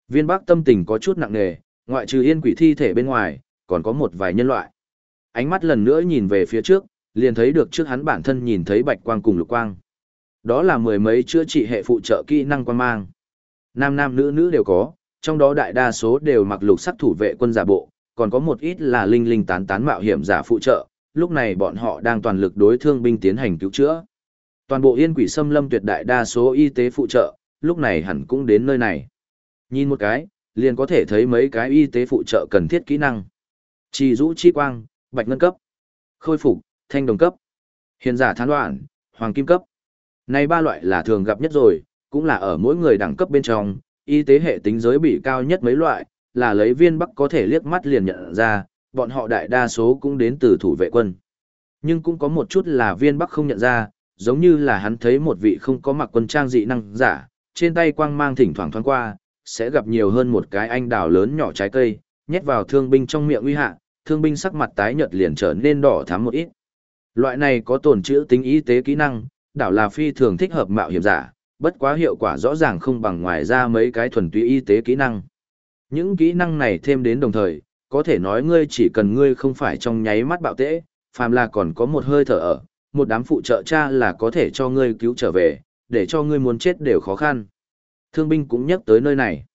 viên bác tâm tình có chút nặng nề, ngoại trừ yên quỷ thi thể bên ngoài, còn có một vài nhân loại. Ánh mắt lần nữa nhìn về phía trước, liền thấy được trước hắn bản thân nhìn thấy bạch quang cùng lục quang. Đó là mười mấy chữa trị hệ phụ trợ kỹ năng quan mang. Nam nam nữ nữ đều có, trong đó đại đa số đều mặc lục sắc thủ vệ quân giả bộ, còn có một ít là linh linh tán tán mạo hiểm giả phụ trợ, lúc này bọn họ đang toàn lực đối thương binh tiến hành cứu chữa. Toàn bộ yên quỷ xâm lâm tuyệt đại đa số y tế phụ trợ, lúc này hẳn cũng đến nơi này. Nhìn một cái, liền có thể thấy mấy cái y tế phụ trợ cần thiết kỹ năng. Trì rũ chi quang, bạch ngân cấp, khôi phục, thanh đồng cấp, hiền giả thán đoạn, hoàng kim cấp. Này ba loại là thường gặp nhất rồi, cũng là ở mỗi người đẳng cấp bên trong, y tế hệ tính giới bị cao nhất mấy loại, là lấy viên bắc có thể liếc mắt liền nhận ra, bọn họ đại đa số cũng đến từ thủ vệ quân. Nhưng cũng có một chút là viên bắc không nhận ra, giống như là hắn thấy một vị không có mặc quân trang dị năng giả, trên tay quang mang thỉnh thoảng thoáng qua, sẽ gặp nhiều hơn một cái anh đào lớn nhỏ trái cây, nhét vào thương binh trong miệng uy hạ, thương binh sắc mặt tái nhợt liền trở nên đỏ thắm một ít. Loại này có tổn chữa tính y tế kỹ năng, đảo là phi thường thích hợp mạo hiểm giả, bất quá hiệu quả rõ ràng không bằng ngoài ra mấy cái thuần túy y tế kỹ năng. Những kỹ năng này thêm đến đồng thời, có thể nói ngươi chỉ cần ngươi không phải trong nháy mắt bạo tễ, phàm là còn có một hơi thở ở, một đám phụ trợ cha là có thể cho ngươi cứu trở về, để cho ngươi muốn chết đều khó khăn. Thương binh cũng nhắc tới nơi này.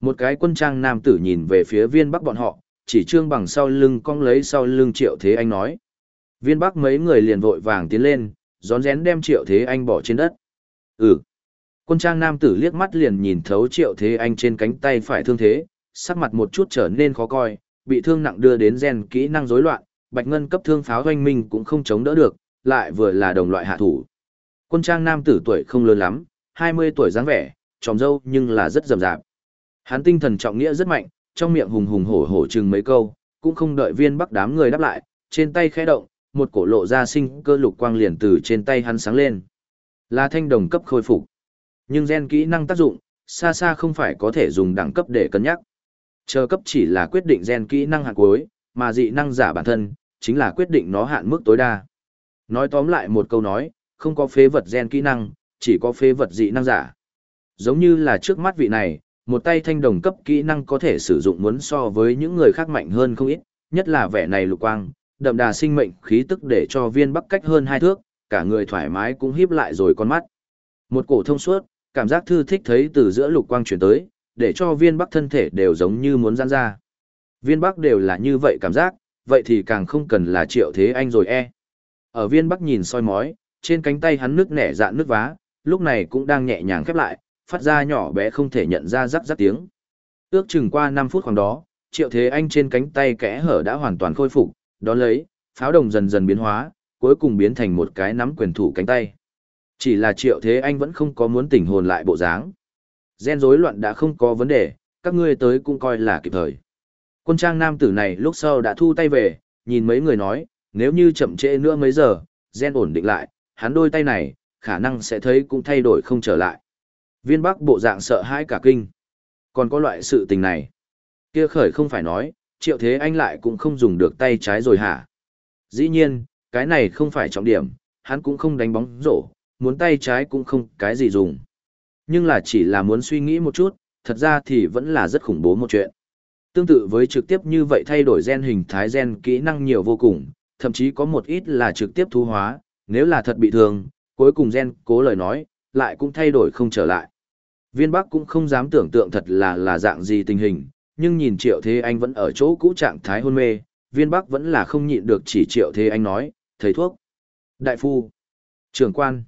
Một cái quân trang nam tử nhìn về phía viên bắc bọn họ, chỉ trương bằng sau lưng cong lấy sau lưng triệu thế anh nói. Viên bắc mấy người liền vội vàng tiến lên, gión rén đem triệu thế anh bỏ trên đất. Ừ. Quân trang nam tử liếc mắt liền nhìn thấu triệu thế anh trên cánh tay phải thương thế, sắc mặt một chút trở nên khó coi, bị thương nặng đưa đến gen kỹ năng rối loạn, bạch ngân cấp thương pháo doanh minh cũng không chống đỡ được, lại vừa là đồng loại hạ thủ. Quân trang nam tử tuổi không lớn lắm, 20 tuổi dáng vẻ, tròm dâu nhưng là rất rầm rạp. Hắn tinh thần trọng nghĩa rất mạnh, trong miệng hùng hùng hổ hổ chừng mấy câu, cũng không đợi viên bắc đám người đáp lại, trên tay khẽ động, một cổ lộ ra sinh cơ lục quang liền từ trên tay hắn sáng lên. Là thanh đồng cấp khôi phục. Nhưng gen kỹ năng tác dụng, xa xa không phải có thể dùng đẳng cấp để cân nhắc. Chờ cấp chỉ là quyết định gen kỹ năng hạn cuối, mà dị năng giả bản thân, chính là quyết định nó hạn mức tối đa. Nói tóm lại một câu nói, không có phế vật gen kỹ năng, chỉ có phế vật dị năng giả. Giống như là trước mắt vị này, một tay thanh đồng cấp kỹ năng có thể sử dụng muốn so với những người khác mạnh hơn không ít, nhất là vẻ này lục quang, đậm đà sinh mệnh khí tức để cho viên bắc cách hơn hai thước, cả người thoải mái cũng híp lại rồi con mắt. Một cổ thông suốt, cảm giác thư thích thấy từ giữa lục quang chuyển tới, để cho viên bắc thân thể đều giống như muốn giãn ra. Viên bắc đều là như vậy cảm giác, vậy thì càng không cần là triệu thế anh rồi e. Ở viên bắc nhìn soi mói, trên cánh tay hắn nước nẻ dạn nước vá, lúc này cũng đang nhẹ nhàng khép lại, phát ra nhỏ bé không thể nhận ra rắc rắc tiếng. Ước chừng qua 5 phút khoảng đó, triệu thế anh trên cánh tay kẽ hở đã hoàn toàn khôi phục, đó lấy, pháo đồng dần dần biến hóa, cuối cùng biến thành một cái nắm quyền thủ cánh tay. Chỉ là triệu thế anh vẫn không có muốn tỉnh hồn lại bộ dáng. Gen rối loạn đã không có vấn đề, các ngươi tới cũng coi là kịp thời. Quân trang nam tử này lúc sau đã thu tay về, nhìn mấy người nói, nếu như chậm trễ nữa mấy giờ, gen ổn định lại, hắn đôi tay này, khả năng sẽ thấy cũng thay đổi không trở lại. Viên bắc bộ dạng sợ hãi cả kinh. Còn có loại sự tình này. Kia khởi không phải nói, triệu thế anh lại cũng không dùng được tay trái rồi hả? Dĩ nhiên, cái này không phải trọng điểm, hắn cũng không đánh bóng rổ, muốn tay trái cũng không cái gì dùng. Nhưng là chỉ là muốn suy nghĩ một chút, thật ra thì vẫn là rất khủng bố một chuyện. Tương tự với trực tiếp như vậy thay đổi gen hình thái gen kỹ năng nhiều vô cùng, thậm chí có một ít là trực tiếp thu hóa, nếu là thật bị thương, cuối cùng gen cố lời nói, lại cũng thay đổi không trở lại. Viên Bắc cũng không dám tưởng tượng thật là là dạng gì tình hình, nhưng nhìn Triệu Thế Anh vẫn ở chỗ cũ trạng thái hôn mê, Viên Bắc vẫn là không nhịn được chỉ Triệu Thế Anh nói, thầy thuốc. Đại phu. Trưởng quan.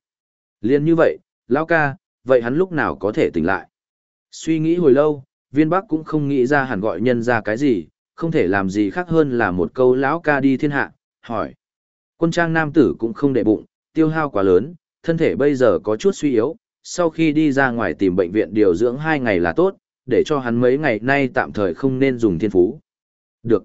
Liên như vậy, lão ca, vậy hắn lúc nào có thể tỉnh lại? Suy nghĩ hồi lâu, Viên Bắc cũng không nghĩ ra hẳn gọi nhân ra cái gì, không thể làm gì khác hơn là một câu lão ca đi thiên hạ, hỏi. Quân trang nam tử cũng không để bụng, tiêu hao quá lớn, thân thể bây giờ có chút suy yếu, sau khi đi ra ngoài tìm bệnh viện điều dưỡng hai ngày là tốt, để cho hắn mấy ngày nay tạm thời không nên dùng thiên phú. Được.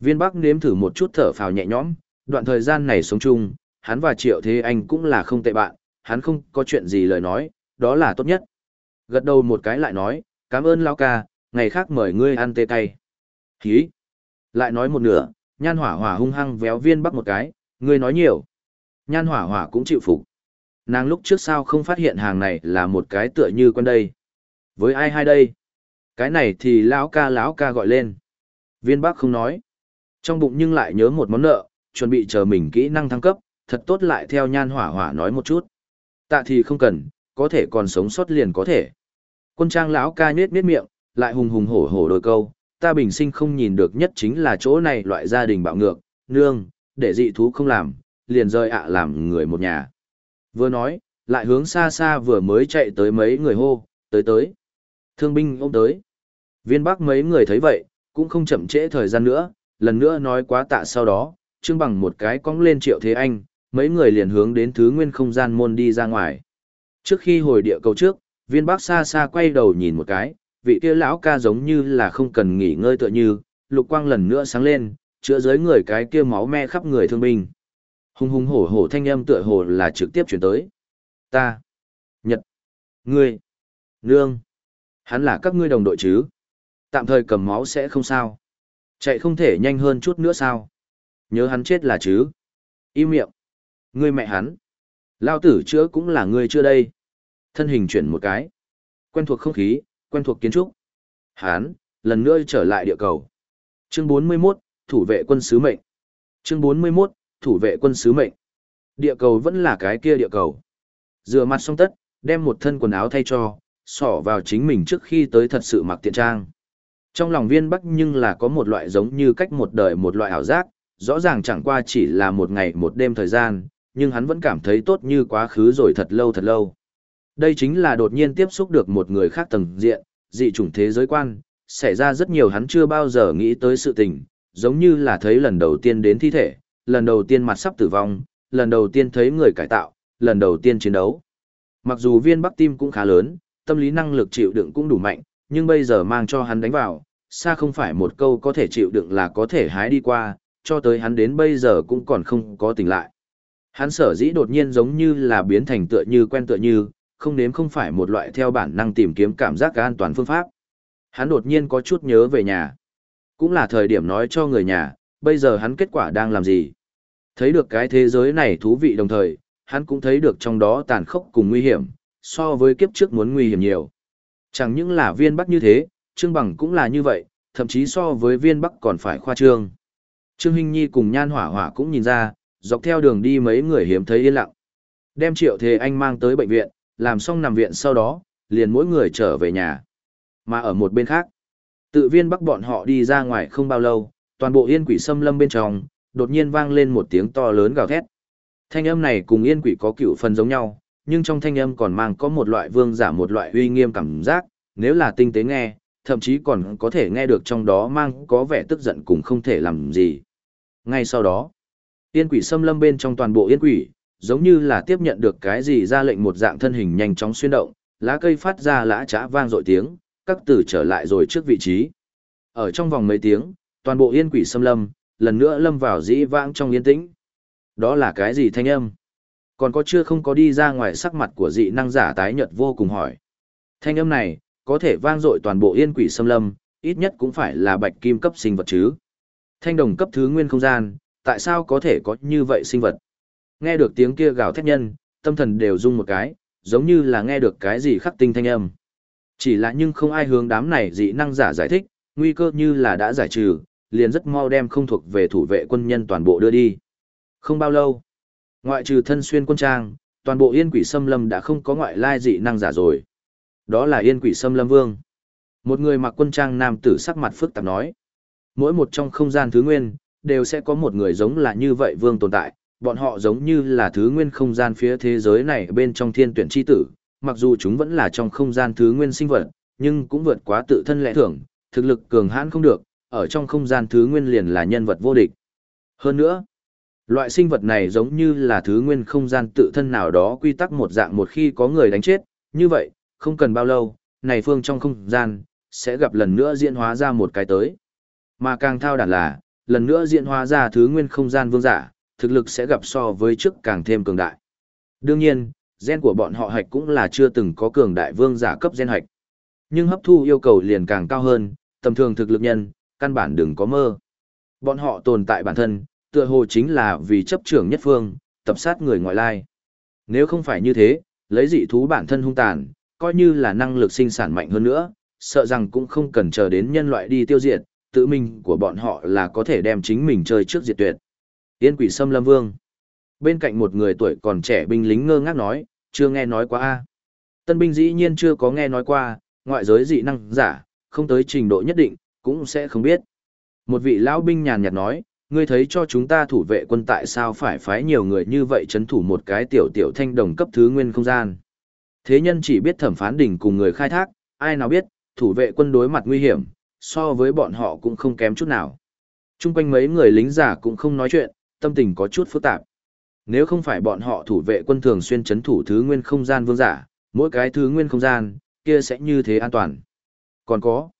Viên Bắc nếm thử một chút thở phào nhẹ nhõm, đoạn thời gian này sống chung, hắn và Triệu Thế Anh cũng là không tệ bạn, hắn không có chuyện gì lời nói, đó là tốt nhất. Gật đầu một cái lại nói, cảm ơn lão ca, ngày khác mời ngươi ăn tê cay. Hí. Lại nói một nửa, nhan hỏa hỏa hung hăng véo viên Bắc một cái, ngươi nói nhiều. Nhan hỏa hỏa cũng chịu phục. Nàng lúc trước sao không phát hiện hàng này là một cái tựa như con đây. Với ai hai đây? Cái này thì lão ca lão ca gọi lên. Viên bắc không nói. Trong bụng nhưng lại nhớ một món nợ, chuẩn bị chờ mình kỹ năng thăng cấp, thật tốt lại theo nhan hỏa hỏa nói một chút. Tạ thì không cần, có thể còn sống sót liền có thể. Quân trang lão ca nhết nhết miệng, lại hùng hùng hổ hổ đôi câu, ta bình sinh không nhìn được nhất chính là chỗ này loại gia đình bạo ngược, nương, để dị thú không làm, liền rơi ạ làm người một nhà. Vừa nói, lại hướng xa xa vừa mới chạy tới mấy người hô, tới tới. Thương binh ôm tới. Viên bắc mấy người thấy vậy, cũng không chậm trễ thời gian nữa, lần nữa nói quá tạ sau đó, trương bằng một cái cong lên triệu thế anh, mấy người liền hướng đến thứ nguyên không gian môn đi ra ngoài. Trước khi hồi địa cầu trước, viên bắc xa xa quay đầu nhìn một cái, vị kia lão ca giống như là không cần nghỉ ngơi tựa như, lục quang lần nữa sáng lên, chữa dưới người cái kia máu me khắp người thương binh. Hùng hùng hổ hổ thanh âm tựa hồ là trực tiếp chuyển tới. Ta. Nhật. Ngươi. Nương. Hắn là các ngươi đồng đội chứ. Tạm thời cầm máu sẽ không sao. Chạy không thể nhanh hơn chút nữa sao. Nhớ hắn chết là chứ. Im miệng. Ngươi mẹ hắn. Lao tử chữa cũng là ngươi chưa đây. Thân hình chuyển một cái. Quen thuộc không khí, quen thuộc kiến trúc. Hán, lần nữa trở lại địa cầu. Chương 41, thủ vệ quân sứ mệnh. Chương 41, thủ vệ quân sứ mệnh. Địa cầu vẫn là cái kia địa cầu. Rửa mặt xong tất, đem một thân quần áo thay cho, xỏ vào chính mình trước khi tới thật sự mặc tiện trang. Trong lòng viên bắc nhưng là có một loại giống như cách một đời một loại ảo giác, rõ ràng chẳng qua chỉ là một ngày một đêm thời gian, nhưng hắn vẫn cảm thấy tốt như quá khứ rồi thật lâu thật lâu. Đây chính là đột nhiên tiếp xúc được một người khác tầng diện, dị chủng thế giới quan, xảy ra rất nhiều hắn chưa bao giờ nghĩ tới sự tình, giống như là thấy lần đầu tiên đến thi thể, lần đầu tiên mặt sắp tử vong, lần đầu tiên thấy người cải tạo, lần đầu tiên chiến đấu. Mặc dù viên bắc tim cũng khá lớn, tâm lý năng lực chịu đựng cũng đủ mạnh, nhưng bây giờ mang cho hắn đánh vào, xa không phải một câu có thể chịu đựng là có thể hái đi qua, cho tới hắn đến bây giờ cũng còn không có tỉnh lại. Hắn sở dĩ đột nhiên giống như là biến thành tựa như quen tựa như, không nếm không phải một loại theo bản năng tìm kiếm cảm giác an toàn phương pháp. Hắn đột nhiên có chút nhớ về nhà. Cũng là thời điểm nói cho người nhà, bây giờ hắn kết quả đang làm gì. Thấy được cái thế giới này thú vị đồng thời, hắn cũng thấy được trong đó tàn khốc cùng nguy hiểm, so với kiếp trước muốn nguy hiểm nhiều. Chẳng những là viên bắc như thế, Trương Bằng cũng là như vậy, thậm chí so với viên bắc còn phải khoa trương. Trương Hinh Nhi cùng Nhan Hỏa Hỏa cũng nhìn ra, dọc theo đường đi mấy người hiếm thấy yên lặng. Đem Triệu Thế Anh mang tới bệnh viện, làm xong nằm viện sau đó, liền mỗi người trở về nhà. Mà ở một bên khác, tự viên bắc bọn họ đi ra ngoài không bao lâu, toàn bộ yên quỷ xâm lâm bên trong, đột nhiên vang lên một tiếng to lớn gào thét. Thanh âm này cùng yên quỷ có cựu phần giống nhau, nhưng trong thanh âm còn mang có một loại vương giả một loại uy nghiêm cảm giác, nếu là tinh tế nghe, thậm chí còn có thể nghe được trong đó mang có vẻ tức giận cùng không thể làm gì. Ngay sau đó, yên quỷ xâm lâm bên trong toàn bộ yên quỷ, giống như là tiếp nhận được cái gì ra lệnh một dạng thân hình nhanh chóng xuyên động, lá cây phát ra lã chã vang dội tiếng, các tử trở lại rồi trước vị trí. Ở trong vòng mấy tiếng, toàn bộ yên quỷ xâm lâm, lần nữa lâm vào dĩ vãng trong yên tĩnh. Đó là cái gì thanh âm? Còn có chưa không có đi ra ngoài sắc mặt của dị năng giả tái nhật vô cùng hỏi. Thanh âm này, có thể vang dội toàn bộ yên quỷ xâm lâm, ít nhất cũng phải là bạch kim cấp sinh vật chứ. Thanh đồng cấp thứ nguyên không gian, tại sao có thể có như vậy sinh vật? Nghe được tiếng kia gào thét nhân, tâm thần đều rung một cái, giống như là nghe được cái gì khắc tinh thanh âm. Chỉ là nhưng không ai hướng đám này dị năng giả giải thích, nguy cơ như là đã giải trừ, liền rất mau đem không thuộc về thủ vệ quân nhân toàn bộ đưa đi. Không bao lâu, ngoại trừ thân xuyên quân trang, toàn bộ yên quỷ xâm lâm đã không có ngoại lai dị năng giả rồi. Đó là yên quỷ xâm lâm vương. Một người mặc quân trang nam tử sắc mặt phức tạp nói. Mỗi một trong không gian thứ nguyên, đều sẽ có một người giống là như vậy vương tồn tại, bọn họ giống như là thứ nguyên không gian phía thế giới này bên trong thiên tuyển chi tử, mặc dù chúng vẫn là trong không gian thứ nguyên sinh vật, nhưng cũng vượt quá tự thân lẽ thường, thực lực cường hãn không được, ở trong không gian thứ nguyên liền là nhân vật vô địch. Hơn nữa, loại sinh vật này giống như là thứ nguyên không gian tự thân nào đó quy tắc một dạng một khi có người đánh chết, như vậy, không cần bao lâu, này phương trong không gian, sẽ gặp lần nữa diễn hóa ra một cái tới. Mà càng thao đản là, lần nữa diễn hóa ra thứ nguyên không gian vương giả, thực lực sẽ gặp so với trước càng thêm cường đại. Đương nhiên, gen của bọn họ hạch cũng là chưa từng có cường đại vương giả cấp gen hạch. Nhưng hấp thu yêu cầu liền càng cao hơn, tầm thường thực lực nhân, căn bản đừng có mơ. Bọn họ tồn tại bản thân, tựa hồ chính là vì chấp trưởng nhất phương, tập sát người ngoại lai. Nếu không phải như thế, lấy dị thú bản thân hung tàn, coi như là năng lực sinh sản mạnh hơn nữa, sợ rằng cũng không cần chờ đến nhân loại đi tiêu diệt, tự mình của bọn họ là có thể đem chính mình chơi trước diệt tuyệt. Yên quỷ xâm lâm vương. Bên cạnh một người tuổi còn trẻ binh lính ngơ ngác nói, chưa nghe nói qua a Tân binh dĩ nhiên chưa có nghe nói qua, ngoại giới dị năng giả, không tới trình độ nhất định, cũng sẽ không biết. Một vị lão binh nhàn nhạt nói, ngươi thấy cho chúng ta thủ vệ quân tại sao phải phái nhiều người như vậy chấn thủ một cái tiểu tiểu thanh đồng cấp thứ nguyên không gian. Thế nhân chỉ biết thẩm phán đỉnh cùng người khai thác, ai nào biết, thủ vệ quân đối mặt nguy hiểm, so với bọn họ cũng không kém chút nào. Trung quanh mấy người lính giả cũng không nói chuyện, tâm tình có chút phức tạp. Nếu không phải bọn họ thủ vệ quân thường xuyên chấn thủ thứ nguyên không gian vương giả, mỗi cái thứ nguyên không gian, kia sẽ như thế an toàn. Còn có,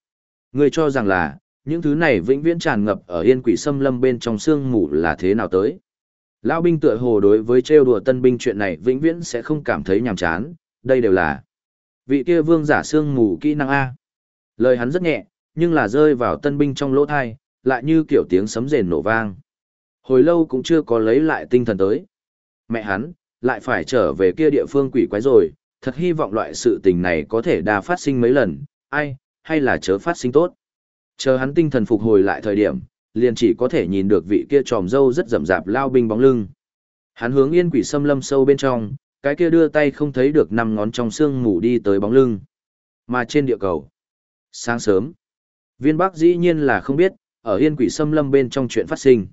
người cho rằng là, những thứ này vĩnh viễn tràn ngập ở yên quỷ xâm lâm bên trong sương mù là thế nào tới. Lão binh tựa hồ đối với trêu đùa tân binh chuyện này vĩnh viễn sẽ không cảm thấy nhàm chán, đây đều là vị kia vương giả sương mù kỹ năng A. Lời hắn rất nhẹ, nhưng là rơi vào tân binh trong lỗ thai, lại như kiểu tiếng sấm rền nổ vang. Hồi lâu cũng chưa có lấy lại tinh thần tới. Mẹ hắn, lại phải trở về kia địa phương quỷ quái rồi, thật hy vọng loại sự tình này có thể đa phát sinh mấy lần, ai, hay là chớ phát sinh tốt. Chờ hắn tinh thần phục hồi lại thời điểm, liền chỉ có thể nhìn được vị kia tròm dâu rất rậm rạp lao binh bóng lưng. Hắn hướng yên quỷ xâm lâm sâu bên trong, cái kia đưa tay không thấy được năm ngón trong xương ngủ đi tới bóng lưng. Mà trên địa cầu, sáng sớm, viên bắc dĩ nhiên là không biết, ở yên quỷ xâm lâm bên trong chuyện phát sinh.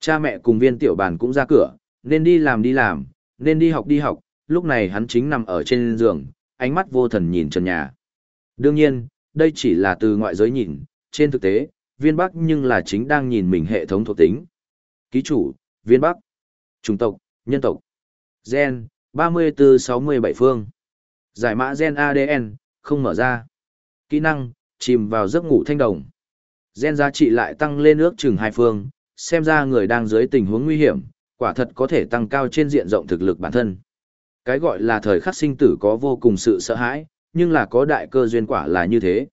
Cha mẹ cùng viên tiểu bàn cũng ra cửa, nên đi làm đi làm, nên đi học đi học, lúc này hắn chính nằm ở trên giường, ánh mắt vô thần nhìn trần nhà. Đương nhiên, đây chỉ là từ ngoại giới nhìn, trên thực tế, viên bắc nhưng là chính đang nhìn mình hệ thống thuộc tính. Ký chủ, viên bắc, chủng tộc, nhân tộc, gen, 3467 phương. Giải mã gen ADN, không mở ra. Kỹ năng, chìm vào giấc ngủ thanh đồng. Gen giá trị lại tăng lên ước chừng hai phương, xem ra người đang dưới tình huống nguy hiểm, quả thật có thể tăng cao trên diện rộng thực lực bản thân. Cái gọi là thời khắc sinh tử có vô cùng sự sợ hãi, nhưng là có đại cơ duyên quả là như thế.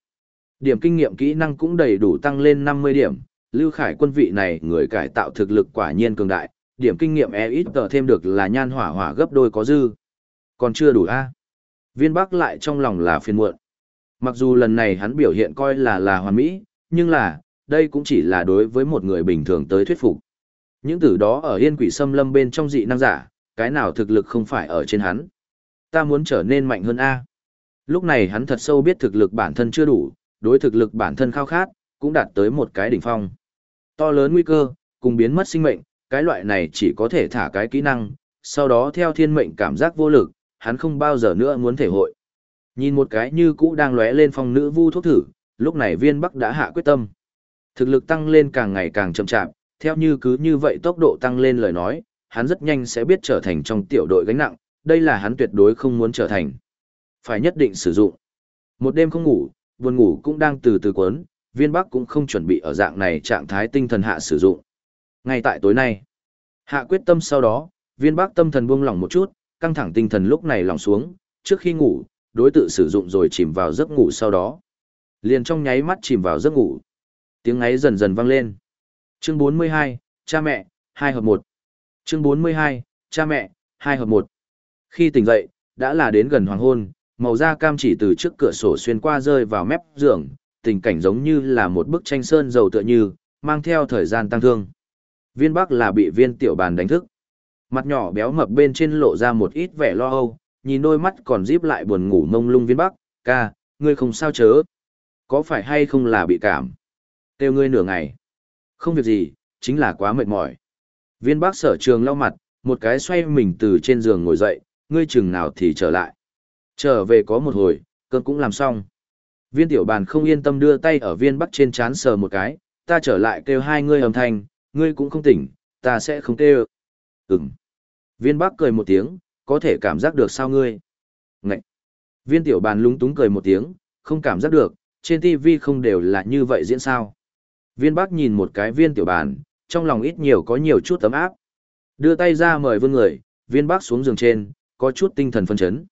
Điểm kinh nghiệm kỹ năng cũng đầy đủ tăng lên 50 điểm, Lưu Khải quân vị này người cải tạo thực lực quả nhiên cường đại, điểm kinh nghiệm e ít tờ thêm được là nhan hỏa hỏa gấp đôi có dư. Còn chưa đủ a Viên Bắc lại trong lòng là phiền muộn. Mặc dù lần này hắn biểu hiện coi là là hoàn mỹ, nhưng là, đây cũng chỉ là đối với một người bình thường tới thuyết phục. Những tử đó ở yên quỷ xâm lâm bên trong dị năng giả, cái nào thực lực không phải ở trên hắn. Ta muốn trở nên mạnh hơn A. Lúc này hắn thật sâu biết thực lực bản thân chưa đủ, đối thực lực bản thân khao khát, cũng đạt tới một cái đỉnh phong. To lớn nguy cơ, cùng biến mất sinh mệnh, cái loại này chỉ có thể thả cái kỹ năng, sau đó theo thiên mệnh cảm giác vô lực, hắn không bao giờ nữa muốn thể hội. Nhìn một cái như cũ đang lóe lên phong nữ vu thuốc thử, lúc này viên bắc đã hạ quyết tâm. Thực lực tăng lên càng ngày càng chậm chạp, theo như cứ như vậy tốc độ tăng lên lời nói, hắn rất nhanh sẽ biết trở thành trong tiểu đội gánh nặng, đây là hắn tuyệt đối không muốn trở thành. Phải nhất định sử dụng. Một đêm không ngủ, buồn ngủ cũng đang từ từ quấn, viên bắc cũng không chuẩn bị ở dạng này trạng thái tinh thần hạ sử dụng. Ngay tại tối nay, hạ quyết tâm sau đó, viên bắc tâm thần buông lỏng một chút, căng thẳng tinh thần lúc này lỏng xuống, trước khi ngủ, đối tự sử dụng rồi chìm vào giấc ngủ sau đó. Liền trong nháy mắt chìm vào giấc ngủ. Tiếng ấy dần dần vang lên. Chương 42, cha mẹ, 2 hợp 1. Chương 42, cha mẹ, 2 hợp 1. Khi tỉnh dậy, đã là đến gần hoàng hôn, màu da cam chỉ từ trước cửa sổ xuyên qua rơi vào mép giường, tình cảnh giống như là một bức tranh sơn dầu tựa như, mang theo thời gian tăng thương. Viên Bắc là bị viên tiểu bàn đánh thức. Mặt nhỏ béo mập bên trên lộ ra một ít vẻ lo âu, nhìn đôi mắt còn díp lại buồn ngủ mông lung viên Bắc, ca, ngươi không sao chớ. Có phải hay không là bị cảm? Kêu ngươi nửa ngày. Không việc gì, chính là quá mệt mỏi. Viên bác sở trường lau mặt, một cái xoay mình từ trên giường ngồi dậy, ngươi chừng nào thì trở lại. Trở về có một hồi, cơn cũng làm xong. Viên tiểu bàn không yên tâm đưa tay ở viên bắc trên chán sờ một cái, ta trở lại kêu hai ngươi âm thanh, ngươi cũng không tỉnh, ta sẽ không kêu. Ừm. Viên bắc cười một tiếng, có thể cảm giác được sao ngươi. Ngậy. Viên tiểu bàn lúng túng cười một tiếng, không cảm giác được, trên TV không đều là như vậy diễn sao. Viên bắc nhìn một cái viên tiểu bàn, trong lòng ít nhiều có nhiều chút tấm áp. Đưa tay ra mời vương người, viên bắc xuống giường trên, có chút tinh thần phân chấn.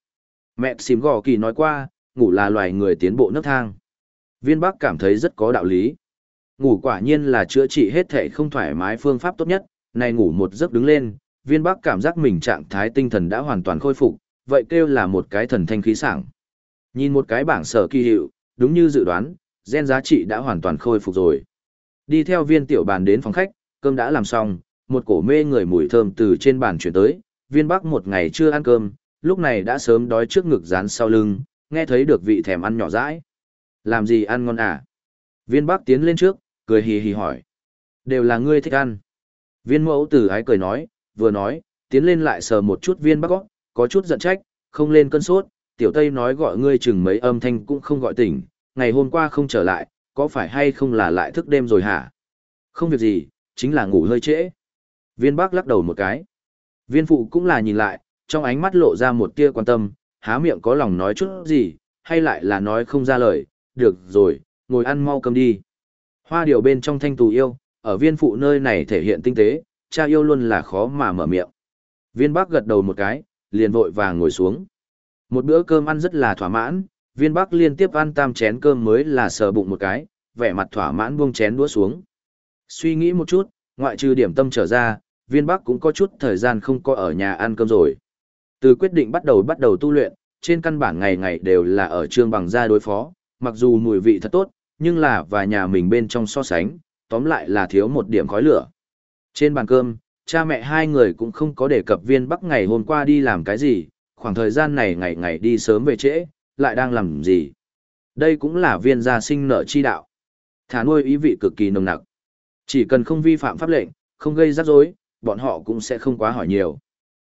Mẹ xìm gò kỳ nói qua, ngủ là loài người tiến bộ nấc thang. Viên Bắc cảm thấy rất có đạo lý. Ngủ quả nhiên là chữa trị hết thể không thoải mái phương pháp tốt nhất, này ngủ một giấc đứng lên, viên Bắc cảm giác mình trạng thái tinh thần đã hoàn toàn khôi phục, vậy kêu là một cái thần thanh khí sảng. Nhìn một cái bảng sở kỳ hiệu, đúng như dự đoán, gen giá trị đã hoàn toàn khôi phục rồi. Đi theo viên tiểu bàn đến phòng khách, cơm đã làm xong, một cổ mê người mùi thơm từ trên bàn chuyển tới, viên Bắc một ngày chưa ăn cơm, lúc này đã sớm đói trước ngực dán sau lưng, nghe thấy được vị thèm ăn nhỏ dãi. Làm gì ăn ngon à? Viên Bắc tiến lên trước, cười hì hì hỏi. Đều là ngươi thích ăn. Viên mẫu tử ái cười nói, vừa nói, tiến lên lại sờ một chút viên bắc gót, có chút giận trách, không lên cơn sốt, tiểu tây nói gọi ngươi chừng mấy âm thanh cũng không gọi tỉnh, ngày hôm qua không trở lại, có phải hay không là lại thức đêm rồi hả? Không việc gì, chính là ngủ hơi trễ. Viên bác lắc đầu một cái. Viên phụ cũng là nhìn lại, trong ánh mắt lộ ra một tia quan tâm, há miệng có lòng nói chút gì, hay lại là nói không ra lời, được rồi, ngồi ăn mau cơm đi. Hoa điều bên trong thanh tù yêu, ở viên phụ nơi này thể hiện tinh tế, cha yêu luôn là khó mà mở miệng. Viên bác gật đầu một cái, liền vội vàng ngồi xuống. Một bữa cơm ăn rất là thỏa mãn, viên Bắc liên tiếp ăn tam chén cơm mới là sờ bụng một cái, vẻ mặt thỏa mãn buông chén đũa xuống. Suy nghĩ một chút, ngoại trừ điểm tâm trở ra, viên Bắc cũng có chút thời gian không có ở nhà ăn cơm rồi. Từ quyết định bắt đầu bắt đầu tu luyện, trên căn bản ngày ngày đều là ở trương bằng gia đối phó, mặc dù mùi vị thật tốt, nhưng là và nhà mình bên trong so sánh, tóm lại là thiếu một điểm khói lửa. Trên bàn cơm, cha mẹ hai người cũng không có đề cập viên bắc ngày hôm qua đi làm cái gì, khoảng thời gian này ngày ngày đi sớm về trễ, lại đang làm gì. Đây cũng là viên gia sinh nợ chi đạo. Thả nuôi ý vị cực kỳ nồng nặc. Chỉ cần không vi phạm pháp lệnh, không gây rắc rối, bọn họ cũng sẽ không quá hỏi nhiều.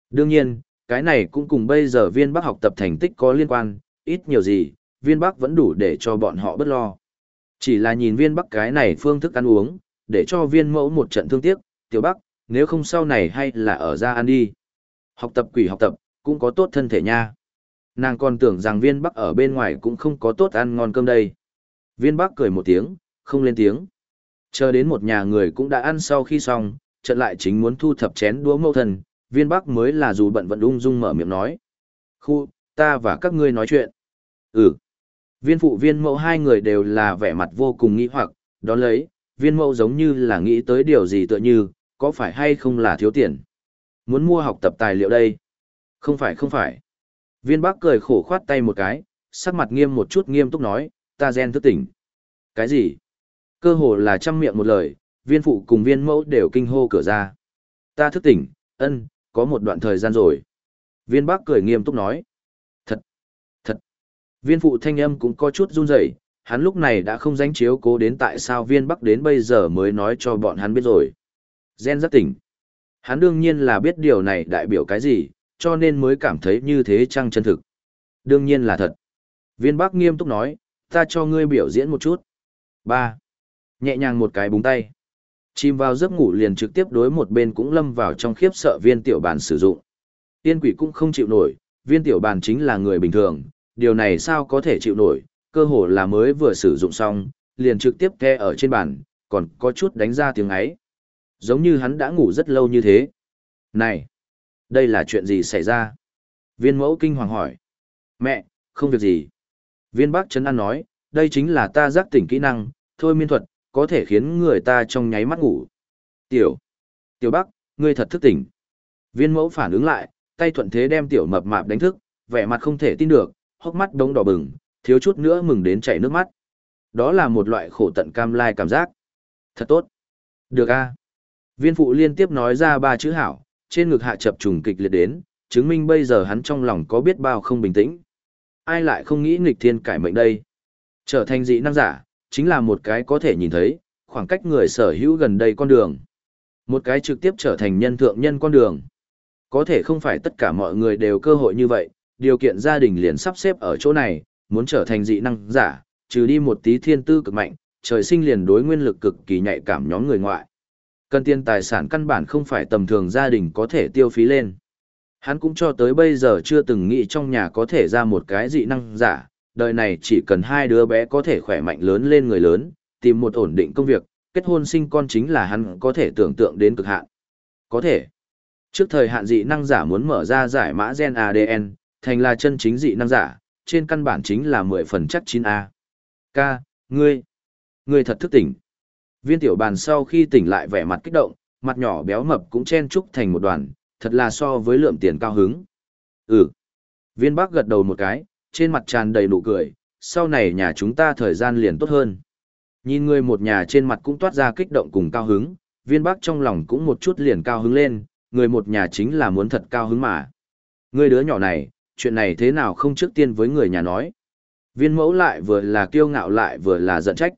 Đương nhiên, cái này cũng cùng bây giờ viên bắc học tập thành tích có liên quan, ít nhiều gì, viên bắc vẫn đủ để cho bọn họ bất lo. Chỉ là nhìn viên bắc cái này phương thức ăn uống, để cho viên mẫu một trận thương tiếc, tiểu bắc, nếu không sau này hay là ở ra ăn đi. Học tập quỷ học tập, cũng có tốt thân thể nha. Nàng còn tưởng rằng viên bắc ở bên ngoài cũng không có tốt ăn ngon cơm đây. Viên bắc cười một tiếng, không lên tiếng. Chờ đến một nhà người cũng đã ăn sau khi xong, trận lại chính muốn thu thập chén đũa mâu thần, viên bắc mới là dù bận vẫn ung dung mở miệng nói. Khu, ta và các ngươi nói chuyện. Ừ. Viên phụ viên mẫu hai người đều là vẻ mặt vô cùng nghĩ hoặc, đón lấy, viên mẫu giống như là nghĩ tới điều gì tựa như, có phải hay không là thiếu tiền. Muốn mua học tập tài liệu đây? Không phải không phải. Viên bác cười khổ khoát tay một cái, sắc mặt nghiêm một chút nghiêm túc nói, ta gen thức tỉnh. Cái gì? Cơ hồ là trăm miệng một lời, viên phụ cùng viên mẫu đều kinh hô cửa ra. Ta thức tỉnh, ân, có một đoạn thời gian rồi. Viên bác cười nghiêm túc nói. Thật, thật. Viên phụ thanh âm cũng có chút run rẩy, hắn lúc này đã không dánh chiếu cố đến tại sao viên bắc đến bây giờ mới nói cho bọn hắn biết rồi. Gen rất tỉnh. Hắn đương nhiên là biết điều này đại biểu cái gì, cho nên mới cảm thấy như thế chăng chân thực. Đương nhiên là thật. Viên bắc nghiêm túc nói, ta cho ngươi biểu diễn một chút. ba Nhẹ nhàng một cái búng tay. Chìm vào giấc ngủ liền trực tiếp đối một bên cũng lâm vào trong khiếp sợ viên tiểu bàn sử dụng. Tiên quỷ cũng không chịu nổi, viên tiểu bàn chính là người bình thường, điều này sao có thể chịu nổi, cơ hồ là mới vừa sử dụng xong, liền trực tiếp khe ở trên bàn, còn có chút đánh ra tiếng ấy. Giống như hắn đã ngủ rất lâu như thế. Này, đây là chuyện gì xảy ra? Viên mẫu kinh hoàng hỏi. Mẹ, không việc gì. Viên bác Trấn An nói, đây chính là ta giác tỉnh kỹ năng, thôi miên thuật, có thể khiến người ta trong nháy mắt ngủ. Tiểu, tiểu bác, ngươi thật thức tỉnh. Viên mẫu phản ứng lại, tay thuận thế đem tiểu mập mạp đánh thức, vẻ mặt không thể tin được, hốc mắt đống đỏ bừng, thiếu chút nữa mừng đến chảy nước mắt. Đó là một loại khổ tận cam lai cảm giác. Thật tốt. Được a. Viên phụ liên tiếp nói ra ba chữ hảo, trên ngực hạ chập trùng kịch liệt đến, chứng minh bây giờ hắn trong lòng có biết bao không bình tĩnh. Ai lại không nghĩ nghịch thiên cải mệnh đây? Trở thành dị năng giả, chính là một cái có thể nhìn thấy, khoảng cách người sở hữu gần đây con đường. Một cái trực tiếp trở thành nhân thượng nhân con đường. Có thể không phải tất cả mọi người đều cơ hội như vậy, điều kiện gia đình liền sắp xếp ở chỗ này, muốn trở thành dị năng giả, trừ đi một tí thiên tư cực mạnh, trời sinh liền đối nguyên lực cực kỳ nhạy cảm nhóm người ngoại. Cần tiền tài sản căn bản không phải tầm thường gia đình có thể tiêu phí lên. Hắn cũng cho tới bây giờ chưa từng nghĩ trong nhà có thể ra một cái dị năng giả, đời này chỉ cần hai đứa bé có thể khỏe mạnh lớn lên người lớn, tìm một ổn định công việc, kết hôn sinh con chính là hắn có thể tưởng tượng đến cực hạn. Có thể. Trước thời hạn dị năng giả muốn mở ra giải mã gen ADN, thành là chân chính dị năng giả, trên căn bản chính là mười phần chắc 9A. Ca, ngươi, ngươi thật thức tỉnh. Viên tiểu bàn sau khi tỉnh lại vẻ mặt kích động, mặt nhỏ béo mập cũng chen chúc thành một đoàn, thật là so với lượng tiền cao hứng. Ừ. Viên bác gật đầu một cái, trên mặt tràn đầy nụ cười, sau này nhà chúng ta thời gian liền tốt hơn. Nhìn người một nhà trên mặt cũng toát ra kích động cùng cao hứng, viên bác trong lòng cũng một chút liền cao hứng lên, người một nhà chính là muốn thật cao hứng mà. Người đứa nhỏ này, chuyện này thế nào không trước tiên với người nhà nói. Viên mẫu lại vừa là kiêu ngạo lại vừa là giận trách.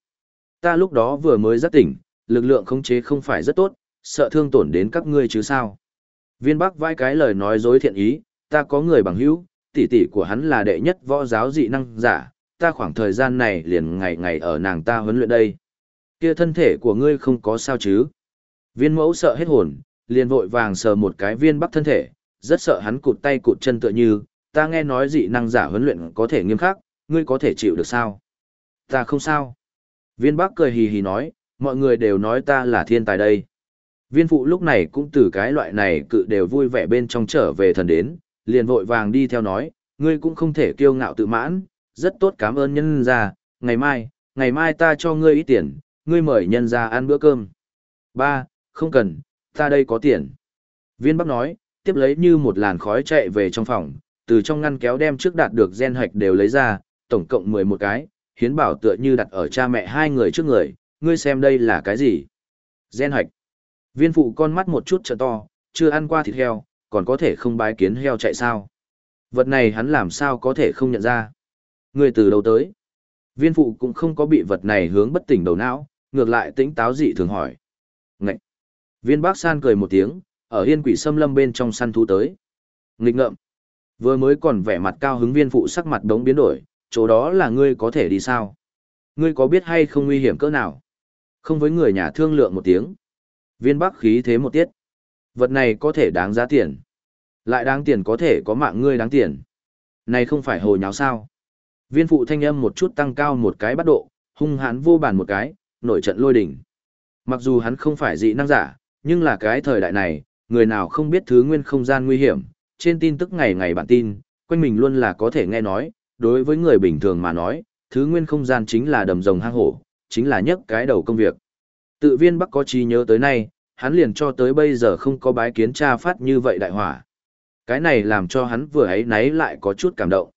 Ta lúc đó vừa mới giác tỉnh, lực lượng khống chế không phải rất tốt, sợ thương tổn đến các ngươi chứ sao. Viên Bắc vai cái lời nói dối thiện ý, ta có người bằng hữu, tỷ tỷ của hắn là đệ nhất võ giáo dị năng giả, ta khoảng thời gian này liền ngày ngày ở nàng ta huấn luyện đây. Kia thân thể của ngươi không có sao chứ? Viên mẫu sợ hết hồn, liền vội vàng sờ một cái viên bắc thân thể, rất sợ hắn cụt tay cụt chân tựa như, ta nghe nói dị năng giả huấn luyện có thể nghiêm khắc, ngươi có thể chịu được sao? Ta không sao. Viên bắc cười hì hì nói, mọi người đều nói ta là thiên tài đây. Viên phụ lúc này cũng từ cái loại này cự đều vui vẻ bên trong trở về thần đến, liền vội vàng đi theo nói, ngươi cũng không thể kiêu ngạo tự mãn, rất tốt cảm ơn nhân gia, ngày mai, ngày mai ta cho ngươi ít tiền, ngươi mời nhân gia ăn bữa cơm. Ba, không cần, ta đây có tiền. Viên Bắc nói, tiếp lấy như một làn khói chạy về trong phòng, từ trong ngăn kéo đem trước đạt được gen hạch đều lấy ra, tổng cộng 11 cái, hiến bảo tựa như đặt ở cha mẹ hai người trước người, ngươi xem đây là cái gì? Gen hạch. Viên phụ con mắt một chút trợ to, chưa ăn qua thịt heo, còn có thể không bái kiến heo chạy sao? Vật này hắn làm sao có thể không nhận ra? Ngươi từ đâu tới? Viên phụ cũng không có bị vật này hướng bất tỉnh đầu não, ngược lại tính táo dị thường hỏi. Ngậy! Viên bác san cười một tiếng, ở hiên quỷ xâm lâm bên trong săn thú tới. Nghịch ngợm! Vừa mới còn vẻ mặt cao hứng viên phụ sắc mặt đống biến đổi, chỗ đó là ngươi có thể đi sao? Ngươi có biết hay không nguy hiểm cỡ nào? Không với người nhà thương lượng một tiếng. Viên bắc khí thế một tiết. Vật này có thể đáng giá tiền. Lại đáng tiền có thể có mạng ngươi đáng tiền. Này không phải hồi nháo sao. Viên phụ thanh âm một chút tăng cao một cái bắt độ, hung hãn vô bàn một cái, nổi trận lôi đỉnh. Mặc dù hắn không phải dị năng giả, nhưng là cái thời đại này, người nào không biết thứ nguyên không gian nguy hiểm, trên tin tức ngày ngày bản tin, quanh mình luôn là có thể nghe nói, đối với người bình thường mà nói, thứ nguyên không gian chính là đầm rồng hang hổ, chính là nhất cái đầu công việc. Tự viên Bắc có trí nhớ tới nay, hắn liền cho tới bây giờ không có bái kiến cha phát như vậy đại hỏa. Cái này làm cho hắn vừa ấy náy lại có chút cảm động.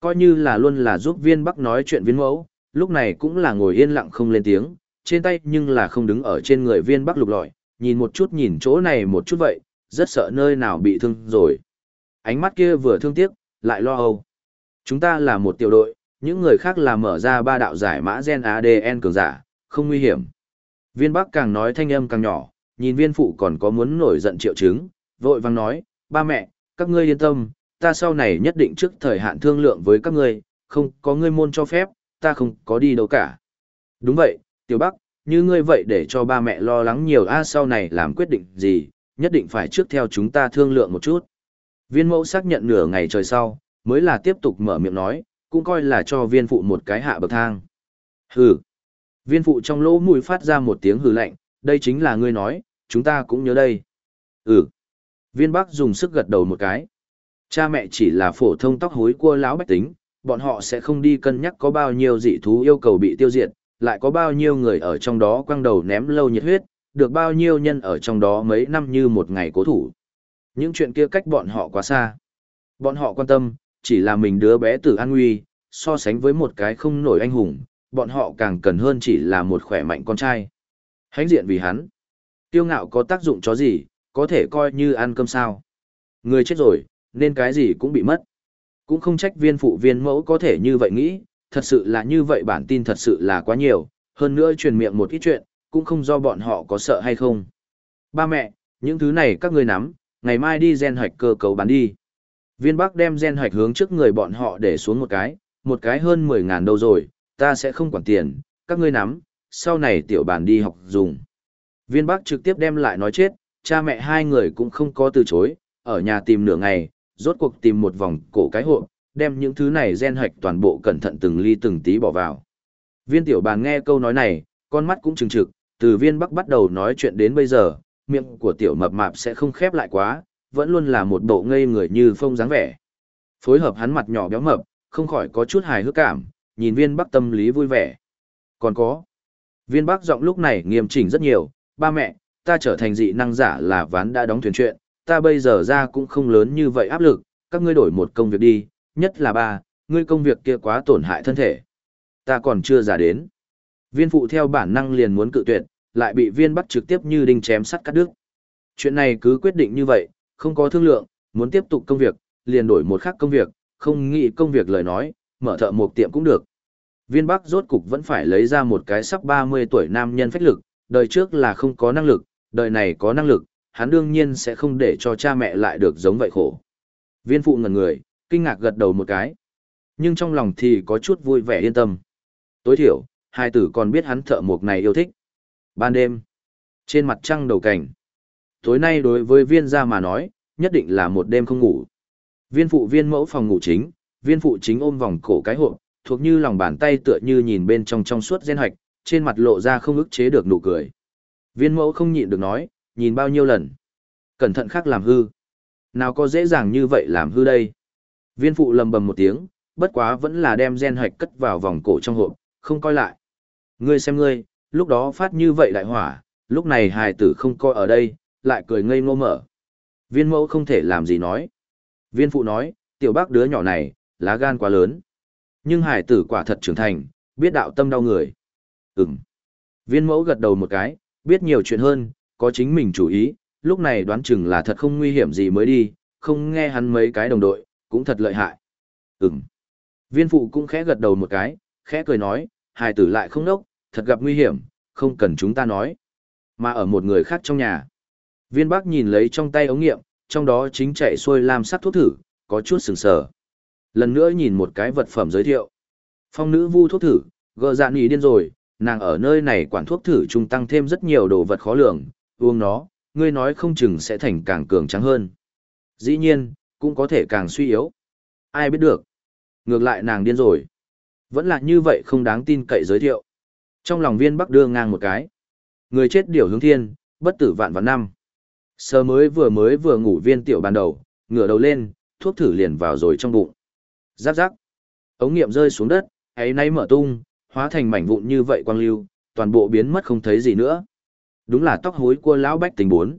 Coi như là luôn là giúp viên Bắc nói chuyện viên mẫu, lúc này cũng là ngồi yên lặng không lên tiếng, trên tay nhưng là không đứng ở trên người viên Bắc lục lọi, nhìn một chút nhìn chỗ này một chút vậy, rất sợ nơi nào bị thương rồi. Ánh mắt kia vừa thương tiếc, lại lo âu. Chúng ta là một tiểu đội, những người khác là mở ra ba đạo giải mã gen ADN cường giả, không nguy hiểm. Viên Bắc càng nói thanh âm càng nhỏ, nhìn viên phụ còn có muốn nổi giận triệu chứng, vội vàng nói, ba mẹ, các ngươi yên tâm, ta sau này nhất định trước thời hạn thương lượng với các ngươi, không có ngươi môn cho phép, ta không có đi đâu cả. Đúng vậy, Tiểu Bắc, như ngươi vậy để cho ba mẹ lo lắng nhiều a sau này làm quyết định gì, nhất định phải trước theo chúng ta thương lượng một chút. Viên mẫu xác nhận nửa ngày trời sau, mới là tiếp tục mở miệng nói, cũng coi là cho viên phụ một cái hạ bậc thang. Hừ. Viên phụ trong lỗ mũi phát ra một tiếng hừ lạnh, đây chính là ngươi nói, chúng ta cũng nhớ đây. Ừ. Viên Bắc dùng sức gật đầu một cái. Cha mẹ chỉ là phổ thông tóc hối cua lão bách tính, bọn họ sẽ không đi cân nhắc có bao nhiêu dị thú yêu cầu bị tiêu diệt, lại có bao nhiêu người ở trong đó quăng đầu ném lâu nhiệt huyết, được bao nhiêu nhân ở trong đó mấy năm như một ngày cố thủ. Những chuyện kia cách bọn họ quá xa. Bọn họ quan tâm, chỉ là mình đứa bé tử an nguy, so sánh với một cái không nổi anh hùng, bọn họ càng cần hơn chỉ là một khỏe mạnh con trai. Hãnh diện vì hắn. Tiêu ngạo có tác dụng cho gì, có thể coi như ăn cơm sao. Người chết rồi, nên cái gì cũng bị mất. Cũng không trách viên phụ viên mẫu có thể như vậy nghĩ, thật sự là như vậy bản tin thật sự là quá nhiều, hơn nữa truyền miệng một ít chuyện, cũng không do bọn họ có sợ hay không. Ba mẹ, những thứ này các ngươi nắm, ngày mai đi gen hoạch cơ cấu bán đi. Viên Bắc đem gen hoạch hướng trước người bọn họ để xuống một cái, một cái hơn 10 ngàn đâu rồi, ta sẽ không quản tiền, các ngươi nắm, sau này tiểu bản đi học dùng. Viên Bắc trực tiếp đem lại nói chết, cha mẹ hai người cũng không có từ chối, ở nhà tìm nửa ngày, rốt cuộc tìm một vòng cổ cái hộp, đem những thứ này gen hạch toàn bộ cẩn thận từng ly từng tí bỏ vào. Viên tiểu bàn nghe câu nói này, con mắt cũng trừng trực, từ viên bắc bắt đầu nói chuyện đến bây giờ, miệng của tiểu mập mạp sẽ không khép lại quá, vẫn luôn là một bộ ngây người như phong dáng vẻ. Phối hợp hắn mặt nhỏ béo mập, không khỏi có chút hài hước cảm, nhìn viên bắc tâm lý vui vẻ. Còn có, viên bắc giọng lúc này nghiêm chỉnh rất nhiều, ba mẹ, ta trở thành dị năng giả là ván đã đóng thuyền chuyện, ta bây giờ ra cũng không lớn như vậy áp lực, các ngươi đổi một công việc đi, nhất là ba, ngươi công việc kia quá tổn hại thân thể. Ta còn chưa già đến. Viên phụ theo bản năng liền muốn cự tuyệt, lại bị viên bắt trực tiếp như đinh chém sắt cắt đứt. Chuyện này cứ quyết định như vậy, không có thương lượng, muốn tiếp tục công việc, liền đổi một khác công việc, không nghĩ công việc lời nói, mở thợ một tiệm cũng được. Viên Bắc rốt cục vẫn phải lấy ra một cái sắp 30 tuổi nam nhân phách lực, đời trước là không có năng lực, Đời này có năng lực, hắn đương nhiên sẽ không để cho cha mẹ lại được giống vậy khổ. Viên phụ ngẩn người, kinh ngạc gật đầu một cái. Nhưng trong lòng thì có chút vui vẻ yên tâm. Tối thiểu, hai tử còn biết hắn thợ mộc này yêu thích. Ban đêm, trên mặt trăng đầu cảnh. Tối nay đối với viên gia mà nói, nhất định là một đêm không ngủ. Viên phụ viên mẫu phòng ngủ chính, viên phụ chính ôm vòng cổ cái hộp, thuộc như lòng bàn tay tựa như nhìn bên trong trong suốt gen hoạch, trên mặt lộ ra không ức chế được nụ cười. Viên mẫu không nhịn được nói, nhìn bao nhiêu lần. Cẩn thận khác làm hư. Nào có dễ dàng như vậy làm hư đây. Viên phụ lầm bầm một tiếng, bất quá vẫn là đem gen hoạch cất vào vòng cổ trong hộp, không coi lại. Ngươi xem ngươi, lúc đó phát như vậy đại hỏa, lúc này hài tử không coi ở đây, lại cười ngây ngô mở. Viên mẫu không thể làm gì nói. Viên phụ nói, tiểu bác đứa nhỏ này, lá gan quá lớn. Nhưng hải tử quả thật trưởng thành, biết đạo tâm đau người. Ừm. Viên mẫu gật đầu một cái, biết nhiều chuyện hơn, có chính mình chủ ý, lúc này đoán chừng là thật không nguy hiểm gì mới đi, không nghe hắn mấy cái đồng đội, cũng thật lợi hại. Ừm. Viên phụ cũng khẽ gật đầu một cái, khẽ cười nói, hài tử lại không nốc, thật gặp nguy hiểm, không cần chúng ta nói. Mà ở một người khác trong nhà. Viên bác nhìn lấy trong tay ống nghiệm, trong đó chính chạy xuôi làm sắc thuốc thử, có chút sừng sờ. Lần nữa nhìn một cái vật phẩm giới thiệu. Phong nữ vu thuốc thử, gờ dạ nỉ điên rồi, nàng ở nơi này quản thuốc thử trung tăng thêm rất nhiều đồ vật khó lường, uống nó, ngươi nói không chừng sẽ thành càng cường trắng hơn. Dĩ nhiên, cũng có thể càng suy yếu. Ai biết được. Ngược lại nàng điên rồi. Vẫn là như vậy không đáng tin cậy giới thiệu. Trong lòng viên bắc đưa ngang một cái. Người chết điều hướng thiên, bất tử vạn vạn năm. Sơ mới vừa mới vừa ngủ viên tiểu ban đầu, ngửa đầu lên, thuốc thử liền vào rồi trong bụng. Giáp giáp. Ống nghiệm rơi xuống đất, ấy nay mở tung, hóa thành mảnh vụn như vậy quang lưu, toàn bộ biến mất không thấy gì nữa. Đúng là tóc hối của lão bách tình bốn.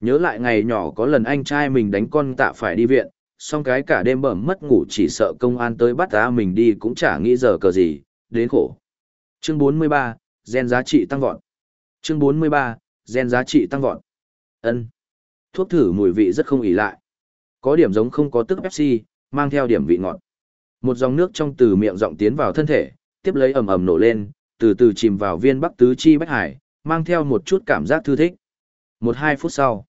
Nhớ lại ngày nhỏ có lần anh trai mình đánh con tạ phải đi viện, xong cái cả đêm bẩm mất ngủ chỉ sợ công an tới bắt ta mình đi cũng chả nghĩ giờ cờ gì, đến khổ. Chương 43, gen giá trị tăng vọt. Chương 43, gen giá trị tăng vọt. Ân. Thuốc thử mùi vị rất không ỉ lại. Có điểm giống không có tức Pepsi, mang theo điểm vị ngọt. Một dòng nước trong từ miệng giọng tiến vào thân thể, tiếp lấy ầm ầm nổ lên, từ từ chìm vào viên bắc tứ chi bách hải, mang theo một chút cảm giác thư thích. Một hai phút sau,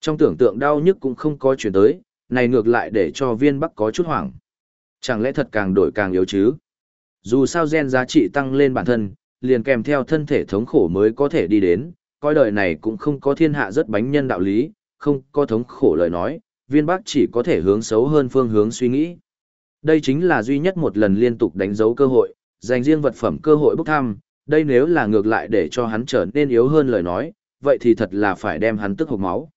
trong tưởng tượng đau nhức cũng không có chuyển tới, này ngược lại để cho viên bắc có chút hoảng. Chẳng lẽ thật càng đổi càng yếu chứ? Dù sao gen giá trị tăng lên bản thân, liền kèm theo thân thể thống khổ mới có thể đi đến, coi đời này cũng không có thiên hạ rất bánh nhân đạo lý, không có thống khổ lời nói, viên bắc chỉ có thể hướng xấu hơn phương hướng suy nghĩ. Đây chính là duy nhất một lần liên tục đánh dấu cơ hội, dành riêng vật phẩm cơ hội bốc thăm, đây nếu là ngược lại để cho hắn trở nên yếu hơn lời nói, vậy thì thật là phải đem hắn tức hộc máu.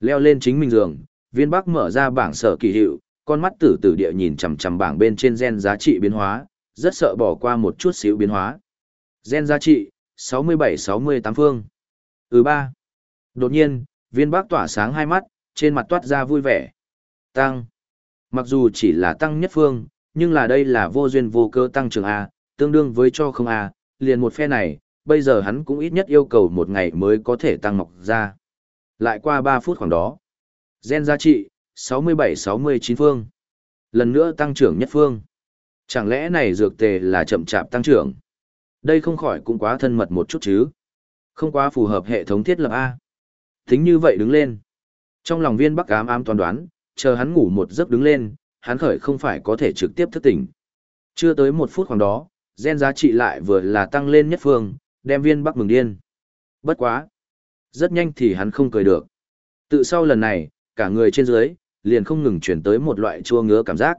Leo lên chính mình giường, viên bắc mở ra bảng sở kỳ hiệu, con mắt tử tử địa nhìn chằm chằm bảng bên trên gen giá trị biến hóa, rất sợ bỏ qua một chút xíu biến hóa. Gen giá trị, 67-68 phương. Ừ ba. Đột nhiên, viên bác tỏa sáng hai mắt, trên mặt toát ra vui vẻ. Tăng. Mặc dù chỉ là tăng nhất phương, nhưng là đây là vô duyên vô cơ tăng trưởng A, tương đương với cho không A, liền một phe này, bây giờ hắn cũng ít nhất yêu cầu một ngày mới có thể tăng mọc ra. Lại qua 3 phút khoảng đó. Gen giá trị, 67-69 phương. Lần nữa tăng trưởng nhất phương. Chẳng lẽ này dược tề là chậm chạp tăng trưởng? Đây không khỏi cũng quá thân mật một chút chứ. Không quá phù hợp hệ thống thiết lập A. Tính như vậy đứng lên. Trong lòng viên bắc ám ám toàn đoán, chờ hắn ngủ một giấc đứng lên, hắn khởi không phải có thể trực tiếp thức tỉnh. Chưa tới một phút khoảng đó, gen giá trị lại vừa là tăng lên nhất phương, đem viên bắc mừng điên. Bất quá. Rất nhanh thì hắn không cười được. Tự sau lần này, cả người trên dưới, liền không ngừng chuyển tới một loại chua ngứa cảm giác.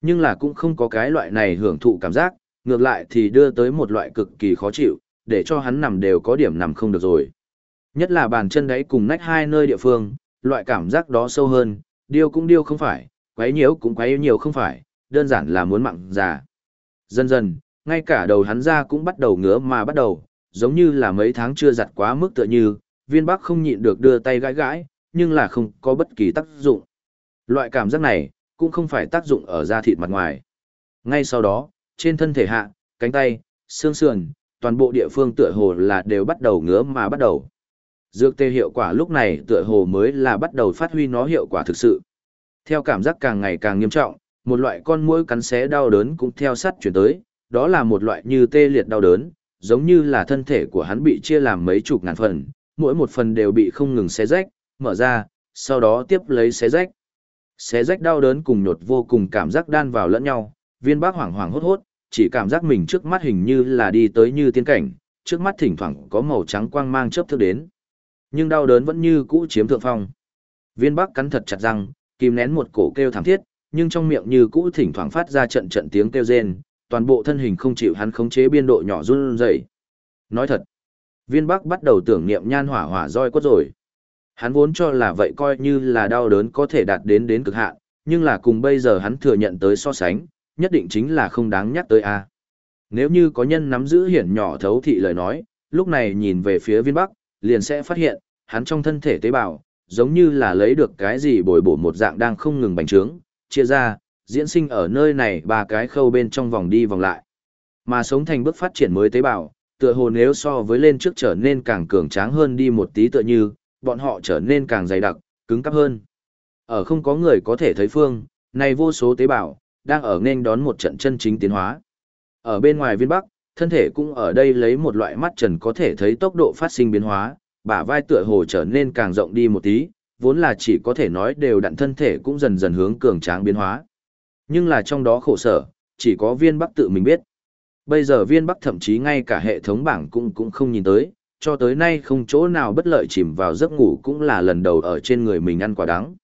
Nhưng là cũng không có cái loại này hưởng thụ cảm giác, ngược lại thì đưa tới một loại cực kỳ khó chịu, để cho hắn nằm đều có điểm nằm không được rồi. Nhất là bàn chân đấy cùng nách hai nơi địa phương, loại cảm giác đó sâu hơn, điêu cũng điêu không phải, quấy nhiễu cũng quấy nhiều không phải, đơn giản là muốn mặn già. Dần dần, ngay cả đầu hắn ra cũng bắt đầu ngứa mà bắt đầu, giống như là mấy tháng chưa giặt quá mức tựa như, viên bắc không nhịn được đưa tay gãi gãi, nhưng là không có bất kỳ tác dụng. Loại cảm giác này, cũng không phải tác dụng ở da thịt mặt ngoài. Ngay sau đó, trên thân thể hạ, cánh tay, xương sườn, toàn bộ địa phương tựa hồ là đều bắt đầu ngứa mà bắt đầu. Dược tê hiệu quả lúc này tựa hồ mới là bắt đầu phát huy nó hiệu quả thực sự. Theo cảm giác càng ngày càng nghiêm trọng, một loại con muỗi cắn xé đau đớn cũng theo sát chuyển tới, đó là một loại như tê liệt đau đớn, giống như là thân thể của hắn bị chia làm mấy chục ngàn phần, mỗi một phần đều bị không ngừng xé rách, mở ra, sau đó tiếp lấy xé rách. Xé rách đau đớn cùng nhột vô cùng cảm giác đan vào lẫn nhau, viên bác hoảng hoảng hốt hốt, chỉ cảm giác mình trước mắt hình như là đi tới như tiên cảnh, trước mắt thỉnh thoảng có màu trắng quang mang chớp thức đến. Nhưng đau đớn vẫn như cũ chiếm thượng phong. Viên Bắc cắn thật chặt răng, kìm nén một cổ kêu thảm thiết, nhưng trong miệng như cũ thỉnh thoảng phát ra trận trận tiếng kêu rên, toàn bộ thân hình không chịu hắn khống chế biên độ nhỏ run rẩy. Nói thật, viên bắc bắt đầu tưởng niệm nhan hỏa hỏa roi quất rồi. Hắn vốn cho là vậy coi như là đau đớn có thể đạt đến đến cực hạn, nhưng là cùng bây giờ hắn thừa nhận tới so sánh, nhất định chính là không đáng nhắc tới a. Nếu như có nhân nắm giữ hiển nhỏ thấu thị lời nói, lúc này nhìn về phía viên bắc, liền sẽ phát hiện, hắn trong thân thể tế bào, giống như là lấy được cái gì bồi bổ một dạng đang không ngừng bành trướng, chia ra, diễn sinh ở nơi này ba cái khâu bên trong vòng đi vòng lại. Mà sống thành bước phát triển mới tế bào, tựa hồ nếu so với lên trước trở nên càng cường tráng hơn đi một tí tựa như, bọn họ trở nên càng dày đặc, cứng cáp hơn. Ở không có người có thể thấy phương, này vô số tế bào, đang ở nên đón một trận chân chính tiến hóa. Ở bên ngoài viên bắc, thân thể cũng ở đây lấy một loại mắt trần có thể thấy tốc độ phát sinh biến hóa, bả vai tựa hồ trở nên càng rộng đi một tí, vốn là chỉ có thể nói đều đặn thân thể cũng dần dần hướng cường tráng biến hóa. Nhưng là trong đó khổ sở, chỉ có viên bắc tự mình biết. Bây giờ viên bắc thậm chí ngay cả hệ thống bảng cũng cũng không nhìn tới, cho tới nay không chỗ nào bất lợi chìm vào giấc ngủ cũng là lần đầu ở trên người mình ăn quả đắng.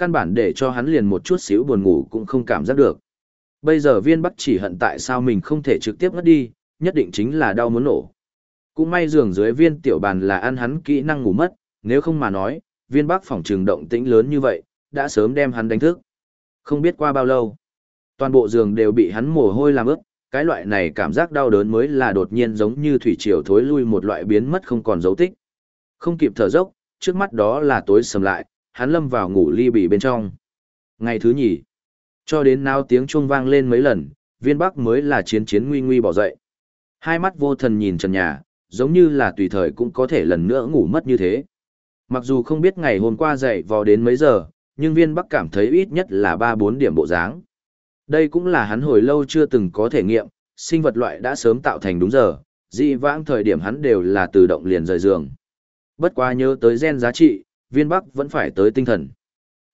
Căn bản để cho hắn liền một chút xíu buồn ngủ cũng không cảm giác được. Bây giờ viên bắc chỉ hận tại sao mình không thể trực tiếp ngất đi, nhất định chính là đau muốn nổ. Cũng may giường dưới viên tiểu bàn là ăn hắn kỹ năng ngủ mất, nếu không mà nói, viên bắc phòng trường động tĩnh lớn như vậy, đã sớm đem hắn đánh thức. Không biết qua bao lâu, toàn bộ giường đều bị hắn mồ hôi làm ướt, cái loại này cảm giác đau đớn mới là đột nhiên giống như thủy triều thối lui một loại biến mất không còn dấu tích. Không kịp thở dốc, trước mắt đó là tối sầm lại, hắn lâm vào ngủ ly bì bên trong. Ngày thứ nhì, cho đến nao tiếng chuông vang lên mấy lần, viên bắc mới là chiến chiến nguy nguy bỏ dậy. Hai mắt vô thần nhìn trần nhà, giống như là tùy thời cũng có thể lần nữa ngủ mất như thế. Mặc dù không biết ngày hôm qua dậy vào đến mấy giờ, nhưng viên bắc cảm thấy ít nhất là 3-4 điểm bộ dáng. Đây cũng là hắn hồi lâu chưa từng có thể nghiệm, sinh vật loại đã sớm tạo thành đúng giờ, dị vãng thời điểm hắn đều là tự động liền rời giường. Bất quá nhớ tới gen giá trị, viên bắc vẫn phải tới tinh thần.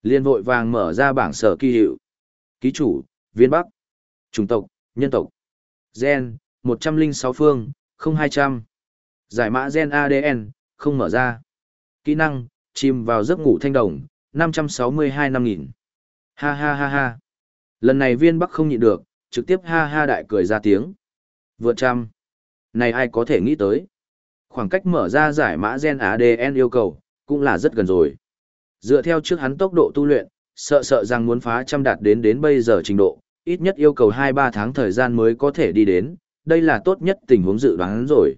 Liên vội vàng mở ra bảng sở kỳ hiệu. Ký chủ, viên bắc. Chủng tộc, nhân tộc. Gen, 106 phương, 0200. Giải mã gen ADN, không mở ra. Kỹ năng, chìm vào giấc ngủ thanh đồng, 562 năm nghìn. Ha ha ha ha. Lần này viên bắc không nhịn được, trực tiếp ha ha đại cười ra tiếng. Vượt trăm. Này ai có thể nghĩ tới. Khoảng cách mở ra giải mã gen ADN yêu cầu, cũng là rất gần rồi. Dựa theo trước hắn tốc độ tu luyện, sợ sợ rằng muốn phá trăm đạt đến đến bây giờ trình độ, ít nhất yêu cầu 2-3 tháng thời gian mới có thể đi đến, đây là tốt nhất tình huống dự đoán rồi.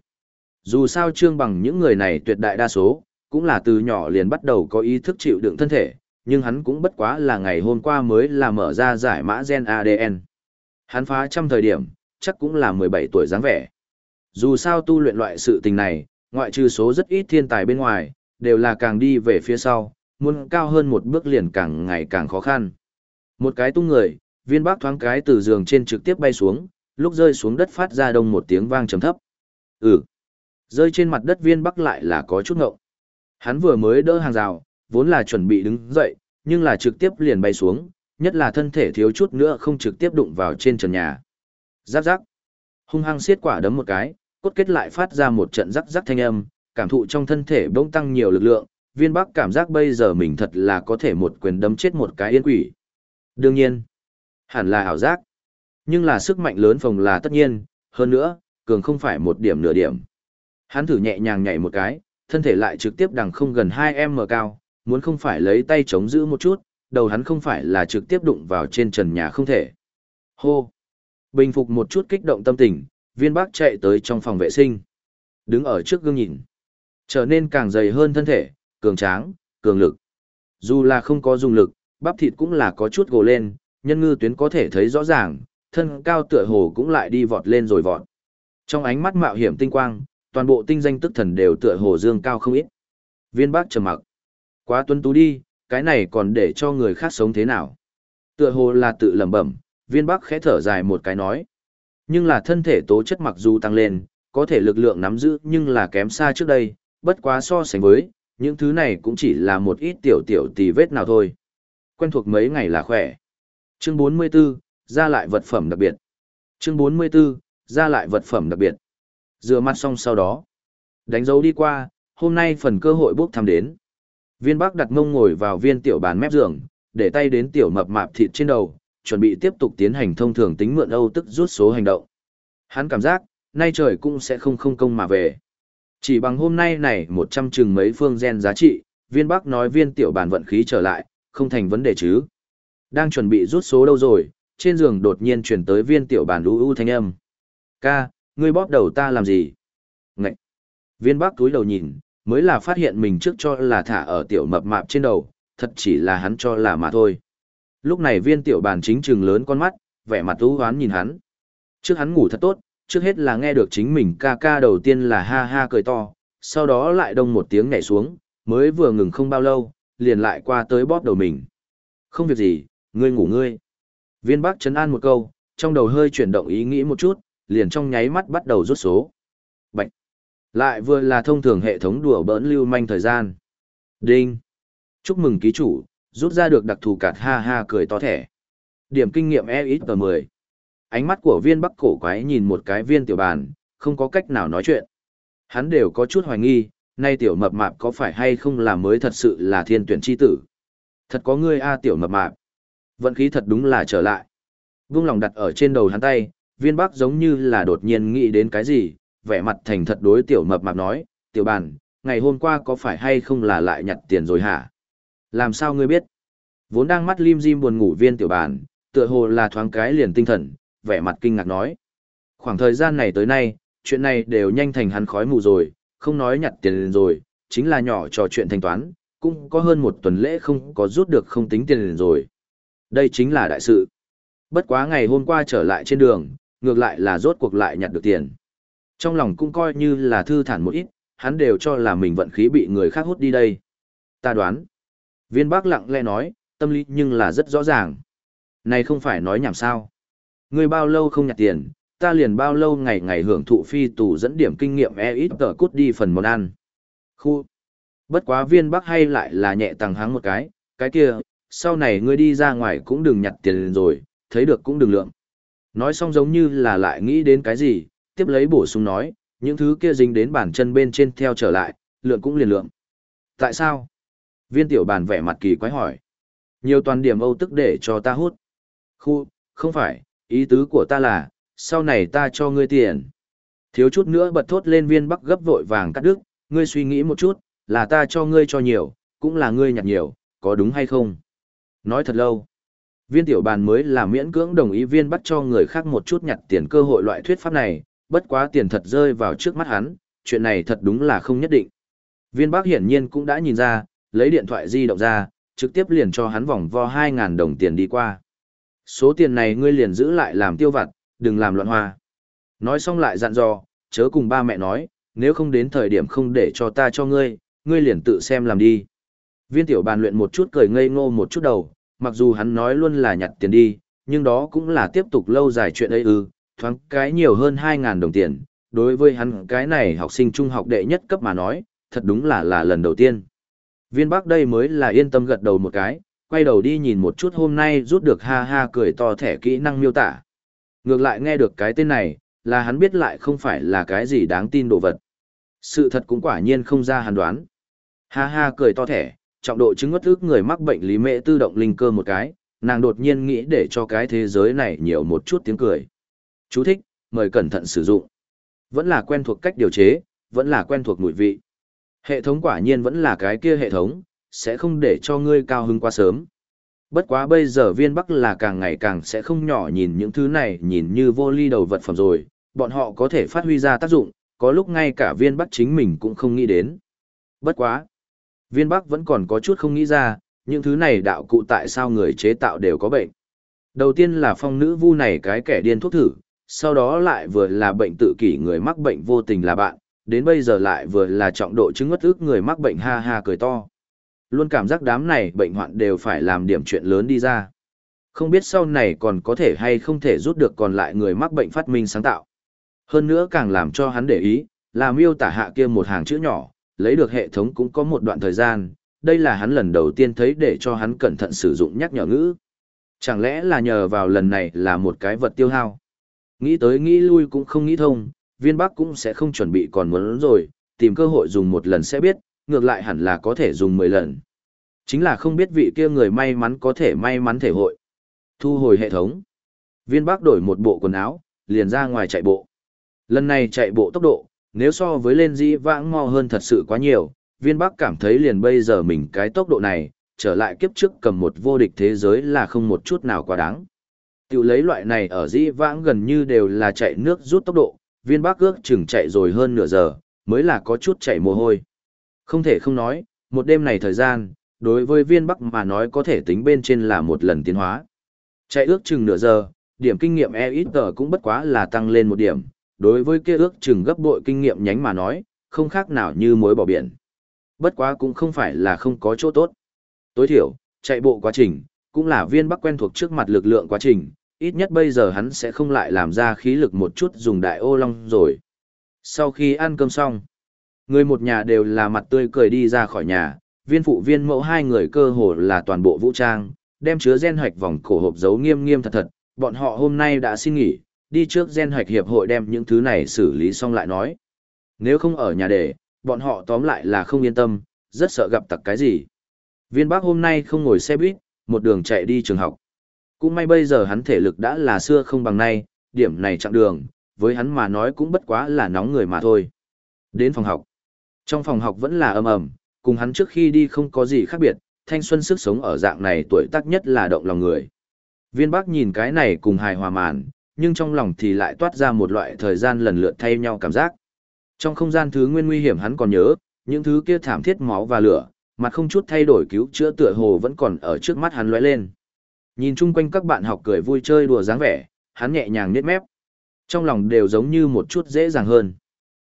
Dù sao trương bằng những người này tuyệt đại đa số, cũng là từ nhỏ liền bắt đầu có ý thức chịu đựng thân thể, nhưng hắn cũng bất quá là ngày hôm qua mới là mở ra giải mã gen ADN. Hắn phá trăm thời điểm, chắc cũng là 17 tuổi dáng vẻ. Dù sao tu luyện loại sự tình này, ngoại trừ số rất ít thiên tài bên ngoài, đều là càng đi về phía sau, muốn cao hơn một bước liền càng ngày càng khó khăn. Một cái tung người, viên bác thoáng cái từ giường trên trực tiếp bay xuống, lúc rơi xuống đất phát ra đông một tiếng vang trầm thấp. Ừ. Rơi trên mặt đất viên bắc lại là có chút ngộng. Hắn vừa mới đỡ hàng rào, vốn là chuẩn bị đứng dậy, nhưng là trực tiếp liền bay xuống, nhất là thân thể thiếu chút nữa không trực tiếp đụng vào trên trần nhà. Giáp giáp. Hung hăng xiết quả đấm một cái, cốt kết lại phát ra một trận rắc rắc thanh âm, cảm thụ trong thân thể bỗng tăng nhiều lực lượng, viên bắc cảm giác bây giờ mình thật là có thể một quyền đấm chết một cái yên quỷ. Đương nhiên, hẳn là ảo giác. Nhưng là sức mạnh lớn phòng là tất nhiên, hơn nữa, cường không phải một điểm nửa điểm. Hắn thử nhẹ nhàng nhảy một cái, thân thể lại trực tiếp đằng không gần 2m cao, muốn không phải lấy tay chống giữ một chút, đầu hắn không phải là trực tiếp đụng vào trên trần nhà không thể. Hô! Bình phục một chút kích động tâm tình, viên bác chạy tới trong phòng vệ sinh. Đứng ở trước gương nhìn. Trở nên càng dày hơn thân thể, cường tráng, cường lực. Dù là không có dùng lực, bắp thịt cũng là có chút gồ lên, nhân ngư tuyến có thể thấy rõ ràng, thân cao tựa hồ cũng lại đi vọt lên rồi vọt. Trong ánh mắt mạo hiểm tinh quang, toàn bộ tinh danh tức thần đều tựa hồ dương cao không ít. Viên bác trầm mặc. Quá tuấn tú đi, cái này còn để cho người khác sống thế nào? Tựa hồ là tự lẩm bẩm, viên bác khẽ thở dài một cái nói. Nhưng là thân thể tố chất mặc dù tăng lên, có thể lực lượng nắm giữ nhưng là kém xa trước đây, bất quá so sánh với, những thứ này cũng chỉ là một ít tiểu tiểu tì vết nào thôi. Quen thuộc mấy ngày là khỏe. Chương 44, ra lại vật phẩm đặc biệt. Chương 44, ra lại vật phẩm đặc biệt. Rửa mặt xong sau đó. Đánh dấu đi qua, hôm nay phần cơ hội bốc thăm đến. Viên Bắc đặt mông ngồi vào viên tiểu bàn mép giường, để tay đến tiểu mập mạp thịt trên đầu, chuẩn bị tiếp tục tiến hành thông thường tính mượn Âu tức rút số hành động. Hắn cảm giác, nay trời cũng sẽ không không công mà về. Chỉ bằng hôm nay này một trăm chừng mấy phương gen giá trị, viên Bắc nói viên tiểu bàn vận khí trở lại, không thành vấn đề chứ. Đang chuẩn bị rút số đâu rồi, trên giường đột nhiên chuyển tới viên tiểu bàn đu u thanh âm. Ca, ngươi bóp đầu ta làm gì? Ngậy! Viên Bắc túi đầu nhìn, mới là phát hiện mình trước cho là thả ở tiểu mập mạp trên đầu, thật chỉ là hắn cho là mà thôi. Lúc này viên tiểu bàn chính trừng lớn con mắt, vẻ mặt u hoán nhìn hắn. Trước hắn ngủ thật tốt, trước hết là nghe được chính mình ca ca đầu tiên là ha ha cười to, sau đó lại đông một tiếng nhảy xuống, mới vừa ngừng không bao lâu, liền lại qua tới bóp đầu mình. Không việc gì, ngươi ngủ ngươi. Viên bác chấn an một câu, trong đầu hơi chuyển động ý nghĩ một chút, liền trong nháy mắt bắt đầu rút số. Bạch! Lại vừa là thông thường hệ thống đùa bỡn lưu manh thời gian. Đinh! Chúc mừng ký chủ, rút ra được đặc thù cạt ha ha cười to thẻ. Điểm kinh nghiệm e ít mười. Ánh mắt của viên bắc cổ quái nhìn một cái viên tiểu bàn, không có cách nào nói chuyện. Hắn đều có chút hoài nghi, nay tiểu mập mạp có phải hay không là mới thật sự là thiên tuyển chi tử. Thật có ngươi a tiểu mập mạp. Vận khí thật đúng là trở lại. Vương lòng đặt ở trên đầu hắn tay, viên bắc giống như là đột nhiên nghĩ đến cái gì, vẻ mặt thành thật đối tiểu mập mạp nói, tiểu bàn, ngày hôm qua có phải hay không là lại nhặt tiền rồi hả? Làm sao ngươi biết? Vốn đang mắt lim dim buồn ngủ viên tiểu bàn, tựa hồ là thoáng cái liền tinh thần, vẻ mặt kinh ngạc nói. Khoảng thời gian này tới nay, chuyện này đều nhanh thành hắn khói mù rồi, không nói nhặt tiền rồi, chính là nhỏ trò chuyện thanh toán, cũng có hơn một tuần lễ không có rút được không tính tiền rồi. Đây chính là đại sự. Bất quá ngày hôm qua trở lại trên đường, ngược lại là rốt cuộc lại nhặt được tiền. Trong lòng cũng coi như là thư thản một ít, hắn đều cho là mình vận khí bị người khác hút đi đây. Ta đoán. Viên bác lặng lẽ nói, tâm lý nhưng là rất rõ ràng. Này không phải nói nhảm sao. Ngươi bao lâu không nhặt tiền, ta liền bao lâu ngày ngày hưởng thụ phi tù dẫn điểm kinh nghiệm e ít tờ cút đi phần món ăn. Khu. Bất quá viên bắc hay lại là nhẹ tăng háng một cái, cái kia, sau này ngươi đi ra ngoài cũng đừng nhặt tiền rồi, thấy được cũng đừng lượng. Nói xong giống như là lại nghĩ đến cái gì, tiếp lấy bổ sung nói, những thứ kia dính đến bàn chân bên trên theo trở lại, lượng cũng liền lượng. Tại sao? Viên tiểu bàn vẻ mặt kỳ quái hỏi. Nhiều toàn điểm âu tức để cho ta hút. Khu, không phải, ý tứ của ta là, sau này ta cho ngươi tiền. Thiếu chút nữa bật thốt lên viên bắc gấp vội vàng cắt đứt, ngươi suy nghĩ một chút, là ta cho ngươi cho nhiều, cũng là ngươi nhặt nhiều, có đúng hay không? Nói thật lâu. Viên tiểu bàn mới là miễn cưỡng đồng ý viên bắt cho người khác một chút nhặt tiền cơ hội loại thuyết pháp này, bất quá tiền thật rơi vào trước mắt hắn, chuyện này thật đúng là không nhất định. Viên bác hiển nhiên cũng đã nhìn ra, lấy điện thoại di động ra, trực tiếp liền cho hắn vòng vo 2.000 đồng tiền đi qua. Số tiền này ngươi liền giữ lại làm tiêu vặt, đừng làm loạn hoa. Nói xong lại dặn dò, chớ cùng ba mẹ nói, nếu không đến thời điểm không để cho ta cho ngươi, ngươi liền tự xem làm đi. Viên tiểu bàn luyện một chút cười ngây ngô một chút đầu, mặc dù hắn nói luôn là nhặt tiền đi, nhưng đó cũng là tiếp tục lâu dài chuyện ấy ư, thoáng cái nhiều hơn 2.000 đồng tiền. Đối với hắn cái này học sinh trung học đệ nhất cấp mà nói, thật đúng là là lần đầu tiên. Viên bác đây mới là yên tâm gật đầu một cái, quay đầu đi nhìn một chút hôm nay rút được ha ha cười to thẻ kỹ năng miêu tả. Ngược lại nghe được cái tên này, là hắn biết lại không phải là cái gì đáng tin đồ vật. Sự thật cũng quả nhiên không ra hàn đoán. Ha ha cười to thẻ, trọng độ chứng ngất ức người mắc bệnh lý mệ tự động linh cơ một cái, nàng đột nhiên nghĩ để cho cái thế giới này nhiều một chút tiếng cười. Chú thích, mời cẩn thận sử dụng. Vẫn là quen thuộc cách điều chế, vẫn là quen thuộc mùi vị. Hệ thống quả nhiên vẫn là cái kia hệ thống, sẽ không để cho ngươi cao hứng quá sớm. Bất quá bây giờ viên bắc là càng ngày càng sẽ không nhỏ nhìn những thứ này nhìn như vô ly đầu vật phẩm rồi, bọn họ có thể phát huy ra tác dụng, có lúc ngay cả viên bắc chính mình cũng không nghĩ đến. Bất quá. Viên bắc vẫn còn có chút không nghĩ ra, những thứ này đạo cụ tại sao người chế tạo đều có bệnh. Đầu tiên là phong nữ vu này cái kẻ điên thuốc thử, sau đó lại vừa là bệnh tự kỷ người mắc bệnh vô tình là bạn, đến bây giờ lại vừa là trọng độ chứng ngất ức người mắc bệnh ha ha cười to. Luôn cảm giác đám này bệnh hoạn đều phải làm điểm chuyện lớn đi ra. Không biết sau này còn có thể hay không thể rút được còn lại người mắc bệnh phát minh sáng tạo. Hơn nữa càng làm cho hắn để ý, là miêu tả hạ kia một hàng chữ nhỏ, lấy được hệ thống cũng có một đoạn thời gian, đây là hắn lần đầu tiên thấy để cho hắn cẩn thận sử dụng nhắc nhở ngữ. Chẳng lẽ là nhờ vào lần này là một cái vật tiêu hao? Nghĩ tới nghĩ lui cũng không nghĩ thông, viên bắc cũng sẽ không chuẩn bị còn muốn rồi, tìm cơ hội dùng một lần sẽ biết, ngược lại hẳn là có thể dùng 10 lần. Chính là không biết vị kia người may mắn có thể may mắn thể hội. Thu hồi hệ thống. Viên bắc đổi một bộ quần áo, liền ra ngoài chạy bộ. Lần này chạy bộ tốc độ, nếu so với lên dĩ vãng mau hơn thật sự quá nhiều, viên bắc cảm thấy liền bây giờ mình cái tốc độ này, trở lại kiếp trước cầm một vô địch thế giới là không một chút nào quá đáng. Tiểu lấy loại này ở dĩ vãng gần như đều là chạy nước rút tốc độ, viên bắc ước chừng chạy rồi hơn nửa giờ, mới là có chút chạy mồ hôi. Không thể không nói, một đêm này thời gian, đối với viên bắc mà nói có thể tính bên trên là một lần tiến hóa. Chạy ước chừng nửa giờ, điểm kinh nghiệm e ít tờ cũng bất quá là tăng lên một điểm, đối với kia ước chừng gấp bội kinh nghiệm nhánh mà nói, không khác nào như mối bỏ biển. Bất quá cũng không phải là không có chỗ tốt. Tối thiểu, chạy bộ quá trình, cũng là viên bắc quen thuộc trước mặt lực lượng quá trình, ít nhất bây giờ hắn sẽ không lại làm ra khí lực một chút dùng đại ô long rồi. Sau khi ăn cơm xong, người một nhà đều là mặt tươi cười đi ra khỏi nhà, viên phụ viên mẫu hai người cơ hồ là toàn bộ vũ trang, đem chứa gen hoạch vòng cổ hộp giấu nghiêm nghiêm thật thật, bọn họ hôm nay đã xin nghỉ, đi trước gen hoạch hiệp hội đem những thứ này xử lý xong lại nói. Nếu không ở nhà để, bọn họ tóm lại là không yên tâm, rất sợ gặp tặc cái gì. Viên bác hôm nay không ngồi xe buýt, một đường chạy đi trường học. Cũng may bây giờ hắn thể lực đã là xưa không bằng nay, điểm này chặng đường, với hắn mà nói cũng bất quá là nóng người mà thôi. Đến phòng học. Trong phòng học vẫn là ầm ầm, cùng hắn trước khi đi không có gì khác biệt, thanh xuân sức sống ở dạng này tuổi tác nhất là động lòng người. Viên Bắc nhìn cái này cùng hài hòa màn, nhưng trong lòng thì lại toát ra một loại thời gian lần lượt thay nhau cảm giác. Trong không gian thứ nguyên nguy hiểm hắn còn nhớ, những thứ kia thảm thiết máu và lửa, mặt không chút thay đổi cứu chữa tựa hồ vẫn còn ở trước mắt hắn lóe lên. Nhìn chung quanh các bạn học cười vui chơi đùa dáng vẻ, hắn nhẹ nhàng nhếch mép. Trong lòng đều giống như một chút dễ dàng hơn.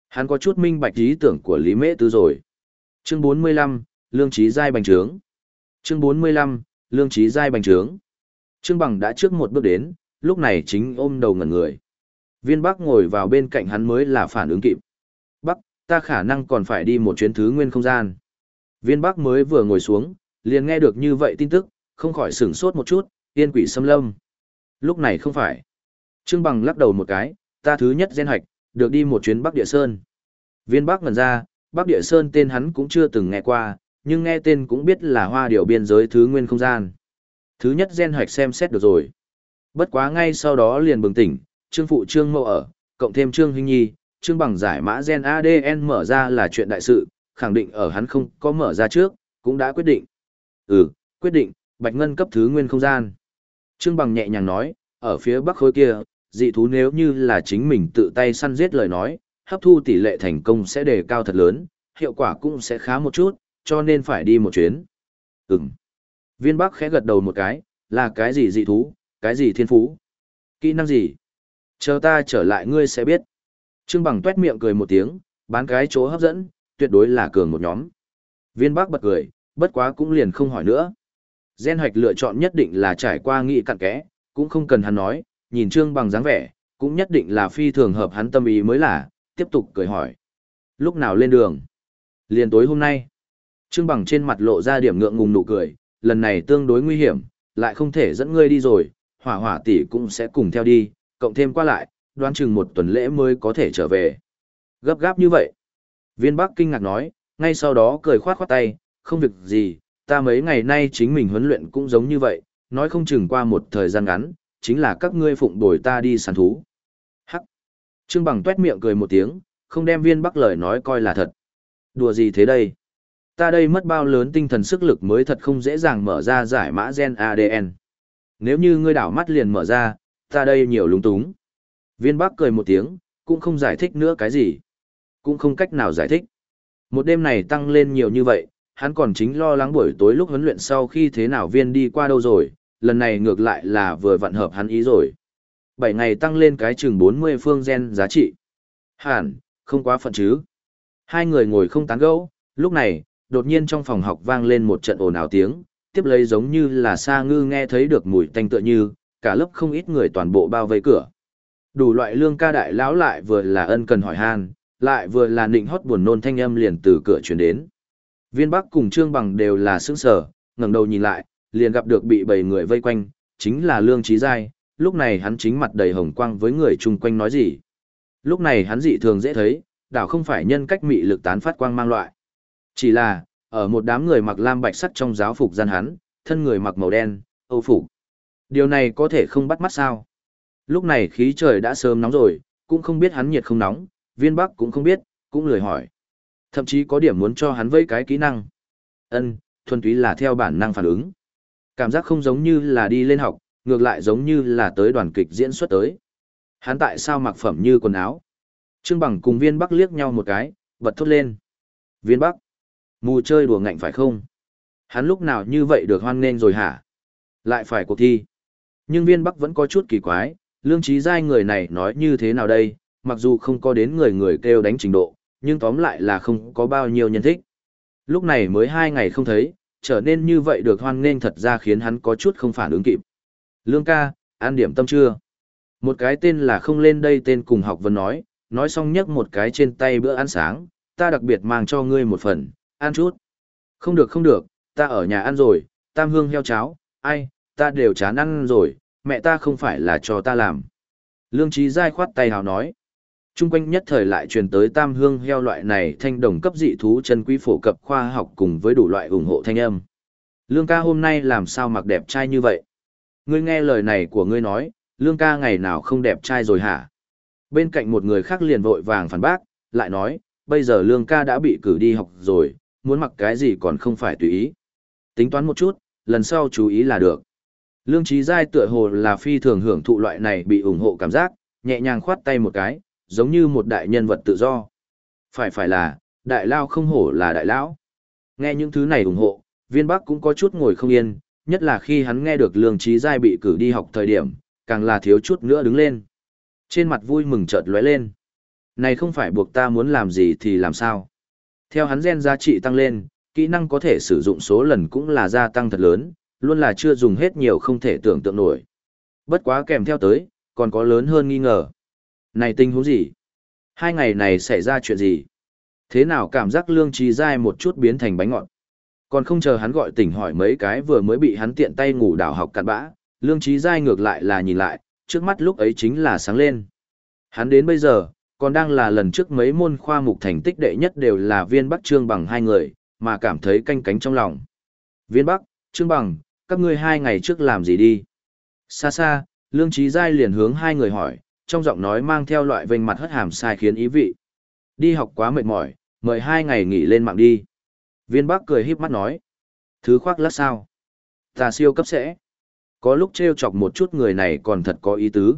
Hắn có chút minh bạch ý tưởng của Lý Mễ Tư rồi. Chương 45, Lương Trí Giai Bành Trướng. Chương 45, Lương Trí Giai Bành Trướng. Trương Bằng đã trước một bước đến, lúc này chính ôm đầu ngẩn người. Viên Bắc ngồi vào bên cạnh hắn mới là phản ứng kịp. Bắc, ta khả năng còn phải đi một chuyến thứ nguyên không gian. Viên Bắc mới vừa ngồi xuống, liền nghe được như vậy tin tức, không khỏi sửng sốt một chút, yên quỷ xâm lâm. Lúc này không phải. Trương Bằng lắc đầu một cái, ta thứ nhất gen hoạch, được đi một chuyến Bắc Địa Sơn. Viên Bắc ngần ra, Bắc Địa Sơn tên hắn cũng chưa từng nghe qua, nhưng nghe tên cũng biết là hoa điểu biên giới thứ nguyên không gian. Thứ nhất gen hoạch xem xét được rồi. Bất quá ngay sau đó liền bừng tỉnh, Trương Phụ Trương Mậu ở, cộng thêm Trương Hinh Nhi, Trương Bằng giải mã gen ADN mở ra là chuyện đại sự, khẳng định ở hắn không có mở ra trước, cũng đã quyết định. Ừ, quyết định, Bạch Ngân cấp thứ nguyên không gian. Trương Bằng nhẹ nhàng nói, ở phía bắc khối kia, dị thú nếu như là chính mình tự tay săn giết lời nói, hấp thu tỷ lệ thành công sẽ đề cao thật lớn, hiệu quả cũng sẽ khá một chút, cho nên phải đi một chuyến. Ừm. Viên Bắc khẽ gật đầu một cái, là cái gì dị thú, cái gì thiên phú, kỹ năng gì. Chờ ta trở lại ngươi sẽ biết. Trương Bằng tuét miệng cười một tiếng, bán cái chỗ hấp dẫn, tuyệt đối là cường một nhóm. Viên Bắc bật cười, bất quá cũng liền không hỏi nữa. Gen hoạch lựa chọn nhất định là trải qua nghị cặn kẽ, cũng không cần hắn nói, nhìn Trương Bằng dáng vẻ, cũng nhất định là phi thường hợp hắn tâm ý mới là, tiếp tục cười hỏi. Lúc nào lên đường? Liền tối hôm nay. Trương Bằng trên mặt lộ ra điểm ngượng ngùng nụ cười, lần này tương đối nguy hiểm, lại không thể dẫn ngươi đi rồi, hỏa hỏa tỷ cũng sẽ cùng theo đi, cộng thêm qua lại, đoán chừng một tuần lễ mới có thể trở về. Gấp gáp như vậy. Viên Bắc kinh ngạc nói, ngay sau đó cười khoát khoát tay, không việc gì, ta mấy ngày nay chính mình huấn luyện cũng giống như vậy, nói không chừng qua một thời gian ngắn, chính là các ngươi phụng đổi ta đi săn thú. Hắc. Trương Bằng tuét miệng cười một tiếng, không đem viên Bắc lời nói coi là thật. Đùa gì thế đây? Ta đây mất bao lớn tinh thần sức lực mới thật không dễ dàng mở ra giải mã gen ADN. Nếu như ngươi đảo mắt liền mở ra, ta đây nhiều lúng túng. Viên Bắc cười một tiếng, cũng không giải thích nữa cái gì. Cũng không cách nào giải thích. Một đêm này tăng lên nhiều như vậy, hắn còn chính lo lắng buổi tối lúc huấn luyện sau khi thế nào viên đi qua đâu rồi, lần này ngược lại là vừa vặn hợp hắn ý rồi. Bảy ngày tăng lên cái chừng 40 phương gen giá trị. Hẳn, không quá phận chứ. Hai người ngồi không tán gẫu, lúc này, đột nhiên trong phòng học vang lên một trận ồn ào tiếng, tiếp lấy giống như là sa ngư nghe thấy được mùi tanh tựa như, cả lớp không ít người toàn bộ bao vây cửa. Đủ loại lương ca đại lão lại vừa là ân cần hỏi han, lại vừa là nịnh hót buồn nôn thanh âm liền từ cửa chuyển đến. Viên Bắc cùng Trương Bằng đều là sững sờ, ngẩng đầu nhìn lại, liền gặp được bị bảy người vây quanh, chính là Lương Trí Giai, lúc này hắn chính mặt đầy hồng quang với người chung quanh nói gì. Lúc này hắn dị thường dễ thấy, đảo không phải nhân cách mị lực tán phát quang mang loại. Chỉ là, ở một đám người mặc lam bạch sắt trong giáo phục gian hắn, thân người mặc màu đen, âu phục. Điều này có thể không bắt mắt sao? Lúc này khí trời đã sớm nóng rồi, cũng không biết hắn nhiệt không nóng, viên bắc cũng không biết, cũng lười hỏi. Thậm chí có điểm muốn cho hắn vây cái kỹ năng. Ân, thuần túy là theo bản năng phản ứng. Cảm giác không giống như là đi lên học, ngược lại giống như là tới đoàn kịch diễn xuất tới. Hắn tại sao mặc phẩm như quần áo? Trương Bằng cùng viên bắc liếc nhau một cái, bật thốt lên. Viên bắc, mù chơi đùa ngạnh phải không? Hắn lúc nào như vậy được hoan nghênh rồi hả? Lại phải cuộc thi. Nhưng viên bắc vẫn có chút kỳ quái, lương trí giai người này nói như thế nào đây, mặc dù không có đến người người kêu đánh trình độ, nhưng tóm lại là không có bao nhiêu nhân thích. Lúc này mới hai ngày không thấy, trở nên như vậy được hoan nghênh thật ra khiến hắn có chút không phản ứng kịp. Lương ca, an điểm tâm chưa? Một cái tên là không lên đây tên cùng học vấn nói, nói xong nhấc một cái trên tay bữa ăn sáng, ta đặc biệt mang cho ngươi một phần, ăn chút. Không được không được, ta ở nhà ăn rồi, tam hương heo cháo, ai, ta đều chán ăn rồi, mẹ ta không phải là cho ta làm. Lương trí dai khoát tay hào nói. Trung quanh nhất thời lại truyền tới tam hương heo loại này thanh đồng cấp dị thú chân quý phổ cập khoa học cùng với đủ loại ủng hộ thanh âm. Lương ca hôm nay làm sao mặc đẹp trai như vậy? Ngươi nghe lời này của ngươi nói, lương ca ngày nào không đẹp trai rồi hả? Bên cạnh một người khác liền vội vàng phản bác, lại nói, bây giờ lương ca đã bị cử đi học rồi, muốn mặc cái gì còn không phải tùy ý. Tính toán một chút, lần sau chú ý là được. Lương trí giai tựa hồ là phi thường hưởng thụ loại này bị ủng hộ cảm giác, nhẹ nhàng khoát tay một cái, giống như một đại nhân vật tự do. Phải phải là, đại lao không hổ là đại lão. Nghe những thứ này ủng hộ, viên bắc cũng có chút ngồi không yên, nhất là khi hắn nghe được lương trí giai bị cử đi học thời điểm, càng là thiếu chút nữa đứng lên. Trên mặt vui mừng chợt lóe lên. Này không phải buộc ta muốn làm gì thì làm sao. Theo hắn gen giá trị tăng lên, kỹ năng có thể sử dụng số lần cũng là gia tăng thật lớn, luôn là chưa dùng hết nhiều không thể tưởng tượng nổi. Bất quá kèm theo tới, còn có lớn hơn nghi ngờ. Này tình huống gì? Hai ngày này xảy ra chuyện gì? Thế nào cảm giác lương trí dai một chút biến thành bánh ngọt? Còn không chờ hắn gọi tỉnh hỏi mấy cái vừa mới bị hắn tiện tay ngủ đảo học cặn bã, lương trí dai ngược lại là nhìn lại, trước mắt lúc ấy chính là sáng lên. Hắn đến bây giờ, còn đang là lần trước mấy môn khoa mục thành tích đệ nhất đều là viên bắc trương bằng hai người, mà cảm thấy canh cánh trong lòng. Viên bắc, trương bằng, các ngươi hai ngày trước làm gì đi? Xa xa, lương trí giai liền hướng hai người hỏi, trong giọng nói mang theo loại vênh mặt hất hàm sai khiến ý vị. Đi học quá mệt mỏi, mời hai ngày nghỉ lên mạng đi. Viên bắc cười híp mắt nói. Thứ khoác lát sao? Ta siêu cấp sẽ. Có lúc trêu chọc một chút người này còn thật có ý tứ.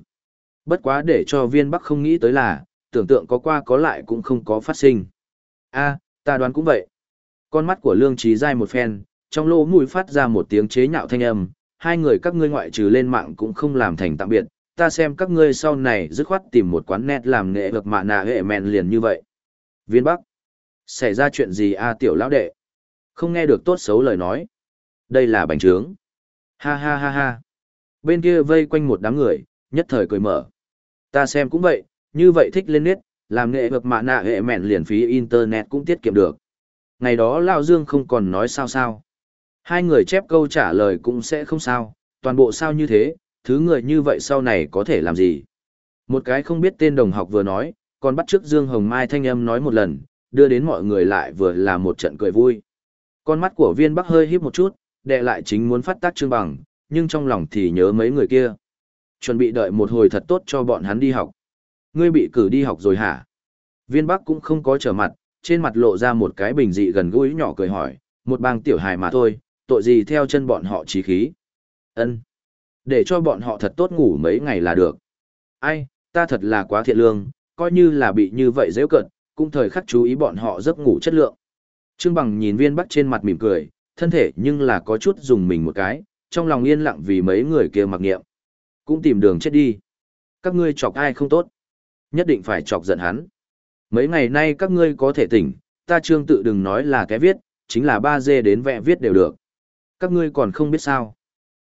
Bất quá để cho viên bắc không nghĩ tới là, tưởng tượng có qua có lại cũng không có phát sinh. a ta đoán cũng vậy. Con mắt của lương trí dai một phen, trong lỗ mũi phát ra một tiếng chế nhạo thanh âm, hai người các ngươi ngoại trừ lên mạng cũng không làm thành tạm biệt, ta xem các ngươi sau này dứt khoát tìm một quán net làm nghệ vực mạ nạ hệ mèn liền như vậy. Viên Bắc, xảy ra chuyện gì a tiểu lão đệ? Không nghe được tốt xấu lời nói. Đây là bánh trướng. Ha ha ha ha. Bên kia vây quanh một đám người, nhất thời cười mở. Ta xem cũng vậy, như vậy thích lên nét, làm nghệ vực mạ nạ hệ mèn liền phí internet cũng tiết kiệm được. Ngày đó Lão Dương không còn nói sao sao. Hai người chép câu trả lời cũng sẽ không sao, toàn bộ sao như thế, thứ người như vậy sau này có thể làm gì. Một cái không biết tên đồng học vừa nói, còn bắt trước Dương Hồng Mai thanh âm nói một lần, đưa đến mọi người lại vừa là một trận cười vui. Con mắt của viên bắc hơi híp một chút, đệ lại chính muốn phát tác trương bằng, nhưng trong lòng thì nhớ mấy người kia. Chuẩn bị đợi một hồi thật tốt cho bọn hắn đi học. Ngươi bị cử đi học rồi hả? Viên bắc cũng không có trở mặt, trên mặt lộ ra một cái bình dị gần gũi nhỏ cười hỏi, một bang tiểu hài mà thôi, tội gì theo chân bọn họ trí khí. ân để cho bọn họ thật tốt ngủ mấy ngày là được. Ai, ta thật là quá thiện lương, coi như là bị như vậy dễ cận, cũng thời khắc chú ý bọn họ giấc ngủ chất lượng. Trương Bằng nhìn viên bắc trên mặt mỉm cười, thân thể nhưng là có chút dùng mình một cái, trong lòng yên lặng vì mấy người kia mặc nghiệm. Cũng tìm đường chết đi. Các ngươi chọc ai không tốt. Nhất định phải chọc giận hắn. Mấy ngày nay các ngươi có thể tỉnh, ta trương tự đừng nói là cái viết, chính là ba dê đến vẽ viết đều được. Các ngươi còn không biết sao.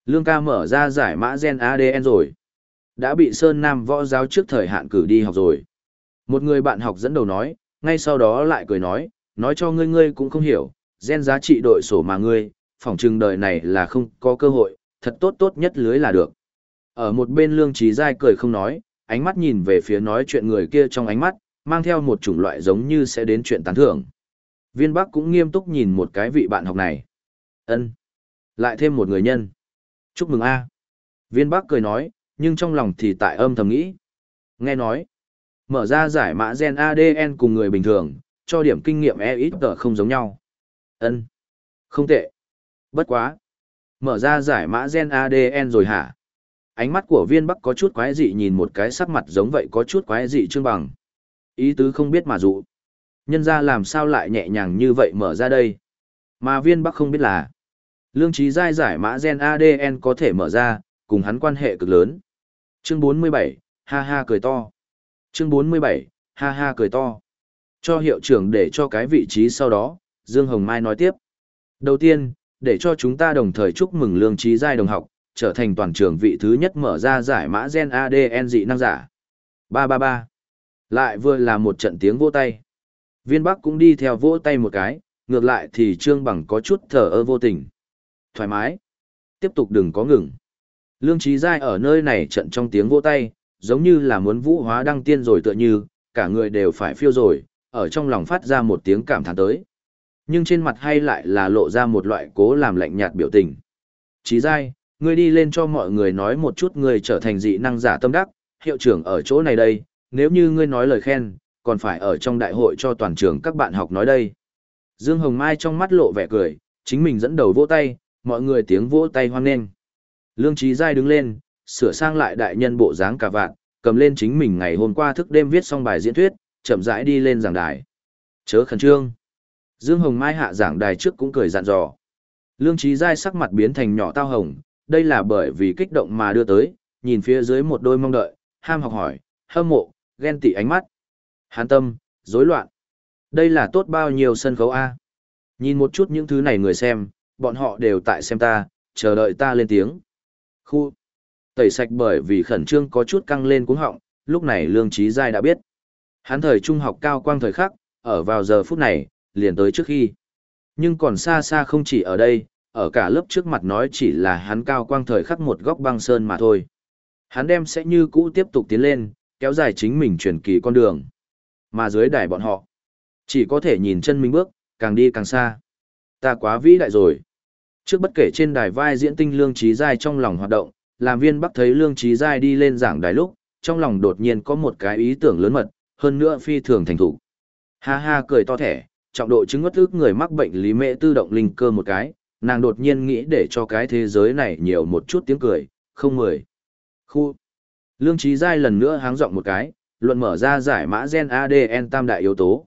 Lương ca mở ra giải mã gen ADN rồi. Đã bị Sơn Nam võ giáo trước thời hạn cử đi học rồi. Một người bạn học dẫn đầu nói, ngay sau đó lại cười nói, nói cho ngươi ngươi cũng không hiểu, gen giá trị đội sổ mà ngươi, phỏng chừng đời này là không có cơ hội, thật tốt tốt nhất lưới là được. Ở một bên lương trí dai cười không nói, ánh mắt nhìn về phía nói chuyện người kia trong ánh mắt, mang theo một chủng loại giống như sẽ đến chuyện tán thưởng. Viên Bắc cũng nghiêm túc nhìn một cái vị bạn học này. ân Lại thêm một người nhân. Chúc mừng a Viên Bắc cười nói, nhưng trong lòng thì tại âm thầm nghĩ. Nghe nói, mở ra giải mã gen ADN cùng người bình thường, cho điểm kinh nghiệm e ít tờ không giống nhau. ân Không tệ. Bất quá. Mở ra giải mã gen ADN rồi hả? Ánh mắt của viên bắc có chút quái dị nhìn một cái sắc mặt giống vậy có chút quái dị trương bằng. Ý tứ không biết mà dụ. Nhân ra làm sao lại nhẹ nhàng như vậy mở ra đây. Mà viên bắc không biết là. Lương trí giai giải mã gen ADN có thể mở ra, cùng hắn quan hệ cực lớn. Chương 47, ha ha cười to. Chương 47, ha ha cười to. Cho hiệu trưởng để cho cái vị trí sau đó, Dương Hồng Mai nói tiếp. Đầu tiên, để cho chúng ta đồng thời chúc mừng lương trí giai đồng học, trở thành toàn trường vị thứ nhất mở ra giải mã gen ADN dị năng giả. 333. Lại vừa là một trận tiếng vỗ tay. Viên Bắc cũng đi theo vỗ tay một cái, ngược lại thì Trương Bằng có chút thở ơ vô tình. Thoải mái. Tiếp tục đừng có ngừng. Lương Trí Giai ở nơi này trận trong tiếng vỗ tay, giống như là muốn vũ hóa đăng tiên rồi tựa như, cả người đều phải phiêu rồi, ở trong lòng phát ra một tiếng cảm thán tới. Nhưng trên mặt hay lại là lộ ra một loại cố làm lạnh nhạt biểu tình. Trí Giai, ngươi đi lên cho mọi người nói một chút ngươi trở thành dị năng giả tâm đắc, hiệu trưởng ở chỗ này đây, nếu như ngươi nói lời khen, còn phải ở trong đại hội cho toàn trường các bạn học nói đây. Dương Hồng Mai trong mắt lộ vẻ cười, chính mình dẫn đầu vỗ tay, mọi người tiếng vỗ tay hoan nghênh. Lương Trí Giai đứng lên, sửa sang lại đại nhân bộ dáng cả vạn, cầm lên chính mình ngày hôm qua thức đêm viết xong bài diễn thuyết, chậm rãi đi lên giảng đài. Chớ khẩn trương. Dương Hồng Mai hạ giảng đài trước cũng cười dặn dò. Lương Trí Giai sắc mặt biến thành nhỏ tao hồng, đây là bởi vì kích động mà đưa tới, nhìn phía dưới một đôi mong đợi, ham học hỏi, hâm mộ, ghen tị ánh mắt. Hán tâm, rối loạn. Đây là tốt bao nhiêu sân khấu A. Nhìn một chút những thứ này người xem, bọn họ đều tại xem ta, chờ đợi ta lên tiếng. Khu. Tẩy sạch bởi vì khẩn trương có chút căng lên cuống họng, lúc này Lương Trí Giai đã biết. Hắn thời trung học cao quang thời khắc, ở vào giờ phút này, liền tới trước khi. Nhưng còn xa xa không chỉ ở đây, ở cả lớp trước mặt nói chỉ là hắn cao quang thời khắc một góc băng sơn mà thôi. Hắn đem sẽ như cũ tiếp tục tiến lên, kéo dài chính mình chuyển kỳ con đường. Mà dưới đài bọn họ, chỉ có thể nhìn chân mình bước, càng đi càng xa. Ta quá vĩ đại rồi. Trước bất kể trên đài vai diễn tinh lương trí giai trong lòng hoạt động, làm viên bắc thấy lương trí giai đi lên giảng đài lúc, trong lòng đột nhiên có một cái ý tưởng lớn mật, hơn nữa phi thường thành thủ. Ha ha cười to thẻ, trọng độ chứng ngất ức người mắc bệnh lý mệ tự động linh cơ một cái, nàng đột nhiên nghĩ để cho cái thế giới này nhiều một chút tiếng cười, không mười. Khu. Lương Trí Giai lần nữa háng giọng một cái, luận mở ra giải mã gen ADN tam đại yếu tố.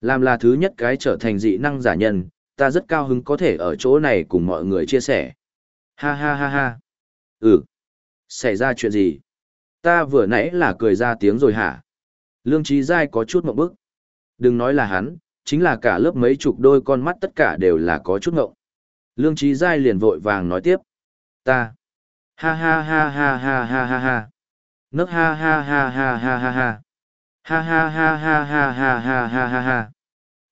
Làm là thứ nhất cái trở thành dị năng giả nhân, ta rất cao hứng có thể ở chỗ này cùng mọi người chia sẻ. Ha ha ha ha. Ừ. Xảy ra chuyện gì? Ta vừa nãy là cười ra tiếng rồi hả? Lương Trí Giai có chút mộng bức. Đừng nói là hắn, chính là cả lớp mấy chục đôi con mắt tất cả đều là có chút mộng. Lương Trí Giai liền vội vàng nói tiếp. Ta. Ha ha ha ha ha ha ha ha. Nấc ha ha ha ha ha ha ha. Ha ha ha ha ha ha ha ha ha ha.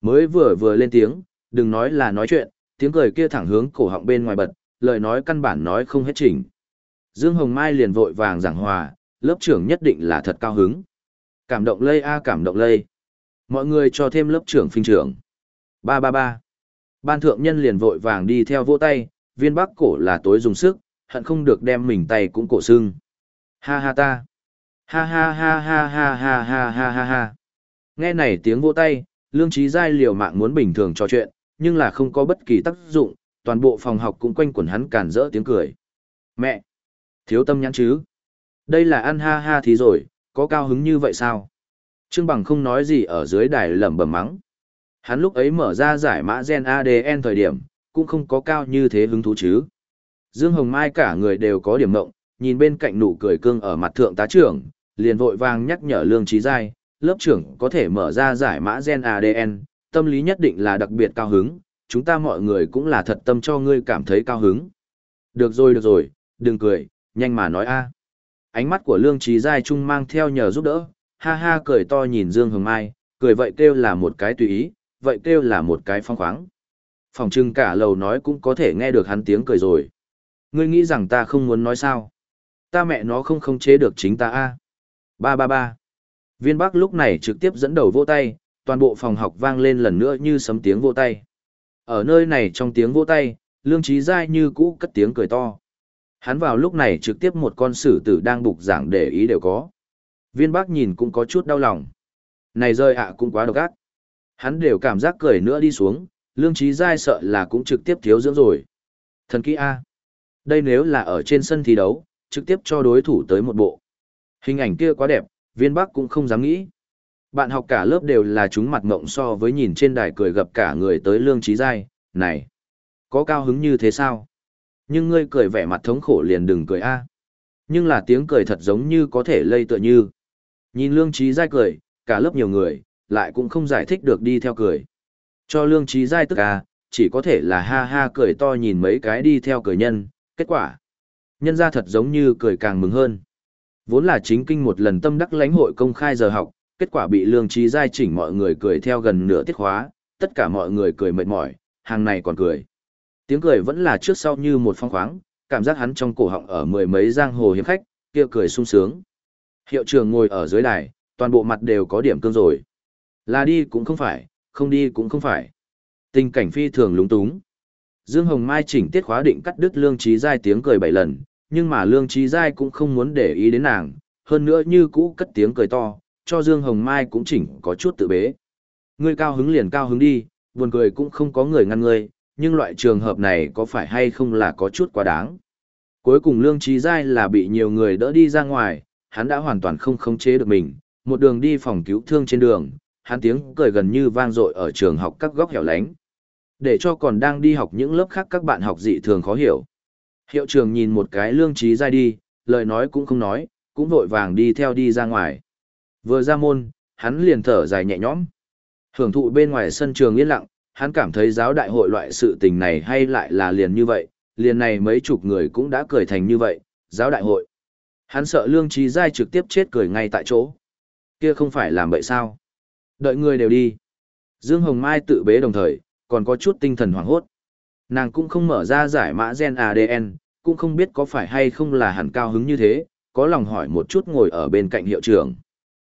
Mới vừa vừa lên tiếng, đừng nói là nói chuyện, tiếng cười kia thẳng hướng cổ họng bên ngoài bật, lời nói căn bản nói không hết chỉnh. Dương Hồng Mai liền vội vàng giảng hòa, lớp trưởng nhất định là thật cao hứng. Cảm động lây a cảm động lây. Mọi người cho thêm lớp trưởng phinh trưởng. Ba ba ba. Ban thượng nhân liền vội vàng đi theo vỗ tay, viên bắc cổ là tối dùng sức, hận không được đem mình tay cũng cổ sưng. Ha ha ta. Ha ha ha ha ha ha ha ha ha ha. Nghe này tiếng vỗ tay, lương trí giai liều mạng muốn bình thường trò chuyện, nhưng là không có bất kỳ tác dụng, toàn bộ phòng học cũng quanh quẩn hắn cản rỡ tiếng cười. Mẹ! Thiếu tâm nhắn chứ? Đây là ăn ha ha thì rồi, có cao hứng như vậy sao? Trương Bằng không nói gì ở dưới đài lẩm bẩm mắng. Hắn lúc ấy mở ra giải mã gen ADN thời điểm, cũng không có cao như thế hứng thú chứ. Dương Hồng Mai cả người đều có điểm mộng, nhìn bên cạnh nụ cười cương ở mặt thượng tá trưởng, liền vội vàng nhắc nhở Lương Trí Giai, lớp trưởng có thể mở ra giải mã gen ADN, tâm lý nhất định là đặc biệt cao hứng, chúng ta mọi người cũng là thật tâm cho ngươi cảm thấy cao hứng. Được rồi được rồi, đừng cười, nhanh mà nói a. Ánh mắt của Lương Trí Giai Trung mang theo nhờ giúp đỡ, ha ha cười to nhìn Dương Hồng Mai, cười vậy kêu là một cái tùy ý, vậy kêu là một cái phong khoáng. Phòng trưng cả lầu nói cũng có thể nghe được hắn tiếng cười rồi. Ngươi nghĩ rằng ta không muốn nói sao? Ta mẹ nó không khống chế được chính ta a. Ba ba ba. Viên Bắc lúc này trực tiếp dẫn đầu vỗ tay, toàn bộ phòng học vang lên lần nữa như sấm tiếng vỗ tay. Ở nơi này trong tiếng vỗ tay, Lương Trí Giai như cũ cất tiếng cười to. Hắn vào lúc này trực tiếp một con sử tử đang bục giảng để ý đều có. Viên bác nhìn cũng có chút đau lòng. Này rơi ạ cũng quá độc ác. Hắn đều cảm giác cười nữa đi xuống, Lương Trí Giai sợ là cũng trực tiếp thiếu dưỡng rồi. Thần kỹ A. Đây nếu là ở trên sân thi đấu, trực tiếp cho đối thủ tới một bộ. Hình ảnh kia quá đẹp, viên bác cũng không dám nghĩ. Bạn học cả lớp đều là chúng mặt ngộng so với nhìn trên đài cười gặp cả người tới lương trí giai, này, có cao hứng như thế sao? Nhưng ngươi cười vẻ mặt thống khổ liền đừng cười a. Nhưng là tiếng cười thật giống như có thể lây tựa như. Nhìn lương trí giai cười, cả lớp nhiều người, lại cũng không giải thích được đi theo cười. Cho lương trí giai tức à, chỉ có thể là ha ha cười to nhìn mấy cái đi theo cười nhân, kết quả. Nhân ra thật giống như cười càng mừng hơn. Vốn là chính kinh một lần tâm đắc lãnh hội công khai giờ học, kết quả bị lương trí giai chỉnh mọi người cười theo gần nửa tiết khóa, tất cả mọi người cười mệt mỏi, hàng này còn cười. Tiếng cười vẫn là trước sau như một phong khoáng, cảm giác hắn trong cổ họng ở mười mấy giang hồ hiếm khách, kia cười sung sướng. Hiệu trưởng ngồi ở dưới đài, toàn bộ mặt đều có điểm cương rồi. Là đi cũng không phải, không đi cũng không phải. Tình cảnh phi thường lúng túng. Dương Hồng Mai chỉnh tiết khóa định cắt đứt lương trí giai tiếng cười bảy lần, nhưng mà lương trí giai cũng không muốn để ý đến nàng, hơn nữa như cũ cất tiếng cười to, cho Dương Hồng Mai cũng chỉnh có chút tự bế. Ngươi cao hứng liền cao hứng đi, buồn cười cũng không có người ngăn ngươi, nhưng loại trường hợp này có phải hay không là có chút quá đáng. Cuối cùng lương trí giai là bị nhiều người đỡ đi ra ngoài, hắn đã hoàn toàn không khống chế được mình, một đường đi phòng cứu thương trên đường, hắn tiếng cười gần như vang dội ở trường học các góc hẻo lánh. Để cho còn đang đi học những lớp khác các bạn học dị thường khó hiểu. Hiệu trưởng nhìn một cái lương trí Giai đi, lời nói cũng không nói, cũng vội vàng đi theo đi ra ngoài. Vừa ra môn, hắn liền thở dài nhẹ nhõm. Hưởng thụ bên ngoài sân trường yên lặng, hắn cảm thấy giáo đại hội loại sự tình này hay lại là liền như vậy, liền này mấy chục người cũng đã cười thành như vậy, giáo đại hội. Hắn sợ lương trí dai trực tiếp chết cười ngay tại chỗ. Kia không phải làm vậy sao? Đợi người đều đi. Dương Hồng Mai tự bế đồng thời, còn có chút tinh thần hoảng hốt. Nàng cũng không mở ra giải mã gen ADN, cũng không biết có phải hay không là hẳn cao hứng như thế, có lòng hỏi một chút ngồi ở bên cạnh hiệu trưởng.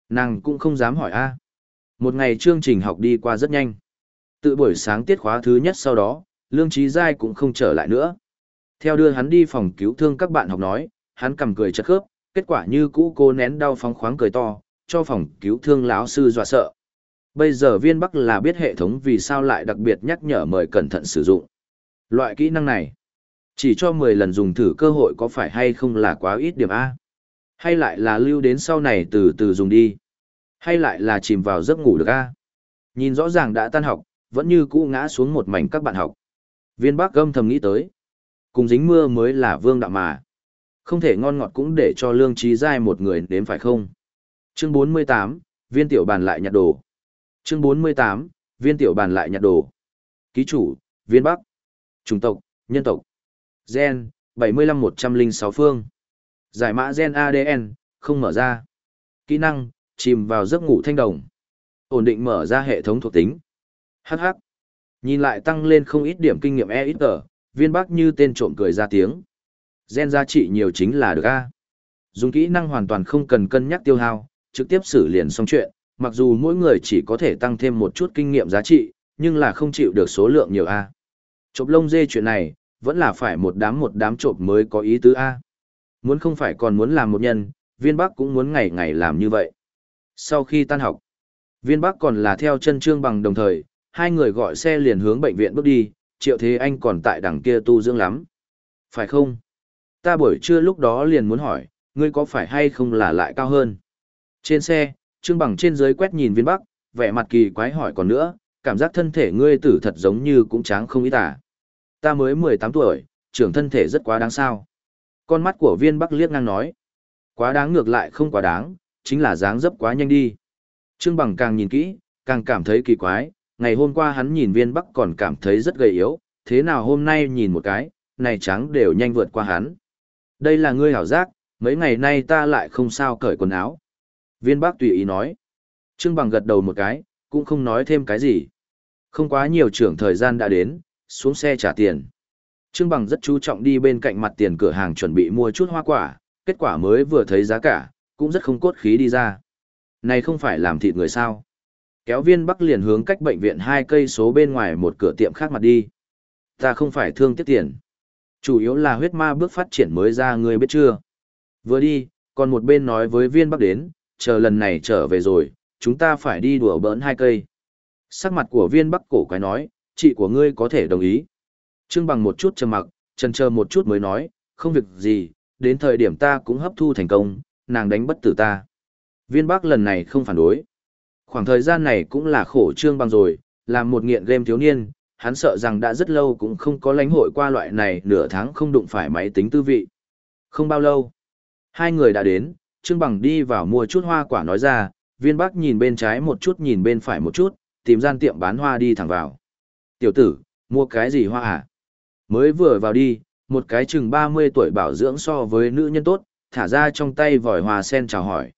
Nàng cũng không dám hỏi a. Một ngày chương trình học đi qua rất nhanh. Tự buổi sáng tiết khóa thứ nhất sau đó, Lương Trí Giai cũng không trở lại nữa. Theo đưa hắn đi phòng cứu thương các bạn học nói, hắn cầm cười chất khớp, kết quả như cũ cô nén đau phóng khoáng cười to, cho phòng cứu thương lão sư dọa sợ. Bây giờ viên bắc là biết hệ thống vì sao lại đặc biệt nhắc nhở mời cẩn thận sử dụng. Loại kỹ năng này, chỉ cho 10 lần dùng thử cơ hội có phải hay không là quá ít điểm A. Hay lại là lưu đến sau này từ từ dùng đi. Hay lại là chìm vào giấc ngủ được A. Nhìn rõ ràng đã tan học, vẫn như cũ ngã xuống một mảnh các bạn học. Viên bác gâm thầm nghĩ tới. Cùng dính mưa mới là vương đạo mà. Không thể ngon ngọt cũng để cho lương trí dai một người đến phải không? Chương 48, viên tiểu bàn lại nhặt đồ. Chương 48, viên tiểu bàn lại nhặt đồ. Ký chủ, viên bắc. Chủng tộc, nhân tộc. Gen, 75106 phương. Giải mã gen ADN, không mở ra. Kỹ năng, chìm vào giấc ngủ thanh đồng. Ổn định mở ra hệ thống thuộc tính. Hắc hắc. Nhìn lại tăng lên không ít điểm kinh nghiệm e ít tờ, viên bắc như tên trộm cười ra tiếng. Gen giá trị nhiều chính là được A. Dùng kỹ năng hoàn toàn không cần cân nhắc tiêu hao, trực tiếp xử liền xong chuyện, mặc dù mỗi người chỉ có thể tăng thêm một chút kinh nghiệm giá trị, nhưng là không chịu được số lượng nhiều A. Chộp lông dê chuyện này, vẫn là phải một đám một đám chộp mới có ý tứ A. Muốn không phải còn muốn làm một nhân, viên bắc cũng muốn ngày ngày làm như vậy. Sau khi tan học, viên bắc còn là theo chân trương bằng đồng thời, hai người gọi xe liền hướng bệnh viện bước đi, triệu thế anh còn tại đằng kia tu dưỡng lắm. Phải không? Ta buổi trưa lúc đó liền muốn hỏi, ngươi có phải hay không là lại cao hơn? Trên xe, trương bằng trên dưới quét nhìn viên bắc, vẻ mặt kỳ quái hỏi còn nữa, cảm giác thân thể ngươi tử thật giống như cũng tráng không ý tả. À? Ta mới 18 tuổi, trưởng thân thể rất quá đáng sao. Con mắt của viên bắc liếc ngang nói. Quá đáng ngược lại không quá đáng, chính là dáng dấp quá nhanh đi. Trương Bằng càng nhìn kỹ, càng cảm thấy kỳ quái, ngày hôm qua hắn nhìn viên bắc còn cảm thấy rất gầy yếu, thế nào hôm nay nhìn một cái, này trắng đều nhanh vượt qua hắn. Đây là ngươi hảo giác, mấy ngày nay ta lại không sao cởi quần áo. Viên Bắc tùy ý nói. Trương Bằng gật đầu một cái, cũng không nói thêm cái gì. Không quá nhiều trưởng thời gian đã đến, xuống xe trả tiền. Trương Bằng rất chú trọng đi bên cạnh mặt tiền cửa hàng chuẩn bị mua chút hoa quả, kết quả mới vừa thấy giá cả, cũng rất không cốt khí đi ra. Này không phải làm thịt người sao? Kéo viên Bắc liền hướng cách bệnh viện hai cây số bên ngoài một cửa tiệm khác mặt đi. Ta không phải thương tiếc tiền. Chủ yếu là huyết ma bước phát triển mới ra người biết chưa? Vừa đi, còn một bên nói với viên Bắc đến, chờ lần này trở về rồi, chúng ta phải đi đùa bỡn hai cây. Sắc mặt của viên Bắc cổ quái nói, chị của ngươi có thể đồng ý. Trương bằng một chút trầm mặc, chần chờ một chút mới nói, không việc gì, đến thời điểm ta cũng hấp thu thành công, nàng đánh bất tử ta. Viên Bắc lần này không phản đối. Khoảng thời gian này cũng là khổ trương bằng rồi, làm một nghiện game thiếu niên, hắn sợ rằng đã rất lâu cũng không có lãnh hội qua loại này nửa tháng không đụng phải máy tính tư vị. Không bao lâu, hai người đã đến, Trương Bằng đi vào mua chút hoa quả nói ra, viên bắc nhìn bên trái một chút nhìn bên phải một chút, tìm gian tiệm bán hoa đi thẳng vào. Tiểu tử, mua cái gì hoa à? Mới vừa vào đi, một cái chừng 30 tuổi bảo dưỡng so với nữ nhân tốt, thả ra trong tay vòi hoa sen chào hỏi.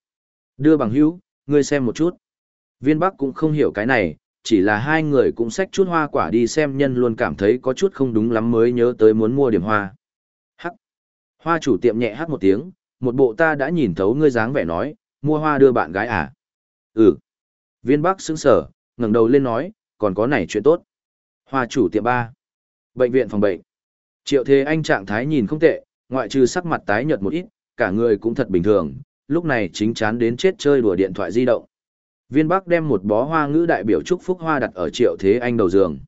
Đưa bằng hữu, ngươi xem một chút. Viên Bắc cũng không hiểu cái này, chỉ là hai người cũng xách chút hoa quả đi xem nhân luôn cảm thấy có chút không đúng lắm mới nhớ tới muốn mua điểm hoa. Hắc. Hoa chủ tiệm nhẹ hát một tiếng, một bộ ta đã nhìn thấu ngươi dáng vẻ nói, mua hoa đưa bạn gái à? Ừ. Viên Bắc sững sờ, ngẩng đầu lên nói, còn có này chuyện tốt. Hoa chủ tiệm ba. Bệnh viện phòng bệnh. Triệu Thế Anh trạng thái nhìn không tệ, ngoại trừ sắc mặt tái nhợt một ít, cả người cũng thật bình thường, lúc này chính chán đến chết chơi đùa điện thoại di động. Viên Bắc đem một bó hoa ngữ đại biểu chúc phúc hoa đặt ở Triệu Thế Anh đầu giường.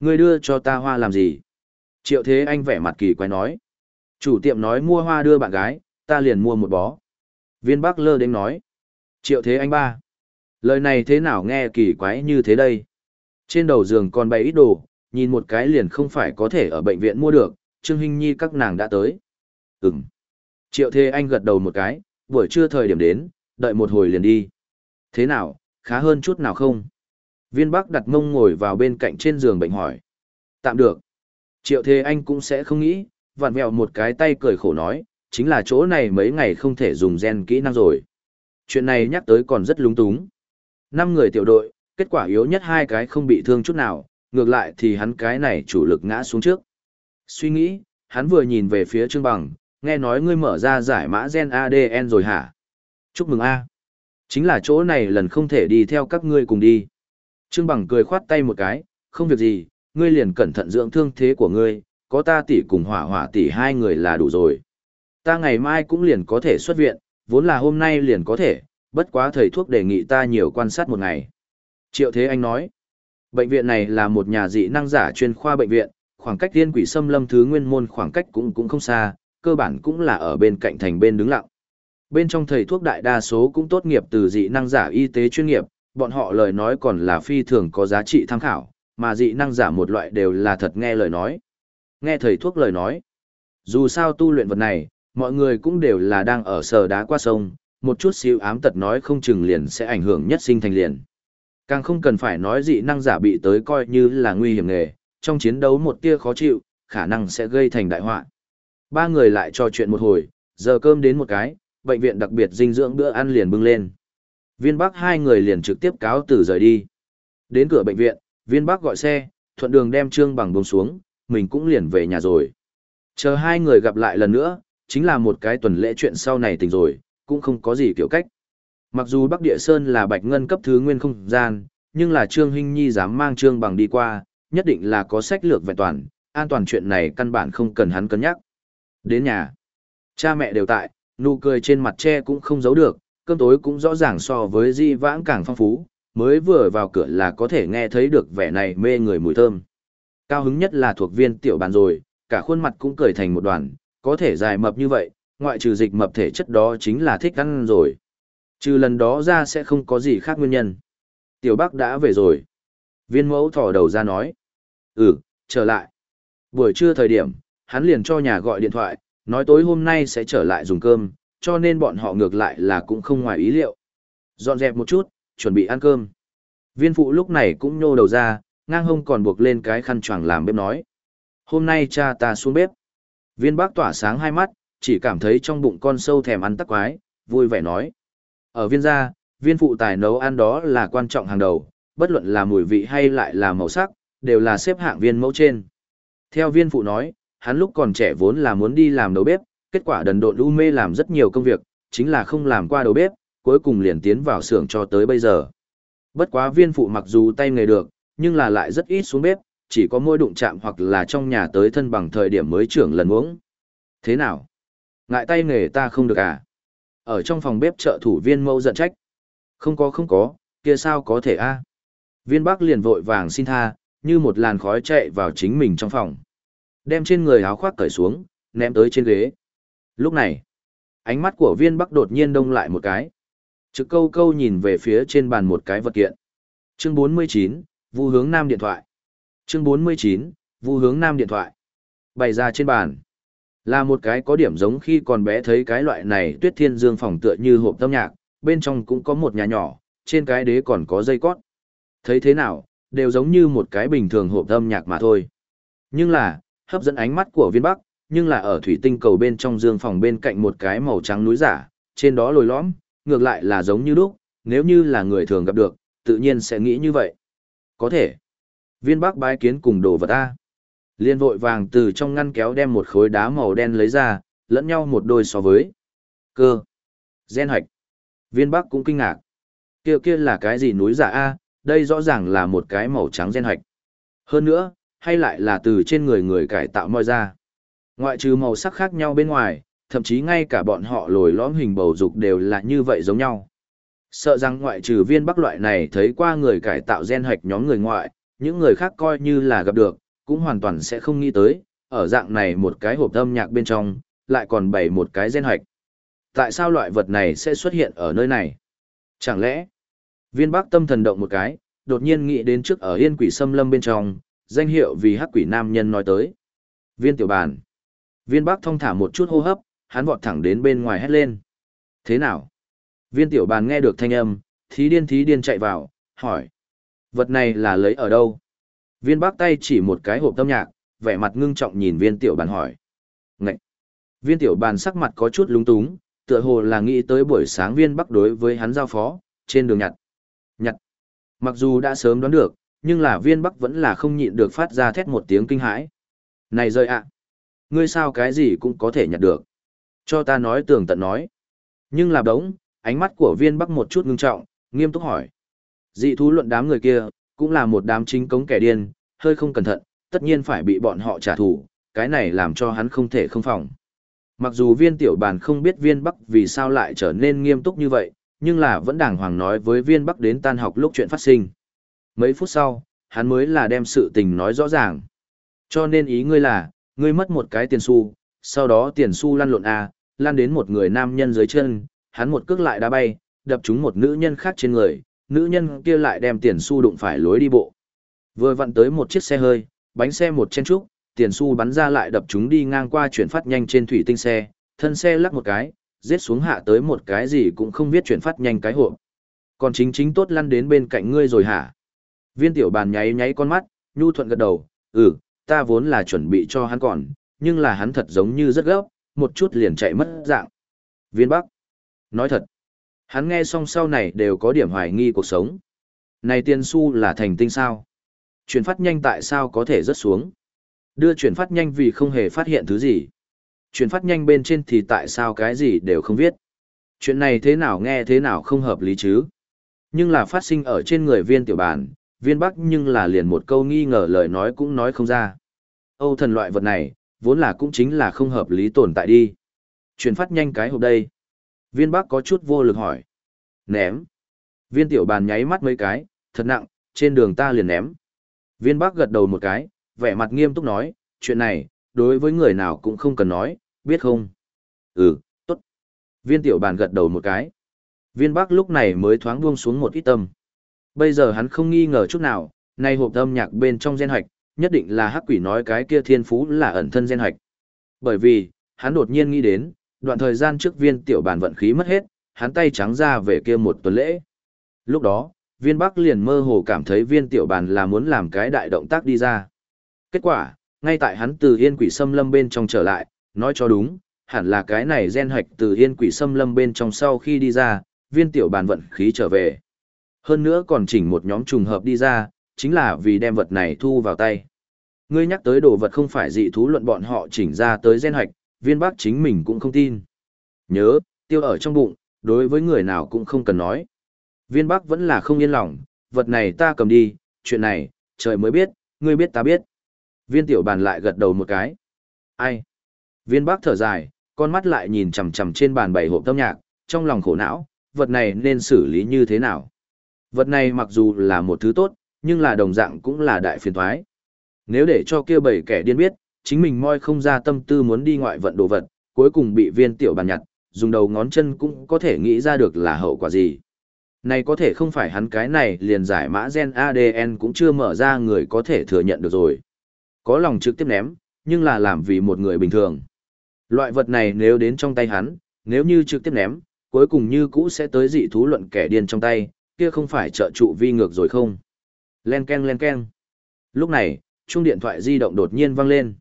Ngươi đưa cho ta hoa làm gì? Triệu Thế Anh vẻ mặt kỳ quái nói. Chủ tiệm nói mua hoa đưa bạn gái, ta liền mua một bó. Viên Bắc lơ đến nói. Triệu Thế Anh ba. Lời này thế nào nghe kỳ quái như thế đây? Trên đầu giường còn bày ít đồ, nhìn một cái liền không phải có thể ở bệnh viện mua được, Trương Hinh Nhi các nàng đã tới. Ừm. Triệu Thế Anh gật đầu một cái, buổi trưa thời điểm đến, đợi một hồi liền đi. Thế nào, khá hơn chút nào không? Viên Bắc đặt mông ngồi vào bên cạnh trên giường bệnh hỏi. Tạm được. Triệu Thế Anh cũng sẽ không nghĩ, vặn vẹo một cái tay cười khổ nói, chính là chỗ này mấy ngày không thể dùng gen kỹ năng rồi. Chuyện này nhắc tới còn rất lúng túng. Năm người tiểu đội, kết quả yếu nhất hai cái không bị thương chút nào, ngược lại thì hắn cái này chủ lực ngã xuống trước. Suy nghĩ, hắn vừa nhìn về phía Trương Bằng, nghe nói ngươi mở ra giải mã gen ADN rồi hả? Chúc mừng A. Chính là chỗ này lần không thể đi theo các ngươi cùng đi. Trương Bằng cười khoát tay một cái, không việc gì, ngươi liền cẩn thận dưỡng thương thế của ngươi, có ta tỷ cùng hỏa hỏa tỷ hai người là đủ rồi. Ta ngày mai cũng liền có thể xuất viện, vốn là hôm nay liền có thể, bất quá thầy thuốc đề nghị ta nhiều quan sát một ngày. Triệu Thế Anh nói, bệnh viện này là một nhà dị năng giả chuyên khoa bệnh viện, khoảng cách tiên quỷ xâm lâm thứ nguyên môn khoảng cách cũng cũng không xa, cơ bản cũng là ở bên cạnh thành bên đứng lặng. Bên trong thầy thuốc đại đa số cũng tốt nghiệp từ dị năng giả y tế chuyên nghiệp, bọn họ lời nói còn là phi thường có giá trị tham khảo, mà dị năng giả một loại đều là thật nghe lời nói. Nghe thầy thuốc lời nói. Dù sao tu luyện vật này, mọi người cũng đều là đang ở sờ đá qua sông, một chút xíu ám tật nói không chừng liền sẽ ảnh hưởng nhất sinh thành liền. Càng không cần phải nói dị năng giả bị tới coi như là nguy hiểm nghề, trong chiến đấu một tia khó chịu, khả năng sẽ gây thành đại họa. Ba người lại trò chuyện một hồi, giờ cơm đến một cái, bệnh viện đặc biệt dinh dưỡng bữa ăn liền bưng lên. Viên Bắc hai người liền trực tiếp cáo từ rời đi. Đến cửa bệnh viện, Viên Bắc gọi xe, thuận đường đem Trương Bằng buông xuống, mình cũng liền về nhà rồi. Chờ hai người gặp lại lần nữa, chính là một cái tuần lễ chuyện sau này tình rồi, cũng không có gì kiểu cách. Mặc dù Bắc Địa Sơn là bạch ngân cấp thứ nguyên không gian, nhưng là Trương Hinh Nhi dám mang Trương Bằng đi qua, nhất định là có sách lược vẹn toàn, an toàn chuyện này căn bản không cần hắn cân nhắc. Đến nhà, cha mẹ đều tại, nụ cười trên mặt che cũng không giấu được, cơm tối cũng rõ ràng so với di vãng càng phong phú, mới vừa vào cửa là có thể nghe thấy được vẻ này mê người mùi thơm. Cao hứng nhất là thuộc viên tiểu bàn rồi, cả khuôn mặt cũng cười thành một đoàn, có thể dài mập như vậy, ngoại trừ dịch mập thể chất đó chính là thích ăn rồi. Trừ lần đó ra sẽ không có gì khác nguyên nhân. Tiểu Bắc đã về rồi. Viên mẫu thỏ đầu ra nói. Ừ, trở lại. Buổi trưa thời điểm, hắn liền cho nhà gọi điện thoại, nói tối hôm nay sẽ trở lại dùng cơm, cho nên bọn họ ngược lại là cũng không ngoài ý liệu. Dọn dẹp một chút, chuẩn bị ăn cơm. Viên phụ lúc này cũng nhô đầu ra, ngang hông còn buộc lên cái khăn choàng làm bếp nói. Hôm nay cha ta xuống bếp. Viên bác tỏa sáng hai mắt, chỉ cảm thấy trong bụng con sâu thèm ăn tắc quái, vui vẻ nói. Ở viên gia, viên phụ tài nấu ăn đó là quan trọng hàng đầu, bất luận là mùi vị hay lại là màu sắc, đều là xếp hạng viên mẫu trên. Theo viên phụ nói, hắn lúc còn trẻ vốn là muốn đi làm đầu bếp, kết quả đần độn u mê làm rất nhiều công việc, chính là không làm qua đầu bếp, cuối cùng liền tiến vào xưởng cho tới bây giờ. Bất quá viên phụ mặc dù tay nghề được, nhưng là lại rất ít xuống bếp, chỉ có môi đụng chạm hoặc là trong nhà tới thân bằng thời điểm mới trưởng lần uống. Thế nào? Ngại tay nghề ta không được à? Ở trong phòng bếp trợ thủ viên mâu giận trách. Không có không có, kia sao có thể a? Viên Bắc liền vội vàng xin tha, như một làn khói chạy vào chính mình trong phòng. Đem trên người áo khoác cởi xuống, ném tới trên ghế. Lúc này, ánh mắt của viên Bắc đột nhiên đông lại một cái. Trực câu câu nhìn về phía trên bàn một cái vật kiện. Chương 49, Vu hướng Nam điện thoại. Chương 49, Vu hướng Nam điện thoại. Bày ra trên bàn. Là một cái có điểm giống khi còn bé thấy cái loại này tuyết thiên dương phòng tựa như hộp tâm nhạc, bên trong cũng có một nhà nhỏ, trên cái đế còn có dây cót. Thấy thế nào, đều giống như một cái bình thường hộp âm nhạc mà thôi. Nhưng là, hấp dẫn ánh mắt của viên bắc, nhưng là ở thủy tinh cầu bên trong dương phòng bên cạnh một cái màu trắng núi giả, trên đó lồi lõm, ngược lại là giống như lúc, nếu như là người thường gặp được, tự nhiên sẽ nghĩ như vậy. Có thể. Viên bắc bái kiến cùng đồ vật ta. Liên vội vàng từ trong ngăn kéo đem một khối đá màu đen lấy ra, lẫn nhau một đôi so với. Cơ. Gen hoạch. Viên bắc cũng kinh ngạc. Kia kia là cái gì núi giả A, đây rõ ràng là một cái màu trắng gen hoạch. Hơn nữa, hay lại là từ trên người người cải tạo moi ra. Ngoại trừ màu sắc khác nhau bên ngoài, thậm chí ngay cả bọn họ lồi lõm hình bầu dục đều là như vậy giống nhau. Sợ rằng ngoại trừ viên bắc loại này thấy qua người cải tạo gen hoạch nhóm người ngoại, những người khác coi như là gặp được, cũng hoàn toàn sẽ không nghĩ tới, ở dạng này một cái hộp âm nhạc bên trong, lại còn bày một cái gen hoạch. Tại sao loại vật này sẽ xuất hiện ở nơi này? Chẳng lẽ, viên bắc tâm thần động một cái, đột nhiên nghĩ đến trước ở yên quỷ xâm lâm bên trong, danh hiệu vì hắc quỷ nam nhân nói tới. Viên tiểu bàn. Viên bắc thông thả một chút hô hấp, hắn vọt thẳng đến bên ngoài hét lên. Thế nào? Viên tiểu bàn nghe được thanh âm, thí điên thí điên chạy vào, hỏi. Vật này là lấy ở đâu? Viên bác tay chỉ một cái hộp tâm nhạc, vẻ mặt ngưng trọng nhìn viên tiểu bàn hỏi. Ngậy! Viên tiểu bàn sắc mặt có chút lúng túng, tựa hồ là nghĩ tới buổi sáng viên bắc đối với hắn giao phó, trên đường nhặt. Nhặt! Mặc dù đã sớm đoán được, nhưng là viên bắc vẫn là không nhịn được phát ra thét một tiếng kinh hãi. Này rơi ạ! Ngươi sao cái gì cũng có thể nhặt được? Cho ta nói tường tận nói. Nhưng là đống, ánh mắt của viên bắc một chút ngưng trọng, nghiêm túc hỏi. Dị thú luận đám người kia, cũng là một đám chính cống kẻ điên, hơi không cẩn thận, tất nhiên phải bị bọn họ trả thù, cái này làm cho hắn không thể không phòng. Mặc dù viên tiểu bàn không biết viên bắc vì sao lại trở nên nghiêm túc như vậy, nhưng là vẫn đàng hoàng nói với viên bắc đến tan học lúc chuyện phát sinh. Mấy phút sau, hắn mới là đem sự tình nói rõ ràng. Cho nên ý ngươi là, ngươi mất một cái tiền xu, sau đó tiền xu lăn lộn A, lăn đến một người nam nhân dưới chân, hắn một cước lại đá bay, đập trúng một nữ nhân khác trên người, nữ nhân kia lại đem tiền xu đụng phải lối đi bộ. Vừa vặn tới một chiếc xe hơi, bánh xe một chen trúc, tiền xu bắn ra lại đập chúng đi ngang qua chuyển phát nhanh trên thủy tinh xe, thân xe lắc một cái, giết xuống hạ tới một cái gì cũng không biết chuyển phát nhanh cái hộp. Còn chính chính tốt lăn đến bên cạnh ngươi rồi hả? Viên tiểu bàn nháy nháy con mắt, nhu thuận gật đầu, ừ, ta vốn là chuẩn bị cho hắn còn, nhưng là hắn thật giống như rất gấp, một chút liền chạy mất dạng. Viên Bắc. Nói thật, Hắn nghe xong sau này đều có điểm hoài nghi cuộc sống. Này tiền su là thành tinh sao? Chuyển phát nhanh tại sao có thể rớt xuống? Đưa chuyển phát nhanh vì không hề phát hiện thứ gì. Chuyển phát nhanh bên trên thì tại sao cái gì đều không viết. Chuyện này thế nào nghe thế nào không hợp lý chứ? Nhưng là phát sinh ở trên người viên tiểu bản, viên bắc nhưng là liền một câu nghi ngờ lời nói cũng nói không ra. Âu thần loại vật này, vốn là cũng chính là không hợp lý tồn tại đi. Chuyển phát nhanh cái hộp đây. Viên Bắc có chút vô lực hỏi. Ném. Viên tiểu bàn nháy mắt mấy cái, thật nặng, trên đường ta liền ném. Viên Bắc gật đầu một cái, vẻ mặt nghiêm túc nói, chuyện này, đối với người nào cũng không cần nói, biết không? Ừ, tốt. Viên tiểu bàn gật đầu một cái. Viên Bắc lúc này mới thoáng buông xuống một ít tâm. Bây giờ hắn không nghi ngờ chút nào, nay hộp âm nhạc bên trong gen hoạch, nhất định là hắc quỷ nói cái kia thiên phú là ẩn thân gen hoạch. Bởi vì, hắn đột nhiên nghĩ đến, đoạn thời gian trước viên tiểu bản vận khí mất hết, hắn tay trắng ra về kia một tuần lễ. Lúc đó, viên bắc liền mơ hồ cảm thấy viên tiểu bản là muốn làm cái đại động tác đi ra. Kết quả, ngay tại hắn từ yên quỷ xâm lâm bên trong trở lại, nói cho đúng, hẳn là cái này gen hoạch từ yên quỷ xâm lâm bên trong sau khi đi ra, viên tiểu bàn vận khí trở về. Hơn nữa còn chỉnh một nhóm trùng hợp đi ra, chính là vì đem vật này thu vào tay. Ngươi nhắc tới đồ vật không phải dị thú luận bọn họ chỉnh ra tới gen hoạch, viên bác chính mình cũng không tin. Nhớ, tiêu ở trong bụng, đối với người nào cũng không cần nói. Viên bác vẫn là không yên lòng, vật này ta cầm đi, chuyện này, trời mới biết, ngươi biết ta biết. Viên tiểu bàn lại gật đầu một cái. Ai? Viên bác thở dài, con mắt lại nhìn chằm chằm trên bàn bảy hộp tâm nhạc, trong lòng khổ não, vật này nên xử lý như thế nào? Vật này mặc dù là một thứ tốt, nhưng là đồng dạng cũng là đại phiền thoái. Nếu để cho kia bảy kẻ điên biết, chính mình moi không ra tâm tư muốn đi ngoại vận đồ vật, cuối cùng bị viên tiểu bàn nhặt, dùng đầu ngón chân cũng có thể nghĩ ra được là hậu quả gì. Này có thể không phải hắn cái này liền giải mã gen ADN cũng chưa mở ra người có thể thừa nhận được rồi. Có lòng trực tiếp ném, nhưng là làm vì một người bình thường. Loại vật này nếu đến trong tay hắn, nếu như trực tiếp ném, cuối cùng như cũ sẽ tới dị thú luận kẻ điên trong tay, kia không phải trợ trụ vi ngược rồi không? Len ken len ken. Lúc này, chuông điện thoại di động đột nhiên vang lên.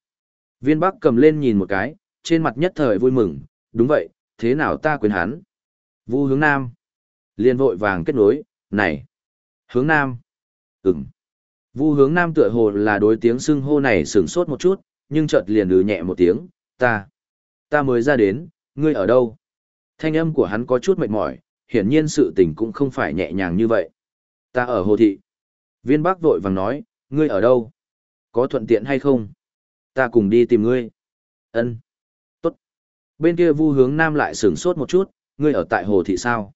Viên Bắc cầm lên nhìn một cái, trên mặt nhất thời vui mừng, đúng vậy, thế nào ta quên hắn? Vu hướng nam. Liên vội vàng kết nối, này. Hướng nam. Ừm. Vu hướng nam tựa hồ là đối tiếng xưng hô này sửng sốt một chút, nhưng chợt liền ừ nhẹ một tiếng, ta. Ta mới ra đến, ngươi ở đâu? Thanh âm của hắn có chút mệt mỏi, hiển nhiên sự tình cũng không phải nhẹ nhàng như vậy. Ta ở hồ thị. Viên Bắc vội vàng nói, ngươi ở đâu? Có thuận tiện hay không? Ta cùng đi tìm ngươi. Ân. Tốt. Bên kia vu hướng nam lại sửng sốt một chút, ngươi ở tại hồ thị sao?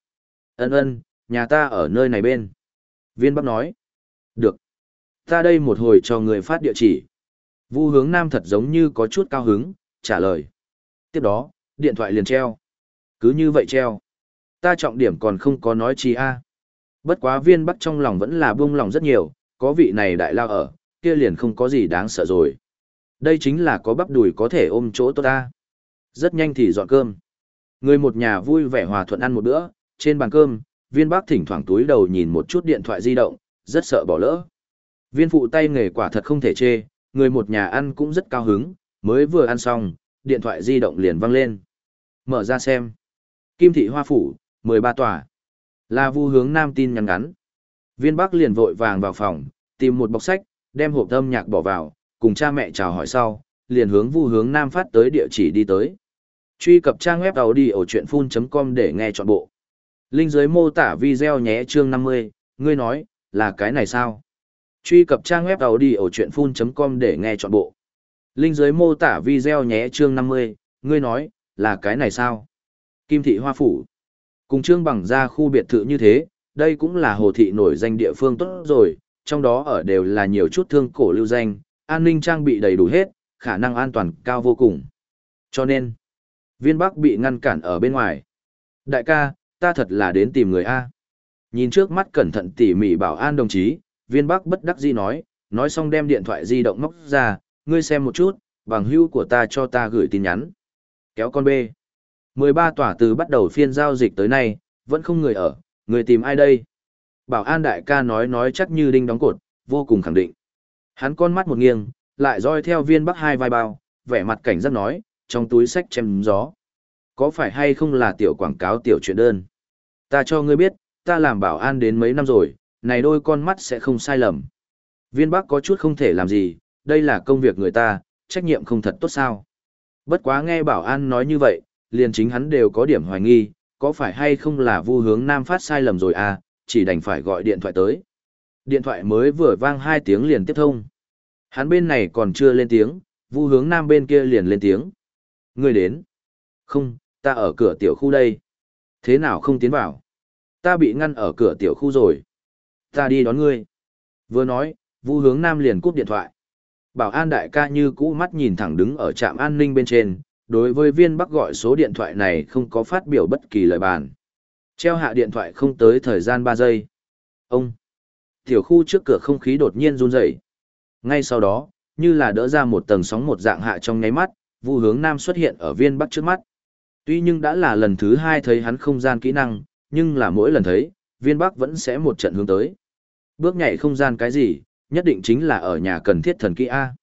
Ân ân, nhà ta ở nơi này bên. Viên Bắc nói. Được. Ta đây một hồi cho người phát địa chỉ. Vu hướng nam thật giống như có chút cao hứng, trả lời. Tiếp đó, điện thoại liền treo. Cứ như vậy treo. Ta trọng điểm còn không có nói chi a. Bất quá viên bắc trong lòng vẫn là buông lòng rất nhiều, có vị này đại lao ở, kia liền không có gì đáng sợ rồi. Đây chính là có bắp đùi có thể ôm chỗ tốt ta. Rất nhanh thì dọn cơm. Người một nhà vui vẻ hòa thuận ăn một bữa, trên bàn cơm, viên bác thỉnh thoảng túi đầu nhìn một chút điện thoại di động, rất sợ bỏ lỡ. Viên phụ tay nghề quả thật không thể chê, người một nhà ăn cũng rất cao hứng, mới vừa ăn xong, điện thoại di động liền văng lên. Mở ra xem. Kim thị hoa phủ, 13 tòa. Là vu hướng nam tin nhắn ngắn. Viên Bắc liền vội vàng vào phòng, tìm một bọc sách, đem hộp âm nhạc bỏ vào, cùng cha mẹ chào hỏi sau, liền hướng vu hướng nam phát tới địa chỉ đi tới. Truy cập trang web đầu đi ở chuyện full.com để nghe trọn bộ. Linh dưới mô tả video nhé chương 50, ngươi nói, là cái này sao? Truy cập trang web đầu đi ở chuyện full.com để nghe trọn bộ. Linh dưới mô tả video nhé chương 50, ngươi nói, là cái này sao? Kim thị hoa phủ. Cùng trương bằng ra khu biệt thự như thế, đây cũng là hồ thị nổi danh địa phương tốt rồi, trong đó ở đều là nhiều chút thương cổ lưu danh, an ninh trang bị đầy đủ hết, khả năng an toàn cao vô cùng. Cho nên, viên bắc bị ngăn cản ở bên ngoài. Đại ca, ta thật là đến tìm người A. Nhìn trước mắt cẩn thận tỉ mỉ bảo an đồng chí, viên bắc bất đắc dĩ nói, nói xong đem điện thoại di động móc ra, ngươi xem một chút, bằng hữu của ta cho ta gửi tin nhắn. Kéo con bê. 13 tòa từ bắt đầu phiên giao dịch tới nay, vẫn không người ở, người tìm ai đây? Bảo an đại ca nói nói chắc như đinh đóng cột, vô cùng khẳng định. Hắn con mắt một nghiêng, lại roi theo viên bắc hai vai bao, vẻ mặt cảnh giác nói, trong túi sách chém gió. Có phải hay không là tiểu quảng cáo tiểu chuyện đơn? Ta cho ngươi biết, ta làm bảo an đến mấy năm rồi, này đôi con mắt sẽ không sai lầm. Viên bắc có chút không thể làm gì, đây là công việc người ta, trách nhiệm không thật tốt sao. Bất quá nghe bảo an nói như vậy, liền chính hắn đều có điểm hoài nghi, có phải hay không là vu hướng nam phát sai lầm rồi à, chỉ đành phải gọi điện thoại tới. Điện thoại mới vừa vang hai tiếng liền tiếp thông. Hắn bên này còn chưa lên tiếng, vu hướng nam bên kia liền lên tiếng. Người đến. Không, ta ở cửa tiểu khu đây. Thế nào không tiến vào? Ta bị ngăn ở cửa tiểu khu rồi. Ta đi đón ngươi. Vừa nói, vu hướng nam liền cúp điện thoại. Bảo an đại ca như cũ mắt nhìn thẳng đứng ở trạm an ninh bên trên, đối với viên bắc gọi số điện thoại này không có phát biểu bất kỳ lời bàn. Treo hạ điện thoại không tới thời gian 3 giây. Ông! Tiểu khu trước cửa không khí đột nhiên run rẩy. Ngay sau đó, như là đỡ ra một tầng sóng một dạng hạ trong nháy mắt, vu hướng nam xuất hiện ở viên bắc trước mắt. Tuy nhưng đã là lần thứ hai thấy hắn không gian kỹ năng, nhưng là mỗi lần thấy, viên bắc vẫn sẽ một trận hướng tới. Bước nhảy không gian cái gì, nhất định chính là ở nhà cần thiết thần kỹ A.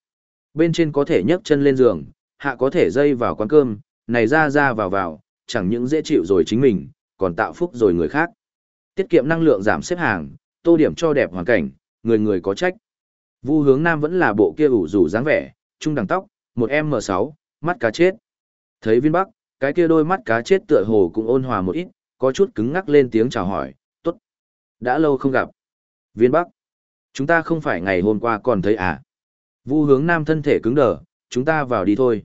Bên trên có thể nhấc chân lên giường, hạ có thể dây vào quán cơm, này ra ra vào vào, chẳng những dễ chịu rồi chính mình, còn tạo phúc rồi người khác. Tiết kiệm năng lượng giảm xếp hàng, tô điểm cho đẹp hoàn cảnh, người người có trách. Vu hướng nam vẫn là bộ kia ủ rủ dáng vẻ, trung đẳng tóc, một M6, mắt cá chết. Thấy viên bắc, cái kia đôi mắt cá chết tựa hồ cũng ôn hòa một ít, có chút cứng ngắc lên tiếng chào hỏi, tốt. Đã lâu không gặp. Viên bắc, chúng ta không phải ngày hôm qua còn thấy à. Vu hướng nam thân thể cứng đờ, chúng ta vào đi thôi.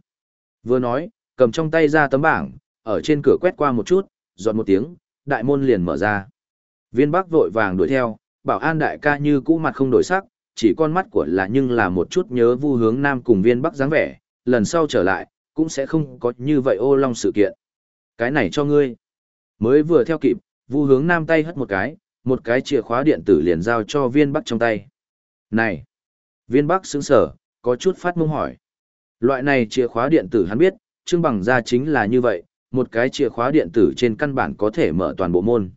Vừa nói, cầm trong tay ra tấm bảng, ở trên cửa quét qua một chút, dọn một tiếng, đại môn liền mở ra. Viên bắc vội vàng đuổi theo, bảo an đại ca như cũ mặt không đổi sắc, chỉ con mắt của là nhưng là một chút nhớ vu hướng nam cùng viên bắc dáng vẻ, lần sau trở lại, cũng sẽ không có như vậy ô long sự kiện. Cái này cho ngươi. Mới vừa theo kịp, vu hướng nam tay hất một cái, một cái chìa khóa điện tử liền giao cho viên bắc trong tay. Này! Viên bắc sững sờ, có chút phát mông hỏi. Loại này chìa khóa điện tử hắn biết, trương bằng ra chính là như vậy, một cái chìa khóa điện tử trên căn bản có thể mở toàn bộ môn.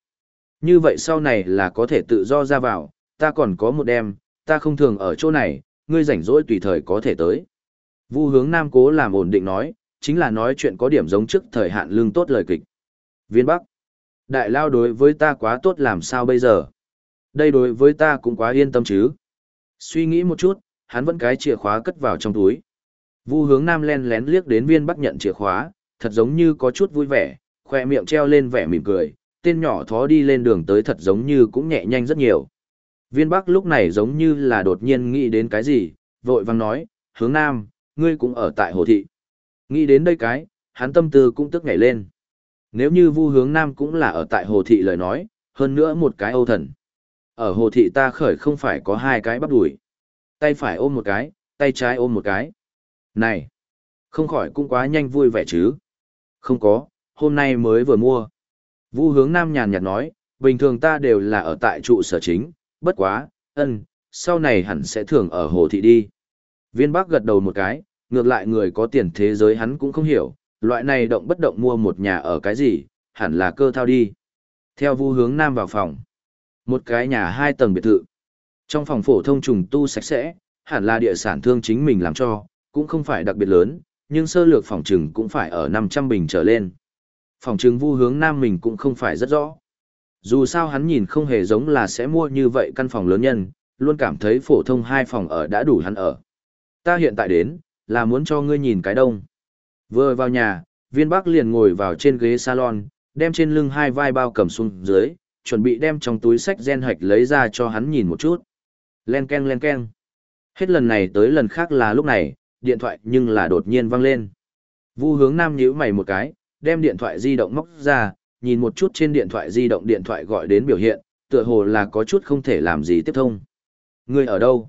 Như vậy sau này là có thể tự do ra vào, ta còn có một đêm, ta không thường ở chỗ này, ngươi rảnh rỗi tùy thời có thể tới. Vu hướng Nam cố làm ổn định nói, chính là nói chuyện có điểm giống trước thời hạn lương tốt lời kịch. Viên Bắc, đại lao đối với ta quá tốt làm sao bây giờ? Đây đối với ta cũng quá yên tâm chứ. Suy nghĩ một chút, hắn vẫn cái chìa khóa cất vào trong túi. Vu hướng Nam len lén liếc đến viên Bắc nhận chìa khóa, thật giống như có chút vui vẻ, khoe miệng treo lên vẻ mỉm cười, tên nhỏ thó đi lên đường tới thật giống như cũng nhẹ nhanh rất nhiều. Viên Bắc lúc này giống như là đột nhiên nghĩ đến cái gì, vội vang nói, hướng Nam, ngươi cũng ở tại Hồ Thị. Nghĩ đến đây cái, hắn tâm tư cũng tức nhảy lên. Nếu như vu hướng Nam cũng là ở tại Hồ Thị lời nói, hơn nữa một cái âu thần. Ở Hồ Thị ta khởi không phải có hai cái bắp đùi. Tay phải ôm một cái, tay trái ôm một cái. Này, không khỏi cũng quá nhanh vui vẻ chứ. Không có, hôm nay mới vừa mua. Vu hướng Nam nhàn nhạt nói, bình thường ta đều là ở tại trụ sở chính, bất quá, ân, sau này hẳn sẽ thường ở Hồ Thị đi. Viên Bắc gật đầu một cái, ngược lại người có tiền thế giới hắn cũng không hiểu, loại này động bất động mua một nhà ở cái gì, hẳn là cơ thao đi. Theo vu hướng nam vào phòng. Một cái nhà hai tầng biệt thự. Trong phòng phổ thông trùng tu sạch sẽ, hẳn là địa sản thương chính mình làm cho, cũng không phải đặc biệt lớn, nhưng sơ lược phòng trừng cũng phải ở 500 bình trở lên. Phòng chứng vu hướng nam mình cũng không phải rất rõ. Dù sao hắn nhìn không hề giống là sẽ mua như vậy căn phòng lớn nhân, luôn cảm thấy phổ thông hai phòng ở đã đủ hắn ở. Ta hiện tại đến, là muốn cho ngươi nhìn cái đông. Vừa vào nhà, viên bắc liền ngồi vào trên ghế salon, đem trên lưng hai vai bao cầm xuống dưới, chuẩn bị đem trong túi sách gen hạch lấy ra cho hắn nhìn một chút. Len ken len ken. Hết lần này tới lần khác là lúc này, điện thoại nhưng là đột nhiên vang lên. Vu hướng nam nhíu mày một cái, đem điện thoại di động móc ra, nhìn một chút trên điện thoại di động điện thoại gọi đến biểu hiện, tựa hồ là có chút không thể làm gì tiếp thông. người ở đâu?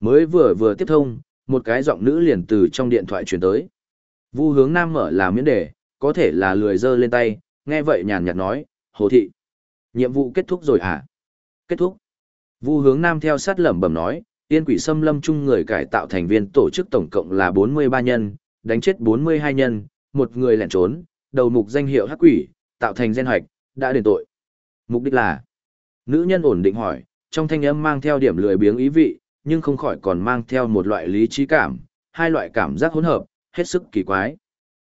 Mới vừa vừa tiếp thông, một cái giọng nữ liền từ trong điện thoại truyền tới. Vu hướng nam mở là miễn đề, có thể là lười dơ lên tay, nghe vậy nhàn nhạt nói, hồ thị. Nhiệm vụ kết thúc rồi à? Kết thúc. Vu hướng nam theo sát lẩm bẩm nói, yên quỷ xâm lâm chung người cải tạo thành viên tổ chức tổng cộng là 43 nhân, đánh chết 42 nhân, một người lẻn trốn, đầu mục danh hiệu hắc quỷ, tạo thành gen hoạch, đã đền tội. Mục đích là, nữ nhân ổn định hỏi, trong thanh âm mang theo điểm lười biếng ý vị, nhưng không khỏi còn mang theo một loại lý trí cảm, hai loại cảm giác hỗn hợp, hết sức kỳ quái.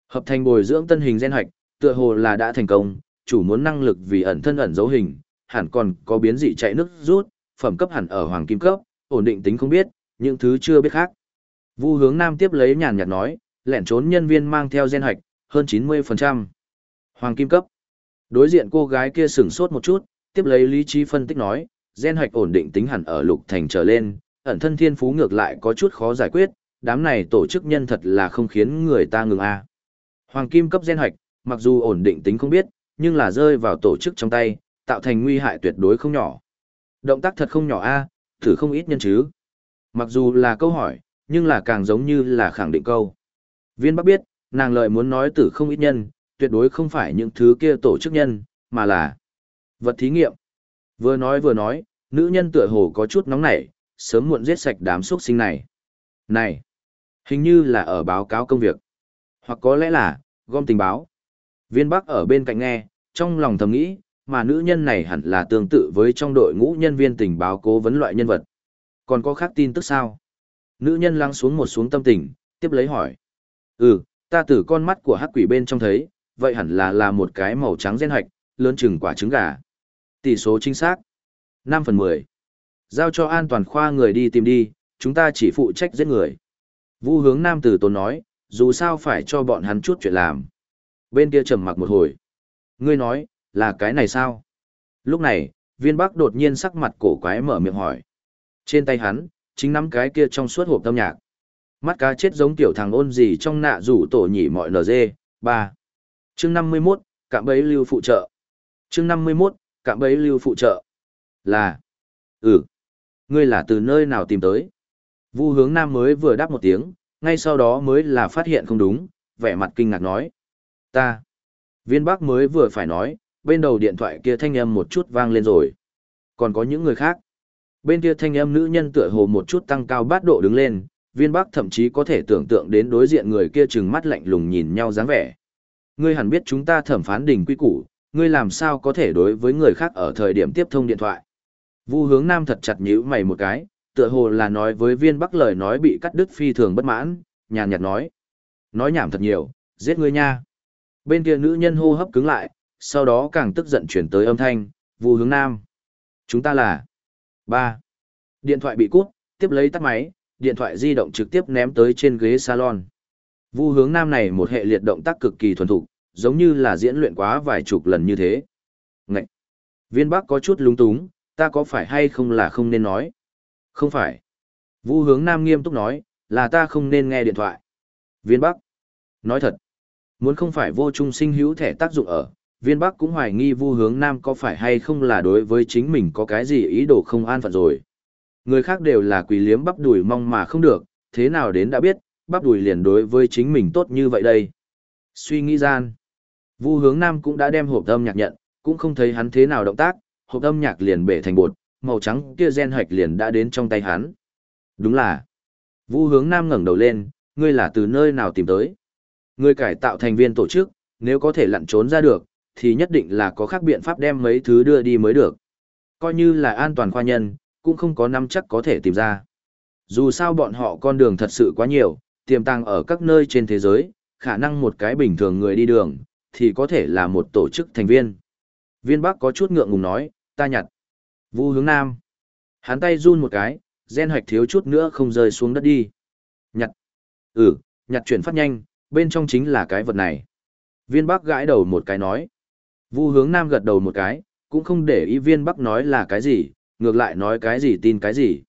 Hợp thành bồi dưỡng tân hình gen hoạch tựa hồ là đã thành công, chủ muốn năng lực vì ẩn thân ẩn dấu hình, hẳn còn có biến dị chạy nước rút, phẩm cấp hẳn ở hoàng kim cấp, ổn định tính không biết, những thứ chưa biết khác. Vu hướng nam tiếp lấy nhàn nhạt nói, lẻn trốn nhân viên mang theo gen hoạch hơn 90%. Hoàng kim cấp. Đối diện cô gái kia sửng sốt một chút, tiếp lấy lý trí phân tích nói, gen hoạch ổn định tính hẳn ở lục thành trở lên, ẩn thân thiên phú ngược lại có chút khó giải quyết, đám này tổ chức nhân thật là không khiến người ta ngừng a. Hoàng kim cấp gen hoạch, mặc dù ổn định tính không biết, nhưng là rơi vào tổ chức trong tay, tạo thành nguy hại tuyệt đối không nhỏ. Động tác thật không nhỏ a, thử không ít nhân chứ. Mặc dù là câu hỏi, nhưng là càng giống như là khẳng định câu. Viên Bắc biết, nàng lợi muốn nói tử không ít nhân, tuyệt đối không phải những thứ kia tổ chức nhân, mà là vật thí nghiệm. Vừa nói vừa nói, nữ nhân tựa hồ có chút nóng nảy, sớm muộn giết sạch đám xuất sinh này. Này, hình như là ở báo cáo công việc, hoặc có lẽ là gom tình báo. Viên Bắc ở bên cạnh nghe, trong lòng thầm nghĩ, mà nữ nhân này hẳn là tương tự với trong đội ngũ nhân viên tình báo cố vấn loại nhân vật. Còn có khác tin tức sao? Nữ nhân lăng xuống một xuống tâm tình, tiếp lấy hỏi. Ừ, ta từ con mắt của hắc quỷ bên trong thấy, vậy hẳn là là một cái màu trắng gen hạch, lớn chừng quả trứng gà. Tỷ số chính xác. 5 phần 10. Giao cho an toàn khoa người đi tìm đi, chúng ta chỉ phụ trách giết người. Vu hướng nam tử tốn nói, dù sao phải cho bọn hắn chút chuyện làm. Bên kia trầm mặc một hồi. Ngươi nói, là cái này sao? Lúc này, viên bắc đột nhiên sắc mặt cổ quái mở miệng hỏi. Trên tay hắn, chính nắm cái kia trong suốt hộp âm nhạc. Mắt cá chết giống tiểu thằng ôn gì trong nạ rủ tổ nhỉ mọi nd ba chương 51, cạm bấy lưu phụ trợ. chương 51, cạm bấy lưu phụ trợ. Là. Ừ. Ngươi là từ nơi nào tìm tới? Vu hướng nam mới vừa đáp một tiếng, ngay sau đó mới là phát hiện không đúng, vẻ mặt kinh ngạc nói. Ta. Viên bác mới vừa phải nói, bên đầu điện thoại kia thanh âm một chút vang lên rồi. Còn có những người khác. Bên kia thanh âm nữ nhân tựa hồ một chút tăng cao bát độ đứng lên, viên bắc thậm chí có thể tưởng tượng đến đối diện người kia trừng mắt lạnh lùng nhìn nhau dáng vẻ. Ngươi hẳn biết chúng ta thẩm phán đình quy củ, ngươi làm sao có thể đối với người khác ở thời điểm tiếp thông điện thoại. Vu hướng nam thật chặt nhíu mày một cái, tựa hồ là nói với viên bắc lời nói bị cắt đứt phi thường bất mãn, nhàn nhạt nói. Nói nhảm thật nhiều, giết ngươi nha. Bên kia nữ nhân hô hấp cứng lại, sau đó càng tức giận chuyển tới âm thanh, Vu hướng nam. Chúng ta là... ba Điện thoại bị cút, tiếp lấy tắt máy, điện thoại di động trực tiếp ném tới trên ghế salon. Vu hướng nam này một hệ liệt động tác cực kỳ thuần thục, giống như là diễn luyện quá vài chục lần như thế. Ngậy! Viên Bắc có chút lúng túng, ta có phải hay không là không nên nói? Không phải. Vu hướng nam nghiêm túc nói, là ta không nên nghe điện thoại. Viên Bắc! Nói thật, muốn không phải vô trung sinh hữu thể tác dụng ở, viên Bắc cũng hoài nghi vu hướng nam có phải hay không là đối với chính mình có cái gì ý đồ không an phận rồi. Người khác đều là quỳ liếm bắp đùi mong mà không được, thế nào đến đã biết, bắp đùi liền đối với chính mình tốt như vậy đây. Suy nghĩ gian. Vu hướng nam cũng đã đem hộp âm nhạc nhận, cũng không thấy hắn thế nào động tác, hộp âm nhạc liền bể thành bột, màu trắng kia gen hạch liền đã đến trong tay hắn. Đúng là. Vu hướng nam ngẩng đầu lên, ngươi là từ nơi nào tìm tới. Ngươi cải tạo thành viên tổ chức, nếu có thể lặn trốn ra được, thì nhất định là có khác biện pháp đem mấy thứ đưa đi mới được. Coi như là an toàn khoa nhân, cũng không có nắm chắc có thể tìm ra. Dù sao bọn họ con đường thật sự quá nhiều, tiềm tàng ở các nơi trên thế giới, khả năng một cái bình thường người đi đường, thì có thể là một tổ chức thành viên. Viên Bắc có chút ngượng ngùng nói, ta nhặt. Vu hướng nam. Hắn tay run một cái, gen hoạch thiếu chút nữa không rơi xuống đất đi. Nhặt. Ừ, nhặt chuyển phát nhanh, bên trong chính là cái vật này. Viên Bắc gãi đầu một cái nói. Vu hướng nam gật đầu một cái, cũng không để ý viên Bắc nói là cái gì, ngược lại nói cái gì tin cái gì.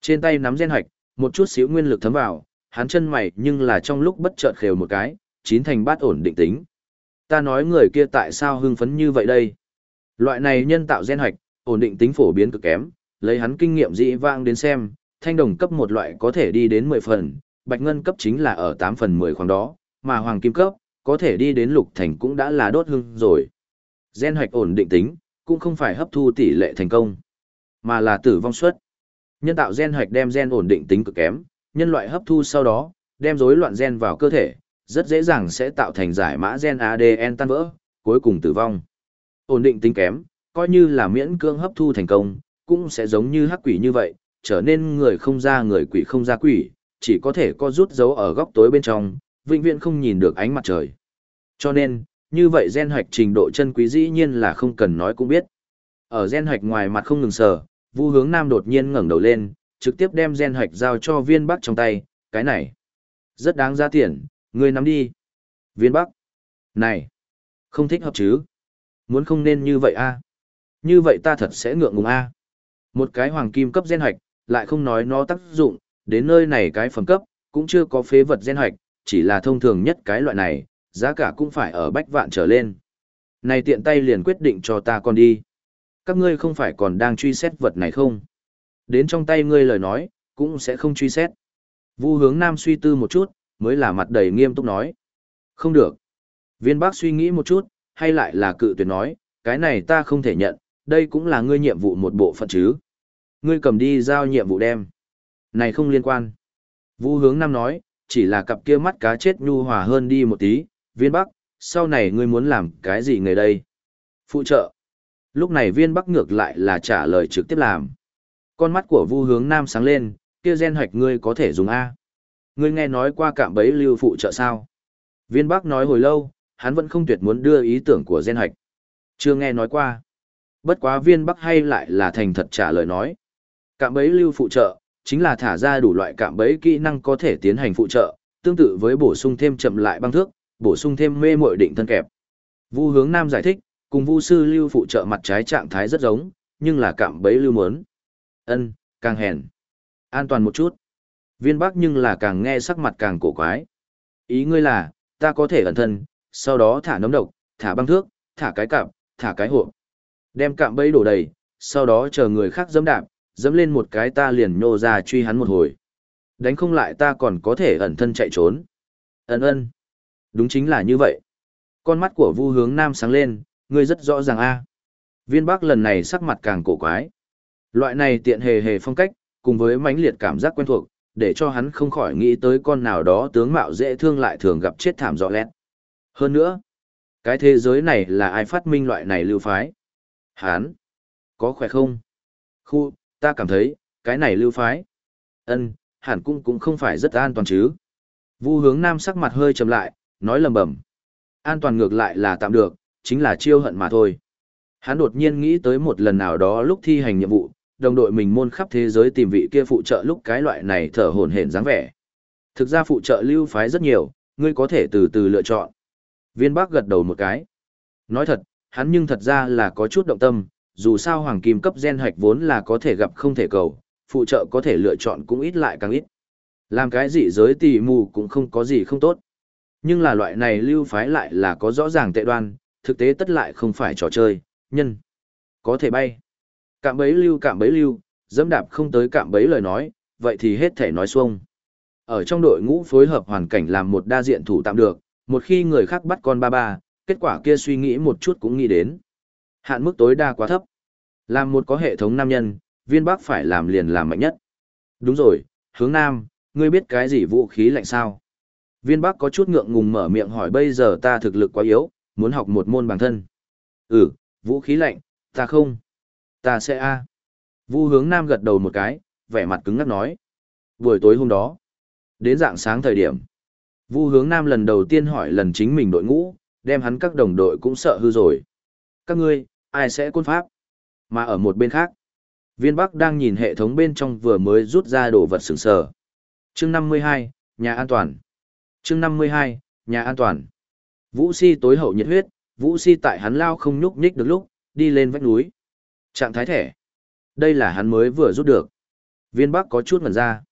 Trên tay nắm gen hoạch, một chút xíu nguyên lực thấm vào, hắn chân mày nhưng là trong lúc bất chợt khều một cái, chín thành bát ổn định tính. Ta nói người kia tại sao hưng phấn như vậy đây? Loại này nhân tạo gen hoạch, ổn định tính phổ biến cực kém, lấy hắn kinh nghiệm dĩ vang đến xem, thanh đồng cấp một loại có thể đi đến 10 phần, bạch ngân cấp chính là ở 8 phần 10 khoảng đó, mà hoàng kim cấp, có thể đi đến lục thành cũng đã là đốt hưng rồi. Gen hoạch ổn định tính, cũng không phải hấp thu tỷ lệ thành công mà là tử vong suất. Nhân tạo gen hoạch đem gen ổn định tính cực kém, nhân loại hấp thu sau đó, đem rối loạn gen vào cơ thể, rất dễ dàng sẽ tạo thành giải mã gen ADN tan vỡ, cuối cùng tử vong. Ổn định tính kém, coi như là miễn cưỡng hấp thu thành công, cũng sẽ giống như hắc quỷ như vậy, trở nên người không ra người quỷ không ra quỷ, chỉ có thể co rút dấu ở góc tối bên trong, vĩnh viễn không nhìn được ánh mặt trời. Cho nên, như vậy gen hoạch trình độ chân quý dĩ nhiên là không cần nói cũng biết. Ở gen hoạch ngoài mặt không ngừng sờ, Vu hướng nam đột nhiên ngẩng đầu lên, trực tiếp đem gen hạch giao cho viên bắc trong tay, cái này. Rất đáng giá tiền, ngươi nắm đi. Viên bắc. Này. Không thích hợp chứ. Muốn không nên như vậy a Như vậy ta thật sẽ ngượng ngùng a Một cái hoàng kim cấp gen hạch, lại không nói nó tác dụng, đến nơi này cái phẩm cấp, cũng chưa có phế vật gen hạch, chỉ là thông thường nhất cái loại này, giá cả cũng phải ở bách vạn trở lên. Này tiện tay liền quyết định cho ta con đi các ngươi không phải còn đang truy xét vật này không? Đến trong tay ngươi lời nói, cũng sẽ không truy xét. Vu hướng nam suy tư một chút, mới là mặt đầy nghiêm túc nói. Không được. Viên bác suy nghĩ một chút, hay lại là cự tuyệt nói, cái này ta không thể nhận, đây cũng là ngươi nhiệm vụ một bộ phận chứ. Ngươi cầm đi giao nhiệm vụ đem. Này không liên quan. Vu hướng nam nói, chỉ là cặp kia mắt cá chết nhu hòa hơn đi một tí, viên bắc, sau này ngươi muốn làm cái gì người đây? Phụ trợ. Lúc này viên bắc ngược lại là trả lời trực tiếp làm. Con mắt của vu hướng nam sáng lên, kia gen hoạch ngươi có thể dùng A. Ngươi nghe nói qua cạm bấy lưu phụ trợ sao? Viên bắc nói hồi lâu, hắn vẫn không tuyệt muốn đưa ý tưởng của gen hoạch. Chưa nghe nói qua. Bất quá viên bắc hay lại là thành thật trả lời nói. Cạm bẫy lưu phụ trợ, chính là thả ra đủ loại cạm bẫy kỹ năng có thể tiến hành phụ trợ, tương tự với bổ sung thêm chậm lại băng thước, bổ sung thêm mê muội định thân kẹp. Vu hướng nam giải thích, cùng vu sư lưu phụ trợ mặt trái trạng thái rất giống, nhưng là cạm bẫy lưu muốn. Ân, càng hèn. An toàn một chút. Viên bắc nhưng là càng nghe sắc mặt càng cổ quái. Ý ngươi là, ta có thể ẩn thân, sau đó thả nấm độc, thả băng thước, thả cái cạm, thả cái hộp. Đem cạm bẫy đổ đầy, sau đó chờ người khác dẫm đạp, dẫm lên một cái ta liền nhô ra truy hắn một hồi. Đánh không lại ta còn có thể ẩn thân chạy trốn. Ẩn ân. Đúng chính là như vậy. Con mắt của Vu Hướng Nam sáng lên, ngươi rất rõ ràng a. Viên Bắc lần này sắc mặt càng cổ quái. Loại này tiện hề hề phong cách, cùng với mãnh liệt cảm giác quen thuộc, để cho hắn không khỏi nghĩ tới con nào đó tướng mạo dễ thương lại thường gặp chết thảm rõ lét. Hơn nữa, cái thế giới này là ai phát minh loại này lưu phái? Hán, có khỏe không? Khu, ta cảm thấy, cái này lưu phái. ân hẳn cũng cũng không phải rất an toàn chứ. Vu hướng nam sắc mặt hơi trầm lại, nói lầm bầm. An toàn ngược lại là tạm được, chính là chiêu hận mà thôi. Hắn đột nhiên nghĩ tới một lần nào đó lúc thi hành nhiệm vụ, đồng đội mình môn khắp thế giới tìm vị kia phụ trợ lúc cái loại này thở hổn hển dáng vẻ. Thực ra phụ trợ lưu phái rất nhiều, ngươi có thể từ từ lựa chọn. Viên Bắc gật đầu một cái. Nói thật, hắn nhưng thật ra là có chút động tâm, dù sao hoàng kim cấp gen hạch vốn là có thể gặp không thể cầu, phụ trợ có thể lựa chọn cũng ít lại càng ít. Làm cái gì giới tỷ mù cũng không có gì không tốt. Nhưng là loại này lưu phái lại là có rõ ràng tệ đoan, thực tế tất lại không phải trò chơi, nhân. Có thể bay. Cạm bấy lưu cạm bấy lưu, dẫm đạp không tới cạm bấy lời nói, vậy thì hết thể nói xuông. Ở trong đội ngũ phối hợp hoàn cảnh làm một đa diện thủ tạm được, một khi người khác bắt con ba ba, kết quả kia suy nghĩ một chút cũng nghĩ đến. Hạn mức tối đa quá thấp. Làm một có hệ thống nam nhân, viên bắc phải làm liền làm mạnh nhất. Đúng rồi, hướng nam, ngươi biết cái gì vũ khí lạnh sao? Viên bắc có chút ngượng ngùng mở miệng hỏi bây giờ ta thực lực quá yếu, muốn học một môn bản thân. Ừ, vũ khí lạnh, ta không. Ta sẽ a. Vu hướng nam gật đầu một cái, vẻ mặt cứng ngắc nói. Buổi tối hôm đó, đến dạng sáng thời điểm, Vu hướng nam lần đầu tiên hỏi lần chính mình đội ngũ, đem hắn các đồng đội cũng sợ hư rồi. Các ngươi, ai sẽ côn pháp? Mà ở một bên khác, viên bắc đang nhìn hệ thống bên trong vừa mới rút ra đồ vật sừng sờ. Chương 52, nhà an toàn. Chương 52, nhà an toàn. Vũ si tối hậu nhiệt huyết, vũ si tại hắn lao không nhúc nhích được lúc, đi lên vách núi. Trạng thái thẻ. Đây là hắn mới vừa rút được. Viên bắc có chút ngần ra.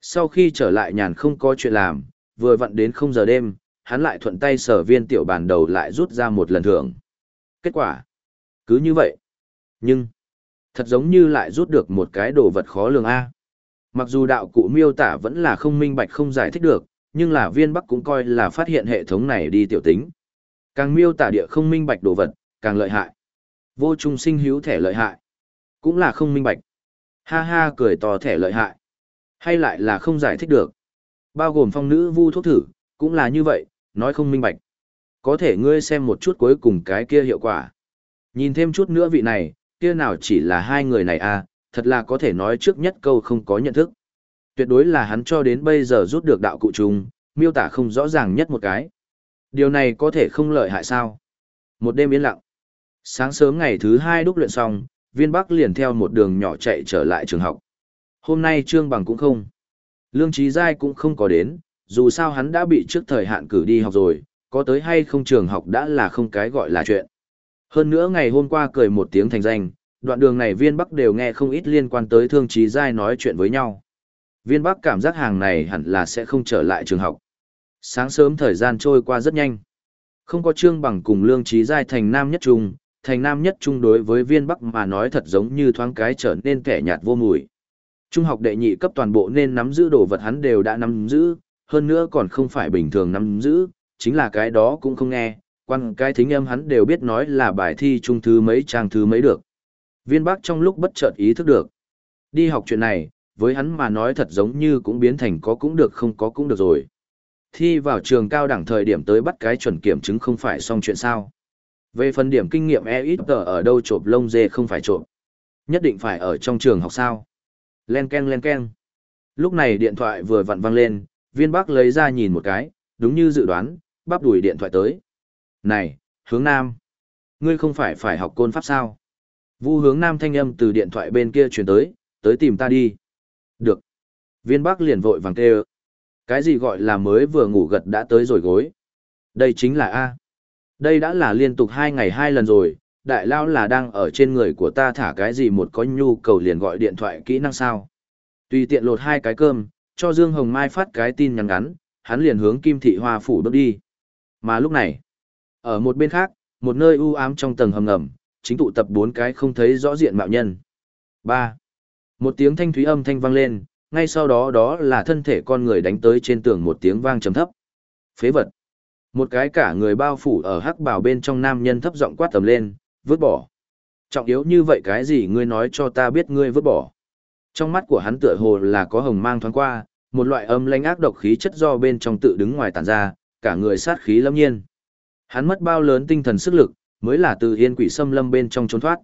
Sau khi trở lại nhàn không có chuyện làm, vừa vặn đến không giờ đêm, hắn lại thuận tay sở viên tiểu bản đầu lại rút ra một lần thưởng. Kết quả, cứ như vậy. Nhưng, thật giống như lại rút được một cái đồ vật khó lường A. Mặc dù đạo cụ miêu tả vẫn là không minh bạch không giải thích được, nhưng là viên bắc cũng coi là phát hiện hệ thống này đi tiểu tính. Càng miêu tả địa không minh bạch đồ vật, càng lợi hại. Vô trung sinh hữu thẻ lợi hại. Cũng là không minh bạch. Ha ha cười to thẻ lợi hại. Hay lại là không giải thích được. Bao gồm phong nữ vu thuốc thử, cũng là như vậy, nói không minh bạch. Có thể ngươi xem một chút cuối cùng cái kia hiệu quả. Nhìn thêm chút nữa vị này, kia nào chỉ là hai người này à, thật là có thể nói trước nhất câu không có nhận thức. Tuyệt đối là hắn cho đến bây giờ rút được đạo cụ trùng, miêu tả không rõ ràng nhất một cái. Điều này có thể không lợi hại sao? Một đêm yên lặng. Sáng sớm ngày thứ hai đúc luyện xong, viên bắc liền theo một đường nhỏ chạy trở lại trường học. Hôm nay trương bằng cũng không. Lương Trí Giai cũng không có đến, dù sao hắn đã bị trước thời hạn cử đi học rồi, có tới hay không trường học đã là không cái gọi là chuyện. Hơn nữa ngày hôm qua cười một tiếng thành danh, đoạn đường này viên bắc đều nghe không ít liên quan tới thương trí giai nói chuyện với nhau. Viên bắc cảm giác hàng này hẳn là sẽ không trở lại trường học. Sáng sớm thời gian trôi qua rất nhanh. Không có trương bằng cùng lương trí giai thành nam nhất trung, thành nam nhất trung đối với viên bắc mà nói thật giống như thoáng cái trở nên kẻ nhạt vô mùi. Trung học đệ nhị cấp toàn bộ nên nắm giữ đồ vật hắn đều đã nắm giữ, hơn nữa còn không phải bình thường nắm giữ, chính là cái đó cũng không nghe, quan cái thính âm hắn đều biết nói là bài thi trung thứ mấy trang thứ mấy được. Viên Bắc trong lúc bất chợt ý thức được. Đi học chuyện này, với hắn mà nói thật giống như cũng biến thành có cũng được không có cũng được rồi. Thi vào trường cao đẳng thời điểm tới bắt cái chuẩn kiểm chứng không phải xong chuyện sao. Về phần điểm kinh nghiệm e ít ở đâu trộm lông dê không phải trộm. Nhất định phải ở trong trường học sao. Len ken len ken. Lúc này điện thoại vừa vặn vang lên, viên bác lấy ra nhìn một cái, đúng như dự đoán, bắp đùi điện thoại tới. Này, hướng nam. Ngươi không phải phải học côn pháp sao? Vu hướng nam thanh âm từ điện thoại bên kia truyền tới, tới tìm ta đi. Được. Viên Bắc liền vội vàng kêu. Cái gì gọi là mới vừa ngủ gật đã tới rồi gối? Đây chính là A. Đây đã là liên tục hai ngày hai lần rồi, đại lao là đang ở trên người của ta thả cái gì một có nhu cầu liền gọi điện thoại kỹ năng sao. Tùy tiện lột hai cái cơm, cho Dương Hồng Mai phát cái tin nhắn ngắn, hắn liền hướng Kim Thị Hoa phủ bước đi. Mà lúc này, ở một bên khác, một nơi u ám trong tầng hầm ngầm, chính tụ tập bốn cái không thấy rõ diện mạo nhân. ba một tiếng thanh thúy âm thanh vang lên, ngay sau đó đó là thân thể con người đánh tới trên tường một tiếng vang trầm thấp. Phế vật. Một cái cả người bao phủ ở hắc bào bên trong nam nhân thấp giọng quát tầm lên, vứt bỏ. Trọng yếu như vậy cái gì ngươi nói cho ta biết ngươi vứt bỏ. Trong mắt của hắn tựa hồ là có hồng mang thoáng qua, một loại âm lanh ác độc khí chất do bên trong tự đứng ngoài tản ra, cả người sát khí lâm nhiên. Hắn mất bao lớn tinh thần sức lực, mới là từ yên quỷ xâm lâm bên trong trốn thoát.